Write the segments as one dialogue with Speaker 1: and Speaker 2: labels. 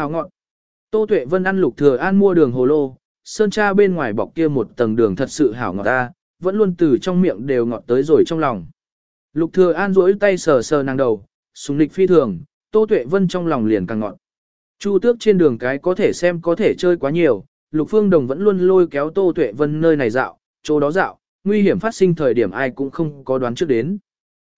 Speaker 1: Hào ngọn. Tô Tuệ Vân ăn Lục Thừa An mua đường hồ lô, sơn tra bên ngoài bọc kia một tầng đường thật sự hảo ngọt ta, vẫn luôn từ trong miệng đều ngọt tới rồi trong lòng. Lục Thừa An duỗi tay sờ sờ nàng đầu, súng lịch phi thường, Tô Tuệ Vân trong lòng liền càng ngọt. Chu tước trên đường cái có thể xem có thể chơi quá nhiều, Lục Phương Đồng vẫn luôn lôi kéo Tô Tuệ Vân nơi này dạo, chỗ đó dạo, nguy hiểm phát sinh thời điểm ai cũng không có đoán trước đến.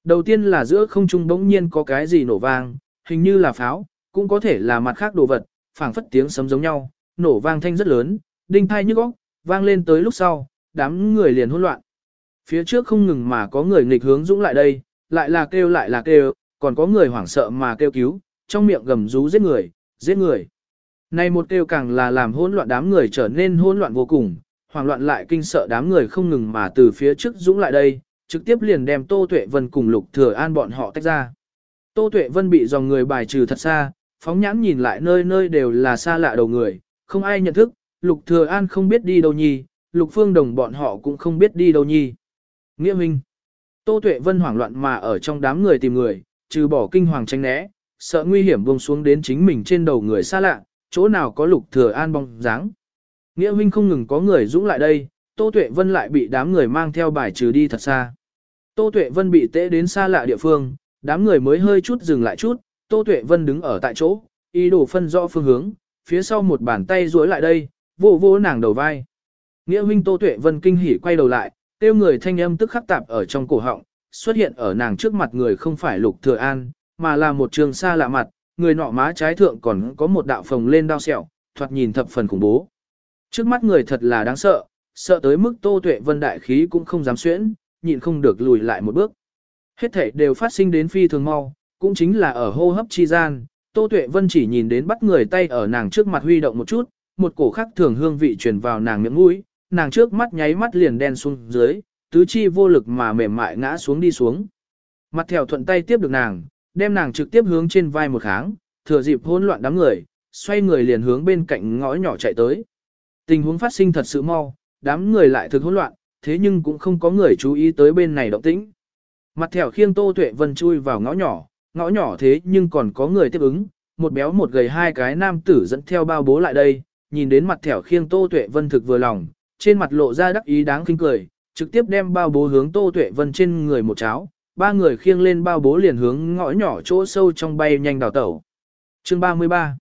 Speaker 1: Đầu tiên là giữa không trung bỗng nhiên có cái gì nổ vang, hình như là pháo, cũng có thể là mặt khác đồ vật, phảng phất tiếng sấm giống nhau, nổ vang thanh rất lớn, đinh thai nhức óc, vang lên tới lúc sau, đám người liền hỗn loạn. Phía trước không ngừng mà có người nghịch hướng dũng lại đây, lại là kêu lại là kêu, còn có người hoảng sợ mà kêu cứu, trong miệng gầm rú giết người, giết người. Này một kêu càng là làm hỗn loạn đám người trở nên hỗn loạn vô cùng, hoảng loạn lại kinh sợ đám người không ngừng mà từ phía trước dũng lại đây, trực tiếp liền đem Tô Tuệ Vân cùng Lục Thừa An bọn họ tách ra. Tô Tuệ Vân bị dòng người bài trừ thật xa, phóng nhãn nhìn lại nơi nơi đều là xa lạ đầu người, không ai nhận thức, Lục Thừa An không biết đi đâu nhi, Lục Phương Đồng bọn họ cũng không biết đi đâu nhi. Nghĩa Minh Tô Tuệ Vân hoảng loạn mà ở trong đám người tìm người, trừ bỏ kinh hoàng tránh né, sợ nguy hiểm buông xuống đến chính mình trên đầu người xa lạ, chỗ nào có Lục Thừa An bóng dáng. Nghĩa Minh không ngừng có người dũng lại đây, Tô Tuệ Vân lại bị đám người mang theo bài trừ đi thật xa. Tô Tuệ Vân bị tễ đến xa lạ địa phương, đám người mới hơi chút dừng lại chút, Tô Tuệ Vân đứng ở tại chỗ, ý đồ phân rõ phương hướng, phía sau một bàn tay duỗi lại đây, vỗ vỗ nàng đầu vai. Nghĩa huynh Tô Tuệ Vân kinh hỉ quay đầu lại, tiêu người thanh âm tức khắc tạp ở trong cổ họng, xuất hiện ở nàng trước mặt người không phải Lục Thừa An, mà là một trường xa lạ mặt, người nọ má trái thượng còn có một đạo phồng lên đau sẹo, thoạt nhìn thập phần khủng bố. Trước mắt người thật là đáng sợ, sợ tới mức Tô Tuệ Vân đại khí cũng không dám xuyễn, nhịn không được lùi lại một bước. Hết thảy đều phát sinh đến phi thường mau, cũng chính là ở hô hấp chi gian, Tô Tuệ Vân chỉ nhìn đến bắt người tay ở nàng trước mặt huy động một chút, một cổ khắc thường hương vị truyền vào nàng miệng mũi, nàng trước mắt nháy mắt liền đen xuống dưới, tứ chi vô lực mà mềm mại ngã xuống đi xuống. Mặt thèo thuận tay tiếp được nàng, đem nàng trực tiếp hướng trên vai một kháng, thừa dịp hỗn loạn đám người, xoay người liền hướng bên cạnh ngõ nhỏ chạy tới. Tình huống phát sinh thật sự mau, đám người lại thực hỗn loạn, thế nhưng cũng không có người chú ý tới bên này động tĩnh. Mặt thèo khiêng Tô Tuệ Vân chui vào ngõ nhỏ, ngõ nhỏ thế nhưng còn có người tiếp ứng, một béo một gầy hai cái nam tử dẫn theo bao bố lại đây, nhìn đến mặt thẻo khiêng Tô Tuệ Vân thực vừa lòng, trên mặt lộ ra đắc ý đáng khinh cười, trực tiếp đem bao bố hướng Tô Tuệ Vân trên người một cháo, ba người khiêng lên bao bố liền hướng ngõ nhỏ chỗ sâu trong bay nhanh đào tẩu. Chương 33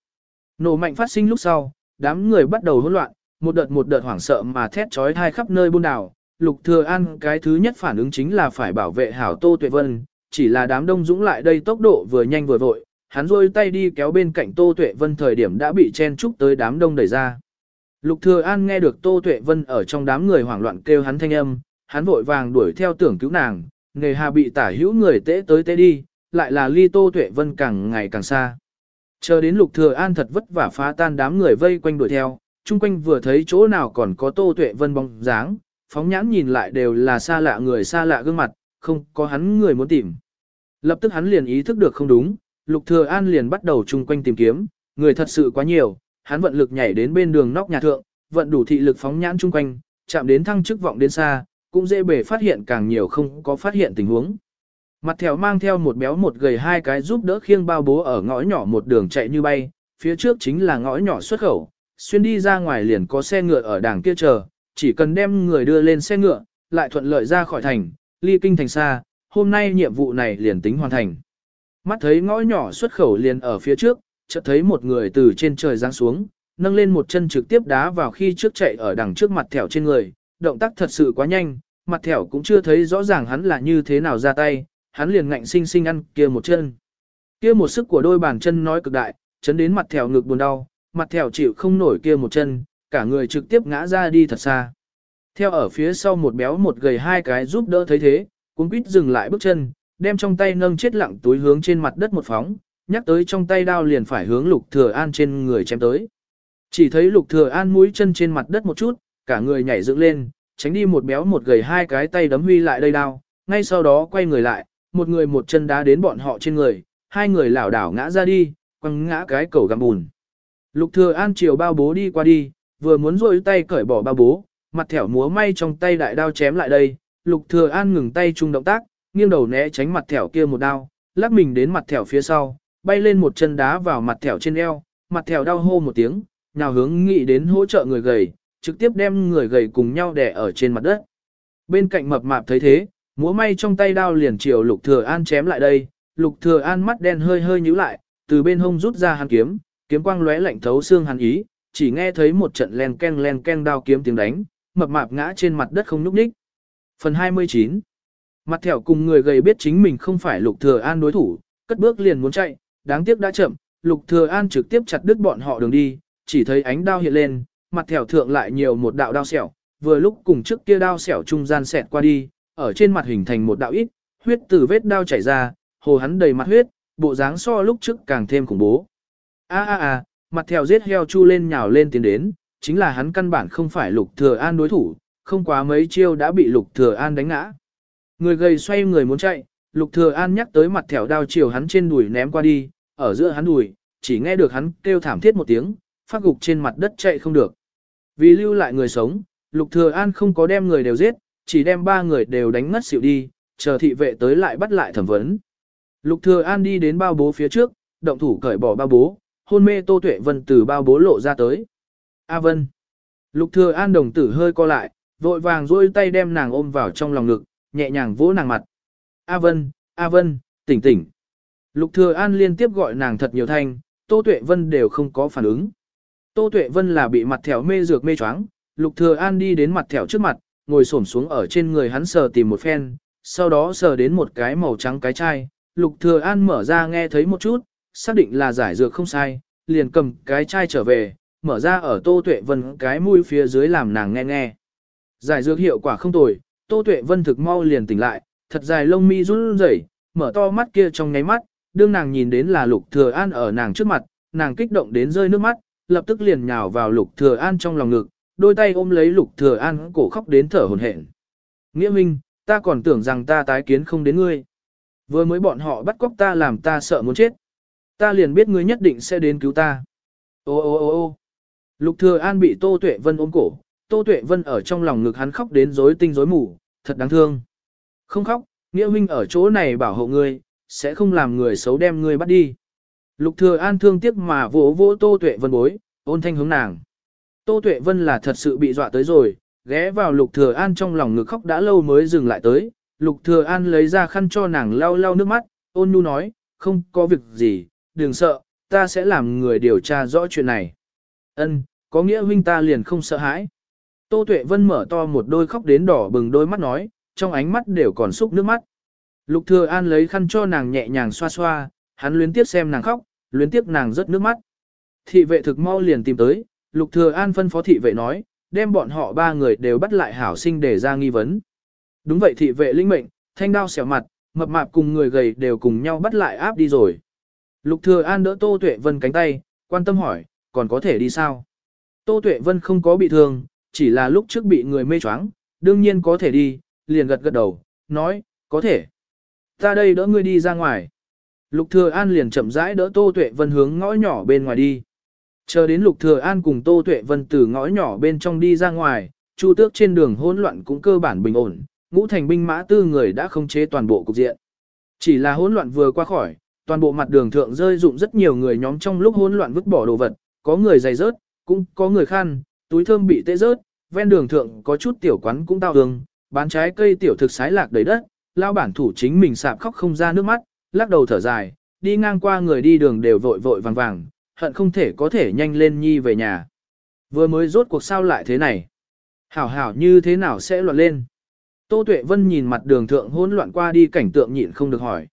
Speaker 1: Nổ mạnh phát sinh lúc sau, đám người bắt đầu hỗn loạn, một đợt một đợt hoảng sợ mà thét chói tai khắp nơi buôn đảo. Lục Thừa An cái thứ nhất phản ứng chính là phải bảo vệ hảo Tô Tuệ Vân, chỉ là đám đông dũng lại đây tốc độ vừa nhanh vừa vội, hắn rôi tay đi kéo bên cạnh Tô Tuệ Vân thời điểm đã bị chen chúc tới đám đông đẩy ra. Lục Thừa An nghe được Tô Tuệ Vân ở trong đám người hoảng loạn kêu hắn thanh âm, hắn vội vàng đuổi theo tưởng cứu nàng, nghề hà bị tả hữu người tễ tới tễ đi, lại là ly Tô Tuệ Vân càng ngày càng xa. Chờ đến Lục Thừa An thật vất vả phá tan đám người vây quanh đuổi theo, chung quanh vừa thấy chỗ nào còn có Tô Tuệ Vân bóng dáng, phóng nhãn nhìn lại đều là xa lạ người xa lạ gương mặt, không có hắn người muốn tìm. Lập tức hắn liền ý thức được không đúng, Lục Thừa An liền bắt đầu chung quanh tìm kiếm, người thật sự quá nhiều, hắn vận lực nhảy đến bên đường nóc nhà thượng, vận đủ thị lực phóng nhãn chung quanh, chạm đến thăng chức vọng đến xa, cũng dễ bề phát hiện càng nhiều không có phát hiện tình huống. Mặt theo mang theo một béo một gầy hai cái giúp đỡ khiêng bao bố ở ngõ nhỏ một đường chạy như bay, phía trước chính là ngõ nhỏ xuất khẩu, xuyên đi ra ngoài liền có xe ngựa ở đằng kia chờ, chỉ cần đem người đưa lên xe ngựa, lại thuận lợi ra khỏi thành, ly kinh thành xa, hôm nay nhiệm vụ này liền tính hoàn thành. Mắt thấy ngõ nhỏ xuất khẩu liền ở phía trước, chợt thấy một người từ trên trời giáng xuống, nâng lên một chân trực tiếp đá vào khi trước chạy ở đằng trước mặt thẻo trên người, động tác thật sự quá nhanh, mặt thẻo cũng chưa thấy rõ ràng hắn là như thế nào ra tay, hắn liền ngạnh sinh sinh ăn kia một chân. Kia một sức của đôi bàn chân nói cực đại, chấn đến mặt thẻo ngực buồn đau, mặt thẻo chịu không nổi kia một chân, cả người trực tiếp ngã ra đi thật xa. Theo ở phía sau một béo một gầy hai cái giúp đỡ thấy thế, cuốn quýt dừng lại bước chân, đem trong tay nâng chết lặng túi hướng trên mặt đất một phóng, nhắc tới trong tay đao liền phải hướng lục thừa an trên người chém tới. Chỉ thấy lục thừa an mũi chân trên mặt đất một chút, cả người nhảy dựng lên, tránh đi một béo một gầy hai cái tay đấm huy lại đây đao, ngay sau đó quay người lại, một người một chân đá đến bọn họ trên người, hai người lảo đảo ngã ra đi, quăng ngã cái cầu găm bùn. Lục thừa an chiều bao bố đi qua đi, vừa muốn rôi tay cởi bỏ bao bố, mặt thẻo múa may trong tay đại đao chém lại đây, lục thừa an ngừng tay chung động tác, nghiêng đầu né tránh mặt thẻo kia một đao, lắc mình đến mặt thẻo phía sau, bay lên một chân đá vào mặt thẻo trên eo, mặt thèo đau hô một tiếng, nào hướng nghĩ đến hỗ trợ người gầy, trực tiếp đem người gầy cùng nhau đè ở trên mặt đất. Bên cạnh mập mạp thấy thế, múa may trong tay đao liền chiều Lục Thừa An chém lại đây, Lục Thừa An mắt đen hơi hơi nhíu lại, từ bên hông rút ra hàn kiếm, kiếm quang lóe lạnh thấu xương hàn ý, chỉ nghe thấy một trận len ken len ken đao kiếm tiếng đánh, mập mạp ngã trên mặt đất không nhúc nhích. Phần 29 Mặt thẻo cùng người gầy biết chính mình không phải Lục Thừa An đối thủ, cất bước liền muốn chạy, đáng tiếc đã chậm, Lục Thừa An trực tiếp chặt đứt bọn họ đường đi, chỉ thấy ánh đao hiện lên, mặt thẻo thượng lại nhiều một đạo đao sẹo, vừa lúc cùng trước kia đao sẹo trung gian xẹt qua đi, ở trên mặt hình thành một đạo ít, huyết từ vết đao chảy ra, hồ hắn đầy mặt huyết, bộ dáng so lúc trước càng thêm khủng bố. A a a, mặt thèo giết heo chu lên nhào lên tiến đến, chính là hắn căn bản không phải lục thừa an đối thủ, không quá mấy chiêu đã bị lục thừa an đánh ngã. Người gầy xoay người muốn chạy, lục thừa an nhắc tới mặt thèo đao chiều hắn trên đùi ném qua đi, ở giữa hắn đùi, chỉ nghe được hắn kêu thảm thiết một tiếng, phát gục trên mặt đất chạy không được. Vì lưu lại người sống, lục thừa an không có đem người đều giết, chỉ đem ba người đều đánh ngất xỉu đi, chờ thị vệ tới lại bắt lại thẩm vấn. Lục Thừa An đi đến bao bố phía trước, động thủ cởi bỏ bao bố, hôn mê Tô Tuệ Vân từ bao bố lộ ra tới. A Vân. Lục Thừa An đồng tử hơi co lại, vội vàng duỗi tay đem nàng ôm vào trong lòng ngực, nhẹ nhàng vỗ nàng mặt. A Vân, A Vân, tỉnh tỉnh. Lục Thừa An liên tiếp gọi nàng thật nhiều thanh, Tô Tuệ Vân đều không có phản ứng. Tô Tuệ Vân là bị mặt thẻo mê dược mê choáng, Lục Thừa An đi đến mặt thẻo trước mặt, ngồi xổm xuống ở trên người hắn sờ tìm một phen, sau đó sờ đến một cái màu trắng cái chai, Lục Thừa An mở ra nghe thấy một chút, xác định là giải dược không sai, liền cầm cái chai trở về, mở ra ở Tô Tuệ Vân cái mũi phía dưới làm nàng nghe nghe. Giải dược hiệu quả không tồi, Tô Tuệ Vân thực mau liền tỉnh lại, thật dài lông mi run rẩy, mở to mắt kia trong nháy mắt, đương nàng nhìn đến là Lục Thừa An ở nàng trước mặt, nàng kích động đến rơi nước mắt, lập tức liền nhào vào Lục Thừa An trong lòng ngực, đôi tay ôm lấy Lục Thừa An cổ khóc đến thở hổn hển. Nghĩa Minh, ta còn tưởng rằng ta tái kiến không đến ngươi. Vừa mới bọn họ bắt cóc ta làm ta sợ muốn chết. Ta liền biết ngươi nhất định sẽ đến cứu ta. Ô ô ô ô Lục Thừa An bị Tô Tuệ Vân ôm cổ, Tô Tuệ Vân ở trong lòng ngực hắn khóc đến rối tinh rối mù, thật đáng thương. Không khóc, Nghĩa Minh ở chỗ này bảo hộ ngươi, sẽ không làm người xấu đem ngươi bắt đi. Lục Thừa An thương tiếc mà vỗ vỗ Tô Tuệ Vân bối, ôn thanh hướng nàng. Tô Tuệ Vân là thật sự bị dọa tới rồi, ghé vào Lục Thừa An trong lòng ngực khóc đã lâu mới dừng lại tới, Lục Thừa An lấy ra khăn cho nàng lau lau nước mắt, ôn nhu nói, không có việc gì, đừng sợ, ta sẽ làm người điều tra rõ chuyện này. Ân, có nghĩa huynh ta liền không sợ hãi. Tô Tuệ Vân mở to một đôi khóc đến đỏ bừng đôi mắt nói, trong ánh mắt đều còn xúc nước mắt. Lục Thừa An lấy khăn cho nàng nhẹ nhàng xoa xoa, hắn luyến tiếc xem nàng khóc, luyến tiếc nàng rớt nước mắt. Thị vệ thực mau liền tìm tới, Lục Thừa An phân phó thị vệ nói, đem bọn họ ba người đều bắt lại hảo sinh để ra nghi vấn. Đúng vậy thị vệ linh mệnh, thanh đao xẻo mặt, mập mạp cùng người gầy đều cùng nhau bắt lại áp đi rồi. Lục Thừa An đỡ Tô Tuệ Vân cánh tay, quan tâm hỏi, còn có thể đi sao? Tô Tuệ Vân không có bị thương, chỉ là lúc trước bị người mê choáng, đương nhiên có thể đi, liền gật gật đầu, nói, có thể. Ta đây đỡ ngươi đi ra ngoài. Lục Thừa An liền chậm rãi đỡ Tô Tuệ Vân hướng ngõ nhỏ bên ngoài đi. Chờ đến Lục Thừa An cùng Tô Tuệ Vân từ ngõ nhỏ bên trong đi ra ngoài, Chu Tước trên đường hỗn loạn cũng cơ bản bình ổn, ngũ thành binh mã tư người đã không chế toàn bộ cục diện. Chỉ là hỗn loạn vừa qua khỏi, toàn bộ mặt đường thượng rơi dụng rất nhiều người nhóm trong lúc hỗn loạn vứt bỏ đồ vật, có người giày rớt, cũng có người khăn, túi thơm bị tê rớt, ven đường thượng có chút tiểu quán cũng tao đường, bán trái cây tiểu thực sái lạc đầy đất, lao bản thủ chính mình sạp khóc không ra nước mắt, lắc đầu thở dài, đi ngang qua người đi đường đều vội vội vàng vàng, hận không thể có thể nhanh lên nhi về nhà. Vừa mới rốt cuộc sao lại thế này? Hảo hảo như thế nào sẽ loạn lên? Tô Tuệ Vân nhìn mặt đường thượng hỗn loạn qua đi cảnh tượng nhịn không được hỏi.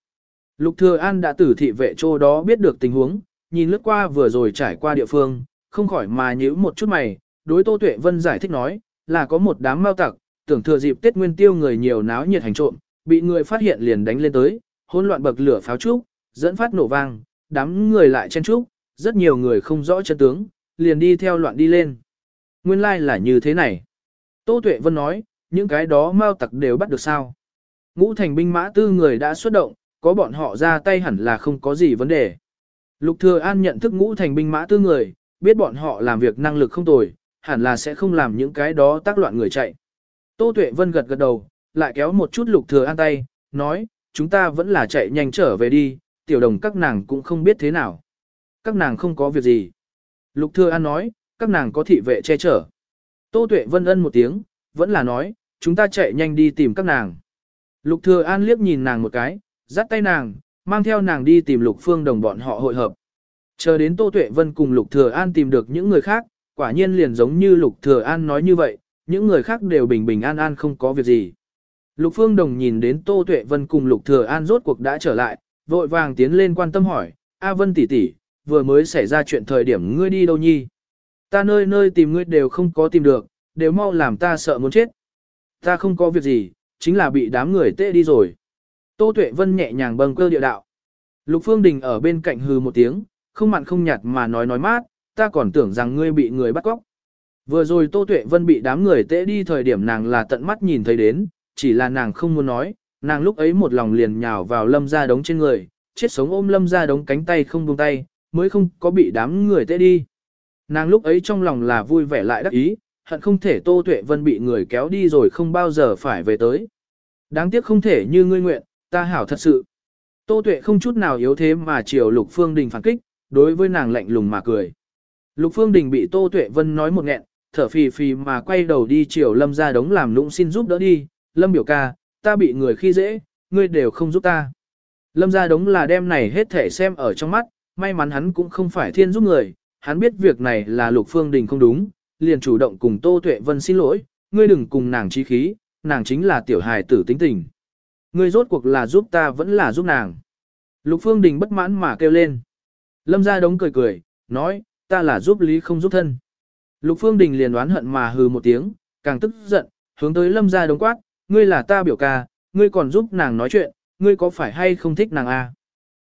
Speaker 1: Lục Thừa An đã từ thị vệ chỗ đó biết được tình huống, nhìn lướt qua vừa rồi trải qua địa phương, không khỏi mà nhíu một chút mày, đối Tô Tuệ Vân giải thích nói, là có một đám mao tặc, tưởng thừa dịp Tết Nguyên Tiêu người nhiều náo nhiệt hành trộm, bị người phát hiện liền đánh lên tới, hỗn loạn bậc lửa pháo trúc, dẫn phát nổ vang, đám người lại chen trúc, rất nhiều người không rõ chân tướng, liền đi theo loạn đi lên. Nguyên lai like là như thế này. Tô Tuệ Vân nói, những cái đó mao tặc đều bắt được sao. Ngũ thành binh mã tư người đã xuất động, có bọn họ ra tay hẳn là không có gì vấn đề. Lục Thừa An nhận thức ngũ thành binh mã tư người, biết bọn họ làm việc năng lực không tồi, hẳn là sẽ không làm những cái đó tác loạn người chạy. Tô Tuệ Vân gật gật đầu, lại kéo một chút Lục Thừa An tay, nói, chúng ta vẫn là chạy nhanh trở về đi, tiểu đồng các nàng cũng không biết thế nào. Các nàng không có việc gì. Lục Thừa An nói, các nàng có thị vệ che chở. Tô Tuệ Vân ân một tiếng, vẫn là nói, chúng ta chạy nhanh đi tìm các nàng. Lục Thừa An liếc nhìn nàng một cái, dắt tay nàng, mang theo nàng đi tìm Lục Phương Đồng bọn họ hội hợp. Chờ đến Tô Tuệ Vân cùng Lục Thừa An tìm được những người khác, quả nhiên liền giống như Lục Thừa An nói như vậy, những người khác đều bình bình an an không có việc gì. Lục Phương Đồng nhìn đến Tô Tuệ Vân cùng Lục Thừa An rốt cuộc đã trở lại, vội vàng tiến lên quan tâm hỏi, A Vân tỷ tỷ, vừa mới xảy ra chuyện thời điểm ngươi đi đâu nhi? Ta nơi nơi tìm ngươi đều không có tìm được, đều mau làm ta sợ muốn chết. Ta không có việc gì, chính là bị đám người tê đi rồi. Tô Tuệ Vân nhẹ nhàng bâng cơ địa đạo. Lục Phương Đình ở bên cạnh hừ một tiếng, không mặn không nhạt mà nói nói mát, ta còn tưởng rằng ngươi bị người bắt cóc. Vừa rồi Tô Tuệ Vân bị đám người tễ đi thời điểm nàng là tận mắt nhìn thấy đến, chỉ là nàng không muốn nói, nàng lúc ấy một lòng liền nhào vào lâm ra đống trên người, chết sống ôm lâm ra đống cánh tay không buông tay, mới không có bị đám người tễ đi. Nàng lúc ấy trong lòng là vui vẻ lại đắc ý, hận không thể Tô Tuệ Vân bị người kéo đi rồi không bao giờ phải về tới. Đáng tiếc không thể như ngươi nguyện, ta hảo thật sự. Tô Tuệ không chút nào yếu thế mà chiều Lục Phương Đình phản kích, đối với nàng lạnh lùng mà cười. Lục Phương Đình bị Tô Tuệ Vân nói một nghẹn, thở phì phì mà quay đầu đi chiều Lâm ra đống làm nũng xin giúp đỡ đi, Lâm biểu ca, ta bị người khi dễ, ngươi đều không giúp ta. Lâm ra đống là đem này hết thể xem ở trong mắt, may mắn hắn cũng không phải thiên giúp người, hắn biết việc này là Lục Phương Đình không đúng, liền chủ động cùng Tô Tuệ Vân xin lỗi, ngươi đừng cùng nàng chí khí, nàng chính là tiểu hài tử tính tình. Ngươi rốt cuộc là giúp ta vẫn là giúp nàng. Lục Phương Đình bất mãn mà kêu lên. Lâm gia đống cười cười, nói, ta là giúp lý không giúp thân. Lục Phương Đình liền đoán hận mà hừ một tiếng, càng tức giận, hướng tới Lâm gia đống quát, ngươi là ta biểu ca, ngươi còn giúp nàng nói chuyện, ngươi có phải hay không thích nàng a? À?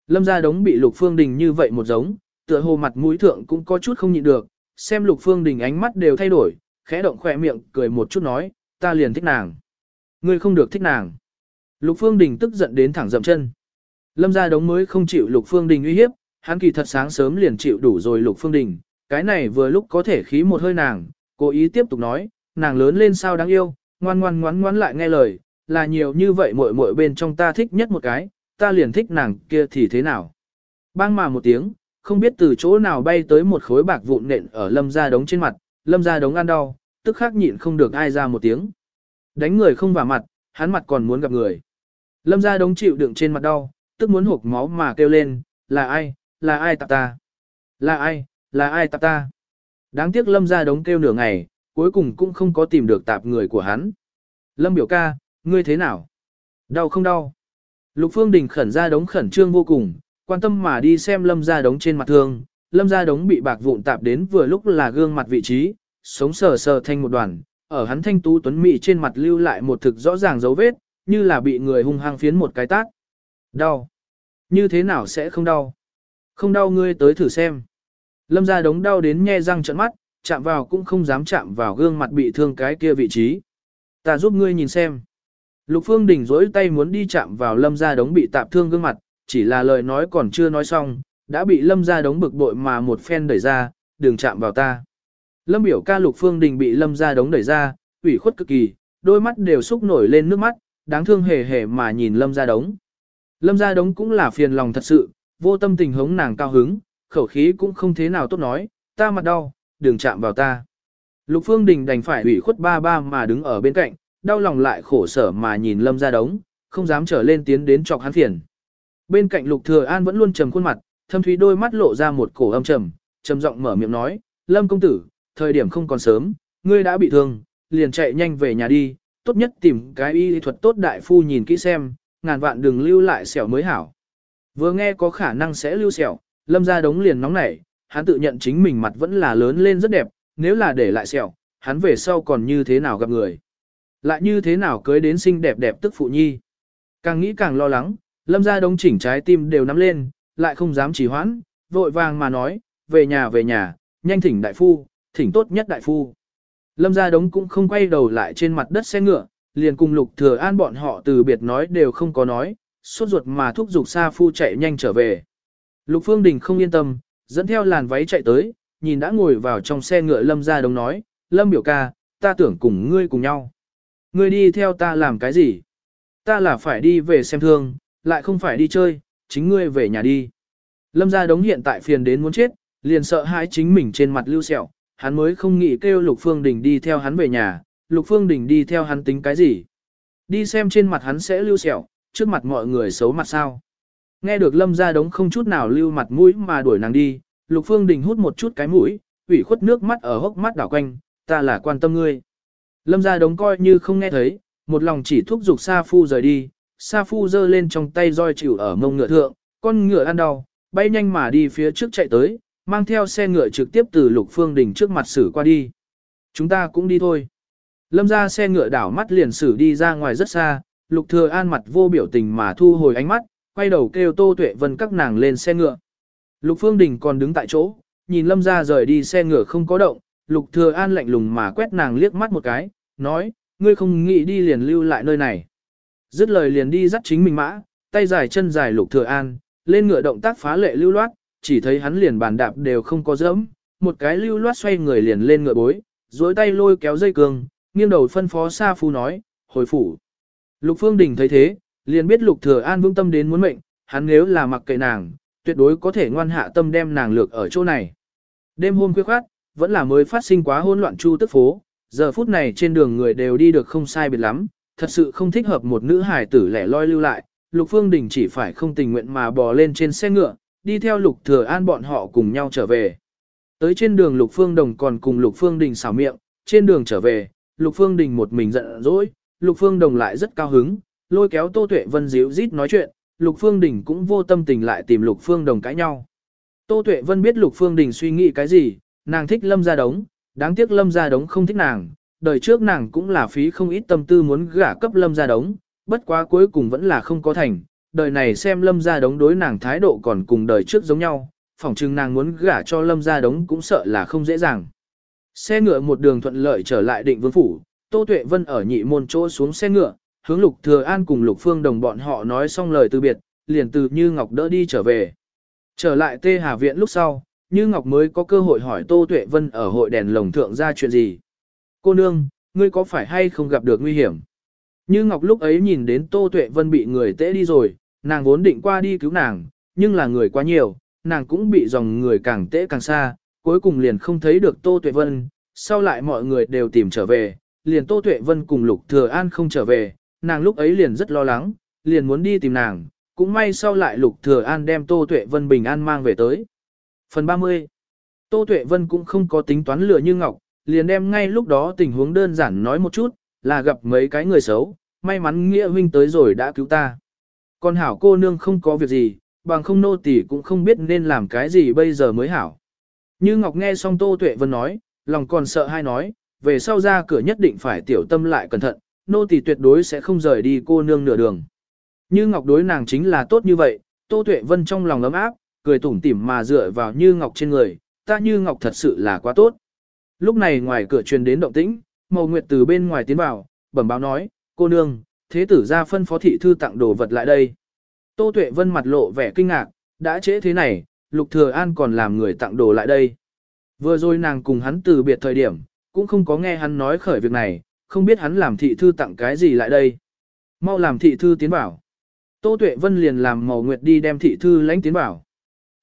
Speaker 1: Lâm gia đống bị Lục Phương Đình như vậy một giống, tựa hồ mặt mũi thượng cũng có chút không nhịn được, xem Lục Phương Đình ánh mắt đều thay đổi, khẽ động khỏe miệng cười một chút nói, ta liền thích nàng. Ngươi không được thích nàng. Lục Phương Đình tức giận đến thẳng dậm chân. Lâm gia đống mới không chịu Lục Phương Đình uy hiếp, hắn kỳ thật sáng sớm liền chịu đủ rồi Lục Phương Đình, cái này vừa lúc có thể khí một hơi nàng, cố ý tiếp tục nói, nàng lớn lên sao đáng yêu, ngoan ngoan ngoan ngoan lại nghe lời, là nhiều như vậy muội muội bên trong ta thích nhất một cái, ta liền thích nàng kia thì thế nào. Bang mà một tiếng, không biết từ chỗ nào bay tới một khối bạc vụn nện ở lâm gia đống trên mặt, lâm gia đống ăn đau, tức khắc nhịn không được ai ra một tiếng. Đánh người không vào mặt, hắn mặt còn muốn gặp người. Lâm gia đống chịu đựng trên mặt đau, tức muốn hộp máu mà kêu lên, là ai, là ai tạp ta? Là ai, là ai tạp ta? Đáng tiếc lâm gia đống kêu nửa ngày, cuối cùng cũng không có tìm được tạp người của hắn. Lâm biểu ca, ngươi thế nào? Đau không đau? Lục Phương Đình khẩn ra đống khẩn trương vô cùng, quan tâm mà đi xem lâm gia đống trên mặt thương. Lâm gia đống bị bạc vụn tạp đến vừa lúc là gương mặt vị trí, sống sờ sờ thành một đoàn, ở hắn thanh tú tuấn mỹ trên mặt lưu lại một thực rõ ràng dấu vết, như là bị người hung hăng phiến một cái tát. Đau. Như thế nào sẽ không đau? Không đau ngươi tới thử xem. Lâm gia đống đau đến nhe răng trợn mắt, chạm vào cũng không dám chạm vào gương mặt bị thương cái kia vị trí. Ta giúp ngươi nhìn xem. Lục Phương Đình rỗi tay muốn đi chạm vào lâm gia đống bị tạp thương gương mặt, chỉ là lời nói còn chưa nói xong, đã bị lâm gia đống bực bội mà một phen đẩy ra, đừng chạm vào ta. Lâm biểu ca Lục Phương Đình bị lâm gia đống đẩy ra, ủy khuất cực kỳ, đôi mắt đều xúc nổi lên nước mắt, đáng thương hề hề mà nhìn lâm gia đống. Lâm gia đống cũng là phiền lòng thật sự, vô tâm tình hống nàng cao hứng, khẩu khí cũng không thế nào tốt nói, ta mặt đau, đừng chạm vào ta. Lục Phương Đình đành phải ủy khuất ba ba mà đứng ở bên cạnh, đau lòng lại khổ sở mà nhìn Lâm gia đống, không dám trở lên tiến đến chọc hắn phiền. Bên cạnh Lục Thừa An vẫn luôn trầm khuôn mặt, thâm thúy đôi mắt lộ ra một cổ âm trầm, trầm giọng mở miệng nói, Lâm công tử, thời điểm không còn sớm, ngươi đã bị thương, liền chạy nhanh về nhà đi, tốt nhất tìm cái y thuật tốt đại phu nhìn kỹ xem, ngàn vạn đừng lưu lại sẹo mới hảo. Vừa nghe có khả năng sẽ lưu sẹo, lâm ra đống liền nóng nảy, hắn tự nhận chính mình mặt vẫn là lớn lên rất đẹp, nếu là để lại sẹo, hắn về sau còn như thế nào gặp người. Lại như thế nào cưới đến xinh đẹp đẹp tức phụ nhi. Càng nghĩ càng lo lắng, lâm ra đống chỉnh trái tim đều nắm lên, lại không dám trì hoãn, vội vàng mà nói, về nhà về nhà, nhanh thỉnh đại phu, thỉnh tốt nhất đại phu. Lâm gia đống cũng không quay đầu lại trên mặt đất xe ngựa, liền cùng lục thừa an bọn họ từ biệt nói đều không có nói, suốt ruột mà thúc giục Sa Phu chạy nhanh trở về. Lục Phương Đình không yên tâm, dẫn theo làn váy chạy tới, nhìn đã ngồi vào trong xe ngựa Lâm gia đống nói, Lâm biểu ca, ta tưởng cùng ngươi cùng nhau. Ngươi đi theo ta làm cái gì? Ta là phải đi về xem thương, lại không phải đi chơi, chính ngươi về nhà đi. Lâm gia đống hiện tại phiền đến muốn chết, liền sợ hãi chính mình trên mặt lưu sẹo, hắn mới không nghĩ kêu Lục Phương Đình đi theo hắn về nhà, Lục Phương Đình đi theo hắn tính cái gì. Đi xem trên mặt hắn sẽ lưu sẹo, trước mặt mọi người xấu mặt sao. Nghe được lâm ra đống không chút nào lưu mặt mũi mà đuổi nàng đi, Lục Phương Đình hút một chút cái mũi, ủy khuất nước mắt ở hốc mắt đảo quanh, ta là quan tâm ngươi. Lâm ra đống coi như không nghe thấy, một lòng chỉ thúc giục Sa Phu rời đi, Sa Phu giơ lên trong tay roi chịu ở mông ngựa thượng, con ngựa ăn đau, bay nhanh mà đi phía trước chạy tới, mang theo xe ngựa trực tiếp từ Lục Phương Đình trước mặt xử qua đi. Chúng ta cũng đi thôi. Lâm ra xe ngựa đảo mắt liền xử đi ra ngoài rất xa, Lục Thừa An mặt vô biểu tình mà thu hồi ánh mắt, quay đầu kêu Tô Tuệ Vân các nàng lên xe ngựa. Lục Phương Đình còn đứng tại chỗ, nhìn Lâm Gia rời đi xe ngựa không có động, Lục Thừa An lạnh lùng mà quét nàng liếc mắt một cái, nói, ngươi không nghĩ đi liền lưu lại nơi này. Dứt lời liền đi dắt chính mình mã, tay dài chân dài Lục Thừa An, lên ngựa động tác phá lệ lưu loát, chỉ thấy hắn liền bàn đạp đều không có dẫm, một cái lưu loát xoay người liền lên ngựa bối, duỗi tay lôi kéo dây cương, nghiêng đầu phân phó Sa Phu nói, hồi phủ. Lục Phương Đình thấy thế, liền biết Lục Thừa An vững tâm đến muốn mệnh, hắn nếu là mặc kệ nàng, tuyệt đối có thể ngoan hạ tâm đem nàng lược ở chỗ này. Đêm hôm khuya khoát, vẫn là mới phát sinh quá hỗn loạn chu tức phố, giờ phút này trên đường người đều đi được không sai biệt lắm, thật sự không thích hợp một nữ hài tử lẻ loi lưu lại, Lục Phương Đình chỉ phải không tình nguyện mà bò lên trên xe ngựa, đi theo Lục Thừa An bọn họ cùng nhau trở về. Tới trên đường Lục Phương Đồng còn cùng Lục Phương Đình xảo miệng, trên đường trở về, Lục Phương Đình một mình giận dỗi, Lục Phương Đồng lại rất cao hứng, lôi kéo Tô Tuệ Vân díu rít nói chuyện, Lục Phương Đình cũng vô tâm tình lại tìm Lục Phương Đồng cãi nhau. Tô Tuệ Vân biết Lục Phương Đình suy nghĩ cái gì, nàng thích Lâm Gia Đống, đáng tiếc Lâm Gia Đống không thích nàng, đời trước nàng cũng là phí không ít tâm tư muốn gả cấp Lâm Gia Đống, bất quá cuối cùng vẫn là không có thành, đời này xem Lâm Gia Đống đối nàng thái độ còn cùng đời trước giống nhau, phỏng chừng nàng muốn gả cho Lâm Gia Đống cũng sợ là không dễ dàng. Xe ngựa một đường thuận lợi trở lại định vương phủ, Tô Tuệ Vân ở nhị môn chỗ xuống xe ngựa, hướng Lục Thừa An cùng Lục Phương Đồng bọn họ nói xong lời từ biệt, liền từ Như Ngọc đỡ đi trở về. Trở lại Tê Hà Viện lúc sau, Như Ngọc mới có cơ hội hỏi Tô Tuệ Vân ở hội đèn lồng thượng ra chuyện gì. Cô nương, ngươi có phải hay không gặp được nguy hiểm? Như Ngọc lúc ấy nhìn đến Tô Tuệ Vân bị người tễ đi rồi, nàng vốn định qua đi cứu nàng, nhưng là người quá nhiều, nàng cũng bị dòng người càng tễ càng xa, cuối cùng liền không thấy được Tô Tuệ Vân, sau lại mọi người đều tìm trở về, liền Tô Tuệ Vân cùng Lục Thừa An không trở về, nàng lúc ấy liền rất lo lắng, liền muốn đi tìm nàng, cũng may sau lại Lục Thừa An đem Tô Tuệ Vân bình an mang về tới. Phần 30 Tô Tuệ Vân cũng không có tính toán lừa như ngọc, liền đem ngay lúc đó tình huống đơn giản nói một chút, là gặp mấy cái người xấu, may mắn nghĩa huynh tới rồi đã cứu ta. Còn hảo cô nương không có việc gì, bằng không nô tỳ cũng không biết nên làm cái gì bây giờ mới hảo. Như Ngọc nghe xong Tô Tuệ Vân nói, lòng còn sợ hai nói, về sau ra cửa nhất định phải tiểu tâm lại cẩn thận, nô tỳ tuyệt đối sẽ không rời đi cô nương nửa đường. Như Ngọc đối nàng chính là tốt như vậy, Tô Tuệ Vân trong lòng ấm áp, cười tủm tỉm mà dựa vào Như Ngọc trên người, ta Như Ngọc thật sự là quá tốt. Lúc này ngoài cửa truyền đến động tĩnh, Mầu Nguyệt từ bên ngoài tiến vào, bẩm báo nói, cô nương, thế tử gia phân phó thị thư tặng đồ vật lại đây. Tô Tuệ Vân mặt lộ vẻ kinh ngạc, đã trễ thế này, Lục Thừa An còn làm người tặng đồ lại đây. Vừa rồi nàng cùng hắn từ biệt thời điểm, cũng không có nghe hắn nói khởi việc này, không biết hắn làm thị thư tặng cái gì lại đây. Mau làm thị thư tiến bảo. Tô Tuệ Vân liền làm mầu Nguyệt đi đem thị thư lãnh tiến bảo.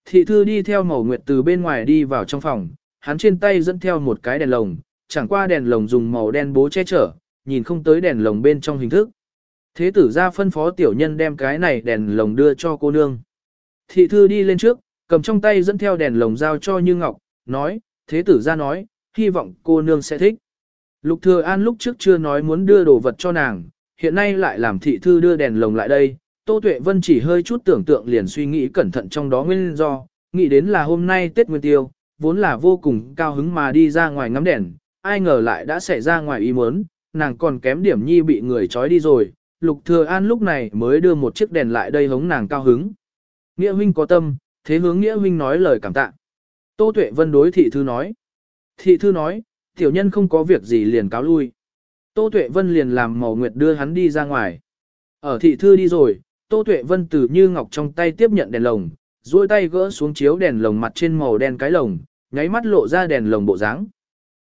Speaker 1: Thị thư đi theo mầu Nguyệt từ bên ngoài đi vào trong phòng, hắn trên tay dẫn theo một cái đèn lồng, chẳng qua đèn lồng dùng màu đen bố che chở, nhìn không tới đèn lồng bên trong hình thức. Thế tử ra phân phó tiểu nhân đem cái này đèn lồng đưa cho cô nương. Thị thư đi lên trước, cầm trong tay dẫn theo đèn lồng giao cho Như Ngọc, nói, thế tử ra nói, hy vọng cô nương sẽ thích. Lục Thừa An lúc trước chưa nói muốn đưa đồ vật cho nàng, hiện nay lại làm thị thư đưa đèn lồng lại đây. Tô Tuệ Vân chỉ hơi chút tưởng tượng liền suy nghĩ cẩn thận trong đó nguyên do, nghĩ đến là hôm nay Tết Nguyên Tiêu, vốn là vô cùng cao hứng mà đi ra ngoài ngắm đèn, ai ngờ lại đã xảy ra ngoài ý muốn, nàng còn kém điểm nhi bị người trói đi rồi. Lục Thừa An lúc này mới đưa một chiếc đèn lại đây hống nàng cao hứng. Nghĩa huynh có tâm, thế hướng Nghĩa huynh nói lời cảm tạ. Tô Tuệ Vân đối thị thư nói. Thị thư nói, tiểu nhân không có việc gì liền cáo lui. Tô Tuệ Vân liền làm màu nguyệt đưa hắn đi ra ngoài. Ở thị thư đi rồi, Tô Tuệ Vân từ như ngọc trong tay tiếp nhận đèn lồng, duỗi tay gỡ xuống chiếu đèn lồng mặt trên màu đen cái lồng, nháy mắt lộ ra đèn lồng bộ dáng.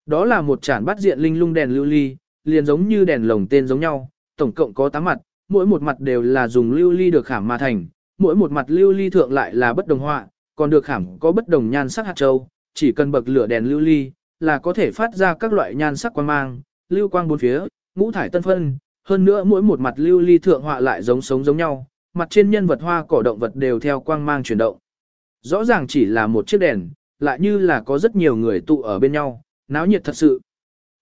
Speaker 1: Đó là một chản bắt diện linh lung đèn lưu ly, liền giống như đèn lồng tên giống nhau, tổng cộng có 8 mặt, mỗi một mặt đều là dùng lưu ly được khảm mà thành, mỗi một mặt lưu ly thượng lại là bất đồng họa, còn được khảm có bất đồng nhan sắc hạt châu, chỉ cần bậc lửa đèn lưu ly, là có thể phát ra các loại nhan sắc quang mang, lưu quang bốn phía, ngũ thải tân phân, hơn nữa mỗi một mặt lưu ly thượng họa lại giống sống giống nhau, mặt trên nhân vật hoa cỏ động vật đều theo quang mang chuyển động. Rõ ràng chỉ là một chiếc đèn, lại như là có rất nhiều người tụ ở bên nhau, náo nhiệt thật sự.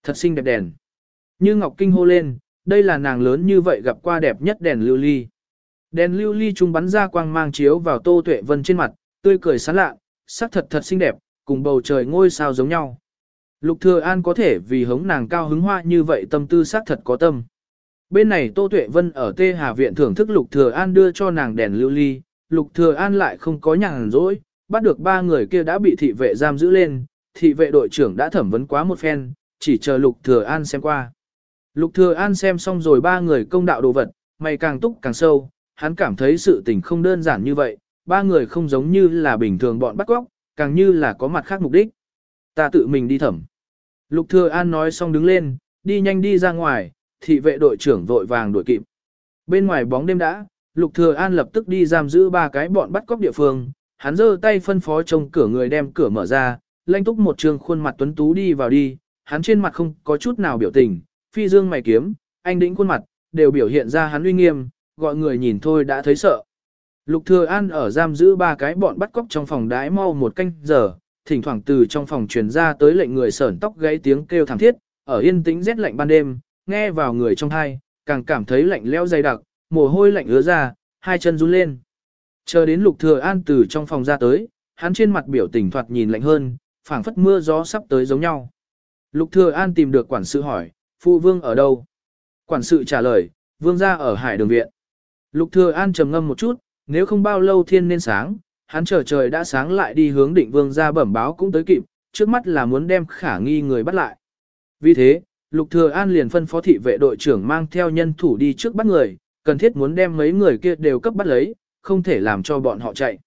Speaker 1: Thật xinh đẹp đèn. Như Ngọc Kinh hô lên, đây là nàng lớn như vậy gặp qua đẹp nhất đèn lưu ly. Đèn lưu ly trung bắn ra quang mang chiếu vào Tô Tuệ Vân trên mặt, tươi cười sán lạ, sắc thật thật xinh đẹp, cùng bầu trời ngôi sao giống nhau. Lục Thừa An có thể vì hống nàng cao hứng hoa như vậy tâm tư sắc thật có tâm. Bên này Tô Tuệ Vân ở Tê Hà Viện thưởng thức Lục Thừa An đưa cho nàng đèn lưu ly, Lục Thừa An lại không có nhàn rỗi, bắt được ba người kia đã bị thị vệ giam giữ lên, thị vệ đội trưởng đã thẩm vấn quá một phen, chỉ chờ Lục Thừa An xem qua. Lục Thừa An xem xong rồi ba người công đạo đồ vật, mày càng túc càng sâu, hắn cảm thấy sự tình không đơn giản như vậy, ba người không giống như là bình thường bọn bắt cóc, càng như là có mặt khác mục đích. Ta tự mình đi thẩm. Lục Thừa An nói xong đứng lên, đi nhanh đi ra ngoài, thị vệ đội trưởng vội vàng đuổi kịp. Bên ngoài bóng đêm đã, Lục Thừa An lập tức đi giam giữ ba cái bọn bắt cóc địa phương, hắn giơ tay phân phó trông cửa người đem cửa mở ra, lanh túc một trường khuôn mặt tuấn tú đi vào đi, hắn trên mặt không có chút nào biểu tình, phi dương mày kiếm, anh đĩnh khuôn mặt, đều biểu hiện ra hắn uy nghiêm, gọi người nhìn thôi đã thấy sợ. Lục Thừa An ở giam giữ ba cái bọn bắt cóc trong phòng đái mau một canh giờ, thỉnh thoảng từ trong phòng truyền ra tới lệnh người sởn tóc gãy tiếng kêu thảm thiết, ở yên tĩnh rét lạnh ban đêm, nghe vào người trong hai, càng cảm thấy lạnh lẽo dày đặc, mồ hôi lạnh ứa ra, hai chân run lên. Chờ đến Lục Thừa An từ trong phòng ra tới, hắn trên mặt biểu tình thoạt nhìn lạnh hơn, phảng phất mưa gió sắp tới giống nhau. Lục Thừa An tìm được quản sự hỏi, phụ vương ở đâu? Quản sự trả lời, vương gia ở hải đường viện. Lục Thừa An trầm ngâm một chút, nếu không bao lâu thiên nên sáng, hắn chờ trời đã sáng lại đi hướng định vương ra bẩm báo cũng tới kịp, trước mắt là muốn đem khả nghi người bắt lại. Vì thế, Lục Thừa An liền phân phó thị vệ đội trưởng mang theo nhân thủ đi trước bắt người, cần thiết muốn đem mấy người kia đều cấp bắt lấy, không thể làm cho bọn họ chạy.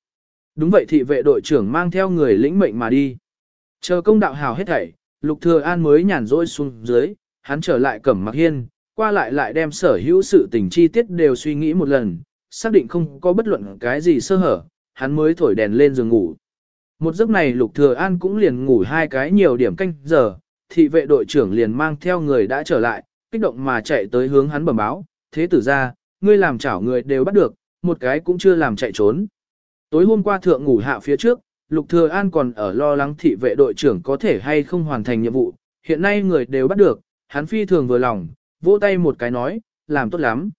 Speaker 1: Đúng vậy thị vệ đội trưởng mang theo người lĩnh mệnh mà đi. Chờ công đạo hào hết thảy, Lục Thừa An mới nhàn rỗi xuống dưới, hắn trở lại cẩm mặc hiên, qua lại lại đem sở hữu sự tình chi tiết đều suy nghĩ một lần, xác định không có bất luận cái gì sơ hở, hắn mới thổi đèn lên giường ngủ. Một giấc này Lục Thừa An cũng liền ngủ hai cái nhiều điểm canh giờ, thị vệ đội trưởng liền mang theo người đã trở lại, kích động mà chạy tới hướng hắn bẩm báo, thế tử ra, ngươi làm chảo người đều bắt được, một cái cũng chưa làm chạy trốn. Tối hôm qua thượng ngủ hạ phía trước, Lục Thừa An còn ở lo lắng thị vệ đội trưởng có thể hay không hoàn thành nhiệm vụ, hiện nay người đều bắt được, hắn phi thường vừa lòng, vỗ tay một cái nói, làm tốt lắm.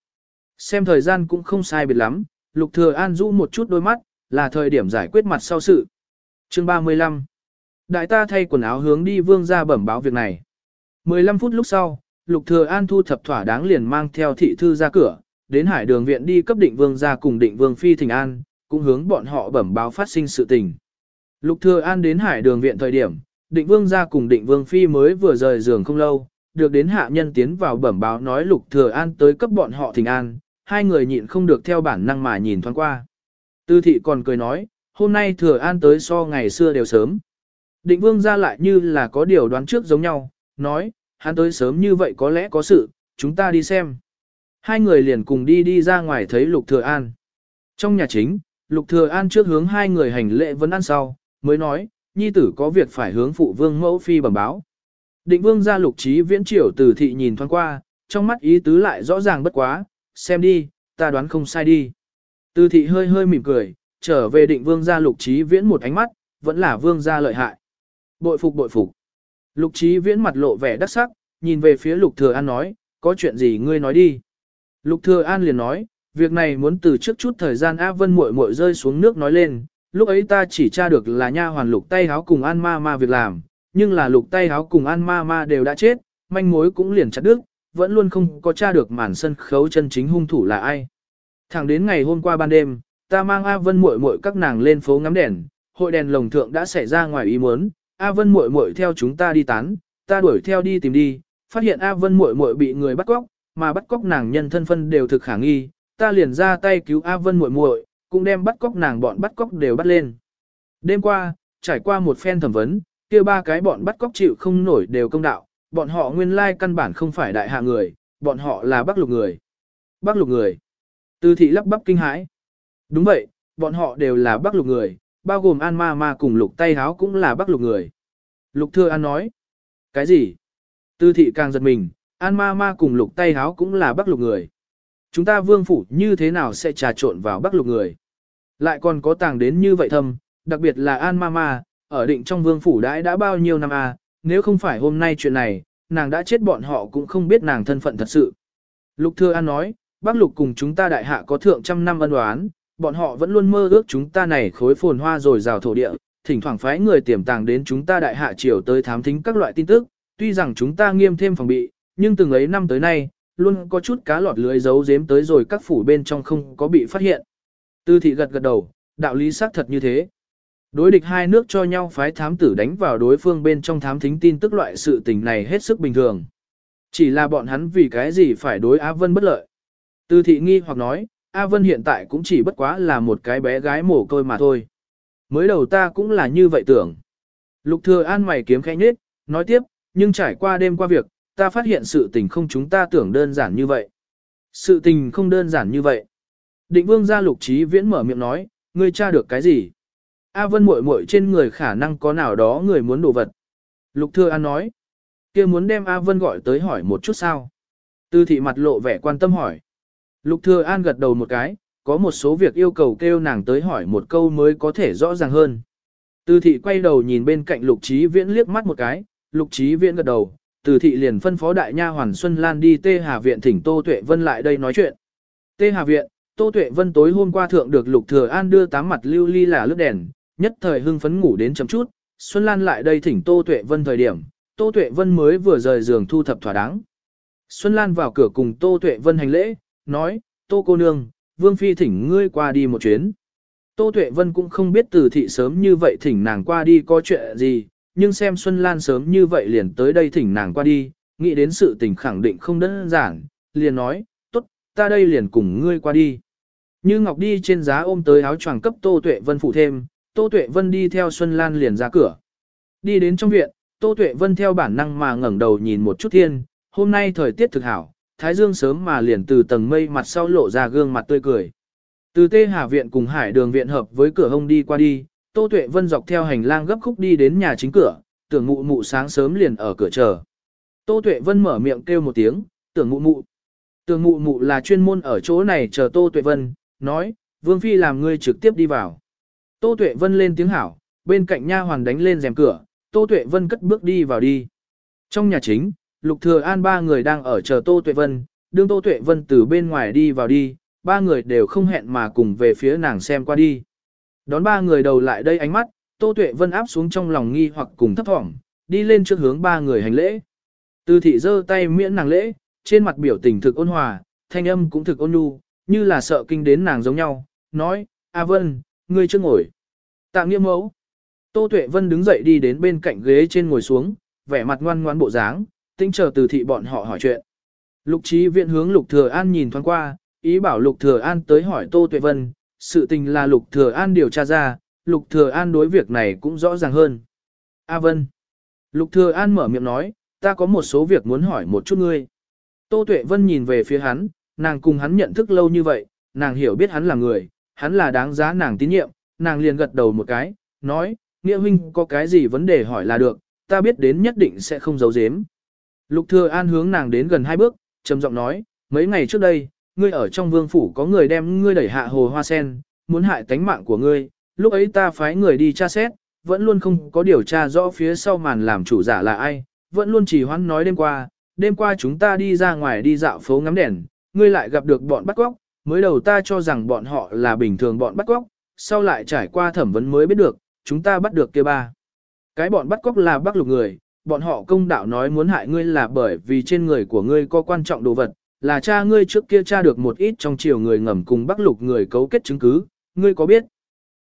Speaker 1: Xem thời gian cũng không sai biệt lắm, Lục Thừa An rũ một chút đôi mắt, là thời điểm giải quyết mặt sau sự. Chương 35 Đại ta thay quần áo hướng đi vương ra bẩm báo việc này. 15 phút lúc sau, Lục Thừa An thu thập thỏa đáng liền mang theo thị thư ra cửa, đến hải đường viện đi cấp định vương ra cùng định vương phi thỉnh an, cũng hướng bọn họ bẩm báo phát sinh sự tình. Lục Thừa An đến hải đường viện thời điểm, định vương ra cùng định vương phi mới vừa rời giường không lâu, được đến hạ nhân tiến vào bẩm báo nói Lục Thừa An tới cấp bọn họ thỉnh an, hai người nhịn không được theo bản năng mà nhìn thoáng qua. Tư thị còn cười nói, hôm nay Thừa An tới so ngày xưa đều sớm. Định vương ra lại như là có điều đoán trước giống nhau, nói, hắn tới sớm như vậy có lẽ có sự, chúng ta đi xem. Hai người liền cùng đi đi ra ngoài thấy Lục Thừa An. Trong nhà chính, Lục Thừa An trước hướng hai người hành lễ vấn ăn sau, mới nói, nhi tử có việc phải hướng phụ vương mẫu phi bẩm báo. Định vương ra lục trí viễn triều từ thị nhìn thoáng qua, trong mắt ý tứ lại rõ ràng bất quá, xem đi, ta đoán không sai đi. Từ thị hơi hơi mỉm cười, trở về định vương gia lục trí viễn một ánh mắt, vẫn là vương gia lợi hại. Bội phục bội phục. Lục trí viễn mặt lộ vẻ đắc sắc, nhìn về phía lục thừa an nói, có chuyện gì ngươi nói đi. Lục thừa an liền nói, việc này muốn từ trước chút thời gian A Vân muội muội rơi xuống nước nói lên, lúc ấy ta chỉ tra được là nha hoàn lục tay háo cùng an ma ma việc làm, nhưng là lục tay háo cùng an ma ma đều đã chết, manh mối cũng liền chặt đứt, vẫn luôn không có tra được màn sân khấu chân chính hung thủ là ai. Thẳng đến ngày hôm qua ban đêm, ta mang A Vân muội muội các nàng lên phố ngắm đèn, hội đèn lồng thượng đã xảy ra ngoài ý muốn, A Vân muội muội theo chúng ta đi tán, ta đuổi theo đi tìm đi, phát hiện A Vân muội muội bị người bắt cóc, mà bắt cóc nàng nhân thân phân đều thực khả nghi, ta liền ra tay cứu A Vân muội muội, cũng đem bắt cóc nàng bọn bắt cóc đều bắt lên. Đêm qua, trải qua một phen thẩm vấn, kia ba cái bọn bắt cóc chịu không nổi đều công đạo, bọn họ nguyên lai căn bản không phải đại hạ người, bọn họ là bắc lục người. Bắc lục người. Tư thị lắp bắp kinh hãi. Đúng vậy, bọn họ đều là bắc lục người, bao gồm An Ma Ma cùng lục tay háo cũng là bắc lục người. Lục Thừa An nói, cái gì? Tư thị càng giật mình, An Ma Ma cùng lục tay háo cũng là bắc lục người. Chúng ta vương phủ như thế nào sẽ trà trộn vào bắc lục người? Lại còn có tàng đến như vậy thâm, đặc biệt là An Ma Ma, ở định trong vương phủ đãi đã bao nhiêu năm à, nếu không phải hôm nay chuyện này, nàng đã chết bọn họ cũng không biết nàng thân phận thật sự. Lục Thừa An nói, Bắc Lục cùng chúng ta đại hạ có thượng trăm năm ân oán, bọn họ vẫn luôn mơ ước chúng ta này khối phồn hoa rồi rào thổ địa, thỉnh thoảng phái người tiềm tàng đến chúng ta đại hạ triều tới thám thính các loại tin tức, tuy rằng chúng ta nghiêm thêm phòng bị, nhưng từng ấy năm tới nay, luôn có chút cá lọt lưới giấu giếm tới rồi các phủ bên trong không có bị phát hiện. Tư thị gật gật đầu, đạo lý xác thật như thế. Đối địch hai nước cho nhau phái thám tử đánh vào đối phương bên trong thám thính tin tức loại sự tình này hết sức bình thường. Chỉ là bọn hắn vì cái gì phải đối Á Vân bất lợi. Từ thị nghi hoặc nói, A Vân hiện tại cũng chỉ bất quá là một cái bé gái mồ côi mà thôi. Mới đầu ta cũng là như vậy tưởng. Lục thừa an mày kiếm khẽ nhết, nói tiếp, nhưng trải qua đêm qua việc, ta phát hiện sự tình không chúng ta tưởng đơn giản như vậy. Sự tình không đơn giản như vậy. Định vương gia lục trí viễn mở miệng nói, ngươi tra được cái gì? A Vân muội muội trên người khả năng có nào đó người muốn đồ vật. Lục Thừa An nói, kia muốn đem A Vân gọi tới hỏi một chút sao. Tư thị mặt lộ vẻ quan tâm hỏi. Lục Thừa An gật đầu một cái, có một số việc yêu cầu kêu nàng tới hỏi một câu mới có thể rõ ràng hơn. Từ thị quay đầu nhìn bên cạnh Lục Chí Viễn liếc mắt một cái, Lục Chí Viễn gật đầu, Từ thị liền phân phó đại nha hoàn Xuân Lan đi Tê Hà viện thỉnh Tô Tuệ Vân lại đây nói chuyện. Tê Hà viện, Tô Tuệ Vân tối hôm qua thượng được Lục Thừa An đưa tám mặt lưu ly là lướt đèn, nhất thời hưng phấn ngủ đến chấm chút, Xuân Lan lại đây thỉnh Tô Tuệ Vân thời điểm, Tô Tuệ Vân mới vừa rời giường thu thập thỏa đáng. Xuân Lan vào cửa cùng Tô Tuệ Vân hành lễ, nói, Tô cô nương, Vương Phi thỉnh ngươi qua đi một chuyến. Tô Tuệ Vân cũng không biết từ thị sớm như vậy thỉnh nàng qua đi có chuyện gì, nhưng xem Xuân Lan sớm như vậy liền tới đây thỉnh nàng qua đi, nghĩ đến sự tình khẳng định không đơn giản, liền nói, tốt, ta đây liền cùng ngươi qua đi. Như Ngọc đi trên giá ôm tới áo choàng cấp Tô Tuệ Vân phụ thêm, Tô Tuệ Vân đi theo Xuân Lan liền ra cửa. Đi đến trong viện, Tô Tuệ Vân theo bản năng mà ngẩng đầu nhìn một chút thiên, hôm nay thời tiết thực hảo, thái dương sớm mà liền từ tầng mây mặt sau lộ ra gương mặt tươi cười. Từ Tê Hà viện cùng Hải Đường viện hợp với cửa hông đi qua đi, Tô Tuệ Vân dọc theo hành lang gấp khúc đi đến nhà chính cửa, tưởng mụ mụ sáng sớm liền ở cửa chờ. Tô Tuệ Vân mở miệng kêu một tiếng, tưởng mụ mụ. Tưởng mụ mụ là chuyên môn ở chỗ này chờ Tô Tuệ Vân, nói, Vương Phi làm ngươi trực tiếp đi vào. Tô Tuệ Vân lên tiếng hảo, bên cạnh nha hoàn đánh lên rèm cửa, Tô Tuệ Vân cất bước đi vào đi. Trong nhà chính, Lục Thừa An ba người đang ở chờ Tô Tuệ Vân, đương Tô Tuệ Vân từ bên ngoài đi vào đi, ba người đều không hẹn mà cùng về phía nàng xem qua đi. Đón ba người đầu lại đây ánh mắt, Tô Tuệ Vân áp xuống trong lòng nghi hoặc cùng thấp thỏm, đi lên trước hướng ba người hành lễ. Từ thị giơ tay miễn nàng lễ, trên mặt biểu tình thực ôn hòa, thanh âm cũng thực ôn nhu, như là sợ kinh đến nàng giống nhau, nói, A Vân, ngươi chưa ngồi. Tạ nghiêm mẫu. Tô Tuệ Vân đứng dậy đi đến bên cạnh ghế trên ngồi xuống, vẻ mặt ngoan ngoãn bộ dáng, tinh chờ từ thị bọn họ hỏi chuyện. Lục trí viện hướng Lục Thừa An nhìn thoáng qua, ý bảo Lục Thừa An tới hỏi Tô Tuệ Vân, sự tình là Lục Thừa An điều tra ra, Lục Thừa An đối việc này cũng rõ ràng hơn. A Vân. Lục Thừa An mở miệng nói, ta có một số việc muốn hỏi một chút ngươi. Tô Tuệ Vân nhìn về phía hắn, nàng cùng hắn nhận thức lâu như vậy, nàng hiểu biết hắn là người, hắn là đáng giá nàng tín nhiệm, nàng liền gật đầu một cái, nói, nghĩa huynh có cái gì vấn đề hỏi là được, ta biết đến nhất định sẽ không giấu giếm. Lục thừa an hướng nàng đến gần hai bước, trầm giọng nói, mấy ngày trước đây, ngươi ở trong vương phủ có người đem ngươi đẩy hạ hồ hoa sen, muốn hại tánh mạng của ngươi, lúc ấy ta phái người đi tra xét, vẫn luôn không có điều tra rõ phía sau màn làm chủ giả là ai, vẫn luôn chỉ hoãn nói đêm qua, đêm qua chúng ta đi ra ngoài đi dạo phố ngắm đèn, ngươi lại gặp được bọn bắt cóc, mới đầu ta cho rằng bọn họ là bình thường bọn bắt cóc, sau lại trải qua thẩm vấn mới biết được, chúng ta bắt được kia ba. Cái bọn bắt cóc là bắt lục người, bọn họ công đạo nói muốn hại ngươi là bởi vì trên người của ngươi có quan trọng đồ vật, là cha ngươi trước kia tra được một ít trong chiều người ngầm cùng Bắc lục người cấu kết chứng cứ, ngươi có biết?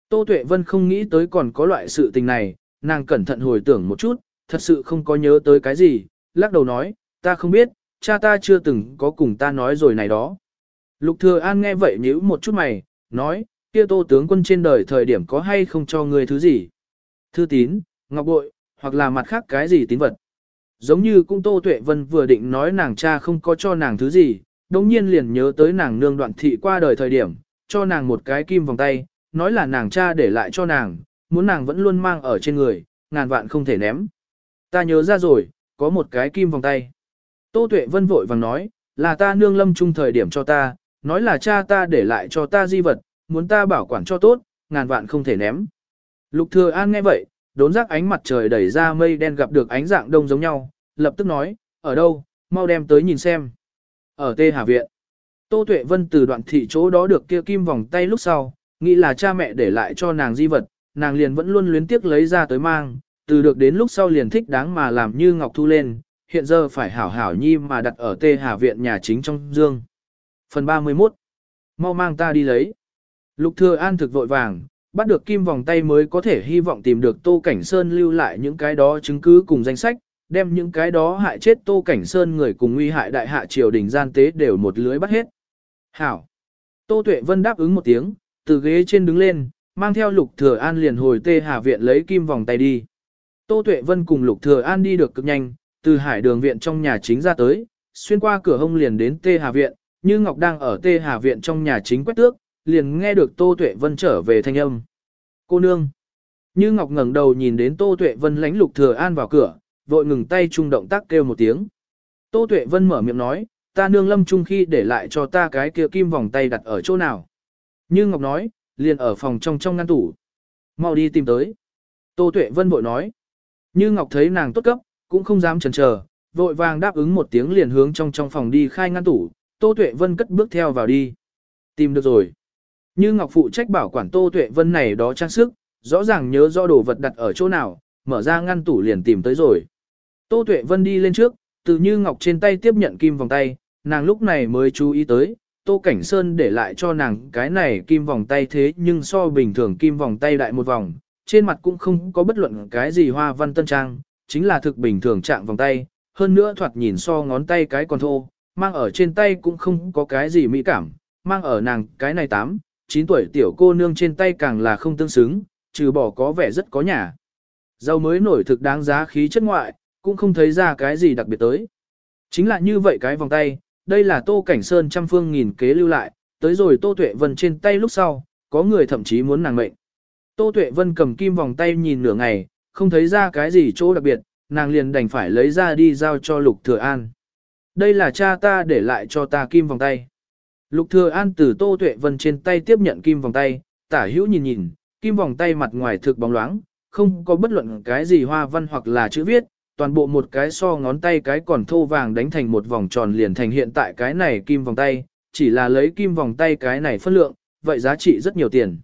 Speaker 1: Tô Tuệ Vân không nghĩ tới còn có loại sự tình này, nàng cẩn thận hồi tưởng một chút, thật sự không có nhớ tới cái gì, lắc đầu nói, ta không biết, cha ta chưa từng có cùng ta nói rồi này đó. Lục Thừa An nghe vậy nhíu một chút mày, nói, kia tô tướng quân trên đời thời điểm có hay không cho ngươi thứ gì? Thư tín, ngọc bội, hoặc là mặt khác cái gì tín vật. Giống như cung Tô Tuệ Vân vừa định nói nàng cha không có cho nàng thứ gì, đồng nhiên liền nhớ tới nàng nương đoạn thị qua đời thời điểm, cho nàng một cái kim vòng tay, nói là nàng cha để lại cho nàng, muốn nàng vẫn luôn mang ở trên người, ngàn vạn không thể ném. Ta nhớ ra rồi, có một cái kim vòng tay. Tô Tuệ Vân vội vàng nói, là ta nương lâm trung thời điểm cho ta, nói là cha ta để lại cho ta di vật, muốn ta bảo quản cho tốt, ngàn vạn không thể ném. Lục Thừa An nghe vậy, đốn giác ánh mặt trời đẩy ra mây đen gặp được ánh dạng đông giống nhau, lập tức nói, ở đâu, mau đem tới nhìn xem. Ở Tê Hà Viện. Tô Tuệ Vân từ đoạn thị chỗ đó được kia kim vòng tay lúc sau, nghĩ là cha mẹ để lại cho nàng di vật, nàng liền vẫn luôn luyến tiếc lấy ra tới mang, từ được đến lúc sau liền thích đáng mà làm như ngọc thu lên, hiện giờ phải hảo hảo nhi mà đặt ở Tê Hà Viện nhà chính trong dương. Phần 31 Mau mang ta đi lấy. Lục Thừa An thực vội vàng, bắt được kim vòng tay mới có thể hy vọng tìm được Tô Cảnh Sơn lưu lại những cái đó chứng cứ cùng danh sách, đem những cái đó hại chết Tô Cảnh Sơn người cùng nguy hại đại hạ triều đình gian tế đều một lưới bắt hết. Hảo. Tô Tuệ Vân đáp ứng một tiếng, từ ghế trên đứng lên, mang theo Lục Thừa An liền hồi Tê Hà Viện lấy kim vòng tay đi. Tô Tuệ Vân cùng Lục Thừa An đi được cực nhanh, từ hải đường viện trong nhà chính ra tới, xuyên qua cửa hông liền đến Tê Hà Viện, như Ngọc đang ở Tê Hà Viện trong nhà chính quét tước, liền nghe được Tô Tuệ Vân trở về thanh âm. Cô nương. Như Ngọc ngẩng đầu nhìn đến Tô Tuệ Vân lánh Lục Thừa An vào cửa, vội ngừng tay trung động tác kêu một tiếng. Tô Tuệ Vân mở miệng nói, ta nương lâm trung khi để lại cho ta cái kia kim vòng tay đặt ở chỗ nào. Như Ngọc nói, liền ở phòng trong trong ngăn tủ. Mau đi tìm tới. Tô Tuệ Vân vội nói. Như Ngọc thấy nàng tốt cấp, cũng không dám chần chờ, vội vàng đáp ứng một tiếng liền hướng trong trong phòng đi khai ngăn tủ, Tô Tuệ Vân cất bước theo vào đi. Tìm được rồi. Như Ngọc phụ trách bảo quản Tô Tuệ Vân này đó trang sức, rõ ràng nhớ rõ đồ vật đặt ở chỗ nào, mở ra ngăn tủ liền tìm tới rồi. Tô Tuệ Vân đi lên trước, từ Như Ngọc trên tay tiếp nhận kim vòng tay, nàng lúc này mới chú ý tới, Tô Cảnh Sơn để lại cho nàng cái này kim vòng tay thế nhưng so bình thường kim vòng tay đại một vòng, trên mặt cũng không có bất luận cái gì hoa văn tân trang, chính là thực bình thường trạng vòng tay, hơn nữa thoạt nhìn so ngón tay cái còn thô, mang ở trên tay cũng không có cái gì mỹ cảm, mang ở nàng cái này tám. 9 tuổi tiểu cô nương trên tay càng là không tương xứng, trừ bỏ có vẻ rất có nhà. Dâu mới nổi thực đáng giá khí chất ngoại, cũng không thấy ra cái gì đặc biệt tới. Chính là như vậy cái vòng tay, đây là Tô Cảnh Sơn trăm phương nghìn kế lưu lại, tới rồi Tô Tuệ Vân trên tay lúc sau, có người thậm chí muốn nàng mệnh. Tô Tuệ Vân cầm kim vòng tay nhìn nửa ngày, không thấy ra cái gì chỗ đặc biệt, nàng liền đành phải lấy ra đi giao cho Lục Thừa An. Đây là cha ta để lại cho ta kim vòng tay. Lục Thừa An từ Tô Tuệ Vân trên tay tiếp nhận kim vòng tay, tả hữu nhìn nhìn, kim vòng tay mặt ngoài thực bóng loáng, không có bất luận cái gì hoa văn hoặc là chữ viết, toàn bộ một cái so ngón tay cái còn thô vàng đánh thành một vòng tròn liền thành hiện tại cái này kim vòng tay, chỉ là lấy kim vòng tay cái này phân lượng, vậy giá trị rất nhiều tiền.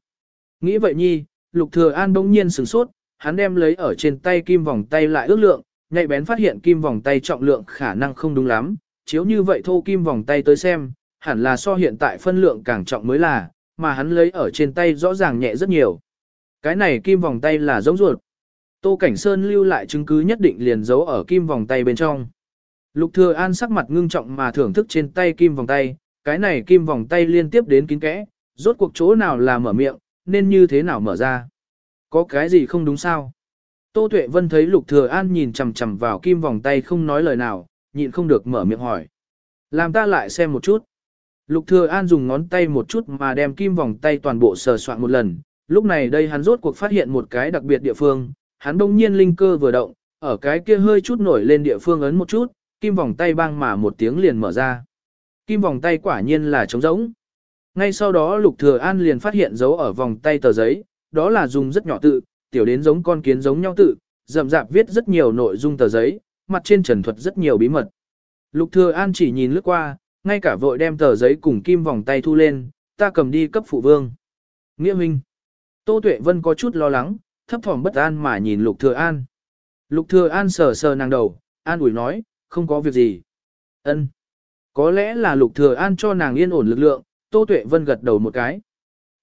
Speaker 1: Nghĩ vậy nhi, Lục Thừa An bỗng nhiên sửng sốt, hắn đem lấy ở trên tay kim vòng tay lại ước lượng, nhạy bén phát hiện kim vòng tay trọng lượng khả năng không đúng lắm, chiếu như vậy thô kim vòng tay tới xem, hẳn là so hiện tại phân lượng càng trọng mới là, mà hắn lấy ở trên tay rõ ràng nhẹ rất nhiều. Cái này kim vòng tay là giống ruột. Tô Cảnh Sơn lưu lại chứng cứ nhất định liền giấu ở kim vòng tay bên trong. Lục Thừa An sắc mặt ngưng trọng mà thưởng thức trên tay kim vòng tay, cái này kim vòng tay liên tiếp đến kín kẽ, rốt cuộc chỗ nào là mở miệng, nên như thế nào mở ra. Có cái gì không đúng sao? Tô Tuệ Vân thấy Lục Thừa An nhìn chằm chằm vào kim vòng tay không nói lời nào, nhịn không được mở miệng hỏi. Làm ta lại xem một chút. Lục Thừa An dùng ngón tay một chút mà đem kim vòng tay toàn bộ sờ soạn một lần. Lúc này đây hắn rốt cuộc phát hiện một cái đặc biệt địa phương, hắn đông nhiên linh cơ vừa động, ở cái kia hơi chút nổi lên địa phương ấn một chút, kim vòng tay băng mà một tiếng liền mở ra. Kim vòng tay quả nhiên là trống rỗng. Ngay sau đó Lục Thừa An liền phát hiện dấu ở vòng tay tờ giấy, đó là dùng rất nhỏ tự, tiểu đến giống con kiến giống nhau tự, rậm rạp viết rất nhiều nội dung tờ giấy, mặt trên trần thuật rất nhiều bí mật. Lục Thừa An chỉ nhìn lướt qua, ngay cả vội đem tờ giấy cùng kim vòng tay thu lên, ta cầm đi cấp phụ vương. Nghĩa Minh. Tô Tuệ Vân có chút lo lắng, thấp thỏm bất an mà nhìn Lục Thừa An. Lục Thừa An sờ sờ nàng đầu, an ủi nói, không có việc gì. Ân. Có lẽ là Lục Thừa An cho nàng yên ổn lực lượng, Tô Tuệ Vân gật đầu một cái.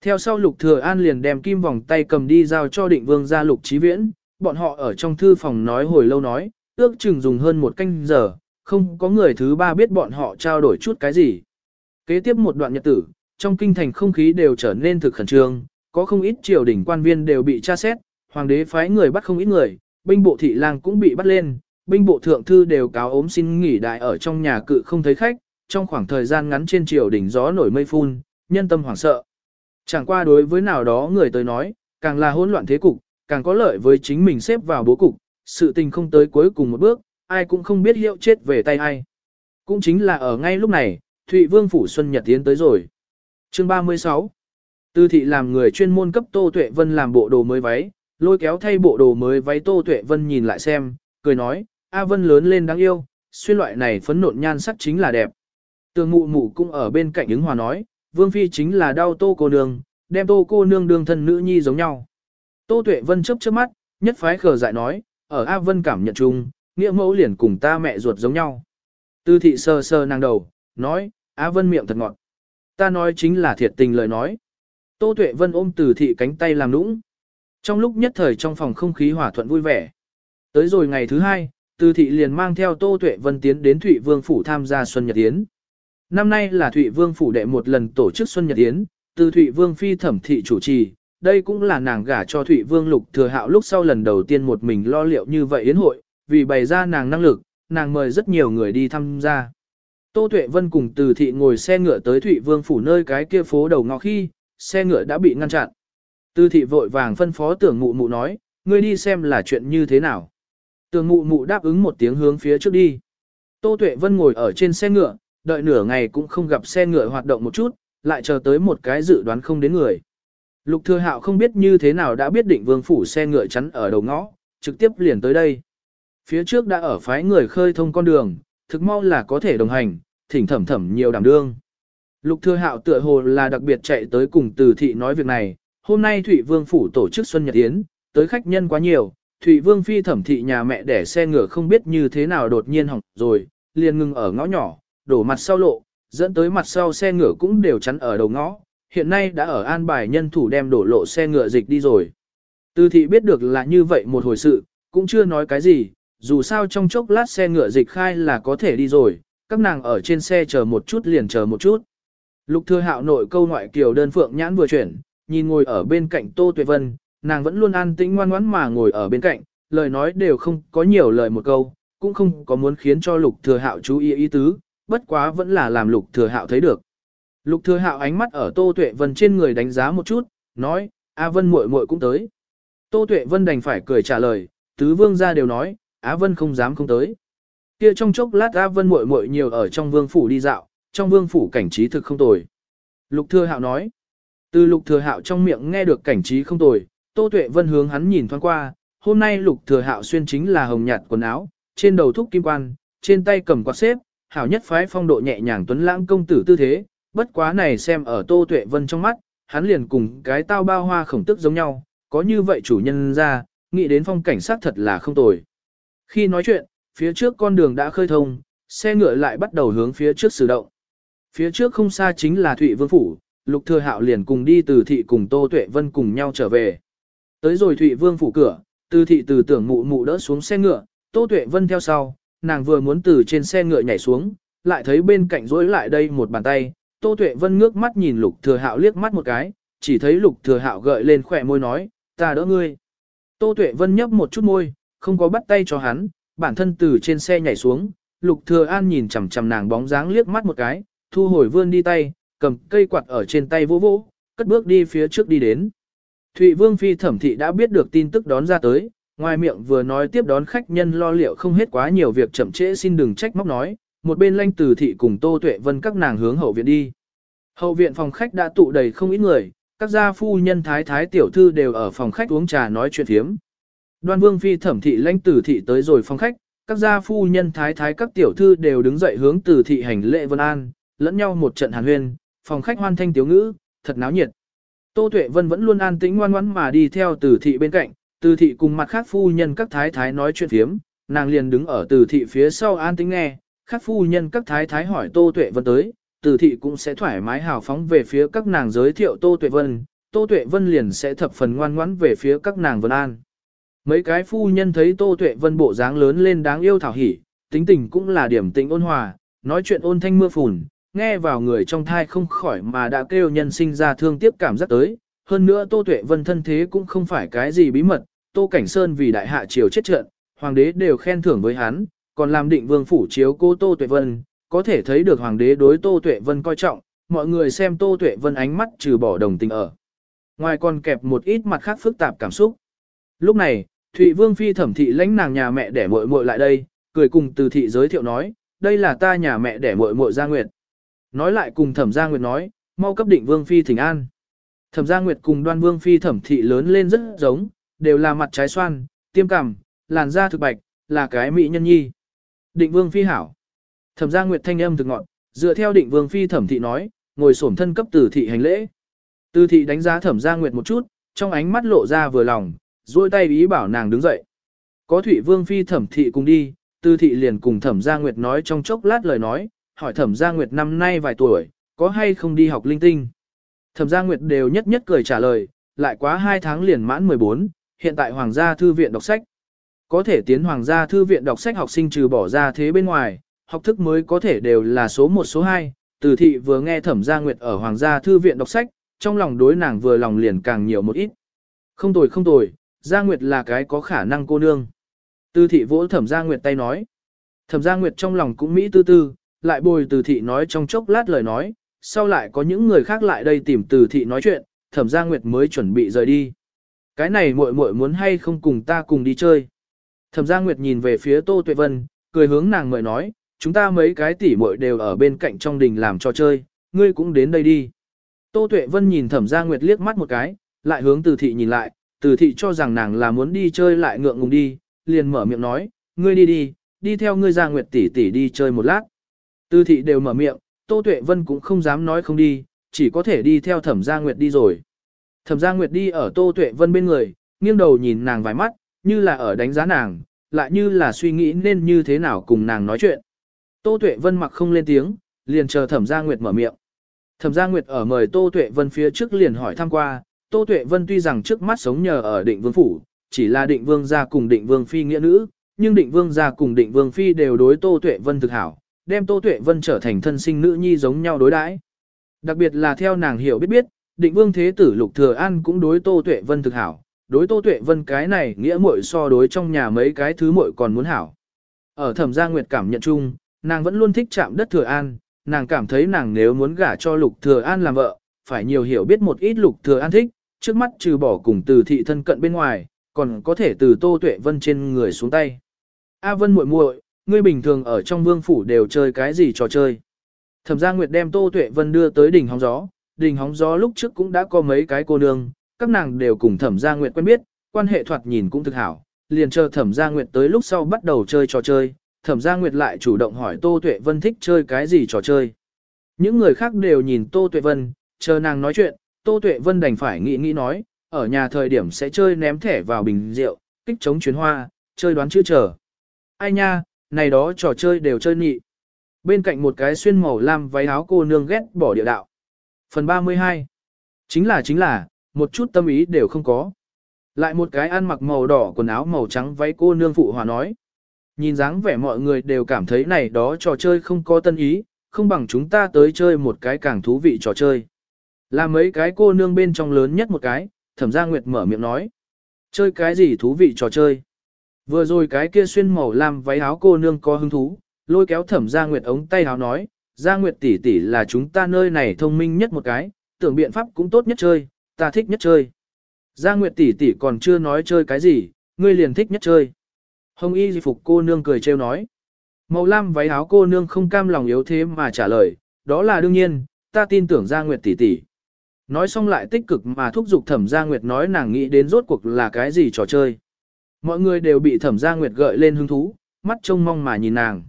Speaker 1: Theo sau Lục Thừa An liền đem kim vòng tay cầm đi giao cho định vương gia Lục Chí Viễn, bọn họ ở trong thư phòng nói hồi lâu nói, ước chừng dùng hơn một canh giờ, không có người thứ ba biết bọn họ trao đổi chút cái gì. Kế tiếp một đoạn nhật tử, trong kinh thành không khí đều trở nên thực khẩn trương, có không ít triều đình quan viên đều bị tra xét, hoàng đế phái người bắt không ít người, binh bộ thị lang cũng bị bắt lên, binh bộ thượng thư đều cáo ốm xin nghỉ đại ở trong nhà cự không thấy khách, trong khoảng thời gian ngắn trên triều đình gió nổi mây phun, nhân tâm hoảng sợ. Chẳng qua đối với nào đó người tới nói, càng là hỗn loạn thế cục, càng có lợi với chính mình xếp vào bố cục, sự tình không tới cuối cùng một bước, ai cũng không biết hiệu chết về tay ai. Cũng chính là ở ngay lúc này, Thụy Vương Phủ Xuân Nhật tiến tới rồi. Chương 36 Tư thị làm người chuyên môn cấp Tô Tuệ Vân làm bộ đồ mới váy, lôi kéo thay bộ đồ mới váy Tô Tuệ Vân nhìn lại xem, cười nói, A Vân lớn lên đáng yêu, xuyên loại này phấn nộn nhan sắc chính là đẹp. Tường mụ mụ cũng ở bên cạnh ứng hòa nói, Vương Phi chính là đau Tô cô nương, đem Tô cô nương đương thân nữ nhi giống nhau. Tô Tuệ Vân chớp chớp mắt, nhất phái khờ dại nói, ở A Vân cảm nhận chung, nghĩa mẫu liền cùng ta mẹ ruột giống nhau. Tư thị sơ sơ nàng đầu, nói, Á Vân miệng thật ngọt. Ta nói chính là thiệt tình lời nói. Tô Tuệ Vân ôm từ thị cánh tay làm nũng. Trong lúc nhất thời trong phòng không khí hòa thuận vui vẻ. Tới rồi ngày thứ hai, từ thị liền mang theo Tô Tuệ Vân tiến đến Thụy Vương Phủ tham gia Xuân Nhật Yến. Năm nay là Thụy Vương Phủ đệ một lần tổ chức Xuân Nhật Yến, từ Thụy Vương Phi thẩm thị chủ trì, đây cũng là nàng gả cho Thụy Vương Lục Thừa Hạo lúc sau lần đầu tiên một mình lo liệu như vậy yến hội, vì bày ra nàng năng lực, nàng mời rất nhiều người đi tham gia. Tô Tuệ Vân cùng Từ Thị ngồi xe ngựa tới Thụy Vương phủ nơi cái kia phố đầu ngõ khi, xe ngựa đã bị ngăn chặn. Từ Thị vội vàng phân phó tưởng mụ mụ nói, ngươi đi xem là chuyện như thế nào. Tưởng mụ mụ đáp ứng một tiếng hướng phía trước đi. Tô Tuệ Vân ngồi ở trên xe ngựa, đợi nửa ngày cũng không gặp xe ngựa hoạt động một chút, lại chờ tới một cái dự đoán không đến người. Lục Thừa Hạo không biết như thế nào đã biết định vương phủ xe ngựa chắn ở đầu ngõ, trực tiếp liền tới đây. Phía trước đã ở phái người khơi thông con đường, thực mau là có thể đồng hành, thỉnh thẩm thẩm nhiều đảm đương. Lục Thừa Hạo tựa hồ là đặc biệt chạy tới cùng Từ thị nói việc này, hôm nay Thụy Vương phủ tổ chức xuân nhật yến, tới khách nhân quá nhiều, Thụy Vương phi thẩm thị nhà mẹ để xe ngựa không biết như thế nào đột nhiên hỏng rồi, liền ngừng ở ngõ nhỏ, đổ mặt sau lộ, dẫn tới mặt sau xe ngựa cũng đều chắn ở đầu ngõ, hiện nay đã ở an bài nhân thủ đem đổ lộ xe ngựa dịch đi rồi. Từ thị biết được là như vậy một hồi sự, cũng chưa nói cái gì, dù sao trong chốc lát xe ngựa dịch khai là có thể đi rồi, các nàng ở trên xe chờ một chút liền chờ một chút. Lục thừa hạo nội câu ngoại kiều đơn phượng nhãn vừa chuyển, nhìn ngồi ở bên cạnh Tô Tuệ Vân, nàng vẫn luôn an tĩnh ngoan ngoãn mà ngồi ở bên cạnh, lời nói đều không có nhiều lời một câu, cũng không có muốn khiến cho lục thừa hạo chú ý ý tứ, bất quá vẫn là làm lục thừa hạo thấy được. Lục thừa hạo ánh mắt ở Tô Tuệ Vân trên người đánh giá một chút, nói, A Vân muội muội cũng tới. Tô Tuệ Vân đành phải cười trả lời, tứ vương gia đều nói, Á Vân không dám không tới. Kia trong chốc lát Á Vân muội muội nhiều ở trong vương phủ đi dạo, trong vương phủ cảnh trí thực không tồi. Lục Thừa Hạo nói. Từ Lục Thừa Hạo trong miệng nghe được cảnh trí không tồi, Tô Tuệ Vân hướng hắn nhìn thoáng qua, hôm nay Lục Thừa Hạo xuyên chính là hồng nhạt quần áo, trên đầu thúc kim quan, trên tay cầm quạt xếp, hảo nhất phái phong độ nhẹ nhàng tuấn lãng công tử tư thế, bất quá này xem ở Tô Tuệ Vân trong mắt, hắn liền cùng cái tao bao hoa khổng tức giống nhau, có như vậy chủ nhân ra, nghĩ đến phong cảnh sát thật là không tồi. Khi nói chuyện, phía trước con đường đã khơi thông, xe ngựa lại bắt đầu hướng phía trước sử động. Phía trước không xa chính là Thụy Vương Phủ, Lục Thừa Hạo liền cùng đi từ thị cùng Tô Tuệ Vân cùng nhau trở về. Tới rồi Thụy Vương Phủ cửa, từ thị từ tưởng mụ mụ đỡ xuống xe ngựa, Tô Tuệ Vân theo sau, nàng vừa muốn từ trên xe ngựa nhảy xuống, lại thấy bên cạnh rối lại đây một bàn tay, Tô Tuệ Vân ngước mắt nhìn Lục Thừa Hạo liếc mắt một cái, chỉ thấy Lục Thừa Hạo gợi lên khóe môi nói, ta đỡ ngươi. Tô Tuệ Vân nhấp một chút môi, không có bắt tay cho hắn, bản thân từ trên xe nhảy xuống, Lục Thừa An nhìn chằm chằm nàng bóng dáng liếc mắt một cái, thu hồi vươn đi tay, cầm cây quạt ở trên tay vỗ vỗ, cất bước đi phía trước đi đến. Thụy Vương Phi thẩm thị đã biết được tin tức đón ra tới, ngoài miệng vừa nói tiếp đón khách nhân lo liệu không hết quá nhiều việc chậm trễ xin đừng trách móc nói, một bên lanh từ thị cùng Tô Tuệ Vân các nàng hướng hậu viện đi. Hậu viện phòng khách đã tụ đầy không ít người, các gia phu nhân thái thái tiểu thư đều ở phòng khách uống trà nói chuyện thiếm. Đoan Vương phi thẩm thị lãnh tử thị tới rồi phòng khách, các gia phu nhân thái thái các tiểu thư đều đứng dậy hướng tử thị hành lễ vân an, lẫn nhau một trận hàn huyên, phòng khách hoan thanh tiểu ngữ, thật náo nhiệt. Tô Tuệ Vân vẫn luôn an tĩnh ngoan ngoãn mà đi theo tử thị bên cạnh, tử thị cùng mặt khác phu nhân các thái thái nói chuyện phiếm, nàng liền đứng ở tử thị phía sau an tĩnh nghe, các phu nhân các thái thái hỏi Tô Tuệ Vân tới, tử thị cũng sẽ thoải mái hào phóng về phía các nàng giới thiệu Tô Tuệ Vân, Tô Tuệ Vân liền sẽ thập phần ngoan ngoãn về phía các nàng vân an. Mấy cái phu nhân thấy Tô Tuệ Vân bộ dáng lớn lên đáng yêu thảo hỉ, tính tình cũng là điểm tĩnh ôn hòa, nói chuyện ôn thanh mưa phùn, nghe vào người trong thai không khỏi mà đã kêu nhân sinh ra thương tiếc cảm giác tới. Hơn nữa Tô Tuệ Vân thân thế cũng không phải cái gì bí mật, Tô Cảnh Sơn vì đại hạ triều chết trận, hoàng đế đều khen thưởng với hắn, còn làm định vương phủ chiếu cô Tô Tuệ Vân, có thể thấy được hoàng đế đối Tô Tuệ Vân coi trọng, mọi người xem Tô Tuệ Vân ánh mắt trừ bỏ đồng tình ở. Ngoài còn kẹp một ít mặt khác phức tạp cảm xúc. Lúc này, Thụy Vương Phi thẩm thị lãnh nàng nhà mẹ để muội muội lại đây, cười cùng từ thị giới thiệu nói, đây là ta nhà mẹ để muội muội Gia Nguyệt. Nói lại cùng thẩm Gia Nguyệt nói, mau cấp định Vương Phi thỉnh an. Thẩm Gia Nguyệt cùng đoan Vương Phi thẩm thị lớn lên rất giống, đều là mặt trái xoan, tiêm cằm, làn da thực bạch, là cái mỹ nhân nhi. Định Vương Phi hảo. Thẩm Gia Nguyệt thanh âm thực ngọn, dựa theo định Vương Phi thẩm thị nói, ngồi xổm thân cấp từ thị hành lễ. Từ thị đánh giá thẩm Gia Nguyệt một chút, trong ánh mắt lộ ra vừa lòng, duỗi tay ý bảo nàng đứng dậy. Có Thụy Vương Phi thẩm thị cùng đi, Tư thị liền cùng Thẩm Gia Nguyệt nói trong chốc lát lời nói, hỏi Thẩm Gia Nguyệt năm nay vài tuổi, có hay không đi học linh tinh. Thẩm Gia Nguyệt đều nhất nhất cười trả lời, lại quá 2 tháng liền mãn 14, hiện tại Hoàng gia thư viện đọc sách. Có thể tiến Hoàng gia thư viện đọc sách học sinh trừ bỏ ra thế bên ngoài, học thức mới có thể đều là số 1 số 2. Từ thị vừa nghe Thẩm Gia Nguyệt ở Hoàng gia thư viện đọc sách, trong lòng đối nàng vừa lòng liền càng nhiều một ít. Không tồi không tồi, Gia Nguyệt là cái có khả năng cô nương. Tư thị vỗ thẩm gia nguyệt tay nói. Thẩm gia nguyệt trong lòng cũng mỹ tư tư, lại bồi từ thị nói trong chốc lát lời nói, sau lại có những người khác lại đây tìm từ thị nói chuyện, thẩm gia nguyệt mới chuẩn bị rời đi. Cái này muội muội muốn hay không cùng ta cùng đi chơi. Thẩm gia nguyệt nhìn về phía Tô Tuệ Vân, cười hướng nàng mời nói, chúng ta mấy cái tỷ muội đều ở bên cạnh trong đình làm trò chơi, ngươi cũng đến đây đi. Tô Tuệ Vân nhìn thẩm gia nguyệt liếc mắt một cái, lại hướng từ thị nhìn lại, từ thị cho rằng nàng là muốn đi chơi lại ngượng ngùng đi, liền mở miệng nói, ngươi đi đi, đi theo ngươi ra nguyệt tỷ tỷ đi chơi một lát. Tư thị đều mở miệng, Tô Tuệ Vân cũng không dám nói không đi, chỉ có thể đi theo thẩm gia nguyệt đi rồi. Thẩm gia nguyệt đi ở Tô Tuệ Vân bên người, nghiêng đầu nhìn nàng vài mắt, như là ở đánh giá nàng, lại như là suy nghĩ nên như thế nào cùng nàng nói chuyện. Tô Tuệ Vân mặc không lên tiếng, liền chờ Thẩm Gia Nguyệt mở miệng. Thẩm Gia Nguyệt ở mời Tô Tuệ Vân phía trước liền hỏi thăm qua, Tô Tuệ Vân tuy rằng trước mắt sống nhờ ở Định Vương phủ, chỉ là định vương gia cùng định vương phi nghĩa nữ, nhưng định vương gia cùng định vương phi đều đối Tô Tuệ Vân thực hảo, đem Tô Tuệ Vân trở thành thân sinh nữ nhi giống nhau đối đãi. Đặc biệt là theo nàng hiểu biết biết, định vương thế tử Lục Thừa An cũng đối Tô Tuệ Vân thực hảo, đối Tô Tuệ Vân cái này nghĩa muội so đối trong nhà mấy cái thứ muội còn muốn hảo. Ở Thẩm Gia Nguyệt cảm nhận chung, nàng vẫn luôn thích chạm đất Thừa An, nàng cảm thấy nàng nếu muốn gả cho Lục Thừa An làm vợ, phải nhiều hiểu biết một ít Lục Thừa An thích, trước mắt trừ bỏ cùng từ thị thân cận bên ngoài, còn có thể từ Tô Tuệ Vân trên người xuống tay. A Vân muội muội, ngươi bình thường ở trong vương phủ đều chơi cái gì trò chơi? Thẩm Gia Nguyệt đem Tô Tuệ Vân đưa tới đỉnh hóng gió, đỉnh hóng gió lúc trước cũng đã có mấy cái cô nương, các nàng đều cùng Thẩm Gia Nguyệt quen biết, quan hệ thoạt nhìn cũng thực hảo, liền chờ Thẩm Gia Nguyệt tới lúc sau bắt đầu chơi trò chơi, Thẩm Gia Nguyệt lại chủ động hỏi Tô Tuệ Vân thích chơi cái gì trò chơi. Những người khác đều nhìn Tô Tuệ Vân, chờ nàng nói chuyện, Tô Tuệ Vân đành phải nghĩ nghĩ nói, ở nhà thời điểm sẽ chơi ném thẻ vào bình rượu, kích chống chuyến hoa, chơi đoán chữ chờ. Ai nha, này đó trò chơi đều chơi nhị. Bên cạnh một cái xuyên màu lam váy áo cô nương ghét bỏ địa đạo. Phần 32. Chính là chính là, một chút tâm ý đều không có. Lại một cái ăn mặc màu đỏ quần áo màu trắng váy cô nương phụ hòa nói. Nhìn dáng vẻ mọi người đều cảm thấy này đó trò chơi không có tân ý, không bằng chúng ta tới chơi một cái càng thú vị trò chơi. Là mấy cái cô nương bên trong lớn nhất một cái, thẩm gia nguyệt mở miệng nói. Chơi cái gì thú vị trò chơi? Vừa rồi cái kia xuyên màu lam váy áo cô nương có hứng thú, lôi kéo thẩm gia nguyệt ống tay áo nói, gia nguyệt tỷ tỷ là chúng ta nơi này thông minh nhất một cái, tưởng biện pháp cũng tốt nhất chơi, ta thích nhất chơi. Gia nguyệt tỷ tỷ còn chưa nói chơi cái gì, ngươi liền thích nhất chơi. Hồng y di phục cô nương cười trêu nói. Màu lam váy áo cô nương không cam lòng yếu thế mà trả lời, đó là đương nhiên, ta tin tưởng Gia Nguyệt tỷ tỷ. Nói xong lại tích cực mà thúc giục thẩm gia nguyệt nói nàng nghĩ đến rốt cuộc là cái gì trò chơi. Mọi người đều bị thẩm gia nguyệt gợi lên hứng thú, mắt trông mong mà nhìn nàng.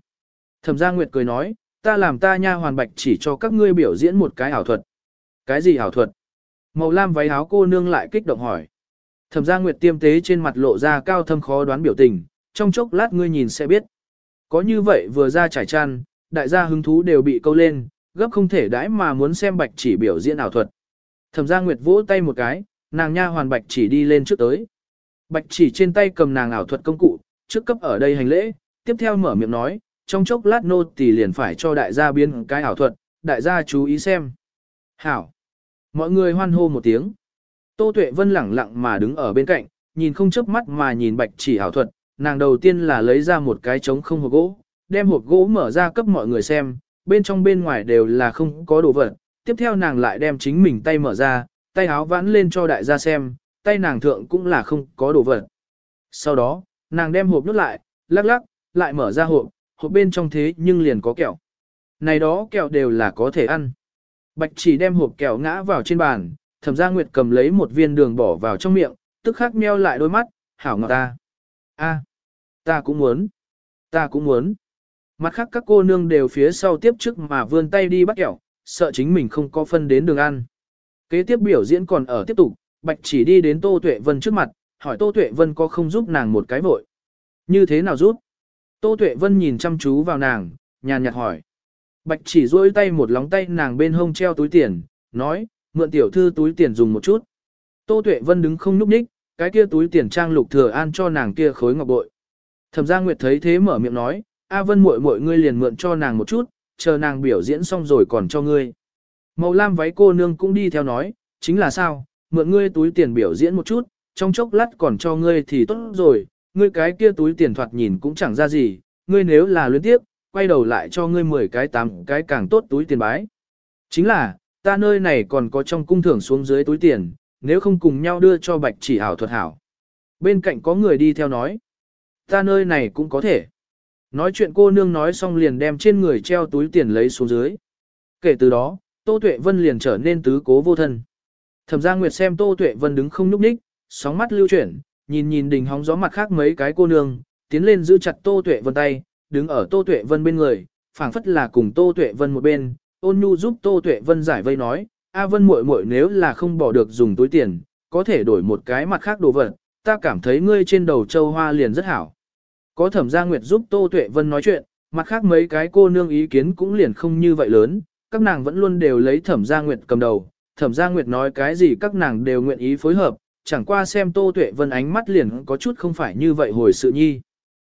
Speaker 1: Thẩm gia nguyệt cười nói, ta làm ta nha hoàn bạch chỉ cho các ngươi biểu diễn một cái ảo thuật. Cái gì ảo thuật? Màu lam váy áo cô nương lại kích động hỏi. Thẩm gia nguyệt tiêm tế trên mặt lộ ra cao thâm khó đoán biểu tình, trong chốc lát ngươi nhìn sẽ biết. Có như vậy vừa ra trải tràn, đại gia hứng thú đều bị câu lên, gấp không thể đãi mà muốn xem bạch chỉ biểu diễn ảo thuật. Thẩm Gia Nguyệt vỗ tay một cái, nàng nha hoàn Bạch chỉ đi lên trước tới. Bạch chỉ trên tay cầm nàng ảo thuật công cụ, trước cấp ở đây hành lễ, tiếp theo mở miệng nói, trong chốc lát nô tỳ liền phải cho đại gia biến cái ảo thuật, đại gia chú ý xem. Hảo. Mọi người hoan hô một tiếng. Tô Tuệ Vân lẳng lặng mà đứng ở bên cạnh, nhìn không chớp mắt mà nhìn bạch chỉ ảo thuật, nàng đầu tiên là lấy ra một cái trống không hộp gỗ, đem hộp gỗ mở ra cấp mọi người xem, bên trong bên ngoài đều là không có đồ vật, tiếp theo nàng lại đem chính mình tay mở ra, tay áo vãn lên cho đại gia xem, tay nàng thượng cũng là không có đồ vật. Sau đó, nàng đem hộp nút lại, lắc lắc, lại mở ra hộp, hộp bên trong thế nhưng liền có kẹo. Này đó kẹo đều là có thể ăn. Bạch chỉ đem hộp kẹo ngã vào trên bàn, thẩm gia nguyệt cầm lấy một viên đường bỏ vào trong miệng, tức khắc meo lại đôi mắt, hảo ngọt ta. a ta cũng muốn. Ta cũng muốn. Mặt khác các cô nương đều phía sau tiếp trước mà vươn tay đi bắt kẹo, sợ chính mình không có phân đến đường ăn. Kế tiếp biểu diễn còn ở tiếp tục, Bạch chỉ đi đến Tô Tuệ Vân trước mặt, hỏi Tô Tuệ Vân có không giúp nàng một cái vội. Như thế nào giúp? Tô Tuệ Vân nhìn chăm chú vào nàng, nhàn nhạt hỏi. Bạch chỉ duỗi tay một lóng tay nàng bên hông treo túi tiền, nói, mượn tiểu thư túi tiền dùng một chút. Tô Tuệ Vân đứng không nhúc nhích, cái kia túi tiền trang lục thừa an cho nàng kia khối ngọc bội. Thẩm Gia Nguyệt thấy thế mở miệng nói, A Vân muội muội ngươi liền mượn cho nàng một chút, chờ nàng biểu diễn xong rồi còn cho ngươi. Màu lam váy cô nương cũng đi theo nói, chính là sao, mượn ngươi túi tiền biểu diễn một chút, trong chốc lát còn cho ngươi thì tốt rồi, ngươi cái kia túi tiền thoạt nhìn cũng chẳng ra gì, ngươi nếu là luyến tiếp, quay đầu lại cho ngươi 10 cái 8 cái càng tốt túi tiền bái. Chính là, ta nơi này còn có trong cung thưởng xuống dưới túi tiền, nếu không cùng nhau đưa cho bạch chỉ hảo thuật hảo. Bên cạnh có người đi theo nói, ta nơi này cũng có thể. Nói chuyện cô nương nói xong liền đem trên người treo túi tiền lấy xuống dưới. Kể từ đó, Tô Tuệ Vân liền trở nên tứ cố vô thân. Thẩm Gia Nguyệt xem Tô Tuệ Vân đứng không nhúc nhích, sóng mắt lưu chuyển, nhìn nhìn đỉnh hóng gió mặt khác mấy cái cô nương, tiến lên giữ chặt Tô Tuệ Vân tay, đứng ở Tô Tuệ Vân bên người, phảng phất là cùng Tô Tuệ Vân một bên, ôn nhu giúp Tô Tuệ Vân giải vây nói, A Vân muội muội nếu là không bỏ được dùng túi tiền, có thể đổi một cái mặt khác đồ vật, ta cảm thấy ngươi trên đầu châu hoa liền rất hảo. Có Thẩm Gia Nguyệt giúp Tô Tuệ Vân nói chuyện, mặt khác mấy cái cô nương ý kiến cũng liền không như vậy lớn, các nàng vẫn luôn đều lấy Thẩm Gia Nguyệt cầm đầu, Thẩm Gia Nguyệt nói cái gì các nàng đều nguyện ý phối hợp, chẳng qua xem Tô Tuệ Vân ánh mắt liền có chút không phải như vậy hồi sự nhi.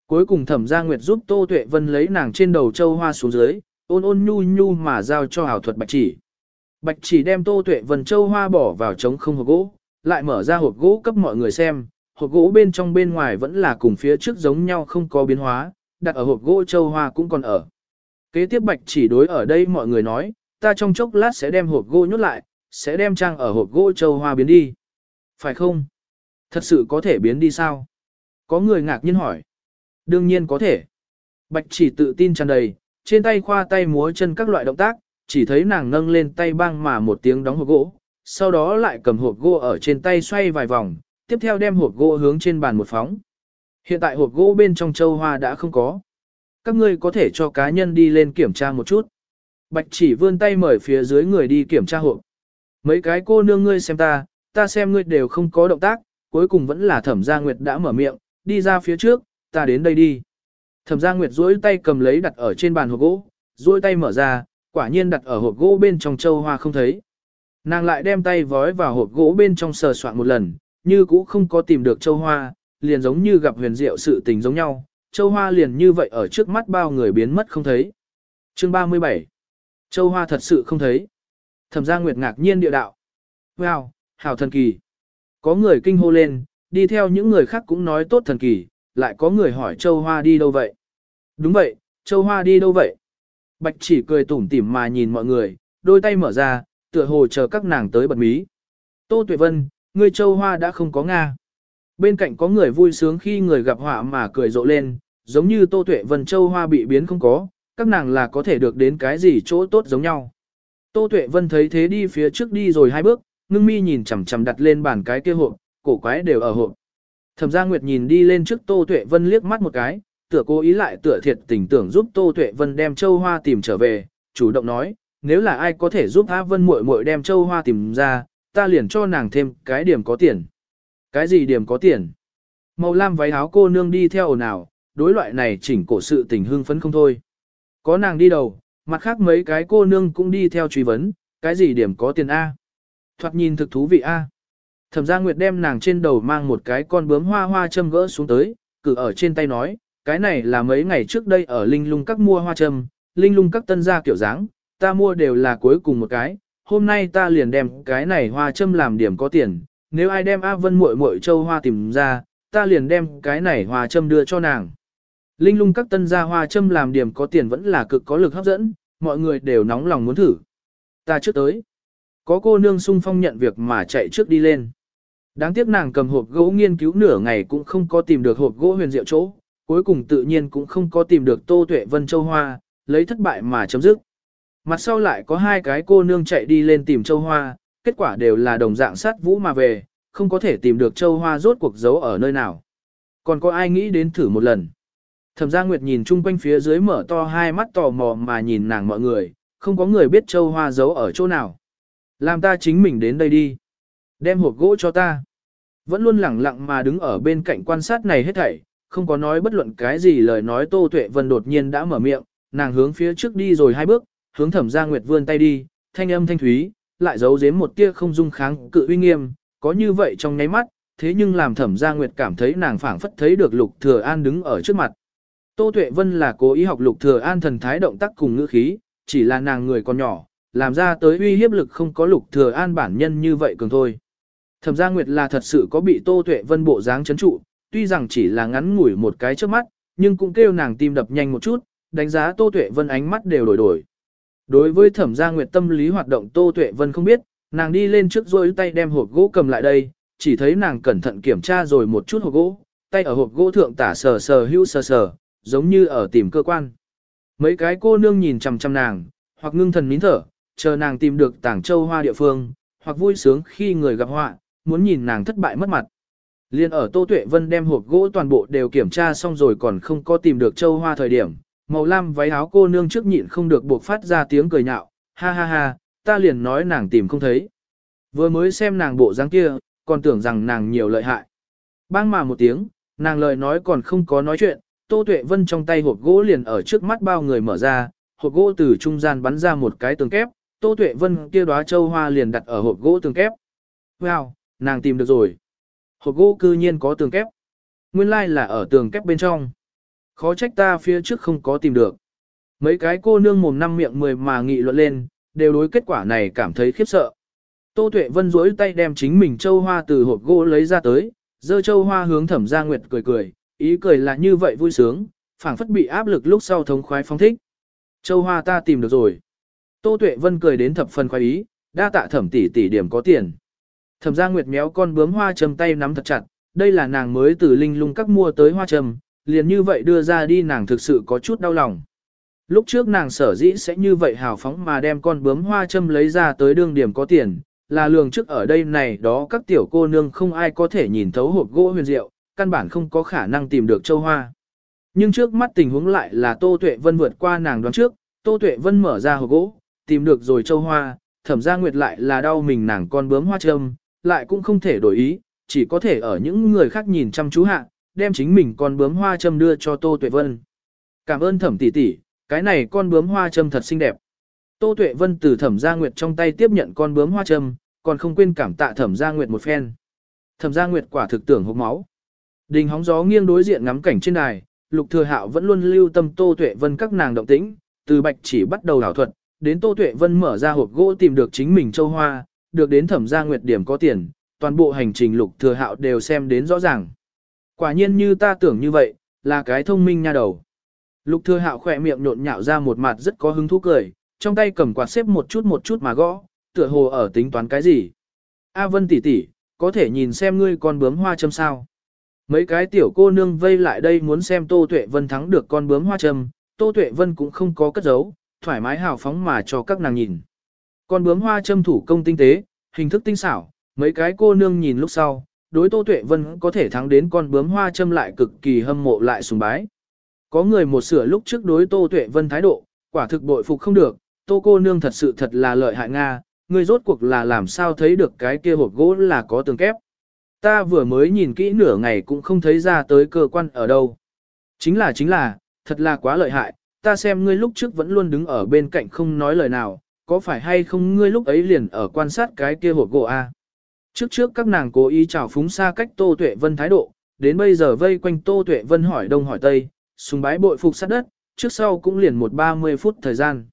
Speaker 1: Cuối cùng Thẩm Gia Nguyệt giúp Tô Tuệ Vân lấy nàng trên đầu châu hoa xuống dưới, ôn ôn nhu nhu mà giao cho ảo thuật Bạch Chỉ. Bạch Chỉ đem Tô Tuệ Vân châu hoa bỏ vào trống không hộp gỗ, lại mở ra hộp gỗ cấp mọi người xem, hộp gỗ bên trong bên ngoài vẫn là cùng phía trước giống nhau không có biến hóa, đặt ở hộp gỗ châu hoa cũng còn ở. Kế tiếp Bạch Chỉ đối ở đây mọi người nói, ta trong chốc lát sẽ đem hộp gỗ nhốt lại, sẽ đem trang ở hộp gỗ châu hoa biến đi. Phải không? Thật sự có thể biến đi sao? Có người ngạc nhiên hỏi. Đương nhiên có thể. Bạch chỉ tự tin tràn đầy, trên tay khoa tay múa chân các loại động tác, chỉ thấy nàng nâng lên tay băng mà một tiếng đóng hộp gỗ, sau đó lại cầm hộp gỗ ở trên tay xoay vài vòng, tiếp theo đem hộp gỗ hướng trên bàn một phóng. Hiện tại hộp gỗ bên trong châu hoa đã không có. Các ngươi có thể cho cá nhân đi lên kiểm tra một chút. Bạch chỉ vươn tay mời phía dưới người đi kiểm tra hộp. Mấy cái cô nương ngươi xem ta, ta xem ngươi đều không có động tác, cuối cùng vẫn là thẩm gia nguyệt đã mở miệng, đi ra phía trước, ta đến đây đi. Thẩm gia nguyệt duỗi tay cầm lấy đặt ở trên bàn hộp gỗ, duỗi tay mở ra, quả nhiên đặt ở hộp gỗ bên trong châu hoa không thấy. Nàng lại đem tay vói vào hộp gỗ bên trong sờ soạn một lần, như cũ không có tìm được châu hoa, liền giống như gặp huyền diệu sự tình giống nhau, châu hoa liền như vậy ở trước mắt bao người biến mất không thấy. Chương 37 Châu hoa thật sự không thấy. Thẩm gia Nguyệt ngạc nhiên địa đạo. Wow, hảo thần kỳ. Có người kinh hô lên, đi theo những người khác cũng nói tốt thần kỳ, lại có người hỏi Châu Hoa đi đâu vậy? Đúng vậy, Châu Hoa đi đâu vậy? Bạch chỉ cười tủm tỉm mà nhìn mọi người, đôi tay mở ra, tựa hồ chờ các nàng tới bật mí. Tô Tuệ Vân, người Châu Hoa đã không có Nga. Bên cạnh có người vui sướng khi người gặp họa mà cười rộ lên, giống như Tô Tuệ Vân Châu Hoa bị biến không có, các nàng là có thể được đến cái gì chỗ tốt giống nhau. Tô Tuệ Vân thấy thế đi phía trước đi rồi hai bước, ngưng mi nhìn chằm chằm đặt lên bàn cái kia hộp, cổ quái đều ở hộp. Thẩm Gia Nguyệt nhìn đi lên trước Tô Tuệ Vân liếc mắt một cái, tựa cố ý lại tựa thiệt tình tưởng giúp Tô Tuệ Vân đem châu hoa tìm trở về, chủ động nói, nếu là ai có thể giúp Á Vân muội muội đem châu hoa tìm ra, ta liền cho nàng thêm cái điểm có tiền. Cái gì điểm có tiền? Màu lam váy áo cô nương đi theo ồn ào, đối loại này chỉnh cổ sự tình hưng phấn không thôi. Có nàng đi đầu, mặt khác mấy cái cô nương cũng đi theo truy vấn, cái gì điểm có tiền A. Thoạt nhìn thực thú vị A. Thẩm gia Nguyệt đem nàng trên đầu mang một cái con bướm hoa hoa châm gỡ xuống tới, cử ở trên tay nói, cái này là mấy ngày trước đây ở Linh Lung các mua hoa châm, Linh Lung các tân gia kiểu dáng, ta mua đều là cuối cùng một cái, hôm nay ta liền đem cái này hoa châm làm điểm có tiền, nếu ai đem A Vân muội muội châu hoa tìm ra, ta liền đem cái này hoa châm đưa cho nàng. Linh lung các tân gia hoa châm làm điểm có tiền vẫn là cực có lực hấp dẫn, mọi người đều nóng lòng muốn thử. Ta trước tới. Có cô nương sung phong nhận việc mà chạy trước đi lên. Đáng tiếc nàng cầm hộp gỗ nghiên cứu nửa ngày cũng không có tìm được hộp gỗ huyền diệu chỗ, cuối cùng tự nhiên cũng không có tìm được Tô Tuệ Vân Châu Hoa, lấy thất bại mà chấm dứt. Mặt sau lại có hai cái cô nương chạy đi lên tìm Châu Hoa, kết quả đều là đồng dạng sát vũ mà về, không có thể tìm được Châu Hoa rốt cuộc giấu ở nơi nào. Còn có ai nghĩ đến thử một lần. Thẩm Gia Nguyệt nhìn chung quanh phía dưới mở to hai mắt tò mò mà nhìn nàng mọi người, không có người biết Châu Hoa giấu ở chỗ nào. Làm ta chính mình đến đây đi. Đem hộp gỗ cho ta. Vẫn luôn lẳng lặng mà đứng ở bên cạnh quan sát này hết thảy, không có nói bất luận cái gì lời nói Tô Tuệ Vân đột nhiên đã mở miệng, nàng hướng phía trước đi rồi hai bước, hướng Thẩm Gia Nguyệt vươn tay đi, thanh âm thanh thúy, lại giấu giếm một tia không dung kháng cự uy nghiêm, có như vậy trong nháy mắt, thế nhưng làm Thẩm Gia Nguyệt cảm thấy nàng phảng phất thấy được Lục Thừa An đứng ở trước mặt. Tô Tuệ Vân là cố ý học Lục Thừa An thần thái động tác cùng ngữ khí, chỉ là nàng người còn nhỏ, làm ra tới uy hiếp lực không có Lục Thừa An bản nhân như vậy cường thôi. Thẩm Gia Nguyệt là thật sự có bị Tô Tuệ Vân bộ dáng chấn trụ, tuy rằng chỉ là ngắn ngủi một cái trước mắt, nhưng cũng kêu nàng tim đập nhanh một chút, đánh giá Tô Tuệ Vân ánh mắt đều đổi đổi. Đối với Thẩm Gia Nguyệt tâm lý hoạt động Tô Tuệ Vân không biết, nàng đi lên trước rồi tay đem hộp gỗ cầm lại đây, chỉ thấy nàng cẩn thận kiểm tra rồi một chút hộp gỗ, tay ở hộp gỗ thượng tả sờ sờ hữu sờ sờ, giống như ở tìm cơ quan. Mấy cái cô nương nhìn chằm chằm nàng, hoặc ngưng thần nín thở, chờ nàng tìm được tảng châu hoa địa phương, hoặc vui sướng khi người gặp họa, muốn nhìn nàng thất bại mất mặt. Liên ở Tô Tuệ Vân đem hộp gỗ toàn bộ đều kiểm tra xong rồi còn không có tìm được châu hoa thời điểm, màu lam váy áo cô nương trước nhịn không được buộc phát ra tiếng cười nhạo, ha ha ha, ta liền nói nàng tìm không thấy. Vừa mới xem nàng bộ dáng kia, còn tưởng rằng nàng nhiều lợi hại. Bang mà một tiếng, nàng lời nói còn không có nói chuyện, Tô Tuệ Vân trong tay hộp gỗ liền ở trước mắt bao người mở ra, hộp gỗ từ trung gian bắn ra một cái tường kép, Tô Tuệ Vân kia đóa châu hoa liền đặt ở hộp gỗ tường kép. Wow, nàng tìm được rồi. Hộp gỗ cư nhiên có tường kép. Nguyên lai like là ở tường kép bên trong. Khó trách ta phía trước không có tìm được. Mấy cái cô nương mồm năm miệng mười mà nghị luận lên, đều đối kết quả này cảm thấy khiếp sợ. Tô Tuệ Vân duỗi tay đem chính mình châu hoa từ hộp gỗ lấy ra tới, giơ châu hoa hướng Thẩm Gia Nguyệt cười cười, ý cười là như vậy vui sướng, phảng phất bị áp lực lúc sau thống khoái phong thích. Châu hoa ta tìm được rồi. Tô Tuệ Vân cười đến thập phần khoái ý, đa tạ Thẩm tỷ tỷ điểm có tiền. Thẩm Gia Nguyệt méo con bướm hoa châm tay nắm thật chặt, đây là nàng mới từ linh lung các mua tới hoa châm, liền như vậy đưa ra đi nàng thực sự có chút đau lòng. Lúc trước nàng sở dĩ sẽ như vậy hào phóng mà đem con bướm hoa châm lấy ra tới đương điểm có tiền, là lường trước ở đây này đó các tiểu cô nương không ai có thể nhìn thấu hộp gỗ huyền diệu, căn bản không có khả năng tìm được châu hoa. Nhưng trước mắt tình huống lại là Tô Tuệ Vân vượt qua nàng đoán trước, Tô Tuệ Vân mở ra hộp gỗ, tìm được rồi châu hoa, thẩm gia nguyệt lại là đau mình nàng con bướm hoa châm, lại cũng không thể đổi ý, chỉ có thể ở những người khác nhìn chăm chú hạ, đem chính mình con bướm hoa châm đưa cho Tô Tuệ Vân. Cảm ơn thẩm tỷ tỷ, cái này con bướm hoa châm thật xinh đẹp. Tô Tuệ Vân từ thẩm gia nguyệt trong tay tiếp nhận con bướm hoa châm, còn không quên cảm tạ thẩm gia nguyệt một phen. Thẩm gia nguyệt quả thực tưởng hốc máu. Đình hóng gió nghiêng đối diện ngắm cảnh trên đài, Lục Thừa Hạo vẫn luôn lưu tâm Tô Tuệ Vân các nàng động tĩnh, từ bạch chỉ bắt đầu hảo thuật, đến Tô Tuệ Vân mở ra hộp gỗ tìm được chính mình châu hoa, được đến thẩm gia nguyệt điểm có tiền, toàn bộ hành trình Lục Thừa Hạo đều xem đến rõ ràng. Quả nhiên như ta tưởng như vậy, là cái thông minh nha đầu. Lục Thừa Hạo khỏe miệng nhộn nhạo ra một mặt rất có hứng thú cười, trong tay cầm quạt xếp một chút một chút mà gõ, tựa hồ ở tính toán cái gì. A Vân tỷ tỷ, có thể nhìn xem ngươi con bướm hoa châm sao. Mấy cái tiểu cô nương vây lại đây muốn xem Tô Tuệ Vân thắng được con bướm hoa châm, Tô Tuệ Vân cũng không có cất giấu, thoải mái hào phóng mà cho các nàng nhìn. Con bướm hoa châm thủ công tinh tế, hình thức tinh xảo, mấy cái cô nương nhìn lúc sau, đối Tô Tuệ Vân có thể thắng đến con bướm hoa châm lại cực kỳ hâm mộ lại sùng bái. Có người một sửa lúc trước đối Tô Tuệ Vân thái độ, quả thực bội phục không được, Tô cô nương thật sự thật là lợi hại Nga, ngươi rốt cuộc là làm sao thấy được cái kia hộp gỗ là có tường kép. Ta vừa mới nhìn kỹ nửa ngày cũng không thấy ra tới cơ quan ở đâu. Chính là chính là, thật là quá lợi hại, ta xem ngươi lúc trước vẫn luôn đứng ở bên cạnh không nói lời nào, có phải hay không ngươi lúc ấy liền ở quan sát cái kia hộp gỗ a? Trước trước các nàng cố ý chào phúng xa cách Tô Tuệ Vân thái độ, đến bây giờ vây quanh Tô Tuệ Vân hỏi đông hỏi tây, sùng bái bội phục sát đất, trước sau cũng liền một ba mươi phút thời gian.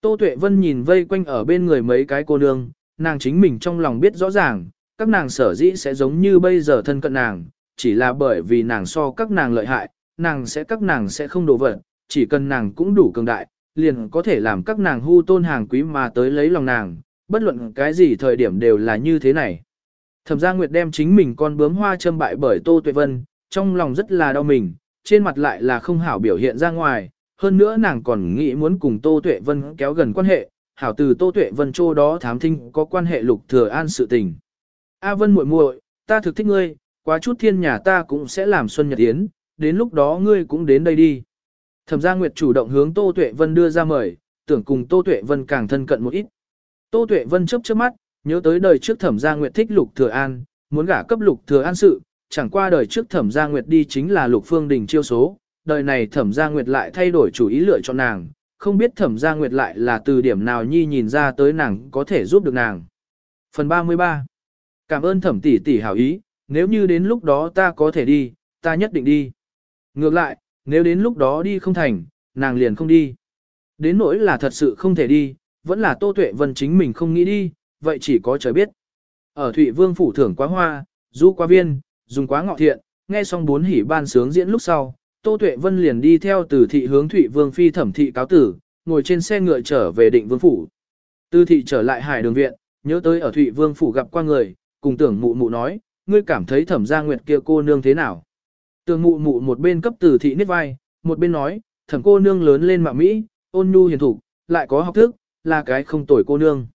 Speaker 1: Tô Tuệ Vân nhìn vây quanh ở bên người mấy cái cô nương, nàng chính mình trong lòng biết rõ ràng, các nàng sở dĩ sẽ giống như bây giờ thân cận nàng, chỉ là bởi vì nàng so các nàng lợi hại, nàng sẽ các nàng sẽ không đổ vỡ, chỉ cần nàng cũng đủ cường đại, liền có thể làm các nàng hu tôn hàng quý mà tới lấy lòng nàng, bất luận cái gì thời điểm đều là như thế này. Thẩm Gia Nguyệt đem chính mình con bướm hoa châm bại bởi Tô Tuệ Vân, trong lòng rất là đau mình, trên mặt lại là không hảo biểu hiện ra ngoài, hơn nữa nàng còn nghĩ muốn cùng Tô Tuệ Vân kéo gần quan hệ, hảo từ Tô Tuệ Vân chỗ đó thám thính có quan hệ lục thừa an sự tình. A à, Vân muội muội, ta thực thích ngươi, quá chút thiên nhà ta cũng sẽ làm xuân nhật yến, đến lúc đó ngươi cũng đến đây đi. Thẩm Gia Nguyệt chủ động hướng Tô Tuệ Vân đưa ra mời, tưởng cùng Tô Tuệ Vân càng thân cận một ít. Tô Tuệ Vân chớp chớp mắt, nhớ tới đời trước Thẩm Gia Nguyệt thích Lục Thừa An, muốn gả cấp Lục Thừa An sự, chẳng qua đời trước Thẩm Gia Nguyệt đi chính là Lục Phương Đình chiêu số, đời này Thẩm Gia Nguyệt lại thay đổi chủ ý lựa chọn nàng, không biết Thẩm Gia Nguyệt lại là từ điểm nào nhi nhìn ra tới nàng có thể giúp được nàng. Phần 33 Cảm ơn Thẩm tỷ tỷ hảo ý, nếu như đến lúc đó ta có thể đi, ta nhất định đi. Ngược lại, nếu đến lúc đó đi không thành, nàng liền không đi. Đến nỗi là thật sự không thể đi, vẫn là Tô Tuệ Vân chính mình không nghĩ đi, vậy chỉ có trời biết. Ở Thụy Vương phủ thưởng quá hoa, du quá viên, dùng quá ngọ thiện, nghe xong bốn hỉ ban sướng diễn lúc sau, Tô Tuệ Vân liền đi theo từ thị hướng Thụy Vương phi thẩm thị cáo tử, ngồi trên xe ngựa trở về định vương phủ. Từ thị trở lại hải đường viện, nhớ tới ở Thụy Vương phủ gặp qua người, cùng tưởng mụ mụ nói, ngươi cảm thấy thẩm gia nguyệt kia cô nương thế nào. Tưởng mụ mụ một bên cấp từ thị niết vai, một bên nói, thẩm cô nương lớn lên mà Mỹ, ôn nhu hiền thủ, lại có học thức, là cái không tồi cô nương.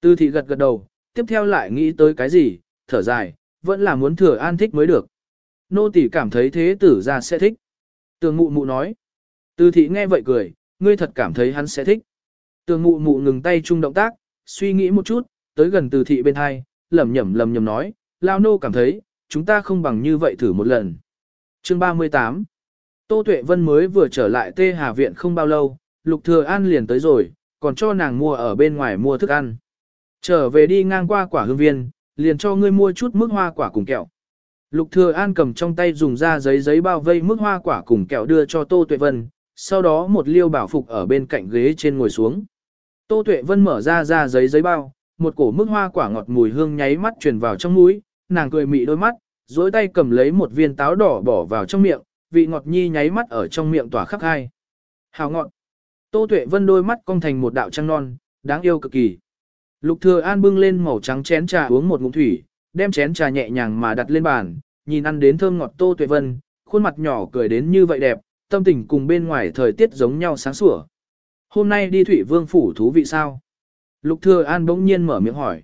Speaker 1: Từ thị gật gật đầu, tiếp theo lại nghĩ tới cái gì, thở dài, vẫn là muốn thừa an thích mới được. Nô tỷ cảm thấy thế tử ra sẽ thích. Tường mụ mụ nói. Từ thị nghe vậy cười, ngươi thật cảm thấy hắn sẽ thích. Tường mụ mụ ngừng tay chung động tác, suy nghĩ một chút, tới gần từ thị bên hai, lẩm nhẩm lẩm nhẩm nói, lao nô cảm thấy, chúng ta không bằng như vậy thử một lần. Chương 38 Tô Tuệ Vân mới vừa trở lại Tê Hà Viện không bao lâu, Lục Thừa An liền tới rồi, còn cho nàng mua ở bên ngoài mua thức ăn. Trở về đi ngang qua quả hương viên, liền cho ngươi mua chút mức hoa quả cùng kẹo. Lục Thừa An cầm trong tay dùng ra giấy giấy bao vây mức hoa quả cùng kẹo đưa cho Tô Tuệ Vân, sau đó một liêu bảo phục ở bên cạnh ghế trên ngồi xuống. Tô Tuệ Vân mở ra ra giấy giấy bao, một cổ mức hoa quả ngọt mùi hương nháy mắt truyền vào trong mũi, nàng cười mị đôi mắt, duỗi tay cầm lấy một viên táo đỏ bỏ vào trong miệng, vị ngọt nhi nháy mắt ở trong miệng tỏa khắp hai. Hào ngọt. Tô Tuệ Vân đôi mắt cong thành một đạo trăng non, đáng yêu cực kỳ. Lục Thừa An bưng lên màu trắng chén trà uống một ngụm thủy, đem chén trà nhẹ nhàng mà đặt lên bàn, nhìn ăn đến thơm ngọt Tô Tuệ Vân, khuôn mặt nhỏ cười đến như vậy đẹp, tâm tình cùng bên ngoài thời tiết giống nhau sáng sủa. Hôm nay đi Thủy Vương phủ thú vị sao? Lục Thừa An bỗng nhiên mở miệng hỏi.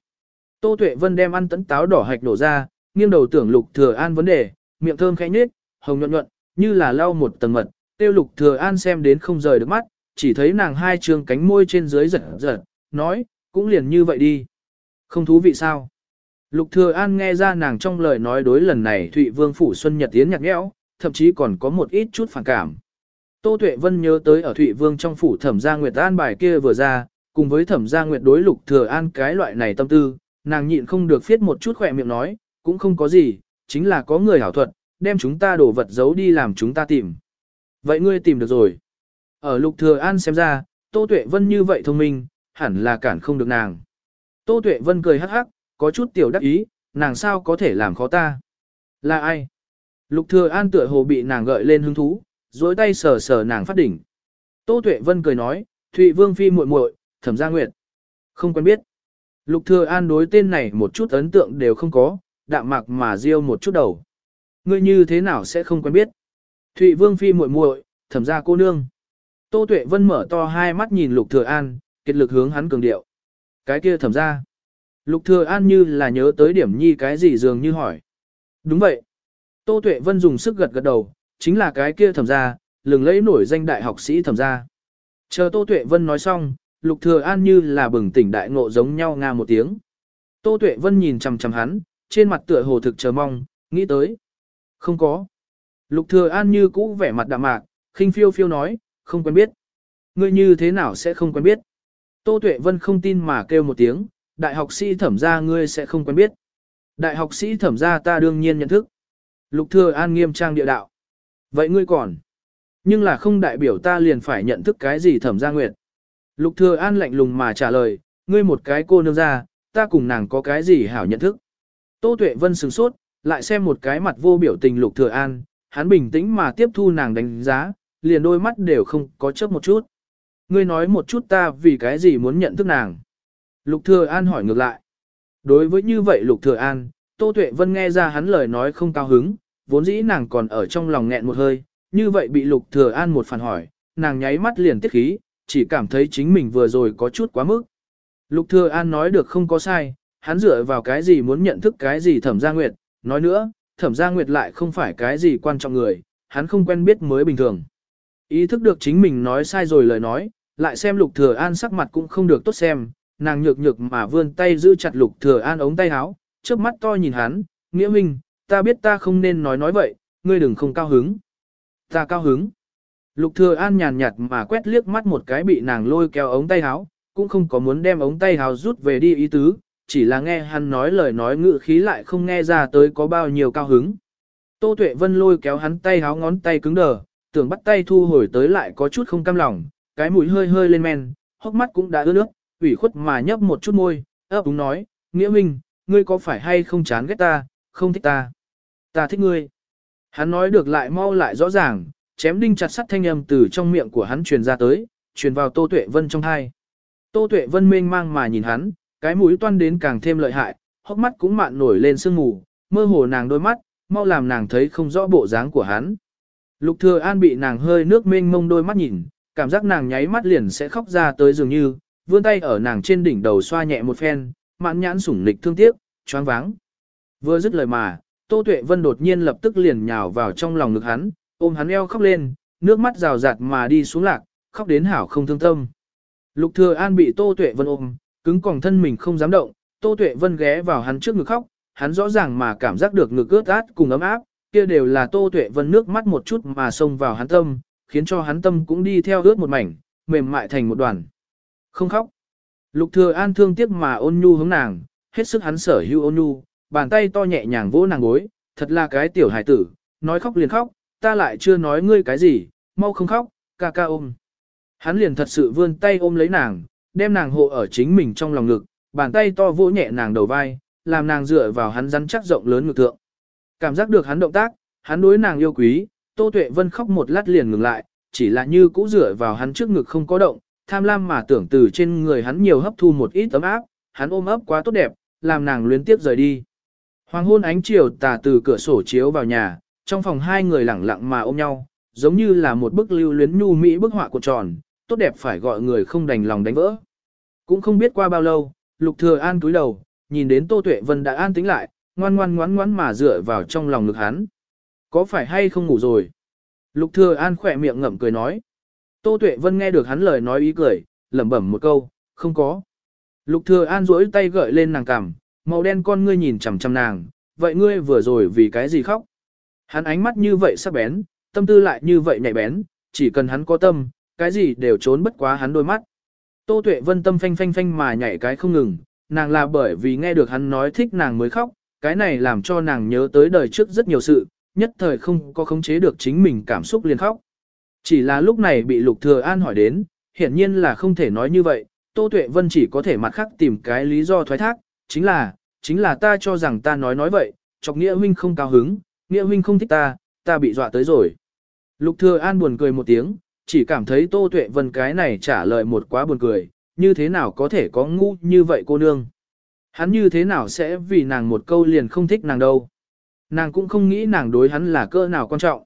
Speaker 1: Tô Tuệ Vân đem ăn tấn táo đỏ hạch đổ ra, nghiêng đầu tưởng Lục Thừa An vấn đề, miệng thơm khẽ nhếch, hồng nhuận nhuận, như là lau một tầng mật, tiêu Lục Thừa An xem đến không rời được mắt, chỉ thấy nàng hai trường cánh môi trên dưới giật giật, nói, cũng liền như vậy đi. Không thú vị sao? Lục Thừa An nghe ra nàng trong lời nói đối lần này Thụy Vương Phủ Xuân Nhật Tiến nhạt nhẽo, thậm chí còn có một ít chút phản cảm. Tô Tuệ Vân nhớ tới ở Thụy Vương trong phủ Thẩm Gia Nguyệt An bài kia vừa ra, cùng với Thẩm Gia Nguyệt đối Lục Thừa An cái loại này tâm tư, nàng nhịn không được phiết một chút khỏe miệng nói, cũng không có gì, chính là có người hảo thuật, đem chúng ta đổ vật giấu đi làm chúng ta tìm. Vậy ngươi tìm được rồi. Ở Lục Thừa An xem ra, Tô Tuệ Vân như vậy thông minh, hẳn là cản không được nàng. Tô Tuệ Vân cười hắc hắc, có chút tiểu đắc ý, nàng sao có thể làm khó ta. Là ai? Lục Thừa An tựa hồ bị nàng gợi lên hứng thú, duỗi tay sờ sờ nàng phát đỉnh. Tô Tuệ Vân cười nói, Thụy Vương Phi muội muội, Thẩm Gia Nguyệt. Không quen biết. Lục Thừa An đối tên này một chút ấn tượng đều không có, đạm mạc mà riêu một chút đầu. Ngươi như thế nào sẽ không quen biết? Thụy Vương Phi muội muội, Thẩm Gia cô nương. Tô Tuệ Vân mở to hai mắt nhìn Lục Thừa An, kết lực hướng hắn cường điệu. Cái kia Thẩm Gia. Lục Thừa An như là nhớ tới điểm nhi cái gì dường như hỏi. Đúng vậy. Tô Tuệ Vân dùng sức gật gật đầu, chính là cái kia Thẩm Gia, lừng lẫy nổi danh đại học sĩ Thẩm Gia. Chờ Tô Tuệ Vân nói xong, Lục Thừa An như là bừng tỉnh đại ngộ giống nhau nga một tiếng. Tô Tuệ Vân nhìn chằm chằm hắn, trên mặt tựa hồ thực chờ mong, nghĩ tới. Không có. Lục Thừa An như cũ vẻ mặt đạm mạc, khinh phiêu phiêu nói, không quen biết. Ngươi như thế nào sẽ không quen biết? Tô Tuệ Vân không tin mà kêu một tiếng, đại học sĩ thẩm gia ngươi sẽ không quen biết. Đại học sĩ thẩm gia ta đương nhiên nhận thức. Lục Thừa An nghiêm trang địa đạo. Vậy ngươi còn? Nhưng là không đại biểu ta liền phải nhận thức cái gì thẩm gia nguyệt. Lục Thừa An lạnh lùng mà trả lời, ngươi một cái cô nương gia, ta cùng nàng có cái gì hảo nhận thức. Tô Tuệ Vân sửng sốt, lại xem một cái mặt vô biểu tình Lục Thừa An, hắn bình tĩnh mà tiếp thu nàng đánh giá, liền đôi mắt đều không có chớp một chút. Ngươi nói một chút ta vì cái gì muốn nhận thức nàng. Lục Thừa An hỏi ngược lại. Đối với như vậy Lục Thừa An, Tô Tuệ Vân nghe ra hắn lời nói không cao hứng, vốn dĩ nàng còn ở trong lòng nghẹn một hơi, như vậy bị Lục Thừa An một phản hỏi, nàng nháy mắt liền tiết khí, chỉ cảm thấy chính mình vừa rồi có chút quá mức. Lục Thừa An nói được không có sai, hắn dựa vào cái gì muốn nhận thức cái gì Thẩm Gia Nguyệt, nói nữa, Thẩm Gia Nguyệt lại không phải cái gì quan trọng người, hắn không quen biết mới bình thường. Ý thức được chính mình nói sai rồi lời nói, lại xem Lục Thừa An sắc mặt cũng không được tốt xem, nàng nhược nhược mà vươn tay giữ chặt Lục Thừa An ống tay áo, chớp mắt to nhìn hắn, "Nghĩa Minh, ta biết ta không nên nói nói vậy, ngươi đừng không cao hứng." "Ta cao hứng." Lục Thừa An nhàn nhạt mà quét liếc mắt một cái bị nàng lôi kéo ống tay áo, cũng không có muốn đem ống tay áo rút về đi ý tứ, chỉ là nghe hắn nói lời nói ngữ khí lại không nghe ra tới có bao nhiêu cao hứng. Tô Tuệ Vân lôi kéo hắn tay áo ngón tay cứng đờ, tưởng bắt tay thu hồi tới lại có chút không cam lòng, cái mũi hơi hơi lên men, hốc mắt cũng đã ướt nước, ủy khuất mà nhấp một chút môi, ấp úng nói, nghĩa minh, ngươi có phải hay không chán ghét ta, không thích ta. Ta thích ngươi. Hắn nói được lại mau lại rõ ràng, chém đinh chặt sắt thanh âm từ trong miệng của hắn truyền ra tới, truyền vào Tô Tuệ Vân trong tai. Tô Tuệ Vân mênh mang mà nhìn hắn, cái mũi toan đến càng thêm lợi hại, hốc mắt cũng mạn nổi lên sương mù, mơ hồ nàng đôi mắt, mau làm nàng thấy không rõ bộ dáng của hắn. Lục Thừa An bị nàng hơi nước mênh mông đôi mắt nhìn, cảm giác nàng nháy mắt liền sẽ khóc ra tới dường như, vươn tay ở nàng trên đỉnh đầu xoa nhẹ một phen, mạn nhãn sủng lịch thương tiếc, choáng váng. Vừa dứt lời mà, Tô Tuệ Vân đột nhiên lập tức liền nhào vào trong lòng ngực hắn, ôm hắn eo khóc lên, nước mắt rào rạt mà đi xuống lạc, khóc đến hảo không thương tâm. Lục Thừa An bị Tô Tuệ Vân ôm, cứng còng thân mình không dám động, Tô Tuệ Vân ghé vào hắn trước ngực khóc, hắn rõ ràng mà cảm giác được ngực ướt át cùng ấm áp, kia đều là Tô Tuệ Vân nước mắt một chút mà xông vào hắn tâm, khiến cho hắn tâm cũng đi theo ướt một mảnh, mềm mại thành một đoàn. Không khóc. Lục Thừa An thương tiếc mà ôn nhu hướng nàng, hết sức hắn sở hữu ôn nhu, bàn tay to nhẹ nhàng vỗ nàng gối, thật là cái tiểu hài tử, nói khóc liền khóc, ta lại chưa nói ngươi cái gì, mau không khóc, ca ca ôm. Hắn liền thật sự vươn tay ôm lấy nàng, đem nàng hộ ở chính mình trong lòng ngực, bàn tay to vỗ nhẹ nàng đầu vai, làm nàng dựa vào hắn rắn chắc rộng lớn ngực thượng. Cảm giác được hắn động tác, hắn đối nàng yêu quý, Tô Tuệ Vân khóc một lát liền ngừng lại, chỉ là như cũ dựa vào hắn trước ngực không có động, tham lam mà tưởng từ trên người hắn nhiều hấp thu một ít tấm áp, hắn ôm ấp quá tốt đẹp, làm nàng luyến tiếp rời đi. Hoàng hôn ánh chiều tà từ cửa sổ chiếu vào nhà, trong phòng hai người lẳng lặng mà ôm nhau, giống như là một bức lưu luyến nhu mỹ bức họa cuộn tròn, tốt đẹp phải gọi người không đành lòng đánh vỡ. Cũng không biết qua bao lâu, Lục Thừa An túi đầu, nhìn đến Tô Tuệ Vân đã an tĩnh lại, ngoan ngoan ngoãn ngoãn mà dựa vào trong lòng ngực hắn. Có phải hay không ngủ rồi? Lục Thừa An khỏe miệng ngậm cười nói. Tô Tuệ Vân nghe được hắn lời nói ý cười, lẩm bẩm một câu, không có. Lục Thừa An duỗi tay gợi lên nàng cằm, màu đen con ngươi nhìn chằm chằm nàng, vậy ngươi vừa rồi vì cái gì khóc? Hắn ánh mắt như vậy sắc bén, tâm tư lại như vậy nhạy bén, chỉ cần hắn có tâm, cái gì đều trốn bất quá hắn đôi mắt. Tô Tuệ Vân tâm phanh phanh phanh mà nhảy cái không ngừng, nàng là bởi vì nghe được hắn nói thích nàng mới khóc, cái này làm cho nàng nhớ tới đời trước rất nhiều sự, nhất thời không có khống chế được chính mình cảm xúc liền khóc. Chỉ là lúc này bị Lục Thừa An hỏi đến, hiển nhiên là không thể nói như vậy, Tô Tuệ Vân chỉ có thể mặt khác tìm cái lý do thoái thác, chính là, chính là ta cho rằng ta nói nói vậy, chọc nghĩa huynh không cao hứng, nghĩa huynh không thích ta, ta bị dọa tới rồi. Lục Thừa An buồn cười một tiếng, chỉ cảm thấy Tô Tuệ Vân cái này trả lời một quá buồn cười, như thế nào có thể có ngu như vậy cô nương. Hắn như thế nào sẽ vì nàng một câu liền không thích nàng đâu. Nàng cũng không nghĩ nàng đối hắn là cỡ nào quan trọng.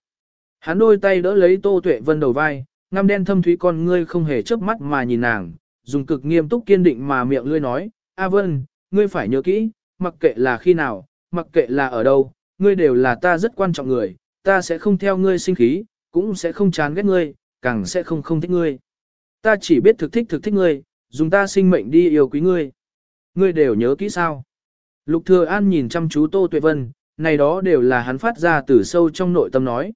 Speaker 1: Hắn đôi tay đỡ lấy Tô Tuệ Vân đầu vai, ngăm đen thâm thúy con ngươi không hề chớp mắt mà nhìn nàng, dùng cực nghiêm túc kiên định mà miệng lưỡi nói, A Vân, ngươi phải nhớ kỹ, mặc kệ là khi nào, mặc kệ là ở đâu, ngươi đều là ta rất quan trọng người, ta sẽ không theo ngươi sinh khí, cũng sẽ không chán ghét ngươi, càng sẽ không không thích ngươi. Ta chỉ biết thực thích thực thích ngươi, dùng ta sinh mệnh đi yêu quý ngươi. Ngươi đều nhớ kỹ sao? Lục Thừa An nhìn chăm chú Tô Tuệ Vân, này đó đều là hắn phát ra từ sâu trong nội tâm nói.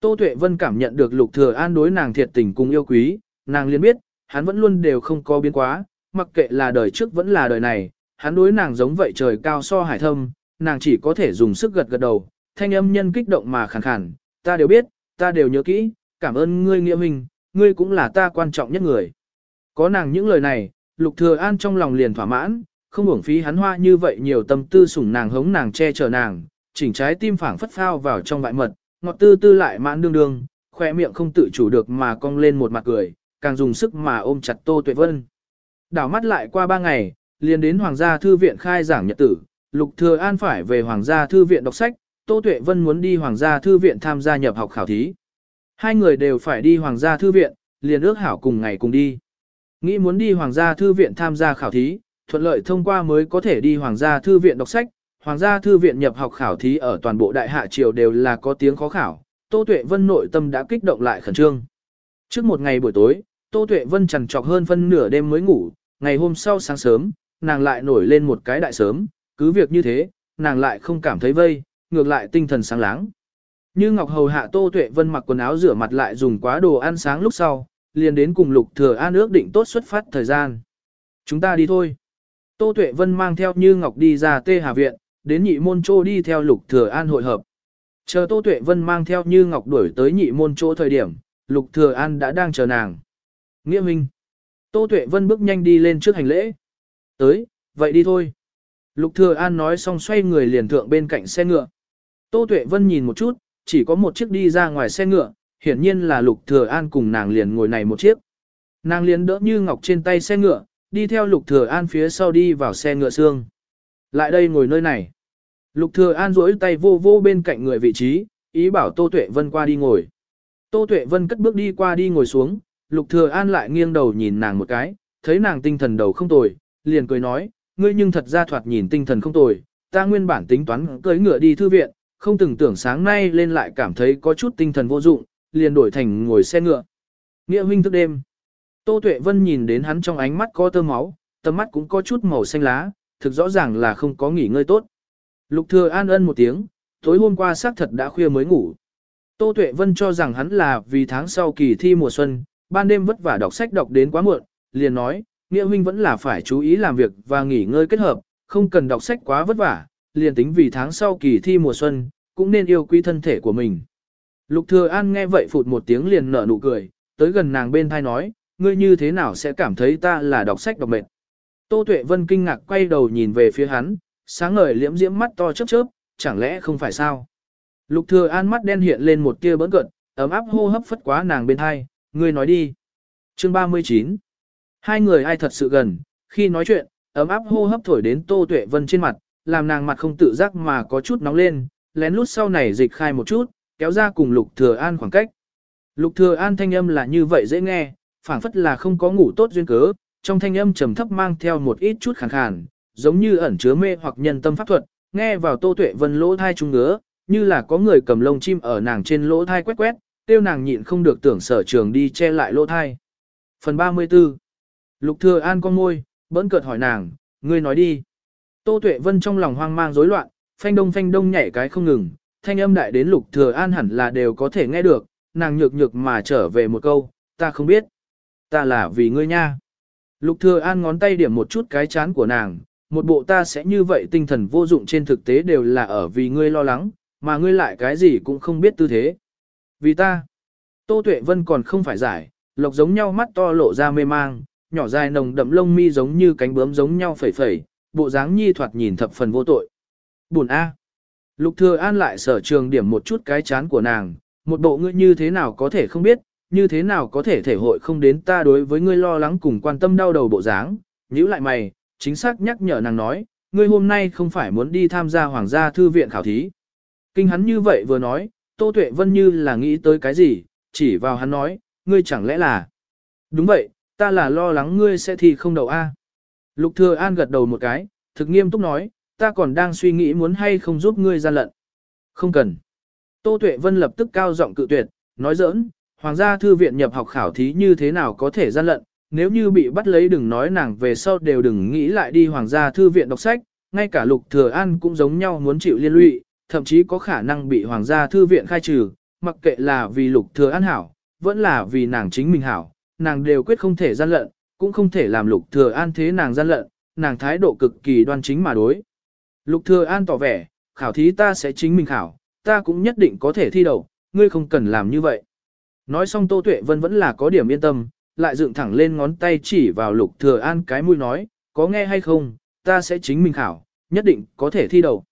Speaker 1: Tô Tuệ Vân cảm nhận được Lục Thừa An đối nàng thiệt tình cùng yêu quý, nàng liền biết, hắn vẫn luôn đều không có biến quá, mặc kệ là đời trước vẫn là đời này, hắn đối nàng giống vậy trời cao so hải thâm, nàng chỉ có thể dùng sức gật gật đầu, thanh âm nhân kích động mà khàn khàn, ta đều biết, ta đều nhớ kỹ, cảm ơn ngươi nghĩa mình, ngươi cũng là ta quan trọng nhất người. Có nàng những lời này, Lục Thừa An trong lòng liền thỏa mãn, không uổng phí hắn hoa như vậy nhiều tâm tư sủng nàng hống nàng che chở nàng, chỉnh trái tim phảng phất phao vào trong vại mật, ngọt tư tư lại mãn đương đương, khoe miệng không tự chủ được mà cong lên một mặt cười, càng dùng sức mà ôm chặt Tô Tuệ Vân. Đảo mắt lại qua ba ngày, liền đến Hoàng gia thư viện khai giảng nhật tử, Lục Thừa An phải về Hoàng gia thư viện đọc sách, Tô Tuệ Vân muốn đi Hoàng gia thư viện tham gia nhập học khảo thí. Hai người đều phải đi Hoàng gia thư viện, liền ước hảo cùng ngày cùng đi. Nghĩ muốn đi Hoàng gia thư viện tham gia khảo thí, thuận lợi thông qua mới có thể đi Hoàng gia thư viện đọc sách. Hoàng gia thư viện nhập học khảo thí ở toàn bộ đại hạ triều đều là có tiếng khó khảo. Tô Tuệ Vân nội tâm đã kích động lại khẩn trương. Trước một ngày buổi tối, Tô Tuệ Vân chằn trọc hơn phân nửa đêm mới ngủ, ngày hôm sau sáng sớm, nàng lại nổi lên một cái đại sớm, cứ việc như thế, nàng lại không cảm thấy vây, ngược lại tinh thần sáng láng. Như Ngọc Hầu hạ Tô Tuệ Vân mặc quần áo rửa mặt lại dùng quá đồ ăn sáng lúc sau, liền đến cùng Lục Thừa An ước định tốt xuất phát thời gian. Chúng ta đi thôi. Tô Tuệ Vân mang theo Như Ngọc đi ra Tê Hà Viện, đến nhị môn chỗ đi theo Lục Thừa An hội hợp. Chờ Tô Tuệ Vân mang theo Như Ngọc đuổi tới nhị môn chỗ thời điểm, Lục Thừa An đã đang chờ nàng. Nghĩa Minh. Tô Tuệ Vân bước nhanh đi lên trước hành lễ. Tới, vậy đi thôi. Lục Thừa An nói xong xoay người liền thượng bên cạnh xe ngựa. Tô Tuệ Vân nhìn một chút, chỉ có một chiếc đi ra ngoài xe ngựa, hiển nhiên là Lục Thừa An cùng nàng liền ngồi này một chiếc. Nàng liền đỡ như ngọc trên tay xe ngựa, đi theo Lục Thừa An phía sau đi vào xe ngựa xương. Lại đây ngồi nơi này. Lục Thừa An duỗi tay vô vô bên cạnh người vị trí, ý bảo Tô Tuệ Vân qua đi ngồi. Tô Tuệ Vân cất bước đi qua đi ngồi xuống, Lục Thừa An lại nghiêng đầu nhìn nàng một cái, thấy nàng tinh thần đầu không tồi, liền cười nói, ngươi nhưng thật ra thoạt nhìn tinh thần không tồi, ta nguyên bản tính toán cưỡi ngựa đi thư viện, không từng tưởng sáng nay lên lại cảm thấy có chút tinh thần vô dụng, liền đổi thành ngồi xe ngựa. Nghĩa huynh thức đêm. Tô Tuệ Vân nhìn đến hắn trong ánh mắt có tơ máu, tầm mắt cũng có chút màu xanh lá, thực rõ ràng là không có nghỉ ngơi tốt. Lục Thừa An ân một tiếng, tối hôm qua xác thật đã khuya mới ngủ. Tô Tuệ Vân cho rằng hắn là vì tháng sau kỳ thi mùa xuân, ban đêm vất vả đọc sách đọc đến quá muộn, liền nói, Nghĩa huynh vẫn là phải chú ý làm việc và nghỉ ngơi kết hợp, không cần đọc sách quá vất vả, liền tính vì tháng sau kỳ thi mùa xuân, cũng nên yêu quý thân thể của mình. Lục Thừa An nghe vậy phụt một tiếng liền nở nụ cười, tới gần nàng bên tai nói, ngươi như thế nào sẽ cảm thấy ta là đọc sách đọc mệt. Tô Tuệ Vân kinh ngạc quay đầu nhìn về phía hắn, sáng ngời liễm diễm mắt to chớp chớp, chẳng lẽ không phải sao? Lục Thừa An mắt đen hiện lên một tia bỡn cợt, ấm áp hô hấp phất quá nàng bên hai. ngươi nói đi. Chương 39 Hai người ai thật sự gần, khi nói chuyện, ấm áp hô hấp thổi đến Tô Tuệ Vân trên mặt, làm nàng mặt không tự giác mà có chút nóng lên, lén lút sau này dịch khai một chút, kéo ra cùng Lục Thừa An khoảng cách. Lục Thừa An thanh âm là như vậy dễ nghe, phảng phất là không có ngủ tốt duyên cớ, trong thanh âm trầm thấp mang theo một ít chút khàn khàn, giống như ẩn chứa mê hoặc nhân tâm pháp thuật, nghe vào Tô Tuệ Vân lỗ thai trung ngứa, như là có người cầm lông chim ở nàng trên lỗ thai quét quét, tiêu nàng nhịn không được tưởng sở trường đi che lại lỗ thai. Phần 34 Lục Thừa An con môi, bỡn cợt hỏi nàng, ngươi nói đi. Tô Tuệ Vân trong lòng hoang mang rối loạn, phanh đông phanh đông nhảy cái không ngừng, thanh âm đại đến Lục Thừa An hẳn là đều có thể nghe được, nàng nhược nhược mà trở về một câu, ta không biết. Ta là vì ngươi nha. Lục Thừa An ngón tay điểm một chút cái chán của nàng, một bộ ta sẽ như vậy tinh thần vô dụng trên thực tế đều là ở vì ngươi lo lắng, mà ngươi lại cái gì cũng không biết tư thế. Vì ta, Tô Tuệ Vân còn không phải giải, lộc giống nhau mắt to lộ ra mê mang, nhỏ dài nồng đậm lông mi giống như cánh bướm giống nhau phẩy phẩy, bộ dáng nhi thoạt nhìn thập phần vô tội. Buồn A. Lục Thừa An lại sở trường điểm một chút cái chán của nàng, một bộ ngươi như thế nào có thể không biết, như thế nào có thể thể hội không đến ta đối với ngươi lo lắng cùng quan tâm đau đầu bộ dáng, nhữ lại mày, chính xác nhắc nhở nàng nói, ngươi hôm nay không phải muốn đi tham gia hoàng gia thư viện khảo thí. Kinh hắn như vậy vừa nói, Tô Tuệ Vân như là nghĩ tới cái gì, chỉ vào hắn nói, ngươi chẳng lẽ là... Đúng vậy, ta là lo lắng ngươi sẽ thi không đậu A. Lục Thừa An gật đầu một cái, thực nghiêm túc nói, ta còn đang suy nghĩ muốn hay không giúp ngươi ra lận. Không cần. Tô Tuệ Vân lập tức cao giọng cự tuyệt, nói giỡn, Hoàng gia thư viện nhập học khảo thí như thế nào có thể gian lận, nếu như bị bắt lấy đừng nói nàng về sau đều đừng nghĩ lại đi Hoàng gia thư viện đọc sách, ngay cả Lục Thừa An cũng giống nhau muốn chịu liên lụy, thậm chí có khả năng bị Hoàng gia thư viện khai trừ, mặc kệ là vì Lục Thừa An hảo, vẫn là vì nàng chính mình hảo, nàng đều quyết không thể gian lận, cũng không thể làm Lục Thừa An thế nàng gian lận, nàng thái độ cực kỳ đoan chính mà đối. Lục Thừa An tỏ vẻ, khảo thí ta sẽ chính mình khảo, ta cũng nhất định có thể thi đậu, ngươi không cần làm như vậy. Nói xong Tô Tuệ Vân vẫn là có điểm yên tâm, lại dựng thẳng lên ngón tay chỉ vào Lục Thừa An cái mũi nói, có nghe hay không, ta sẽ chính mình khảo, nhất định có thể thi đậu.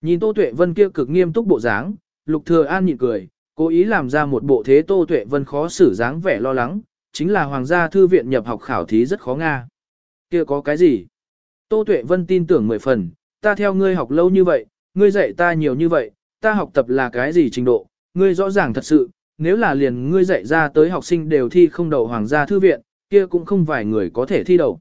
Speaker 1: Nhìn Tô Tuệ Vân kia cực nghiêm túc bộ dáng, Lục Thừa An nhịn cười, cố ý làm ra một bộ thế Tô Tuệ Vân khó xử dáng vẻ lo lắng, chính là Hoàng gia thư viện nhập học khảo thí rất khó nga. Kia có cái gì? Tô Tuệ Vân tin tưởng mười phần, ta theo ngươi học lâu như vậy, ngươi dạy ta nhiều như vậy, ta học tập là cái gì trình độ, ngươi rõ ràng thật sự, nếu là liền ngươi dạy ra tới học sinh đều thi không đậu hoàng gia thư viện, kia cũng không vài người có thể thi đậu.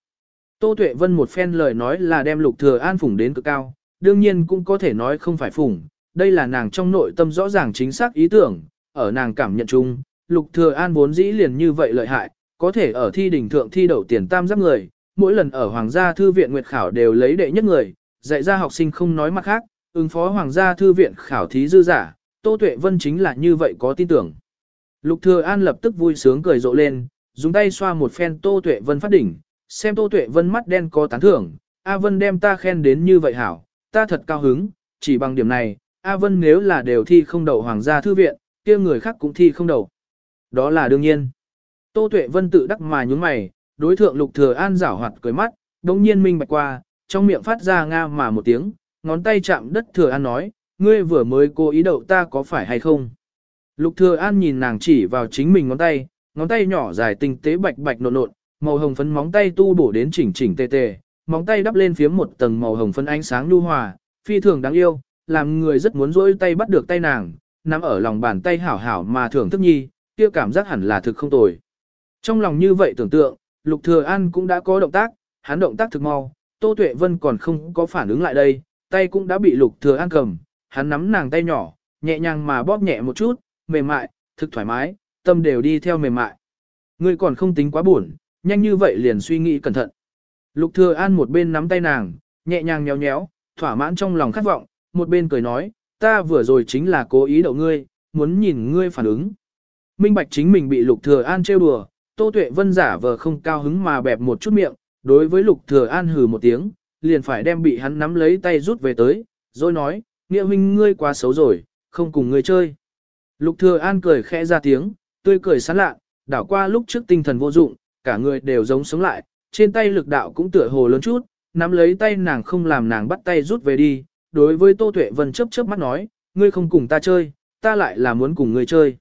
Speaker 1: Tô Tuệ Vân một phen lời nói là đem Lục Thừa An phụng đến cực cao, đương nhiên cũng có thể nói không phải phụng, đây là nàng trong nội tâm rõ ràng chính xác ý tưởng, ở nàng cảm nhận chung, Lục Thừa An vốn dĩ liền như vậy lợi hại, có thể ở thi đỉnh thượng thi đậu tiền tam giáp người, mỗi lần ở Hoàng gia thư viện nguyệt khảo đều lấy đệ nhất người, dạy ra học sinh không nói mặt khác, ứng phó Hoàng gia thư viện khảo thí dư giả, Tô Tuệ Vân chính là như vậy có tin tưởng. Lục Thừa An lập tức vui sướng cười rộ lên, dùng tay xoa một phen Tô Tuệ Vân phát đỉnh, xem Tô Tuệ Vân mắt đen có tán thưởng, A Vân đem ta khen đến như vậy hảo, ta thật cao hứng, chỉ bằng điểm này, A Vân nếu là đều thi không đậu hoàng gia thư viện, kia người khác cũng thi không đậu. Đó là đương nhiên. Tô Tuệ Vân tự đắc mà nhướng mày, đối thượng Lục Thừa An giảo hoạt cười mắt, đống nhiên minh bạch qua, trong miệng phát ra nga mà một tiếng, ngón tay chạm đất Thừa An nói, ngươi vừa mới cố ý đậu ta có phải hay không? Lục Thừa An nhìn nàng chỉ vào chính mình ngón tay, ngón tay nhỏ dài tinh tế bạch bạch nộn nộn, màu hồng phấn móng tay tu bổ đến chỉnh chỉnh tề tề, móng tay đắp lên phía một tầng màu hồng phấn ánh sáng nhu hòa, phi thường đáng yêu, làm người rất muốn rỗi tay bắt được tay nàng, nắm ở lòng bàn tay hảo hảo mà thưởng thức nhi, kia cảm giác hẳn là thực không tồi. Trong lòng như vậy tưởng tượng, Lục Thừa An cũng đã có động tác, hắn động tác thực mau, Tô Tuệ Vân còn không có phản ứng lại đây, tay cũng đã bị Lục Thừa An cầm, hắn nắm nàng tay nhỏ, nhẹ nhàng mà bóp nhẹ một chút, mềm mại, thực thoải mái, tâm đều đi theo mềm mại. Ngươi còn không tính quá buồn, nhanh như vậy liền suy nghĩ cẩn thận. Lục Thừa An một bên nắm tay nàng, nhẹ nhàng nhéo nhéo, thỏa mãn trong lòng khát vọng, một bên cười nói, ta vừa rồi chính là cố ý đậu ngươi, muốn nhìn ngươi phản ứng. Minh Bạch chính mình bị Lục Thừa An trêu đùa, Tô Tuệ Vân giả vờ không cao hứng mà bẹp một chút miệng, đối với Lục Thừa An hừ một tiếng, liền phải đem bị hắn nắm lấy tay rút về tới, rồi nói, nghĩa huynh ngươi quá xấu rồi, không cùng ngươi chơi. Lục Thừa An cười khẽ ra tiếng, tươi cười sán lạ, đảo qua lúc trước tinh thần vô dụng, cả người đều giống sống lại, trên tay lực đạo cũng tựa hồ lớn chút, nắm lấy tay nàng không làm nàng bắt tay rút về đi, đối với Tô Tuệ Vân chớp chớp mắt nói, ngươi không cùng ta chơi, ta lại là muốn cùng ngươi chơi.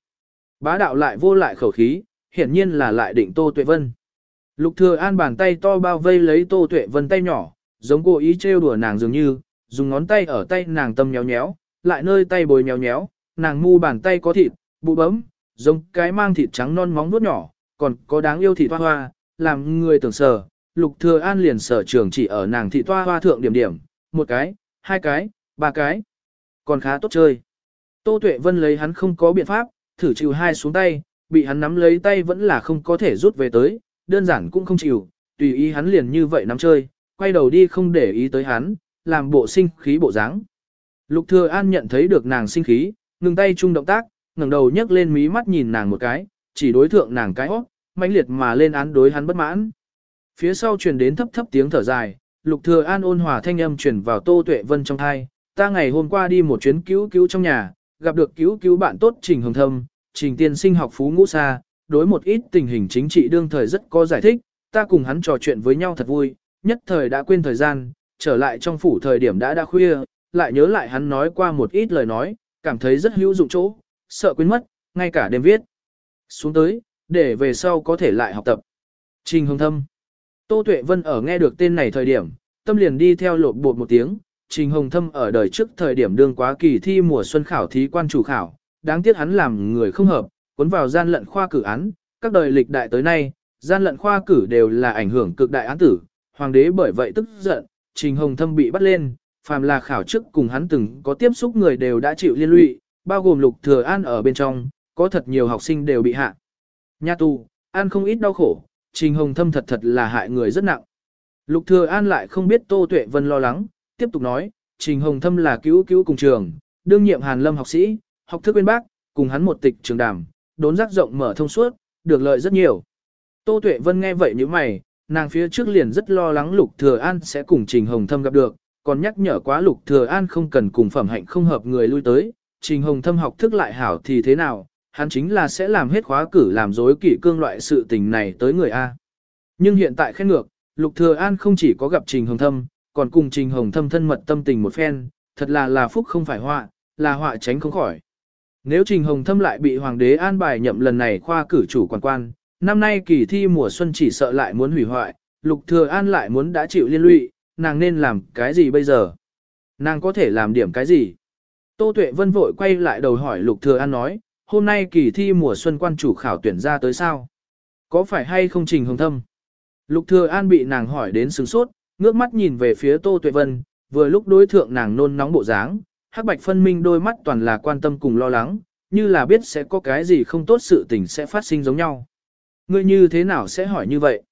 Speaker 1: Bá đạo lại vô lại khẩu khí, hiển nhiên là lại định Tô Tuệ Vân. Lục Thừa An bàn tay to bao vây lấy Tô Tuệ Vân tay nhỏ, giống cố ý trêu đùa nàng dường như, dùng ngón tay ở tay nàng tâm nhéo nhéo, lại nơi tay bồi nhéo nhéo, nàng mu bàn tay có thịt, bụ bấm, giống cái mang thịt trắng non móng vuốt nhỏ, còn có đáng yêu thịt hoa hoa, làm người tưởng sờ. Lục Thừa An liền sở trường chỉ ở nàng thịt hoa hoa thượng điểm điểm, một cái, hai cái, ba cái, còn khá tốt chơi. Tô Tuệ Vân lấy hắn không có biện pháp, thử chịu hai xuống tay, bị hắn nắm lấy tay vẫn là không có thể rút về tới, đơn giản cũng không chịu, tùy ý hắn liền như vậy nắm chơi, quay đầu đi không để ý tới hắn, làm bộ sinh khí bộ dáng. Lục Thừa An nhận thấy được nàng sinh khí, ngừng tay chung động tác, ngẩng đầu nhấc lên mí mắt nhìn nàng một cái, chỉ đối thượng nàng cái hót, mãnh liệt mà lên án đối hắn bất mãn. Phía sau truyền đến thấp thấp tiếng thở dài, Lục Thừa An ôn hòa thanh âm truyền vào Tô Tuệ Vân trong tai, ta ngày hôm qua đi một chuyến cứu cứu trong nhà, gặp được cứu cứu bạn tốt Trình Hồng Thâm, Trình Tiên sinh học phú ngũ xa, đối một ít tình hình chính trị đương thời rất có giải thích, ta cùng hắn trò chuyện với nhau thật vui, nhất thời đã quên thời gian, trở lại trong phủ thời điểm đã đã khuya, lại nhớ lại hắn nói qua một ít lời nói, cảm thấy rất hữu dụng chỗ, sợ quên mất, ngay cả đêm viết. Xuống tới, để về sau có thể lại học tập. Trình Hồng Thâm Tô Tuệ Vân ở nghe được tên này thời điểm, tâm liền đi theo lột bột một tiếng, Trình Hồng Thâm ở đời trước thời điểm đương quá kỳ thi mùa xuân khảo thí quan chủ khảo, đáng tiếc hắn làm người không hợp, cuốn vào gian lận khoa cử án, các đời lịch đại tới nay, gian lận khoa cử đều là ảnh hưởng cực đại án tử, hoàng đế bởi vậy tức giận, Trình Hồng Thâm bị bắt lên, phàm là khảo chức cùng hắn từng có tiếp xúc người đều đã chịu liên lụy, bao gồm Lục Thừa An ở bên trong, có thật nhiều học sinh đều bị hạ. Nhà tù, An không ít đau khổ, Trình Hồng Thâm thật thật là hại người rất nặng. Lục Thừa An lại không biết Tô Tuệ Vân lo lắng, tiếp tục nói, Trình Hồng Thâm là cứu cứu cùng trường, đương nhiệm Hàn Lâm học sĩ, học thức bên bác, cùng hắn một tịch trường đàm, đốn giác rộng mở thông suốt, được lợi rất nhiều. Tô Tuệ Vân nghe vậy như mày, nàng phía trước liền rất lo lắng Lục Thừa An sẽ cùng Trình Hồng Thâm gặp được, còn nhắc nhở quá Lục Thừa An không cần cùng phẩm hạnh không hợp người lui tới, Trình Hồng Thâm học thức lại hảo thì thế nào, hắn chính là sẽ làm hết khóa cử làm dối kỷ cương loại sự tình này tới người A. Nhưng hiện tại khen ngược, Lục Thừa An không chỉ có gặp Trình Hồng Thâm, còn cùng Trình Hồng Thâm thân mật tâm tình một phen, thật là là phúc không phải họa, là họa tránh không khỏi. Nếu Trình Hồng Thâm lại bị Hoàng đế an bài nhậm lần này khoa cử chủ quan quan, năm nay kỳ thi mùa xuân chỉ sợ lại muốn hủy hoại, Lục Thừa An lại muốn đã chịu liên lụy, nàng nên làm cái gì bây giờ? Nàng có thể làm điểm cái gì? Tô Tuệ Vân vội quay lại đầu hỏi Lục Thừa An nói, hôm nay kỳ thi mùa xuân quan chủ khảo tuyển ra tới sao? Có phải hay không trình hồng thâm? Lục Thừa An bị nàng hỏi đến sướng sốt, ngước mắt nhìn về phía Tô Tuệ Vân, vừa lúc đối thượng nàng nôn nóng bộ dáng, hắc bạch phân minh đôi mắt toàn là quan tâm cùng lo lắng, như là biết sẽ có cái gì không tốt sự tình sẽ phát sinh giống nhau. Ngươi như thế nào sẽ hỏi như vậy?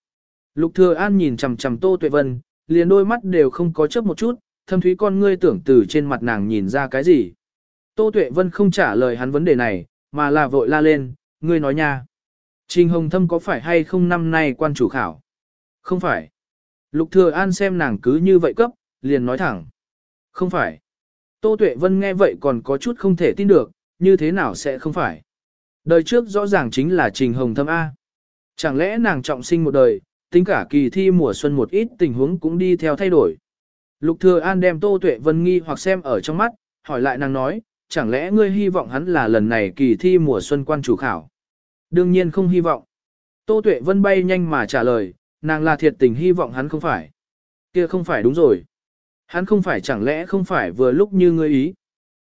Speaker 1: Lục Thừa An nhìn chằm chằm Tô Tuệ Vân, liền đôi mắt đều không có chớp một chút, thâm thúy con ngươi tưởng từ trên mặt nàng nhìn ra cái gì. Tô Tuệ Vân không trả lời hắn vấn đề này, mà là vội la lên, ngươi nói nha. Trình Hồng Thâm có phải hay không năm nay quan chủ khảo? Không phải. Lục Thừa An xem nàng cứ như vậy cấp, liền nói thẳng. Không phải. Tô Tuệ Vân nghe vậy còn có chút không thể tin được, như thế nào sẽ không phải. Đời trước rõ ràng chính là Trình Hồng Thâm A. Chẳng lẽ nàng trọng sinh một đời, tính cả kỳ thi mùa xuân một ít tình huống cũng đi theo thay đổi. Lục Thừa An đem Tô Tuệ Vân nghi hoặc xem ở trong mắt, hỏi lại nàng nói, chẳng lẽ ngươi hy vọng hắn là lần này kỳ thi mùa xuân quan chủ khảo? Đương nhiên không hy vọng. Tô Tuệ Vân bay nhanh mà trả lời, nàng là thiệt tình hy vọng hắn không phải. Kia không phải đúng rồi. Hắn không phải chẳng lẽ không phải vừa lúc như ngươi ý.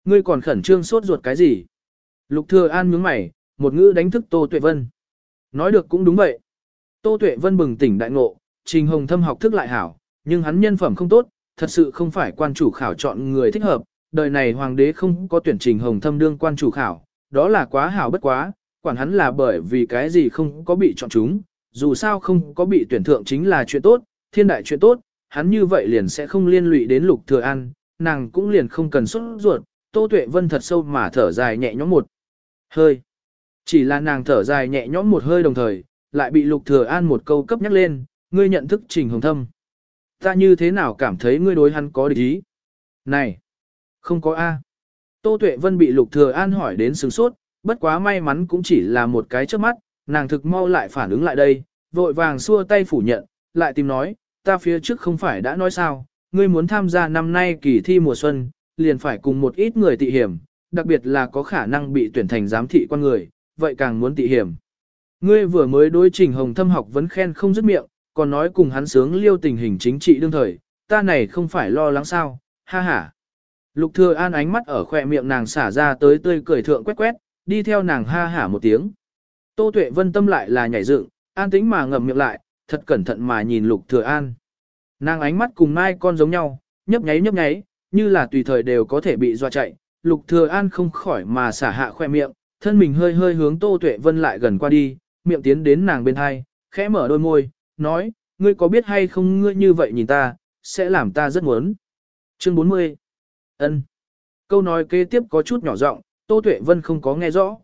Speaker 1: Ngươi còn khẩn trương sốt ruột cái gì? Lục Thừa An nhướng mày, một ngữ đánh thức Tô Tuệ Vân. Nói được cũng đúng vậy. Tô Tuệ Vân bừng tỉnh đại ngộ, Trình Hồng Thâm học thức lại hảo, nhưng hắn nhân phẩm không tốt, thật sự không phải quan chủ khảo chọn người thích hợp, đời này hoàng đế không có tuyển Trình Hồng Thâm đương quan chủ khảo, đó là quá hảo bất quá, quản hắn là bởi vì cái gì không có bị chọn chúng, dù sao không có bị tuyển thượng chính là chuyện tốt, thiên đại chuyện tốt, hắn như vậy liền sẽ không liên lụy đến Lục Thừa An, nàng cũng liền không cần xuất ruột, Tô Tuệ Vân thật sâu mà thở dài nhẹ nhõm một hơi. Chỉ là nàng thở dài nhẹ nhõm một hơi đồng thời, lại bị Lục Thừa An một câu cấp nhắc lên, ngươi nhận thức Trình Hồng Thâm. Ta như thế nào cảm thấy ngươi đối hắn có địch ý? Này, không có A. Tô Tuệ Vân bị Lục Thừa An hỏi đến sừng sốt, bất quá may mắn cũng chỉ là một cái trước mắt, nàng thực mau lại phản ứng lại đây, vội vàng xua tay phủ nhận, lại tìm nói, ta phía trước không phải đã nói sao, ngươi muốn tham gia năm nay kỳ thi mùa xuân, liền phải cùng một ít người tị hiểm, đặc biệt là có khả năng bị tuyển thành giám thị quan người, vậy càng muốn tị hiểm. Ngươi vừa mới đối trình hồng thâm học vấn khen không dứt miệng, còn nói cùng hắn sướng liêu tình hình chính trị đương thời, ta này không phải lo lắng sao, ha ha. Lục thừa an ánh mắt ở khỏe miệng nàng xả ra tới tươi cười thượng quét quét, đi theo nàng ha hả một tiếng. Tô tuệ vân tâm lại là nhảy dựng, an tĩnh mà ngậm miệng lại, thật cẩn thận mà nhìn lục thừa an. Nàng ánh mắt cùng mai con giống nhau, nhấp nháy nhấp nháy, như là tùy thời đều có thể bị dọa chạy. Lục thừa an không khỏi mà xả hạ khoe miệng, thân mình hơi hơi hướng tô tuệ vân lại gần qua đi, miệng tiến đến nàng bên hai, khẽ mở đôi môi, nói, ngươi có biết hay không ngươi như vậy nhìn ta, sẽ làm ta rất muốn. Chương 40 ân Câu nói kế tiếp có chút nhỏ giọng, Tô Tuệ Vân không có nghe rõ.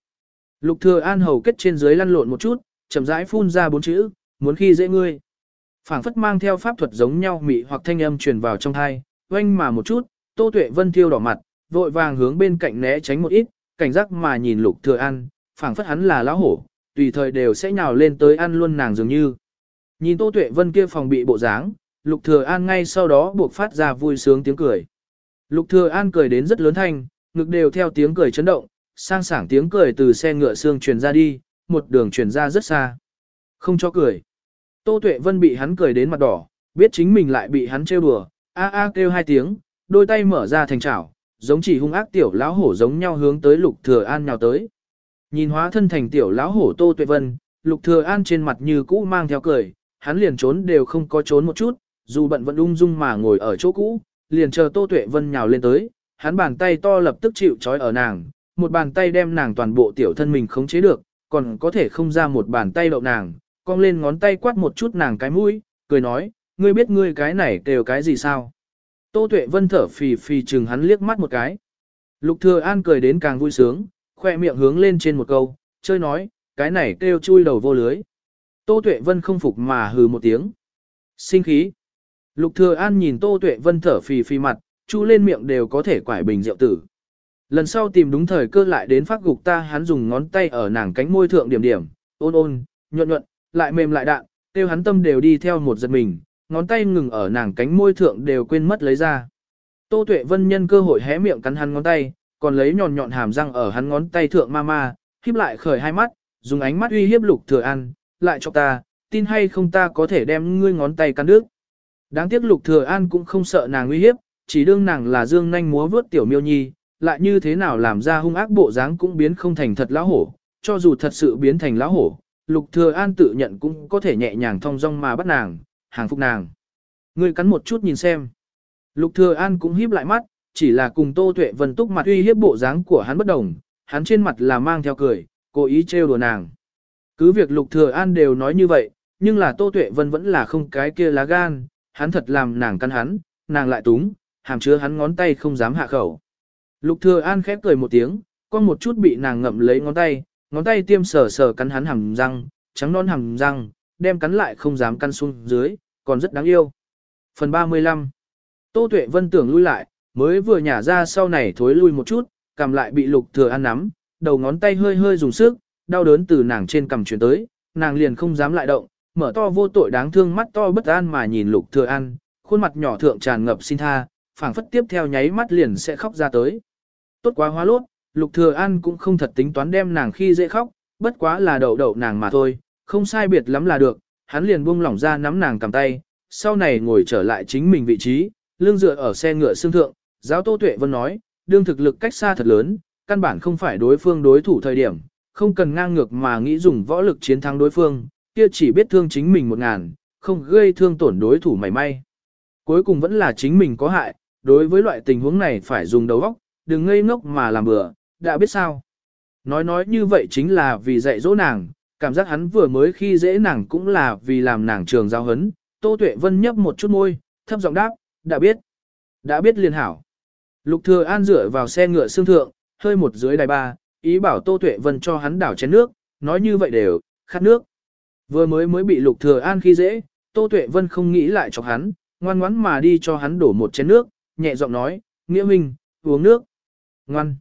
Speaker 1: Lục Thừa An hầu kết trên dưới lăn lộn một chút, chậm rãi phun ra bốn chữ, muốn khi dễ ngươi. Phảng phất mang theo pháp thuật giống nhau mị hoặc thanh âm truyền vào trong tai, oanh mà một chút, Tô Tuệ Vân thiêu đỏ mặt, vội vàng hướng bên cạnh né tránh một ít, cảnh giác mà nhìn Lục Thừa An, phảng phất hắn là lão hổ, tùy thời đều sẽ nhào lên tới ăn luôn nàng dường như. Nhìn Tô Tuệ Vân kia phòng bị bộ dáng, Lục Thừa An ngay sau đó buộc phát ra vui sướng tiếng cười. Lục Thừa An cười đến rất lớn thanh, ngực đều theo tiếng cười chấn động, sang sảng tiếng cười từ xe ngựa xương truyền ra đi, một đường truyền ra rất xa. Không cho cười. Tô Tuệ Vân bị hắn cười đến mặt đỏ, biết chính mình lại bị hắn trêu đùa, a a kêu hai tiếng, đôi tay mở ra thành chảo, giống chỉ hung ác tiểu lão hổ giống nhau hướng tới Lục Thừa An nhào tới. Nhìn hóa thân thành tiểu lão hổ Tô Tuệ Vân, Lục Thừa An trên mặt như cũ mang theo cười, hắn liền trốn đều không có trốn một chút, dù bận vẫn ung dung mà ngồi ở chỗ cũ, liền chờ Tô Tuệ Vân nhào lên tới, hắn bàn tay to lập tức chịu trói ở nàng, một bàn tay đem nàng toàn bộ tiểu thân mình khống chế được, còn có thể không ra một bàn tay đậu nàng, cong lên ngón tay quát một chút nàng cái mũi, cười nói, ngươi biết ngươi cái này đều cái gì sao? Tô Tuệ Vân thở phì phì chừng hắn liếc mắt một cái. Lục Thừa An cười đến càng vui sướng, khoe miệng hướng lên trên một câu, chơi nói, cái này kêu chui đầu vô lưới. Tô Tuệ Vân không phục mà hừ một tiếng. Sinh khí. Lục Thừa An nhìn Tô Tuệ Vân thở phì phì mặt, chu lên miệng đều có thể quải bình rượu tử. Lần sau tìm đúng thời cơ lại đến phát gục ta hắn dùng ngón tay ở nàng cánh môi thượng điểm điểm, ôn ôn, nhuận nhuận, lại mềm lại đạn, tiêu hắn tâm đều đi theo một giật mình, ngón tay ngừng ở nàng cánh môi thượng đều quên mất lấy ra. Tô Tuệ Vân nhân cơ hội hé miệng cắn hắn ngón tay, còn lấy nhọn nhọn hàm răng ở hắn ngón tay thượng ma ma, híp lại khởi hai mắt, dùng ánh mắt uy hiếp Lục Thừa An, lại cho ta, tin hay không ta có thể đem ngươi ngón tay cắn đứt. Đáng tiếc Lục Thừa An cũng không sợ nàng uy hiếp, chỉ đương nàng là dương nhanh múa vớt tiểu miêu nhi, lại như thế nào làm ra hung ác bộ dáng cũng biến không thành thật lão hổ, cho dù thật sự biến thành lão hổ, Lục Thừa An tự nhận cũng có thể nhẹ nhàng thong dong mà bắt nàng, hàng phục nàng. Ngươi cắn một chút nhìn xem. Lục Thừa An cũng híp lại mắt, chỉ là cùng Tô Tuệ Vân túc mặt uy hiếp bộ dáng của hắn bất đồng, hắn trên mặt là mang theo cười, cố ý trêu đùa nàng. Cứ việc Lục Thừa An đều nói như vậy, nhưng là Tô Tuệ Vân vẫn là không cái kia lá gan, hắn thật làm nàng cắn hắn, nàng lại túng, hàm chứa hắn ngón tay không dám hạ khẩu. Lục Thừa An khép cười một tiếng, con một chút bị nàng ngậm lấy ngón tay, ngón tay tiêm sờ sờ cắn hắn hàm răng, trắng non hàm răng, đem cắn lại không dám căn xuống dưới, còn rất đáng yêu. Phần 35 Tô Tuệ Vân tưởng lui lại, mới vừa nhả ra sau này thối lui một chút, cầm lại bị Lục Thừa ăn nắm, đầu ngón tay hơi hơi dùng sức, đau đớn từ nàng trên cầm truyền tới, nàng liền không dám lại động, mở to vô tội đáng thương mắt to bất an mà nhìn Lục Thừa ăn, khuôn mặt nhỏ thượng tràn ngập xin tha, phảng phất tiếp theo nháy mắt liền sẽ khóc ra tới. Tốt quá hóa lốt, Lục Thừa ăn cũng không thật tính toán đem nàng khi dễ khóc, bất quá là đậu đậu nàng mà thôi, không sai biệt lắm là được, hắn liền buông lỏng ra nắm nàng cầm tay, sau này ngồi trở lại chính mình vị trí, lưng dựa ở xe ngựa xương thượng, giáo Tô Tuệ Vân nói, đương thực lực cách xa thật lớn, căn bản không phải đối phương đối thủ thời điểm, không cần ngang ngược mà nghĩ dùng võ lực chiến thắng đối phương, kia chỉ biết thương chính mình một ngàn, không gây thương tổn đối thủ mảy may. Cuối cùng vẫn là chính mình có hại, đối với loại tình huống này phải dùng đầu óc, đừng ngây ngốc mà làm bừa, đã biết sao. Nói nói như vậy chính là vì dạy dỗ nàng, cảm giác hắn vừa mới khi dễ nàng cũng là vì làm nàng trường giao hấn. Tô Tuệ Vân nhấp một chút môi, thấp giọng đáp, đã biết. Đã biết liền hảo. Lục Thừa An dựa vào xe ngựa xương thượng, hơi một dưới đài ba, ý bảo Tô Tuệ Vân cho hắn đảo chén nước, nói như vậy đều, khát nước. Vừa mới mới bị Lục Thừa An khi dễ, Tô Tuệ Vân không nghĩ lại cho hắn, ngoan ngoãn mà đi cho hắn đổ một chén nước, nhẹ giọng nói, nghĩa minh, uống nước. Ngoan.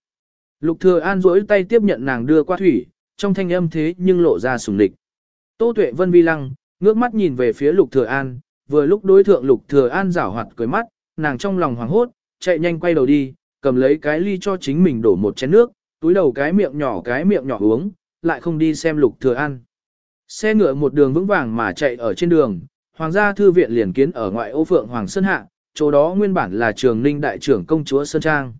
Speaker 1: Lục Thừa An duỗi tay tiếp nhận nàng đưa qua thủy, trong thanh âm thế nhưng lộ ra sùng địch. Tô Tuệ Vân vi lăng, ngước mắt nhìn về phía Lục Thừa An, vừa lúc đối thượng Lục Thừa An giảo hoạt cười mắt, nàng trong lòng hoảng hốt, chạy nhanh quay đầu đi, cầm lấy cái ly cho chính mình đổ một chén nước, túi đầu cái miệng nhỏ cái miệng nhỏ uống, lại không đi xem Lục Thừa ăn Xe ngựa một đường vững vàng mà chạy ở trên đường, Hoàng gia thư viện liền kiến ở ngoại ô Phượng Hoàng Sơn Hạ, chỗ đó nguyên bản là trường ninh đại trưởng công chúa Sơn Trang.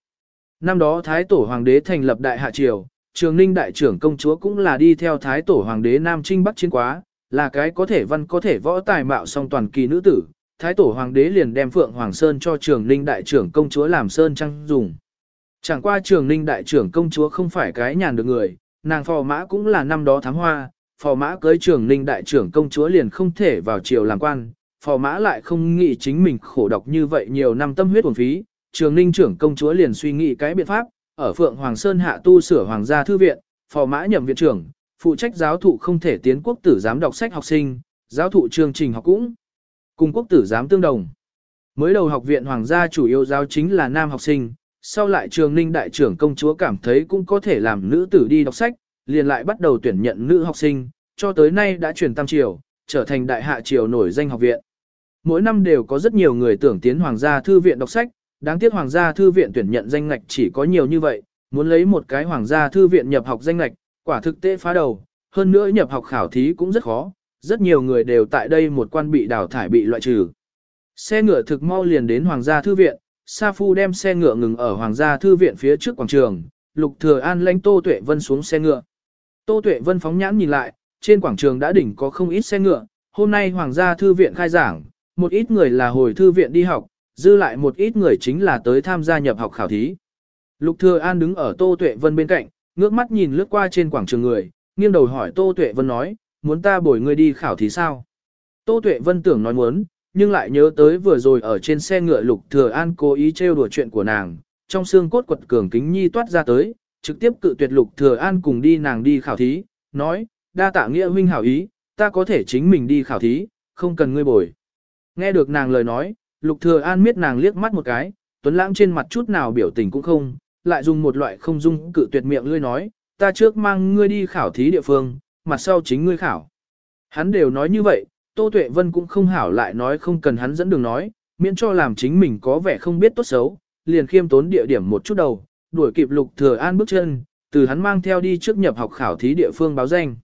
Speaker 1: Năm đó Thái Tổ Hoàng đế thành lập đại hạ triều, trường ninh đại trưởng công chúa cũng là đi theo Thái Tổ Hoàng đế Nam Trinh Bắc chiến quá, là cái có thể văn có thể võ tài mạo song toàn kỳ nữ tử. Thái Tổ Hoàng đế liền đem Phượng Hoàng Sơn cho trường ninh đại trưởng công chúa làm Sơn Trang dùng. Chẳng qua trường ninh đại trưởng công chúa không phải cái nhàn được người, nàng phò mã cũng là năm đó thám hoa, phò mã cưới trường ninh đại trưởng công chúa liền không thể vào triều làm quan, phò mã lại không nghĩ chính mình khổ độc như vậy nhiều năm tâm huyết uổng phí, trường ninh trưởng công chúa liền suy nghĩ cái biện pháp, ở Phượng Hoàng Sơn hạ tu sửa Hoàng gia thư viện, phò mã nhậm viện trưởng, phụ trách giáo thụ không thể tiến quốc tử giám đọc sách học sinh, giáo thụ chương trình học cũng cùng quốc tử giám tương đồng. Mới đầu học viện Hoàng gia chủ yếu giáo chính là nam học sinh, sau lại trường ninh đại trưởng công chúa cảm thấy cũng có thể làm nữ tử đi đọc sách, liền lại bắt đầu tuyển nhận nữ học sinh, cho tới nay đã chuyển tam triều, trở thành đại hạ triều nổi danh học viện. Mỗi năm đều có rất nhiều người tưởng tiến hoàng gia thư viện đọc sách, đáng tiếc hoàng gia thư viện tuyển nhận danh ngạch chỉ có nhiều như vậy, muốn lấy một cái hoàng gia thư viện nhập học danh ngạch, quả thực tế phá đầu, hơn nữa nhập học khảo thí cũng rất khó, rất nhiều người đều tại đây một quan bị đào thải bị loại trừ. Xe ngựa thực mau liền đến hoàng gia thư viện, Sa Phu đem xe ngựa ngừng ở hoàng gia thư viện phía trước quảng trường, Lục Thừa An lãnh Tô Tuệ Vân xuống xe ngựa. Tô Tuệ Vân phóng nhãn nhìn lại, trên quảng trường đã đỉnh có không ít xe ngựa, hôm nay hoàng gia thư viện khai giảng, một ít người là hồi thư viện đi học, dư lại một ít người chính là tới tham gia nhập học khảo thí. Lục Thừa An đứng ở Tô Tuệ Vân bên cạnh, ngước mắt nhìn lướt qua trên quảng trường người, nghiêng đầu hỏi Tô Tuệ Vân nói, muốn ta bồi ngươi đi khảo thí sao? Tô Tuệ Vân tưởng nói muốn, nhưng lại nhớ tới vừa rồi ở trên xe ngựa Lục Thừa An cố ý trêu đùa chuyện của nàng, trong xương cốt quật cường kính nhi toát ra tới, trực tiếp cự tuyệt Lục Thừa An cùng đi nàng đi khảo thí, nói, đa tạ nghĩa huynh hảo ý, ta có thể chính mình đi khảo thí, không cần ngươi bồi. Nghe được nàng lời nói, Lục Thừa An miết nàng liếc mắt một cái, Tuấn Lãng trên mặt chút nào biểu tình cũng không, lại dùng một loại không dung cự tuyệt miệng lươi nói, ta trước mang ngươi đi khảo thí địa phương, mặt sau chính ngươi khảo. Hắn đều nói như vậy, Tô Tuệ Vân cũng không hảo lại nói không cần hắn dẫn đường nói, miễn cho làm chính mình có vẻ không biết tốt xấu, liền khiêm tốn địa điểm một chút đầu, đuổi kịp Lục Thừa An bước chân, từ hắn mang theo đi trước nhập học khảo thí địa phương báo danh.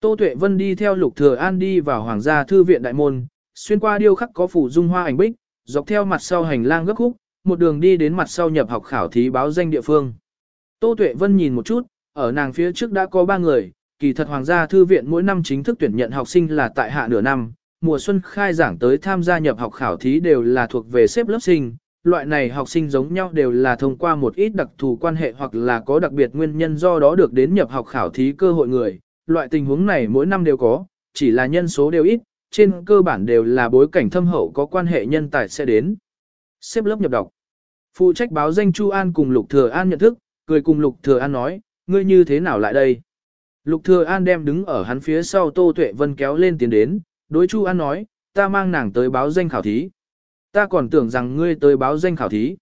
Speaker 1: Tô Tuệ Vân đi theo Lục Thừa An đi vào Hoàng gia thư viện đại môn, xuyên qua điêu khắc có phủ dung hoa ảnh bích, dọc theo mặt sau hành lang gấp khúc, một đường đi đến mặt sau nhập học khảo thí báo danh địa phương. Tô Tuệ Vân nhìn một chút, ở nàng phía trước đã có ba người, kỳ thật Hoàng gia Thư viện mỗi năm chính thức tuyển nhận học sinh là tại hạ nửa năm, mùa xuân khai giảng tới tham gia nhập học khảo thí đều là thuộc về xếp lớp sinh, loại này học sinh giống nhau đều là thông qua một ít đặc thù quan hệ hoặc là có đặc biệt nguyên nhân do đó được đến nhập học khảo thí cơ hội người, loại tình huống này mỗi năm đều có, chỉ là nhân số đều ít, trên cơ bản đều là bối cảnh thâm hậu có quan hệ nhân tài sẽ đến. Xếp lớp nhập đọc. Phụ trách báo danh Chu An cùng Lục Thừa An nhận thức, cười cùng Lục Thừa An nói, ngươi như thế nào lại đây? Lục Thừa An đem đứng ở hắn phía sau Tô Tuệ Vân kéo lên tiến đến, đối Chu An nói, ta mang nàng tới báo danh khảo thí. Ta còn tưởng rằng ngươi tới báo danh khảo thí.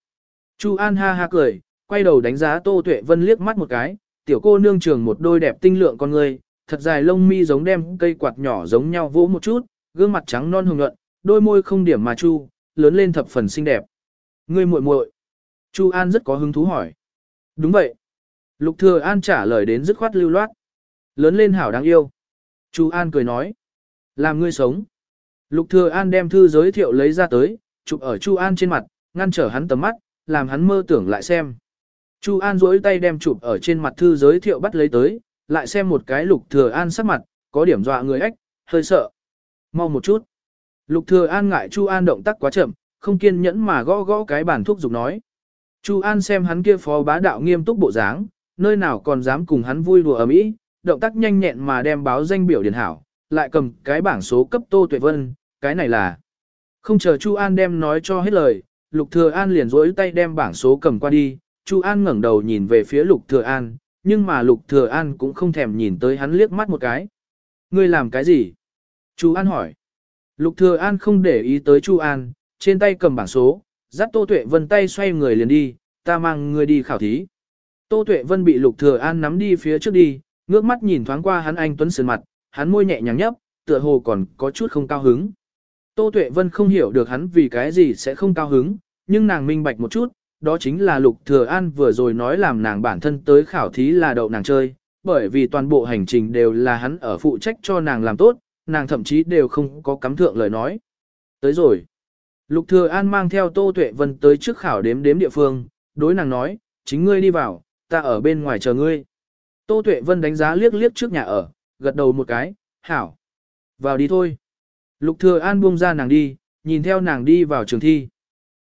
Speaker 1: Chu An ha ha cười, quay đầu đánh giá Tô Tuệ Vân liếc mắt một cái, tiểu cô nương trường một đôi đẹp tinh lượng con ngươi, thật dài lông mi giống đem cây quạt nhỏ giống nhau vỗ một chút, gương mặt trắng non hồng nhuận, đôi môi không điểm mà chu, lớn lên thập phần xinh đẹp. Ngươi muội muội. Chu An rất có hứng thú hỏi. Đúng vậy. Lục Thừa An trả lời đến dứt khoát lưu loát. Lớn lên hảo đáng yêu. Chu An cười nói. Làm ngươi sống. Lục Thừa An đem thư giới thiệu lấy ra tới, chụp ở Chu An trên mặt, ngăn trở hắn tầm mắt, làm hắn mơ tưởng lại xem. Chu An duỗi tay đem chụp ở trên mặt thư giới thiệu bắt lấy tới, lại xem một cái Lục Thừa An sắc mặt, có điểm dọa người ếch, hơi sợ. Mau một chút. Lục Thừa An ngại Chu An động tác quá chậm, không kiên nhẫn mà gõ gõ cái bàn thuốc dục nói. Chu An xem hắn kia phó bá đạo nghiêm túc bộ dáng, nơi nào còn dám cùng hắn vui đùa ở mỹ, động tác nhanh nhẹn mà đem báo danh biểu điển hảo, lại cầm cái bảng số cấp Tô Tuệ Vân, cái này là. Không chờ Chu An đem nói cho hết lời, Lục Thừa An liền rỗi tay đem bảng số cầm qua đi, Chu An ngẩng đầu nhìn về phía Lục Thừa An, nhưng mà Lục Thừa An cũng không thèm nhìn tới hắn liếc mắt một cái. Ngươi làm cái gì? Chu An hỏi. Lục Thừa An không để ý tới Chu An, trên tay cầm bảng số, dắt Tô Tuệ Vân tay xoay người liền đi, ta mang ngươi đi khảo thí. Tô Tuệ Vân bị Lục Thừa An nắm đi phía trước đi, ngước mắt nhìn thoáng qua hắn anh tuấn sườn mặt, hắn môi nhẹ nhàng nhấp, tựa hồ còn có chút không cao hứng. Tô Tuệ Vân không hiểu được hắn vì cái gì sẽ không cao hứng, nhưng nàng minh bạch một chút, đó chính là Lục Thừa An vừa rồi nói làm nàng bản thân tới khảo thí là đậu nàng chơi, bởi vì toàn bộ hành trình đều là hắn ở phụ trách cho nàng làm tốt, nàng thậm chí đều không có cắm thượng lời nói. Tới rồi. Lục Thừa An mang theo Tô Tuệ Vân tới trước khảo đếm đếm địa phương, đối nàng nói, chính ngươi đi vào, ta ở bên ngoài chờ ngươi. Tô Tuệ Vân đánh giá liếc liếc trước nhà ở, gật đầu một cái, hảo. Vào đi thôi. Lục Thừa An buông ra nàng đi, nhìn theo nàng đi vào trường thi.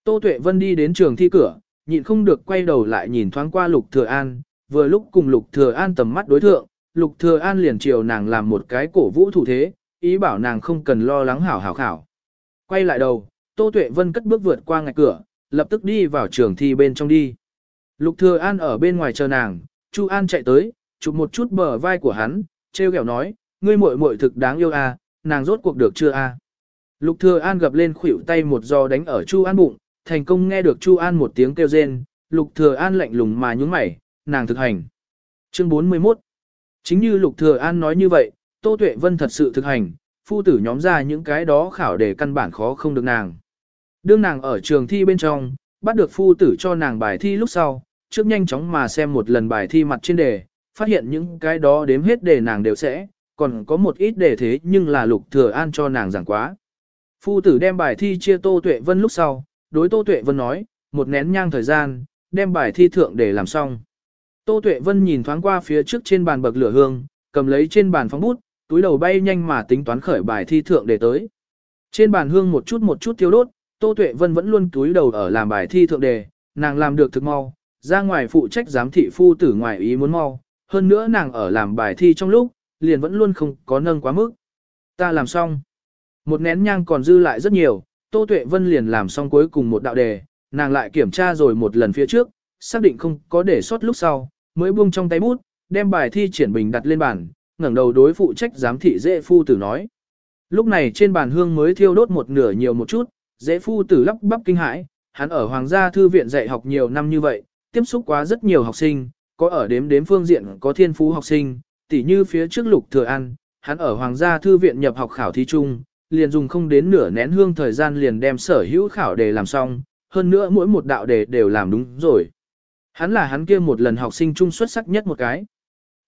Speaker 1: Tô Tuệ Vân đi đến trường thi cửa, nhịn không được quay đầu lại nhìn thoáng qua Lục Thừa An, vừa lúc cùng Lục Thừa An tầm mắt đối thượng, Lục Thừa An liền chiều nàng làm một cái cổ vũ thủ thế, ý bảo nàng không cần lo lắng hảo hảo khảo. Quay lại đầu, Tô Tuệ Vân cất bước vượt qua ngạch cửa, lập tức đi vào trường thi bên trong đi. Lục Thừa An ở bên ngoài chờ nàng, Chu An chạy tới, chụp một chút bờ vai của hắn, treo kẹo nói, ngươi muội muội thực đáng yêu à, nàng rốt cuộc được chưa à. Lục Thừa An gập lên khuỷu tay một giò đánh ở Chu An bụng, thành công nghe được Chu An một tiếng kêu rên, Lục Thừa An lạnh lùng mà nhướng mày, nàng thực hành. Chương 41 Chính như Lục Thừa An nói như vậy, Tô Tuệ Vân thật sự thực hành, phu tử nhóm ra những cái đó khảo để căn bản khó không được nàng. Đương nàng ở trường thi bên trong, bắt được phu tử cho nàng bài thi lúc sau, trước nhanh chóng mà xem một lần bài thi mặt trên đề, phát hiện những cái đó đếm hết đề nàng đều sẽ, còn có một ít đề thế nhưng là lục thừa an cho nàng giảng quá. Phu tử đem bài thi chia Tô Tuệ Vân lúc sau, đối Tô Tuệ Vân nói, một nén nhang thời gian, đem bài thi thượng để làm xong. Tô Tuệ Vân nhìn thoáng qua phía trước trên bàn bậc lửa hương, cầm lấy trên bàn phóng bút, túi đầu bay nhanh mà tính toán khởi bài thi thượng để tới. Trên bàn hương một chút một chút thiêu đốt, Tô Tuệ Vân vẫn luôn túi đầu ở làm bài thi thượng đề, nàng làm được thực mau, ra ngoài phụ trách giám thị phu tử ngoài ý muốn mau, hơn nữa nàng ở làm bài thi trong lúc, liền vẫn luôn không có nâng quá mức. Ta làm xong. Một nén nhang còn dư lại rất nhiều, Tô Tuệ Vân liền làm xong cuối cùng một đạo đề, nàng lại kiểm tra rồi một lần phía trước, xác định không có để sót lúc sau, mới buông trong tay bút, đem bài thi triển bình đặt lên bàn, ngẩng đầu đối phụ trách giám thị dễ phu tử nói. Lúc này trên bàn hương mới thiêu đốt một nửa nhiều một chút, dễ phu tử lắp bắp kinh hãi, hắn ở Hoàng gia thư viện dạy học nhiều năm như vậy, tiếp xúc quá rất nhiều học sinh, có ở đếm đếm phương diện có thiên phú học sinh, tỉ như phía trước lục thừa ăn, hắn ở Hoàng gia thư viện nhập học khảo thí chung, liền dùng không đến nửa nén hương thời gian liền đem sở hữu khảo đề làm xong, hơn nữa mỗi một đạo đề đều làm đúng rồi. Hắn là hắn kia một lần học sinh trung xuất sắc nhất một cái.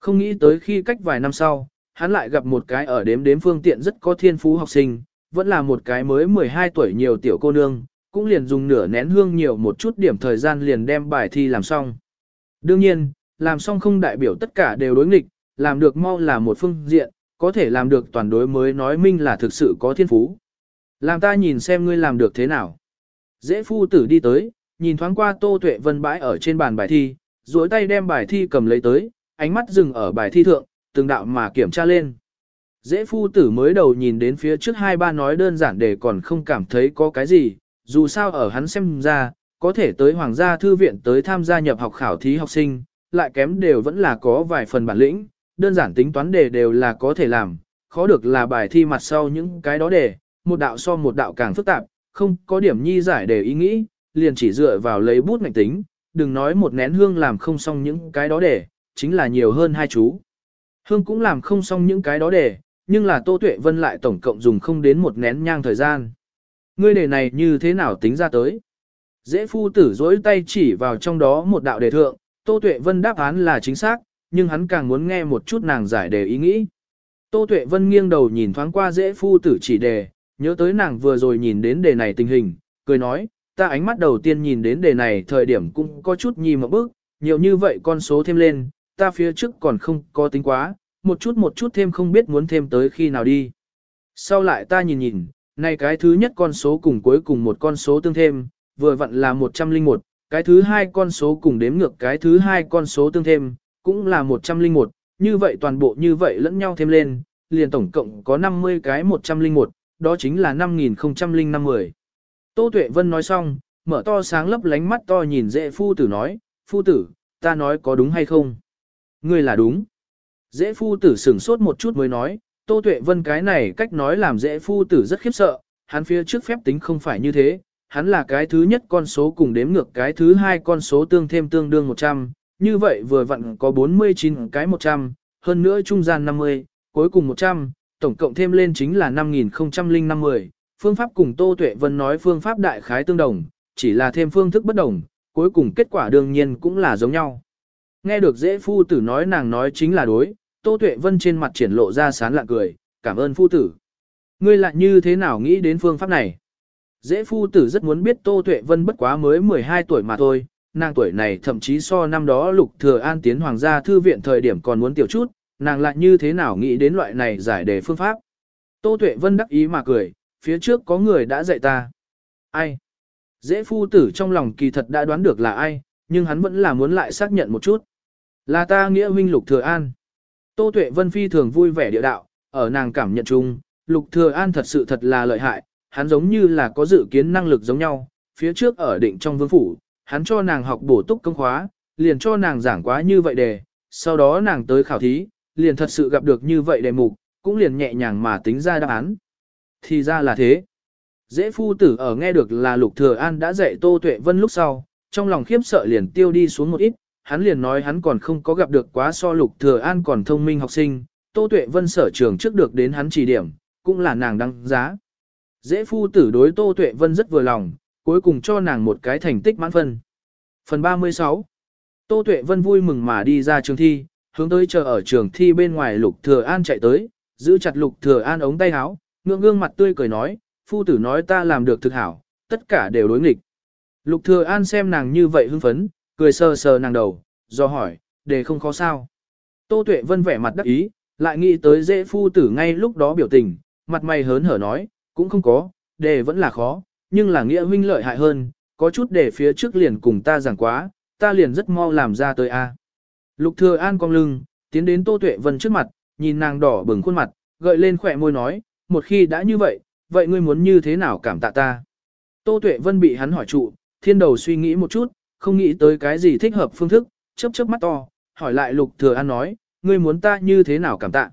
Speaker 1: Không nghĩ tới khi cách vài năm sau, hắn lại gặp một cái ở đếm đếm phương tiện rất có thiên phú học sinh, vẫn là một cái mới 12 tuổi nhiều tiểu cô nương, cũng liền dùng nửa nén hương nhiều một chút điểm thời gian liền đem bài thi làm xong. Đương nhiên, làm xong không đại biểu tất cả đều đối nghịch, làm được mau là một phương diện, có thể làm được toàn đối mới nói minh là thực sự có thiên phú. Làm ta nhìn xem ngươi làm được thế nào. Dễ phu tử đi tới, nhìn thoáng qua Tô Tuệ Vân bãi ở trên bàn bài thi, duỗi tay đem bài thi cầm lấy tới, ánh mắt dừng ở bài thi thượng, từng đạo mà kiểm tra lên. Dễ phu tử mới đầu nhìn đến phía trước hai ba nói đơn giản để còn không cảm thấy có cái gì, dù sao ở hắn xem ra, có thể tới Hoàng gia thư viện tới tham gia nhập học khảo thí học sinh, lại kém đều vẫn là có vài phần bản lĩnh, đơn giản tính toán đề đều là có thể làm, khó được là bài thi mặt sau những cái đó đề, một đạo so một đạo càng phức tạp, không có điểm nhi giải đề ý nghĩ, liền chỉ dựa vào lấy bút ngạch tính, đừng nói một nén hương làm không xong những cái đó đề, chính là nhiều hơn hai chú. Hương cũng làm không xong những cái đó đề, nhưng là Tô Tuệ Vân lại tổng cộng dùng không đến một nén nhang thời gian. Ngươi đề này như thế nào tính ra tới? Dễ phu tử dối tay chỉ vào trong đó một đạo đề thượng, Tô Tuệ Vân đáp án là chính xác, nhưng hắn càng muốn nghe một chút nàng giải đề ý nghĩ. Tô Tuệ Vân nghiêng đầu nhìn thoáng qua dễ phu tử chỉ đề, nhớ tới nàng vừa rồi nhìn đến đề này tình hình, cười nói, ta ánh mắt đầu tiên nhìn đến đề này thời điểm cũng có chút nhì một bước, nhiều như vậy con số thêm lên, ta phía trước còn không có tính quá, một chút một chút thêm không biết muốn thêm tới khi nào đi. Sau lại ta nhìn nhìn, này cái thứ nhất con số cùng cuối cùng một con số tương thêm, vừa vặn là 101, cái thứ hai con số cùng đếm ngược cái thứ hai con số tương thêm, cũng là 101, như vậy toàn bộ như vậy lẫn nhau thêm lên, liền tổng cộng có 50 cái 101, đó chính là 5050. Tô Tuệ Vân nói xong, mở to sáng lấp lánh mắt to nhìn dễ phu tử nói, phu tử, ta nói có đúng hay không? Ngươi là đúng. Dễ phu tử sửng sốt một chút mới nói, Tô Tuệ Vân cái này cách nói làm dễ phu tử rất khiếp sợ, hắn phía trước phép tính không phải như thế, hắn là cái thứ nhất con số cùng đếm ngược cái thứ hai con số tương thêm tương đương 100, như vậy vừa vặn có 49 cái 100, hơn nữa trung gian 50, cuối cùng 100, tổng cộng thêm lên chính là 5050. Phương pháp cùng Tô Tuệ Vân nói phương pháp đại khái tương đồng, chỉ là thêm phương thức bất đồng, cuối cùng kết quả đương nhiên cũng là giống nhau. Nghe được dễ phu tử nói nàng nói chính là đối, Tô Tuệ Vân trên mặt triển lộ ra sán lạ cười, cảm ơn phu tử. Ngươi lại như thế nào nghĩ đến phương pháp này? Dễ phu tử rất muốn biết Tô Tuệ Vân bất quá mới 12 tuổi mà thôi, nàng tuổi này thậm chí so năm đó Lục Thừa An tiến hoàng gia thư viện thời điểm còn muốn tiểu chút, nàng lại như thế nào nghĩ đến loại này giải đề phương pháp. Tô Tuệ Vân đắc ý mà cười, phía trước có người đã dạy ta. Ai? Dễ phu tử trong lòng kỳ thật đã đoán được là ai, nhưng hắn vẫn là muốn lại xác nhận một chút. Là ta nghĩa huynh Lục Thừa An. Tô Tuệ Vân phi thường vui vẻ địa đạo, ở nàng cảm nhận chung, Lục Thừa An thật sự thật là lợi hại, hắn giống như là có dự kiến năng lực giống nhau, phía trước ở định trong vương phủ, hắn cho nàng học bổ túc công khóa, liền cho nàng giảng quá như vậy đề, sau đó nàng tới khảo thí, liền thật sự gặp được như vậy đề mục, cũng liền nhẹ nhàng mà tính ra đáp án. Thì ra là thế. Dễ phu tử ở nghe được là Lục Thừa An đã dạy Tô Tuệ Vân lúc sau, trong lòng khiếp sợ liền tiêu đi xuống một ít, hắn liền nói hắn còn không có gặp được quá so Lục Thừa An còn thông minh học sinh, Tô Tuệ Vân sở trường trước được đến hắn chỉ điểm, cũng là nàng đăng giá. Dễ phu tử đối Tô Tuệ Vân rất vừa lòng, cuối cùng cho nàng một cái thành tích mãn phân. Phần 36 Tô Tuệ Vân vui mừng mà đi ra trường thi, hướng tới chờ ở trường thi bên ngoài Lục Thừa An chạy tới, giữ chặt Lục Thừa An ống tay áo, ngượng gương mặt tươi cười nói, phu tử nói ta làm được thực hảo, tất cả đều đối nghịch. Lục Thừa An xem nàng như vậy hưng phấn, cười sờ sờ nàng đầu, do hỏi, đề không khó sao. Tô Tuệ Vân vẻ mặt đắc ý, lại nghĩ tới dễ phu tử ngay lúc đó biểu tình, mặt mày hớn hở nói, cũng không có, đề vẫn là khó, nhưng là nghĩa huynh lợi hại hơn, có chút để phía trước liền cùng ta giảng quá, ta liền rất mau làm ra tới a. Lục Thừa An cong lưng, tiến đến Tô Tuệ Vân trước mặt, nhìn nàng đỏ bừng khuôn mặt, gợi lên khóe môi nói, một khi đã như vậy, vậy ngươi muốn như thế nào cảm tạ ta? Tô Tuệ Vân bị hắn hỏi trụ, thiên đầu suy nghĩ một chút, không nghĩ tới cái gì thích hợp phương thức, chớp chớp mắt to, hỏi lại Lục Thừa An nói, ngươi muốn ta như thế nào cảm tạ?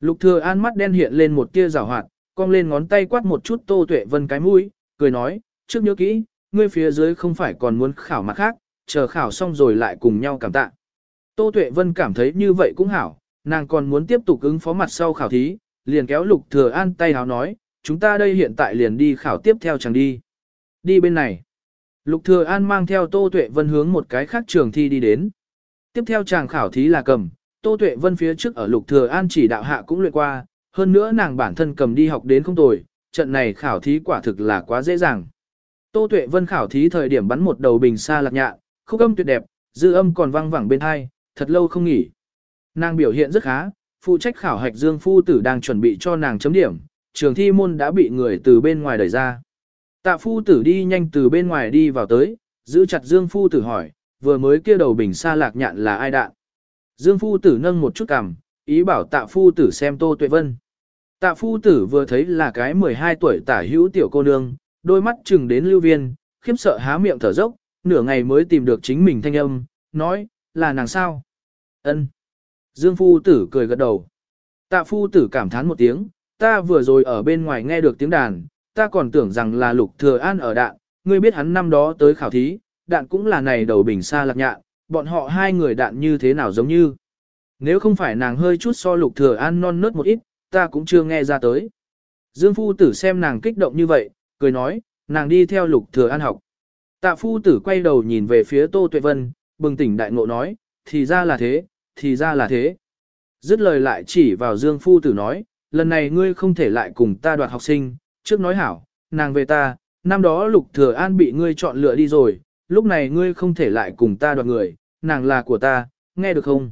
Speaker 1: Lục Thừa An mắt đen hiện lên một tia rào hoạt, cong lên ngón tay quát một chút Tô Tuệ Vân cái mũi, cười nói, trước nhớ kỹ, ngươi phía dưới không phải còn muốn khảo mặt khác, chờ khảo xong rồi lại cùng nhau cảm tạ. Tô Tuệ Vân cảm thấy như vậy cũng hảo, nàng còn muốn tiếp tục ứng phó mặt sau khảo thí, liền kéo Lục Thừa An tay háo nói, chúng ta đây hiện tại liền đi khảo tiếp theo chẳng đi. Đi bên này. Lục Thừa An mang theo Tô Tuệ Vân hướng một cái khác trường thi đi đến. Tiếp theo chàng khảo thí là cầm, Tô Tuệ Vân phía trước ở Lục Thừa An chỉ đạo hạ cũng luyện qua, hơn nữa nàng bản thân cầm đi học đến không tồi, trận này khảo thí quả thực là quá dễ dàng. Tô Tuệ Vân khảo thí thời điểm bắn một đầu bình xa lạc nhạ, khúc âm tuyệt đẹp, dư âm còn vang vẳng bên tai thật lâu không nghỉ. Nàng biểu hiện rất khá, phụ trách khảo hạch Dương Phu Tử đang chuẩn bị cho nàng chấm điểm, trường thi môn đã bị người từ bên ngoài đẩy ra. Tạ Phu Tử đi nhanh từ bên ngoài đi vào tới, giữ chặt Dương Phu Tử hỏi, vừa mới kia đầu bình xa lạc nhạn là ai đạn. Dương Phu Tử nâng một chút cằm, ý bảo Tạ Phu Tử xem Tô Tuệ Vân. Tạ Phu Tử vừa thấy là cái 12 tuổi tả hữu tiểu cô nương, đôi mắt chừng đến lưu viên, khiếp sợ há miệng thở dốc, nửa ngày mới tìm được chính mình thanh âm, nói, là nàng sao? Ân. Dương Phu Tử cười gật đầu. Tạ Phu Tử cảm thán một tiếng, ta vừa rồi ở bên ngoài nghe được tiếng đàn, ta còn tưởng rằng là Lục Thừa An ở đạn, ngươi biết hắn năm đó tới khảo thí, đạn cũng là này đầu bình xa lạc nhạn, bọn họ hai người đạn như thế nào giống như. Nếu không phải nàng hơi chút so Lục Thừa An non nớt một ít, ta cũng chưa nghe ra tới. Dương Phu Tử xem nàng kích động như vậy, cười nói, nàng đi theo Lục Thừa An học. Tạ Phu Tử quay đầu nhìn về phía Tô Tuệ Vân, bừng tỉnh đại ngộ nói, thì ra là thế, thì ra là thế. Dứt lời lại chỉ vào Dương Phu Tử nói, lần này ngươi không thể lại cùng ta đoạt học sinh, trước nói hảo, nàng về ta, năm đó Lục Thừa An bị ngươi chọn lựa đi rồi, lúc này ngươi không thể lại cùng ta đoạt người, nàng là của ta, nghe được không?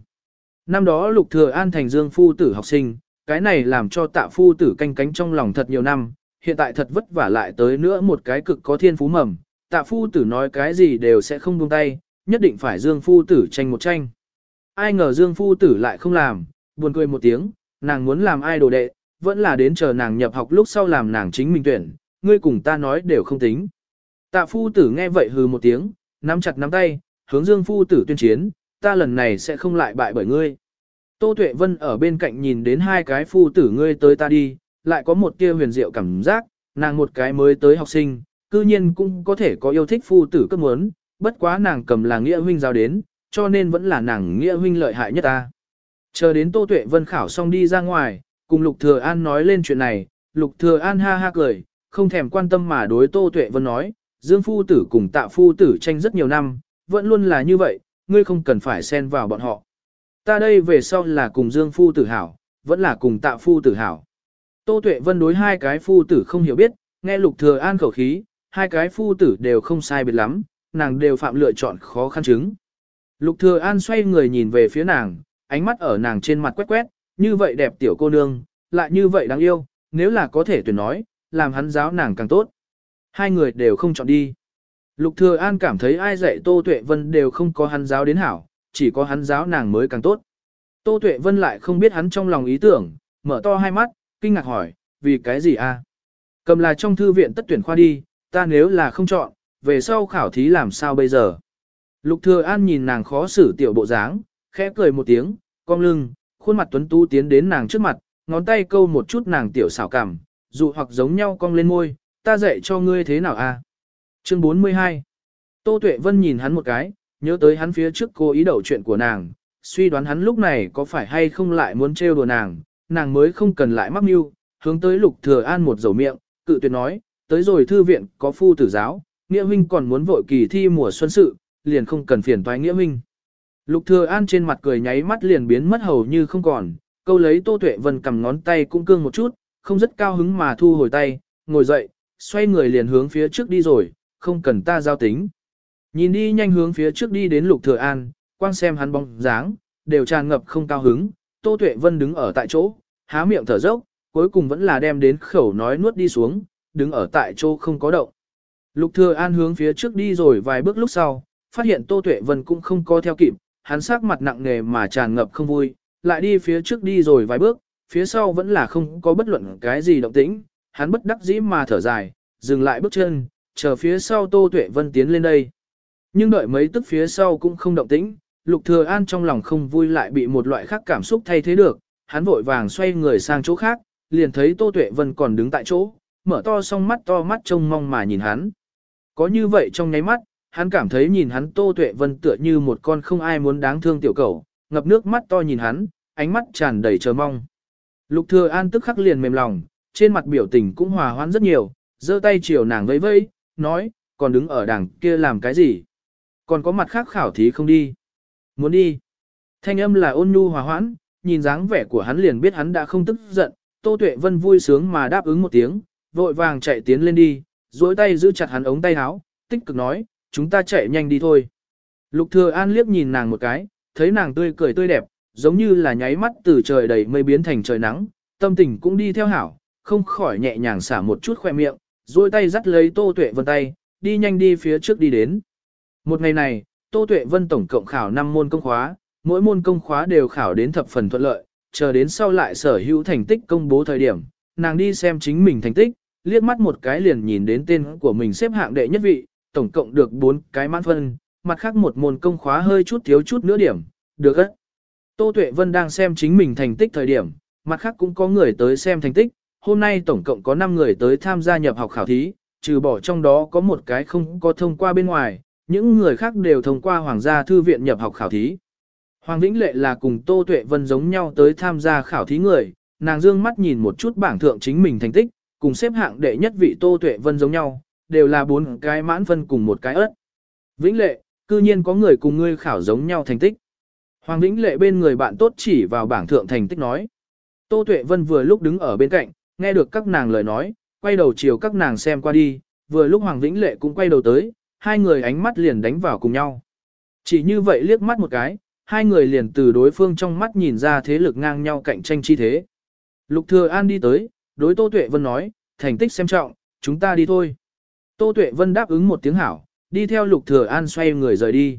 Speaker 1: Năm đó Lục Thừa An thành Dương Phu Tử học sinh, cái này làm cho tạ Phu Tử canh cánh trong lòng thật nhiều năm, hiện tại thật vất vả lại tới nữa một cái cực có thiên phú mầm, tạ Phu Tử nói cái gì đều sẽ không buông tay, nhất định phải Dương Phu Tử tranh một tranh. Ai ngờ Dương Phu Tử lại không làm, buồn cười một tiếng, nàng muốn làm ai đồ đệ, vẫn là đến chờ nàng nhập học lúc sau làm nàng chính mình tuyển, ngươi cùng ta nói đều không tính. Tạ Phu Tử nghe vậy hừ một tiếng, nắm chặt nắm tay, hướng Dương Phu Tử tuyên chiến, ta lần này sẽ không lại bại bởi ngươi. Tô Tuệ Vân ở bên cạnh nhìn đến hai cái phu tử ngươi tới ta đi, lại có một tia huyền diệu cảm giác, nàng một cái mới tới học sinh, cư nhiên cũng có thể có yêu thích phu tử cấp muốn, bất quá nàng cầm là nghĩa huynh giao đến, cho nên vẫn là nàng nghĩa huynh lợi hại nhất ta. Chờ đến Tô Tuệ Vân khảo xong đi ra ngoài, cùng Lục Thừa An nói lên chuyện này, Lục Thừa An ha ha cười, không thèm quan tâm mà đối Tô Tuệ Vân nói, Dương Phu Tử cùng Tạ Phu Tử tranh rất nhiều năm, vẫn luôn là như vậy, ngươi không cần phải xen vào bọn họ. Ta đây về sau là cùng Dương Phu Tử hảo, vẫn là cùng Tạ Phu Tử hảo. Tô Tuệ Vân đối hai cái Phu Tử không hiểu biết, nghe Lục Thừa An khẩu khí, hai cái Phu Tử đều không sai biệt lắm, nàng đều phạm lựa chọn khó khăn chứng. Lục Thừa An xoay người nhìn về phía nàng, ánh mắt ở nàng trên mặt quét quét, như vậy đẹp tiểu cô nương, lại như vậy đáng yêu, nếu là có thể tuyển nói, làm hắn giáo nàng càng tốt. Hai người đều không chọn đi. Lục Thừa An cảm thấy ai dạy Tô Tuệ Vân đều không có hắn giáo đến hảo, chỉ có hắn giáo nàng mới càng tốt. Tô Tuệ Vân lại không biết hắn trong lòng ý tưởng, mở to hai mắt, kinh ngạc hỏi, vì cái gì a? Cầm là trong thư viện tất tuyển khoa đi, ta nếu là không chọn, về sau khảo thí làm sao bây giờ? Lục Thừa An nhìn nàng khó xử tiểu bộ dáng, khẽ cười một tiếng, cong lưng, khuôn mặt tuấn tú tiến đến nàng trước mặt, ngón tay câu một chút nàng tiểu xảo cảm, dụ hoặc giống nhau cong lên môi, ta dạy cho ngươi thế nào a? Chương 42 Tô Tuệ Vân nhìn hắn một cái, nhớ tới hắn phía trước cô ý đậu chuyện của nàng, suy đoán hắn lúc này có phải hay không lại muốn trêu đùa nàng, nàng mới không cần lại mắc mưu, hướng tới Lục Thừa An một dầu miệng, cự tuyệt nói, tới rồi thư viện có phu tử giáo, Nghĩa huynh còn muốn vội kỳ thi mùa xuân sự, liền không cần phiền toái Nghĩa huynh. Lục Thừa An trên mặt cười nháy mắt liền biến mất hầu như không còn, câu lấy Tô Tuệ Vân cầm ngón tay cũng cương một chút, không rất cao hứng mà thu hồi tay, ngồi dậy, xoay người liền hướng phía trước đi rồi, không cần ta giao tính. Nhìn đi nhanh hướng phía trước đi đến Lục Thừa An, quang xem hắn bóng dáng, đều tràn ngập không cao hứng, Tô Tuệ Vân đứng ở tại chỗ, há miệng thở dốc, cuối cùng vẫn là đem đến khẩu nói nuốt đi xuống, đứng ở tại chỗ không có động. Lục Thừa An hướng phía trước đi rồi vài bước lúc sau, phát hiện Tô Tuệ Vân cũng không có theo kịp, hắn sắc mặt nặng nề mà tràn ngập không vui, lại đi phía trước đi rồi vài bước, phía sau vẫn là không có bất luận cái gì động tĩnh, hắn bất đắc dĩ mà thở dài, dừng lại bước chân, chờ phía sau Tô Tuệ Vân tiến lên đây. Nhưng đợi mấy tức phía sau cũng không động tĩnh, Lục Thừa An trong lòng không vui lại bị một loại khác cảm xúc thay thế được, hắn vội vàng xoay người sang chỗ khác, liền thấy Tô Tuệ Vân còn đứng tại chỗ, mở to song mắt to mắt trông mong mà nhìn hắn. Có như vậy trong nháy mắt, hắn cảm thấy nhìn hắn Tô Tuệ Vân tựa như một con không ai muốn đáng thương tiểu cẩu, ngập nước mắt to nhìn hắn, ánh mắt tràn đầy chờ mong. Lục Thừa An tức khắc liền mềm lòng, trên mặt biểu tình cũng hòa hoãn rất nhiều, giơ tay chiều nàng vẫy vẫy, nói, còn đứng ở đằng kia làm cái gì? Còn có mặt khác khảo thí không đi? Muốn đi? Thanh âm là ôn nhu hòa hoãn, nhìn dáng vẻ của hắn liền biết hắn đã không tức giận, Tô Tuệ Vân vui sướng mà đáp ứng một tiếng, vội vàng chạy tiến lên đi, duỗi tay giữ chặt hắn ống tay áo, tích cực nói, chúng ta chạy nhanh đi thôi. Lục Thừa An liếc nhìn nàng một cái, thấy nàng tươi cười tươi đẹp, giống như là nháy mắt từ trời đầy mây biến thành trời nắng, tâm tình cũng đi theo hảo, không khỏi nhẹ nhàng xả một chút khoe miệng, duỗi tay dắt lấy Tô Tuệ Vân tay, đi nhanh đi phía trước đi đến. Một ngày này, Tô Tuệ Vân tổng cộng khảo 5 môn công khóa, mỗi môn công khóa đều khảo đến thập phần thuận lợi, chờ đến sau lại sở hữu thành tích công bố thời điểm, nàng đi xem chính mình thành tích, liếc mắt một cái liền nhìn đến tên của mình xếp hạng đệ nhất vị, tổng cộng được 4 cái mãn phân, mặt khác một môn công khóa hơi chút thiếu chút nữa điểm, được á. Tô Tuệ Vân đang xem chính mình thành tích thời điểm, mặt khác cũng có người tới xem thành tích, hôm nay tổng cộng có 5 người tới tham gia nhập học khảo thí, trừ bỏ trong đó có một cái không có thông qua bên ngoài, những người khác đều thông qua Hoàng gia Thư viện nhập học khảo thí. Hoàng Vĩnh Lệ là cùng Tô Tuệ Vân giống nhau tới tham gia khảo thí người, nàng dương mắt nhìn một chút bảng thượng chính mình thành tích, cùng xếp hạng đệ nhất vị Tô Tuệ Vân giống nhau, đều là bốn cái mãn phân cùng một cái ớt. Vĩnh Lệ, cư nhiên có người cùng ngươi khảo giống nhau thành tích. Hoàng Vĩnh Lệ bên người bạn tốt chỉ vào bảng thượng thành tích nói. Tô Tuệ Vân vừa lúc đứng ở bên cạnh, nghe được các nàng lời nói, quay đầu chiều các nàng xem qua đi, vừa lúc Hoàng Vĩnh Lệ cũng quay đầu tới, hai người ánh mắt liền đánh vào cùng nhau. Chỉ như vậy liếc mắt một cái, hai người liền từ đối phương trong mắt nhìn ra thế lực ngang nhau cạnh tranh chi thế. Lục Thừa An đi tới, đối Tô Tuệ Vân nói, thành tích xem trọng, chúng ta đi thôi. Tô Tuệ Vân đáp ứng một tiếng hảo, đi theo Lục Thừa An xoay người rời đi.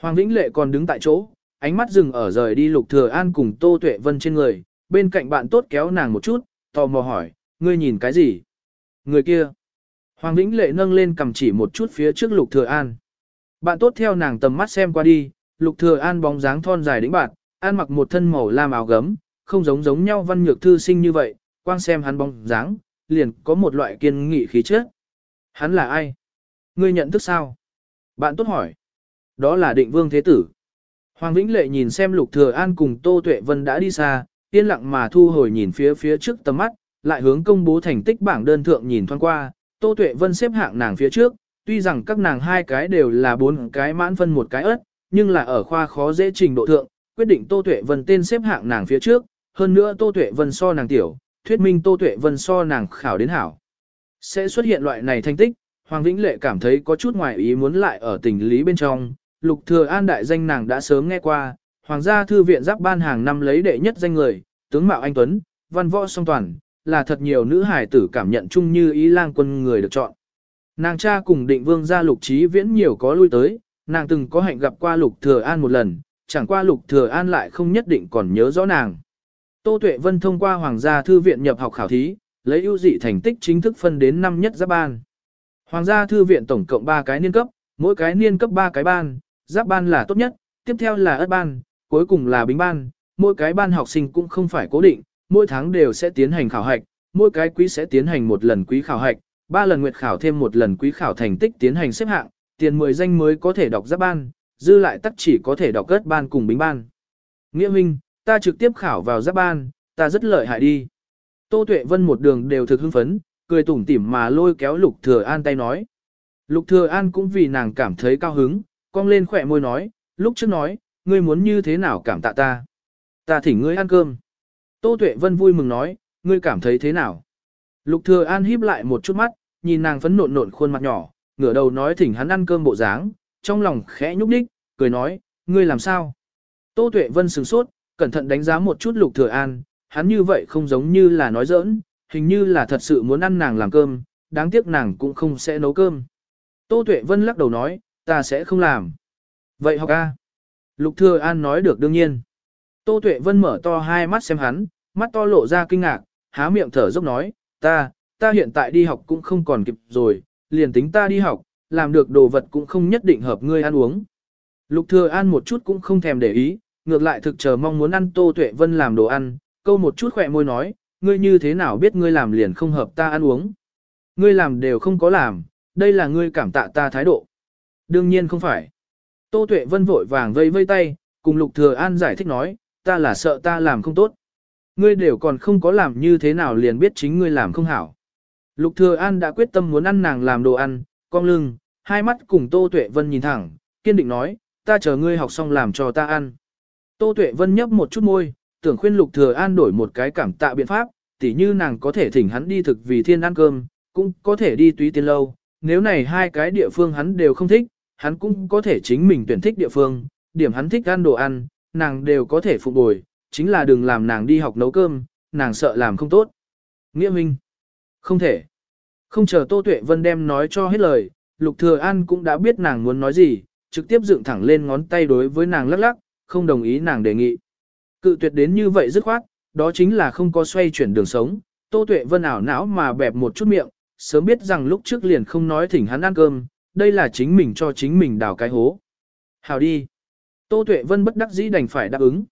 Speaker 1: Hoàng Vĩnh Lệ còn đứng tại chỗ, ánh mắt dừng ở rời đi Lục Thừa An cùng Tô Tuệ Vân trên người, bên cạnh bạn tốt kéo nàng một chút, tò mò hỏi, ngươi nhìn cái gì? Người kia. Hoàng Vĩnh Lệ nâng lên cầm chỉ một chút phía trước Lục Thừa An. Bạn tốt theo nàng tầm mắt xem qua đi, Lục Thừa An bóng dáng thon dài đĩnh bạn, an mặc một thân màu lam áo gấm, không giống giống nhau văn nhược thư sinh như vậy, quang xem hắn bóng dáng, liền có một loại kiên nghị khí chất. Hắn là ai? Ngươi nhận thức sao? Bạn tốt hỏi. Đó là định vương thế tử. Hoàng Vĩnh Lệ nhìn xem Lục Thừa An cùng Tô Tuệ Vân đã đi xa, yên lặng mà thu hồi nhìn phía phía trước tầm mắt, lại hướng công bố thành tích bảng đơn thượng nhìn thoáng qua, Tô Tuệ Vân xếp hạng nàng phía trước, tuy rằng các nàng hai cái đều là bốn cái mãn phân một cái ớt, nhưng là ở khoa khó dễ trình độ thượng, quyết định Tô Tuệ Vân tên xếp hạng nàng phía trước, hơn nữa Tô Tuệ Vân so nàng tiểu, thuyết minh Tô Tuệ Vân so nàng khảo đến hảo. Sẽ xuất hiện loại này thành tích, Hoàng Vĩnh Lệ cảm thấy có chút ngoài ý muốn lại ở tình lý bên trong, Lục Thừa An đại danh nàng đã sớm nghe qua, Hoàng gia thư viện giáp ban hàng năm lấy đệ nhất danh người, tướng mạo anh tuấn, văn võ song toàn, là thật nhiều nữ hải tử cảm nhận chung như ý lang quân người được chọn. Nàng cha cùng định vương gia lục trí viễn nhiều có lui tới, nàng từng có hạnh gặp qua lục thừa an một lần, chẳng qua lục thừa an lại không nhất định còn nhớ rõ nàng. Tô Tuệ Vân thông qua Hoàng gia thư viện nhập học khảo thí, lấy ưu dị thành tích chính thức phân đến năm nhất giáp ban. Hoàng gia thư viện tổng cộng 3 cái niên cấp, mỗi cái niên cấp 3 cái ban, giáp ban là tốt nhất, tiếp theo là ất ban, cuối cùng là bính ban, mỗi cái ban học sinh cũng không phải cố định, mỗi tháng đều sẽ tiến hành khảo hạch, mỗi cái quý sẽ tiến hành một lần quý khảo hạch, ba lần nguyệt khảo thêm một lần quý khảo thành tích tiến hành xếp hạng, tiền 10 danh mới có thể đọc giáp ban, dư lại tắc chỉ có thể đọc cất ban cùng bính ban. Nghĩa minh, ta trực tiếp khảo vào giáp ban, ta rất lợi hại đi. Tô Tuệ Vân một đường đều thực hưng phấn, cười tủm tỉm mà lôi kéo Lục Thừa An tay nói. Lục Thừa An cũng vì nàng cảm thấy cao hứng, cong lên khóe môi nói, lúc trước nói, ngươi muốn như thế nào cảm tạ ta. Ta thỉnh ngươi ăn cơm. Tô Tuệ Vân vui mừng nói, ngươi cảm thấy thế nào? Lục Thừa An híp lại một chút mắt, nhìn nàng phấn nộn nộn khuôn mặt nhỏ, ngửa đầu nói thỉnh hắn ăn cơm bộ dáng, trong lòng khẽ nhúc nhích, cười nói, ngươi làm sao? Tô Tuệ Vân sửng sốt, cẩn thận đánh giá một chút Lục Thừa An, hắn như vậy không giống như là nói giỡn, hình như là thật sự muốn ăn nàng làm cơm, đáng tiếc nàng cũng không sẽ nấu cơm. Tô Tuệ Vân lắc đầu nói, ta sẽ không làm. Vậy học a. Lục Thừa An nói được đương nhiên. Tô Tuệ Vân mở to hai mắt xem hắn, mắt to lộ ra kinh ngạc, há miệng thở dốc nói, ta, ta hiện tại đi học cũng không còn kịp rồi, liền tính ta đi học, làm được đồ vật cũng không nhất định hợp ngươi ăn uống. Lục Thừa An một chút cũng không thèm để ý, ngược lại thực chờ mong muốn ăn Tô Tuệ Vân làm đồ ăn, câu một chút khỏe môi nói, ngươi như thế nào biết ngươi làm liền không hợp ta ăn uống. Ngươi làm đều không có làm, đây là ngươi cảm tạ ta thái độ. Đương nhiên không phải. Tô Tuệ Vân vội vàng vây vây tay, cùng Lục Thừa An giải thích nói, ta là sợ ta làm không tốt. Ngươi đều còn không có làm như thế nào liền biết chính ngươi làm không hảo. Lục Thừa An đã quyết tâm muốn ăn nàng làm đồ ăn, cong lưng, hai mắt cùng Tô Tuệ Vân nhìn thẳng, kiên định nói, ta chờ ngươi học xong làm cho ta ăn. Tô Tuệ Vân nhấp một chút môi, tưởng khuyên Lục Thừa An đổi một cái cảm tạ biện pháp, tỉ như nàng có thể thỉnh hắn đi thực vì thiên ăn cơm, cũng có thể đi túy tiên lâu, nếu này hai cái địa phương hắn đều không thích, hắn cũng có thể chính mình tuyển thích địa phương, điểm hắn thích ăn đồ ăn, nàng đều có thể phục bồi, chính là đừng làm nàng đi học nấu cơm, nàng sợ làm không tốt. Nghĩa Minh, không thể. Không chờ Tô Tuệ Vân đem nói cho hết lời, Lục Thừa An cũng đã biết nàng muốn nói gì, trực tiếp dựng thẳng lên ngón tay đối với nàng lắc lắc, không đồng ý nàng đề nghị. Cự tuyệt đến như vậy dứt khoát, đó chính là không có xoay chuyển đường sống. Tô Tuệ Vân ảo não mà bẹp một chút miệng, sớm biết rằng lúc trước liền không nói thỉnh hắn ăn cơm, đây là chính mình cho chính mình đào cái hố. Hào đi. Tô Tuệ Vân bất đắc dĩ đành phải đáp ứng.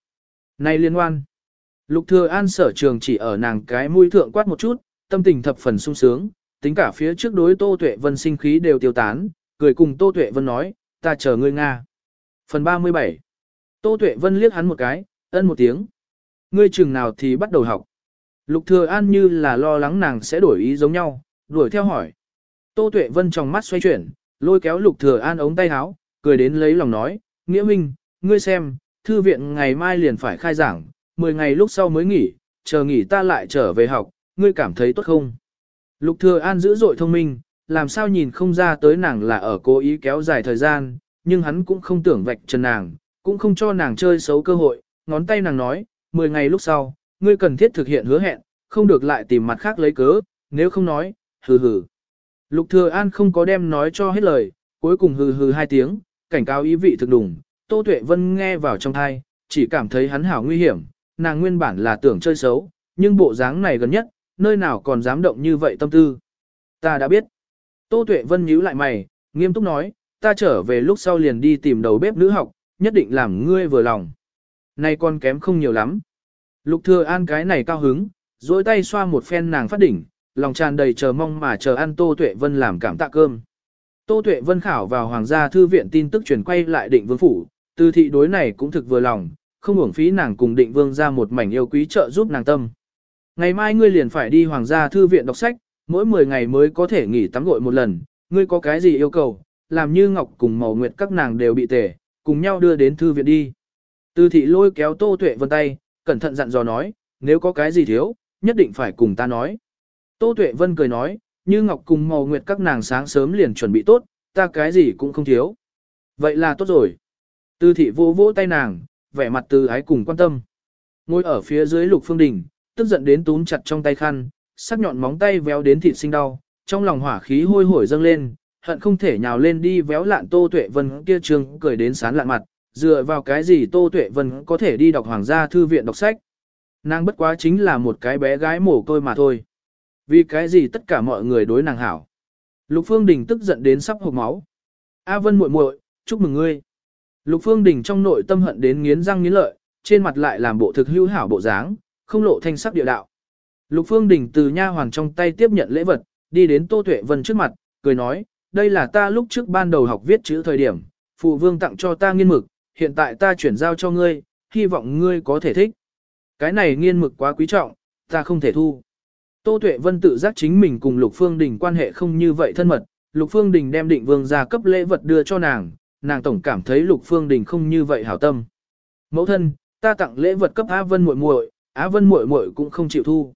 Speaker 1: Này liên quan. Lục Thừa An sở trường chỉ ở nàng cái mũi thượng quát một chút, tâm tình thập phần sung sướng, tính cả phía trước đối Tô Tuệ Vân sinh khí đều tiêu tán, cười cùng Tô Tuệ Vân nói, ta chờ ngươi Nga. Phần 37 Tô Tuệ Vân liếc hắn một cái, ân một tiếng. Ngươi chừng nào thì bắt đầu học. Lục Thừa An như là lo lắng nàng sẽ đổi ý giống nhau, đuổi theo hỏi. Tô Tuệ Vân trong mắt xoay chuyển, lôi kéo Lục Thừa An ống tay áo, cười đến lấy lòng nói, Nghĩa Minh, ngươi xem, thư viện ngày mai liền phải khai giảng, 10 ngày lúc sau mới nghỉ, chờ nghỉ ta lại trở về học, ngươi cảm thấy tốt không? Lục Thừa An dữ dội thông minh, làm sao nhìn không ra tới nàng là ở cố ý kéo dài thời gian, nhưng hắn cũng không tưởng vạch trần nàng, cũng không cho nàng chơi xấu cơ hội, ngón tay nàng nói, 10 ngày lúc sau, ngươi cần thiết thực hiện hứa hẹn, không được lại tìm mặt khác lấy cớ, nếu không nói, hừ hừ. Lục Thừa An không có đem nói cho hết lời, cuối cùng hừ hừ hai tiếng, cảnh cáo ý vị thực đủng, Tô Tuệ Vân nghe vào trong tai, chỉ cảm thấy hắn hảo nguy hiểm, nàng nguyên bản là tưởng chơi xấu, nhưng bộ dáng này gần nhất, nơi nào còn dám động như vậy tâm tư. Ta đã biết. Tô Tuệ Vân nhíu lại mày, nghiêm túc nói, ta trở về lúc sau liền đi tìm đầu bếp nữ học, nhất định làm ngươi vừa lòng. Này con kém không nhiều lắm. Lục Thừa An cái này cao hứng, duỗi tay xoa một phen nàng phát đỉnh, lòng tràn đầy chờ mong mà chờ ăn Tô Tuệ Vân làm cảm tạ cơm. Tô Tuệ Vân khảo vào Hoàng gia thư viện tin tức truyền quay lại định vương phủ, từ thị đối này cũng thực vừa lòng, không uổng phí nàng cùng định vương ra một mảnh yêu quý trợ giúp nàng tâm. Ngày mai ngươi liền phải đi Hoàng gia thư viện đọc sách, mỗi 10 ngày mới có thể nghỉ tắm gội một lần, ngươi có cái gì yêu cầu, làm như Ngọc cùng Màu Nguyệt các nàng đều bị tể, cùng nhau đưa đến thư viện đi. Từ thị lôi kéo Tô Tuệ Vân tay, cẩn thận dặn dò nói, nếu có cái gì thiếu, nhất định phải cùng ta nói. Tô Tuệ Vân cười nói, như Ngọc cùng Màu Nguyệt các nàng sáng sớm liền chuẩn bị tốt, ta cái gì cũng không thiếu. Vậy là tốt rồi. Tư thị vô vỗ tay nàng, vẻ mặt từ ái cùng quan tâm. Ngồi ở phía dưới lục phương đỉnh, tức giận đến túm chặt trong tay khăn, sắc nhọn móng tay véo đến thịt sinh đau, trong lòng hỏa khí hôi hổi dâng lên, hận không thể nhào lên đi véo lạn Tô Tuệ Vân kia trường cười đến sán lạn mặt, dựa vào cái gì Tô Tuệ Vân có thể đi đọc hoàng gia thư viện đọc sách. Nàng bất quá chính là một cái bé gái mồ côi mà thôi. Vì cái gì tất cả mọi người đối nàng hảo. Lục Phương Đình tức giận đến sắp hộc máu. A Vân muội muội, chúc mừng ngươi. Lục Phương Đình trong nội tâm hận đến nghiến răng nghiến lợi, trên mặt lại làm bộ thực hữu hảo bộ dáng, không lộ thanh sắc địa đạo. Lục Phương Đình từ nha hoàng trong tay tiếp nhận lễ vật, đi đến Tô Tuệ Vân trước mặt, cười nói, đây là ta lúc trước ban đầu học viết chữ thời điểm, phụ vương tặng cho ta nghiên mực, hiện tại ta chuyển giao cho ngươi, hy vọng ngươi có thể thích. Cái này nghiên mực quá quý trọng, ta không thể thu. Tô Tuệ Vân tự giác chính mình cùng Lục Phương Đình quan hệ không như vậy thân mật, Lục Phương Đình đem định vương gia cấp lễ vật đưa cho nàng, nàng tổng cảm thấy Lục Phương Đình không như vậy hảo tâm. Mẫu thân, ta tặng lễ vật cấp Á Vân muội muội, Á Vân muội muội cũng không chịu thu.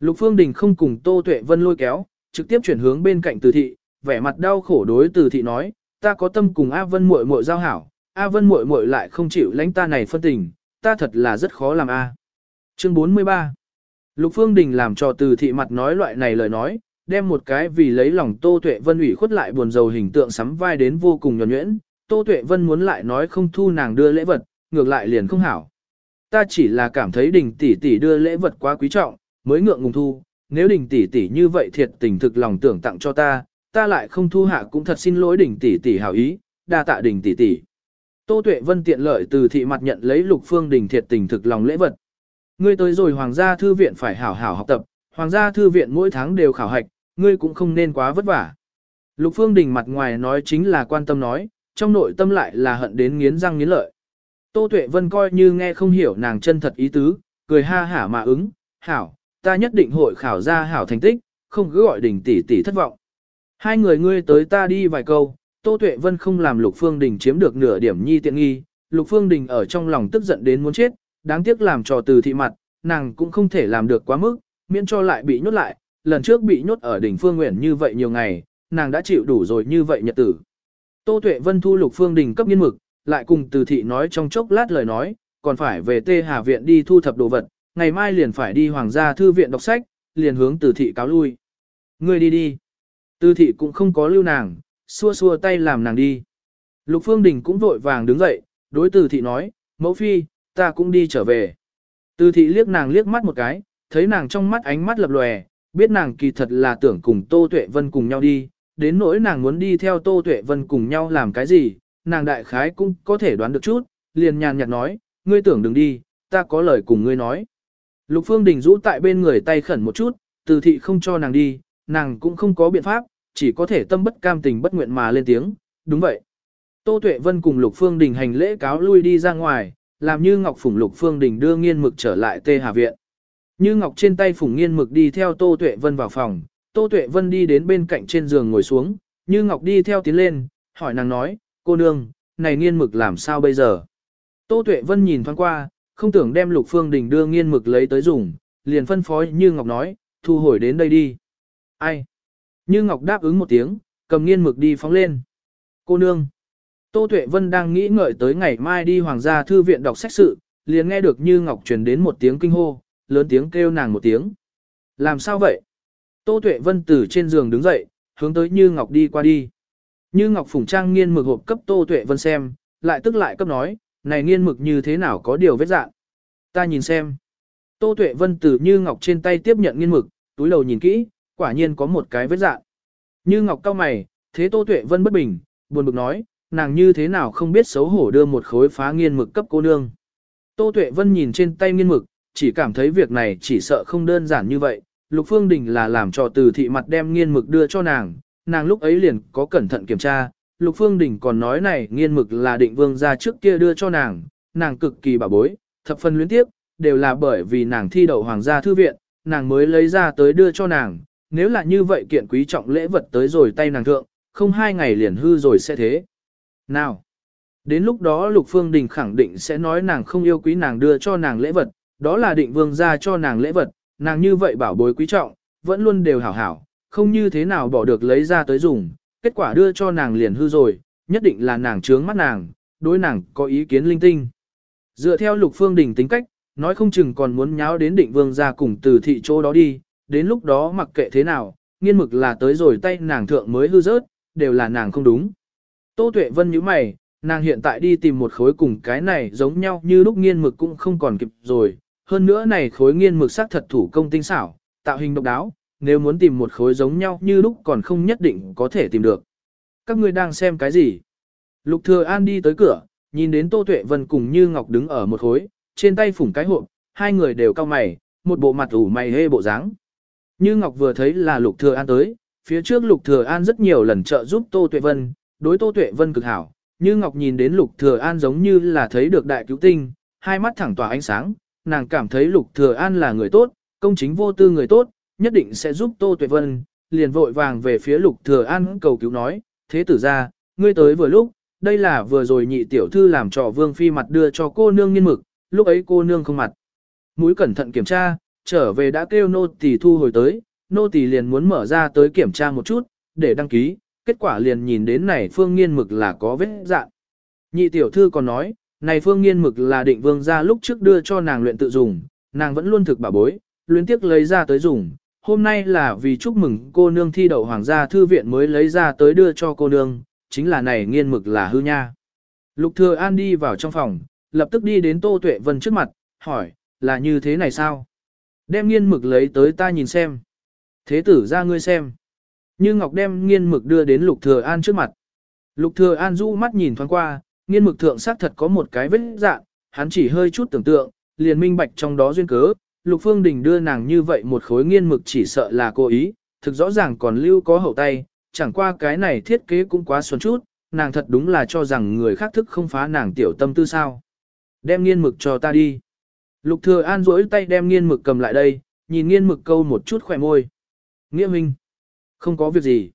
Speaker 1: Lục Phương Đình không cùng Tô Tuệ Vân lôi kéo, trực tiếp chuyển hướng bên cạnh Từ thị, vẻ mặt đau khổ đối Từ thị nói, ta có tâm cùng á Vân muội muội giao hảo, A Vân muội muội lại không chịu lãnh ta này phân tình, ta thật là rất khó làm a. À. Chương 43 Lục Phương Đình làm cho từ thị mặt nói loại này lời nói, đem một cái vì lấy lòng Tô Tuệ Vân ủy khuất lại buồn rầu hình tượng sắm vai đến vô cùng nhuần nhuyễn, Tô Tuệ Vân muốn lại nói không thu nàng đưa lễ vật, ngược lại liền không hảo. Ta chỉ là cảm thấy đình tỷ tỷ đưa lễ vật quá quý trọng, mới ngượng ngùng thu, nếu đình tỷ tỷ như vậy thiệt tình thực lòng tưởng tặng cho ta, ta lại không thu hạ cũng thật xin lỗi đình tỷ tỷ hảo ý, đa tạ đình tỷ tỷ. Tô Tuệ Vân tiện lợi từ thị mặt nhận lấy Lục Phương Đình thiệt tình thực lòng lễ vật. Ngươi tới rồi Hoàng gia thư viện phải hảo hảo học tập, Hoàng gia thư viện mỗi tháng đều khảo hạch, ngươi cũng không nên quá vất vả. Lục Phương Đình mặt ngoài nói chính là quan tâm nói, trong nội tâm lại là hận đến nghiến răng nghiến lợi. Tô Tuệ Vân coi như nghe không hiểu nàng chân thật ý tứ, cười ha hả mà ứng, hảo, ta nhất định hội khảo ra hảo thành tích, không cứ gọi đình tỷ tỷ thất vọng. Hai người ngươi tới ta đi vài câu, Tô Tuệ Vân không làm Lục Phương Đình chiếm được nửa điểm nhi tiện nghi, Lục Phương Đình ở trong lòng tức giận đến muốn chết, đáng tiếc làm trò từ thị mặt, nàng cũng không thể làm được quá mức, miễn cho lại bị nhốt lại, lần trước bị nhốt ở đỉnh Phương Nguyện như vậy nhiều ngày, nàng đã chịu đủ rồi như vậy nhật tử. Tô Tuệ Vân thu Lục Phương Đình cấp nghiên mực, lại cùng Từ thị nói trong chốc lát lời nói, còn phải về Tê Hà viện đi thu thập đồ vật, ngày mai liền phải đi Hoàng gia thư viện đọc sách, liền hướng Từ thị cáo lui. Ngươi đi đi. Từ thị cũng không có lưu nàng, xua xua tay làm nàng đi. Lục Phương Đình cũng vội vàng đứng dậy, đối Từ thị nói, mẫu phi, ta cũng đi trở về. Từ thị liếc nàng liếc mắt một cái, thấy nàng trong mắt ánh mắt lập lòe, biết nàng kỳ thật là tưởng cùng Tô Tuệ Vân cùng nhau đi, đến nỗi nàng muốn đi theo Tô Tuệ Vân cùng nhau làm cái gì, nàng đại khái cũng có thể đoán được chút, liền nhàn nhạt nói, ngươi tưởng đừng đi, ta có lời cùng ngươi nói. Lục Phương Đình rũ tại bên người tay khẩn một chút, từ thị không cho nàng đi, nàng cũng không có biện pháp, chỉ có thể tâm bất cam tình bất nguyện mà lên tiếng, đúng vậy. Tô Tuệ Vân cùng Lục Phương Đình hành lễ cáo lui đi ra ngoài, làm như Ngọc Phùng Lục Phương Đình đưa nghiên mực trở lại Tê Hà Viện. Như Ngọc trên tay Phùng nghiên mực đi theo Tô Tuệ Vân vào phòng, Tô Tuệ Vân đi đến bên cạnh trên giường ngồi xuống, Như Ngọc đi theo tiến lên, hỏi nàng nói, cô nương, này nghiên mực làm sao bây giờ? Tô Tuệ Vân nhìn thoáng qua, không tưởng đem Lục Phương Đình đưa nghiên mực lấy tới dùng, liền phân phó Như Ngọc nói, thu hồi đến đây đi. Ai? Như Ngọc đáp ứng một tiếng, cầm nghiên mực đi phóng lên. Cô nương. Tô Tuệ Vân đang nghĩ ngợi tới ngày mai đi Hoàng gia thư viện đọc sách sự, liền nghe được Như Ngọc truyền đến một tiếng kinh hô, lớn tiếng kêu nàng một tiếng. Làm sao vậy? Tô Tuệ Vân từ trên giường đứng dậy, hướng tới Như Ngọc đi qua đi. Như Ngọc phủng trang nghiên mực hộp cấp Tô Tuệ Vân xem, lại tức lại cấp nói, này nghiên mực như thế nào có điều vết dạng. Ta nhìn xem. Tô Tuệ Vân từ Như Ngọc trên tay tiếp nhận nghiên mực, túi đầu nhìn kỹ, quả nhiên có một cái vết dạng. Như Ngọc cau mày, thế Tô Tuệ Vân bất bình, buồn bực nói, nàng như thế nào không biết xấu hổ đưa một khối phá nghiên mực cấp cô nương. Tô Tuệ Vân nhìn trên tay nghiên mực, chỉ cảm thấy việc này chỉ sợ không đơn giản như vậy. Lục Phương Đình là làm cho từ thị mặt đem nghiên mực đưa cho nàng, nàng lúc ấy liền có cẩn thận kiểm tra. Lục Phương Đình còn nói này nghiên mực là định vương ra trước kia đưa cho nàng, nàng cực kỳ bảo bối, thập phần luyến tiếp, đều là bởi vì nàng thi đậu hoàng gia thư viện, nàng mới lấy ra tới đưa cho nàng. Nếu là như vậy kiện quý trọng lễ vật tới rồi tay nàng thượng, không hai ngày liền hư rồi sẽ thế. Nào! Đến lúc đó Lục Phương Đình khẳng định sẽ nói nàng không yêu quý nàng đưa cho nàng lễ vật, đó là định vương ra cho nàng lễ vật, nàng như vậy bảo bối quý trọng, vẫn luôn đều hảo hảo, không như thế nào bỏ được lấy ra tới dùng, kết quả đưa cho nàng liền hư rồi, nhất định là nàng trướng mắt nàng, đối nàng có ý kiến linh tinh. Dựa theo Lục Phương Đình tính cách, nói không chừng còn muốn nháo đến định vương ra cùng từ thị chỗ đó đi, đến lúc đó mặc kệ thế nào, nghiên mực là tới rồi tay nàng thượng mới hư rớt, đều là nàng không đúng. Tô Tuệ Vân nhíu mày, nàng hiện tại đi tìm một khối cùng cái này giống nhau như lúc nghiên mực cũng không còn kịp rồi. Hơn nữa này khối nghiên mực sắc thật thủ công tinh xảo, tạo hình độc đáo, nếu muốn tìm một khối giống nhau như lúc còn không nhất định có thể tìm được. Các ngươi đang xem cái gì? Lục Thừa An đi tới cửa, nhìn đến Tô Tuệ Vân cùng Như Ngọc đứng ở một khối, trên tay phủng cái hộp, hai người đều cao mày, một bộ mặt ủ mày hê bộ dáng. Như Ngọc vừa thấy là Lục Thừa An tới, phía trước Lục Thừa An rất nhiều lần trợ giúp Tô Tuệ Vân, đối Tô Tuệ Vân cực hảo, như Ngọc nhìn đến Lục Thừa An giống như là thấy được đại cứu tinh, hai mắt thẳng tỏa ánh sáng, nàng cảm thấy Lục Thừa An là người tốt, công chính vô tư người tốt, nhất định sẽ giúp Tô Tuệ Vân, liền vội vàng về phía Lục Thừa An cầu cứu nói, thế tử ra, ngươi tới vừa lúc, đây là vừa rồi nhị tiểu thư làm trò vương phi mặt đưa cho cô nương nghiên mực, lúc ấy cô nương không mặt. Mũi cẩn thận kiểm tra, trở về đã kêu nô tỳ thu hồi tới, nô tỳ liền muốn mở ra tới kiểm tra một chút, để đăng ký, kết quả liền nhìn đến này phương nghiên mực là có vết dạng. Nhị tiểu thư còn nói, này phương nghiên mực là định vương ra lúc trước đưa cho nàng luyện tự dùng, nàng vẫn luôn thực bảo bối, luyến tiếc lấy ra tới dùng. Hôm nay là vì chúc mừng cô nương thi đậu hoàng gia thư viện mới lấy ra tới đưa cho cô nương, chính là này nghiên mực là hư nha. Lục thừa an đi vào trong phòng, lập tức đi đến Tô Tuệ Vân trước mặt, hỏi, là như thế này sao? Đem nghiên mực lấy tới ta nhìn xem. Thế tử ra ngươi xem. Như Ngọc đem nghiên mực đưa đến Lục Thừa An trước mặt. Lục Thừa An du mắt nhìn thoáng qua, nghiên mực thượng xác thật có một cái vết dạng, hắn chỉ hơi chút tưởng tượng, liền minh bạch trong đó duyên cớ. Lục Phương Đình đưa nàng như vậy một khối nghiên mực chỉ sợ là cố ý, thực rõ ràng còn lưu có hậu tay, chẳng qua cái này thiết kế cũng quá xuân chút, nàng thật đúng là cho rằng người khác thức không phá nàng tiểu tâm tư sao. Đem nghiên mực cho ta đi. Lục Thừa An duỗi tay đem nghiên mực cầm lại đây, nhìn nghiên mực câu một chút khỏe môi. Nghĩa minh. Không có việc gì.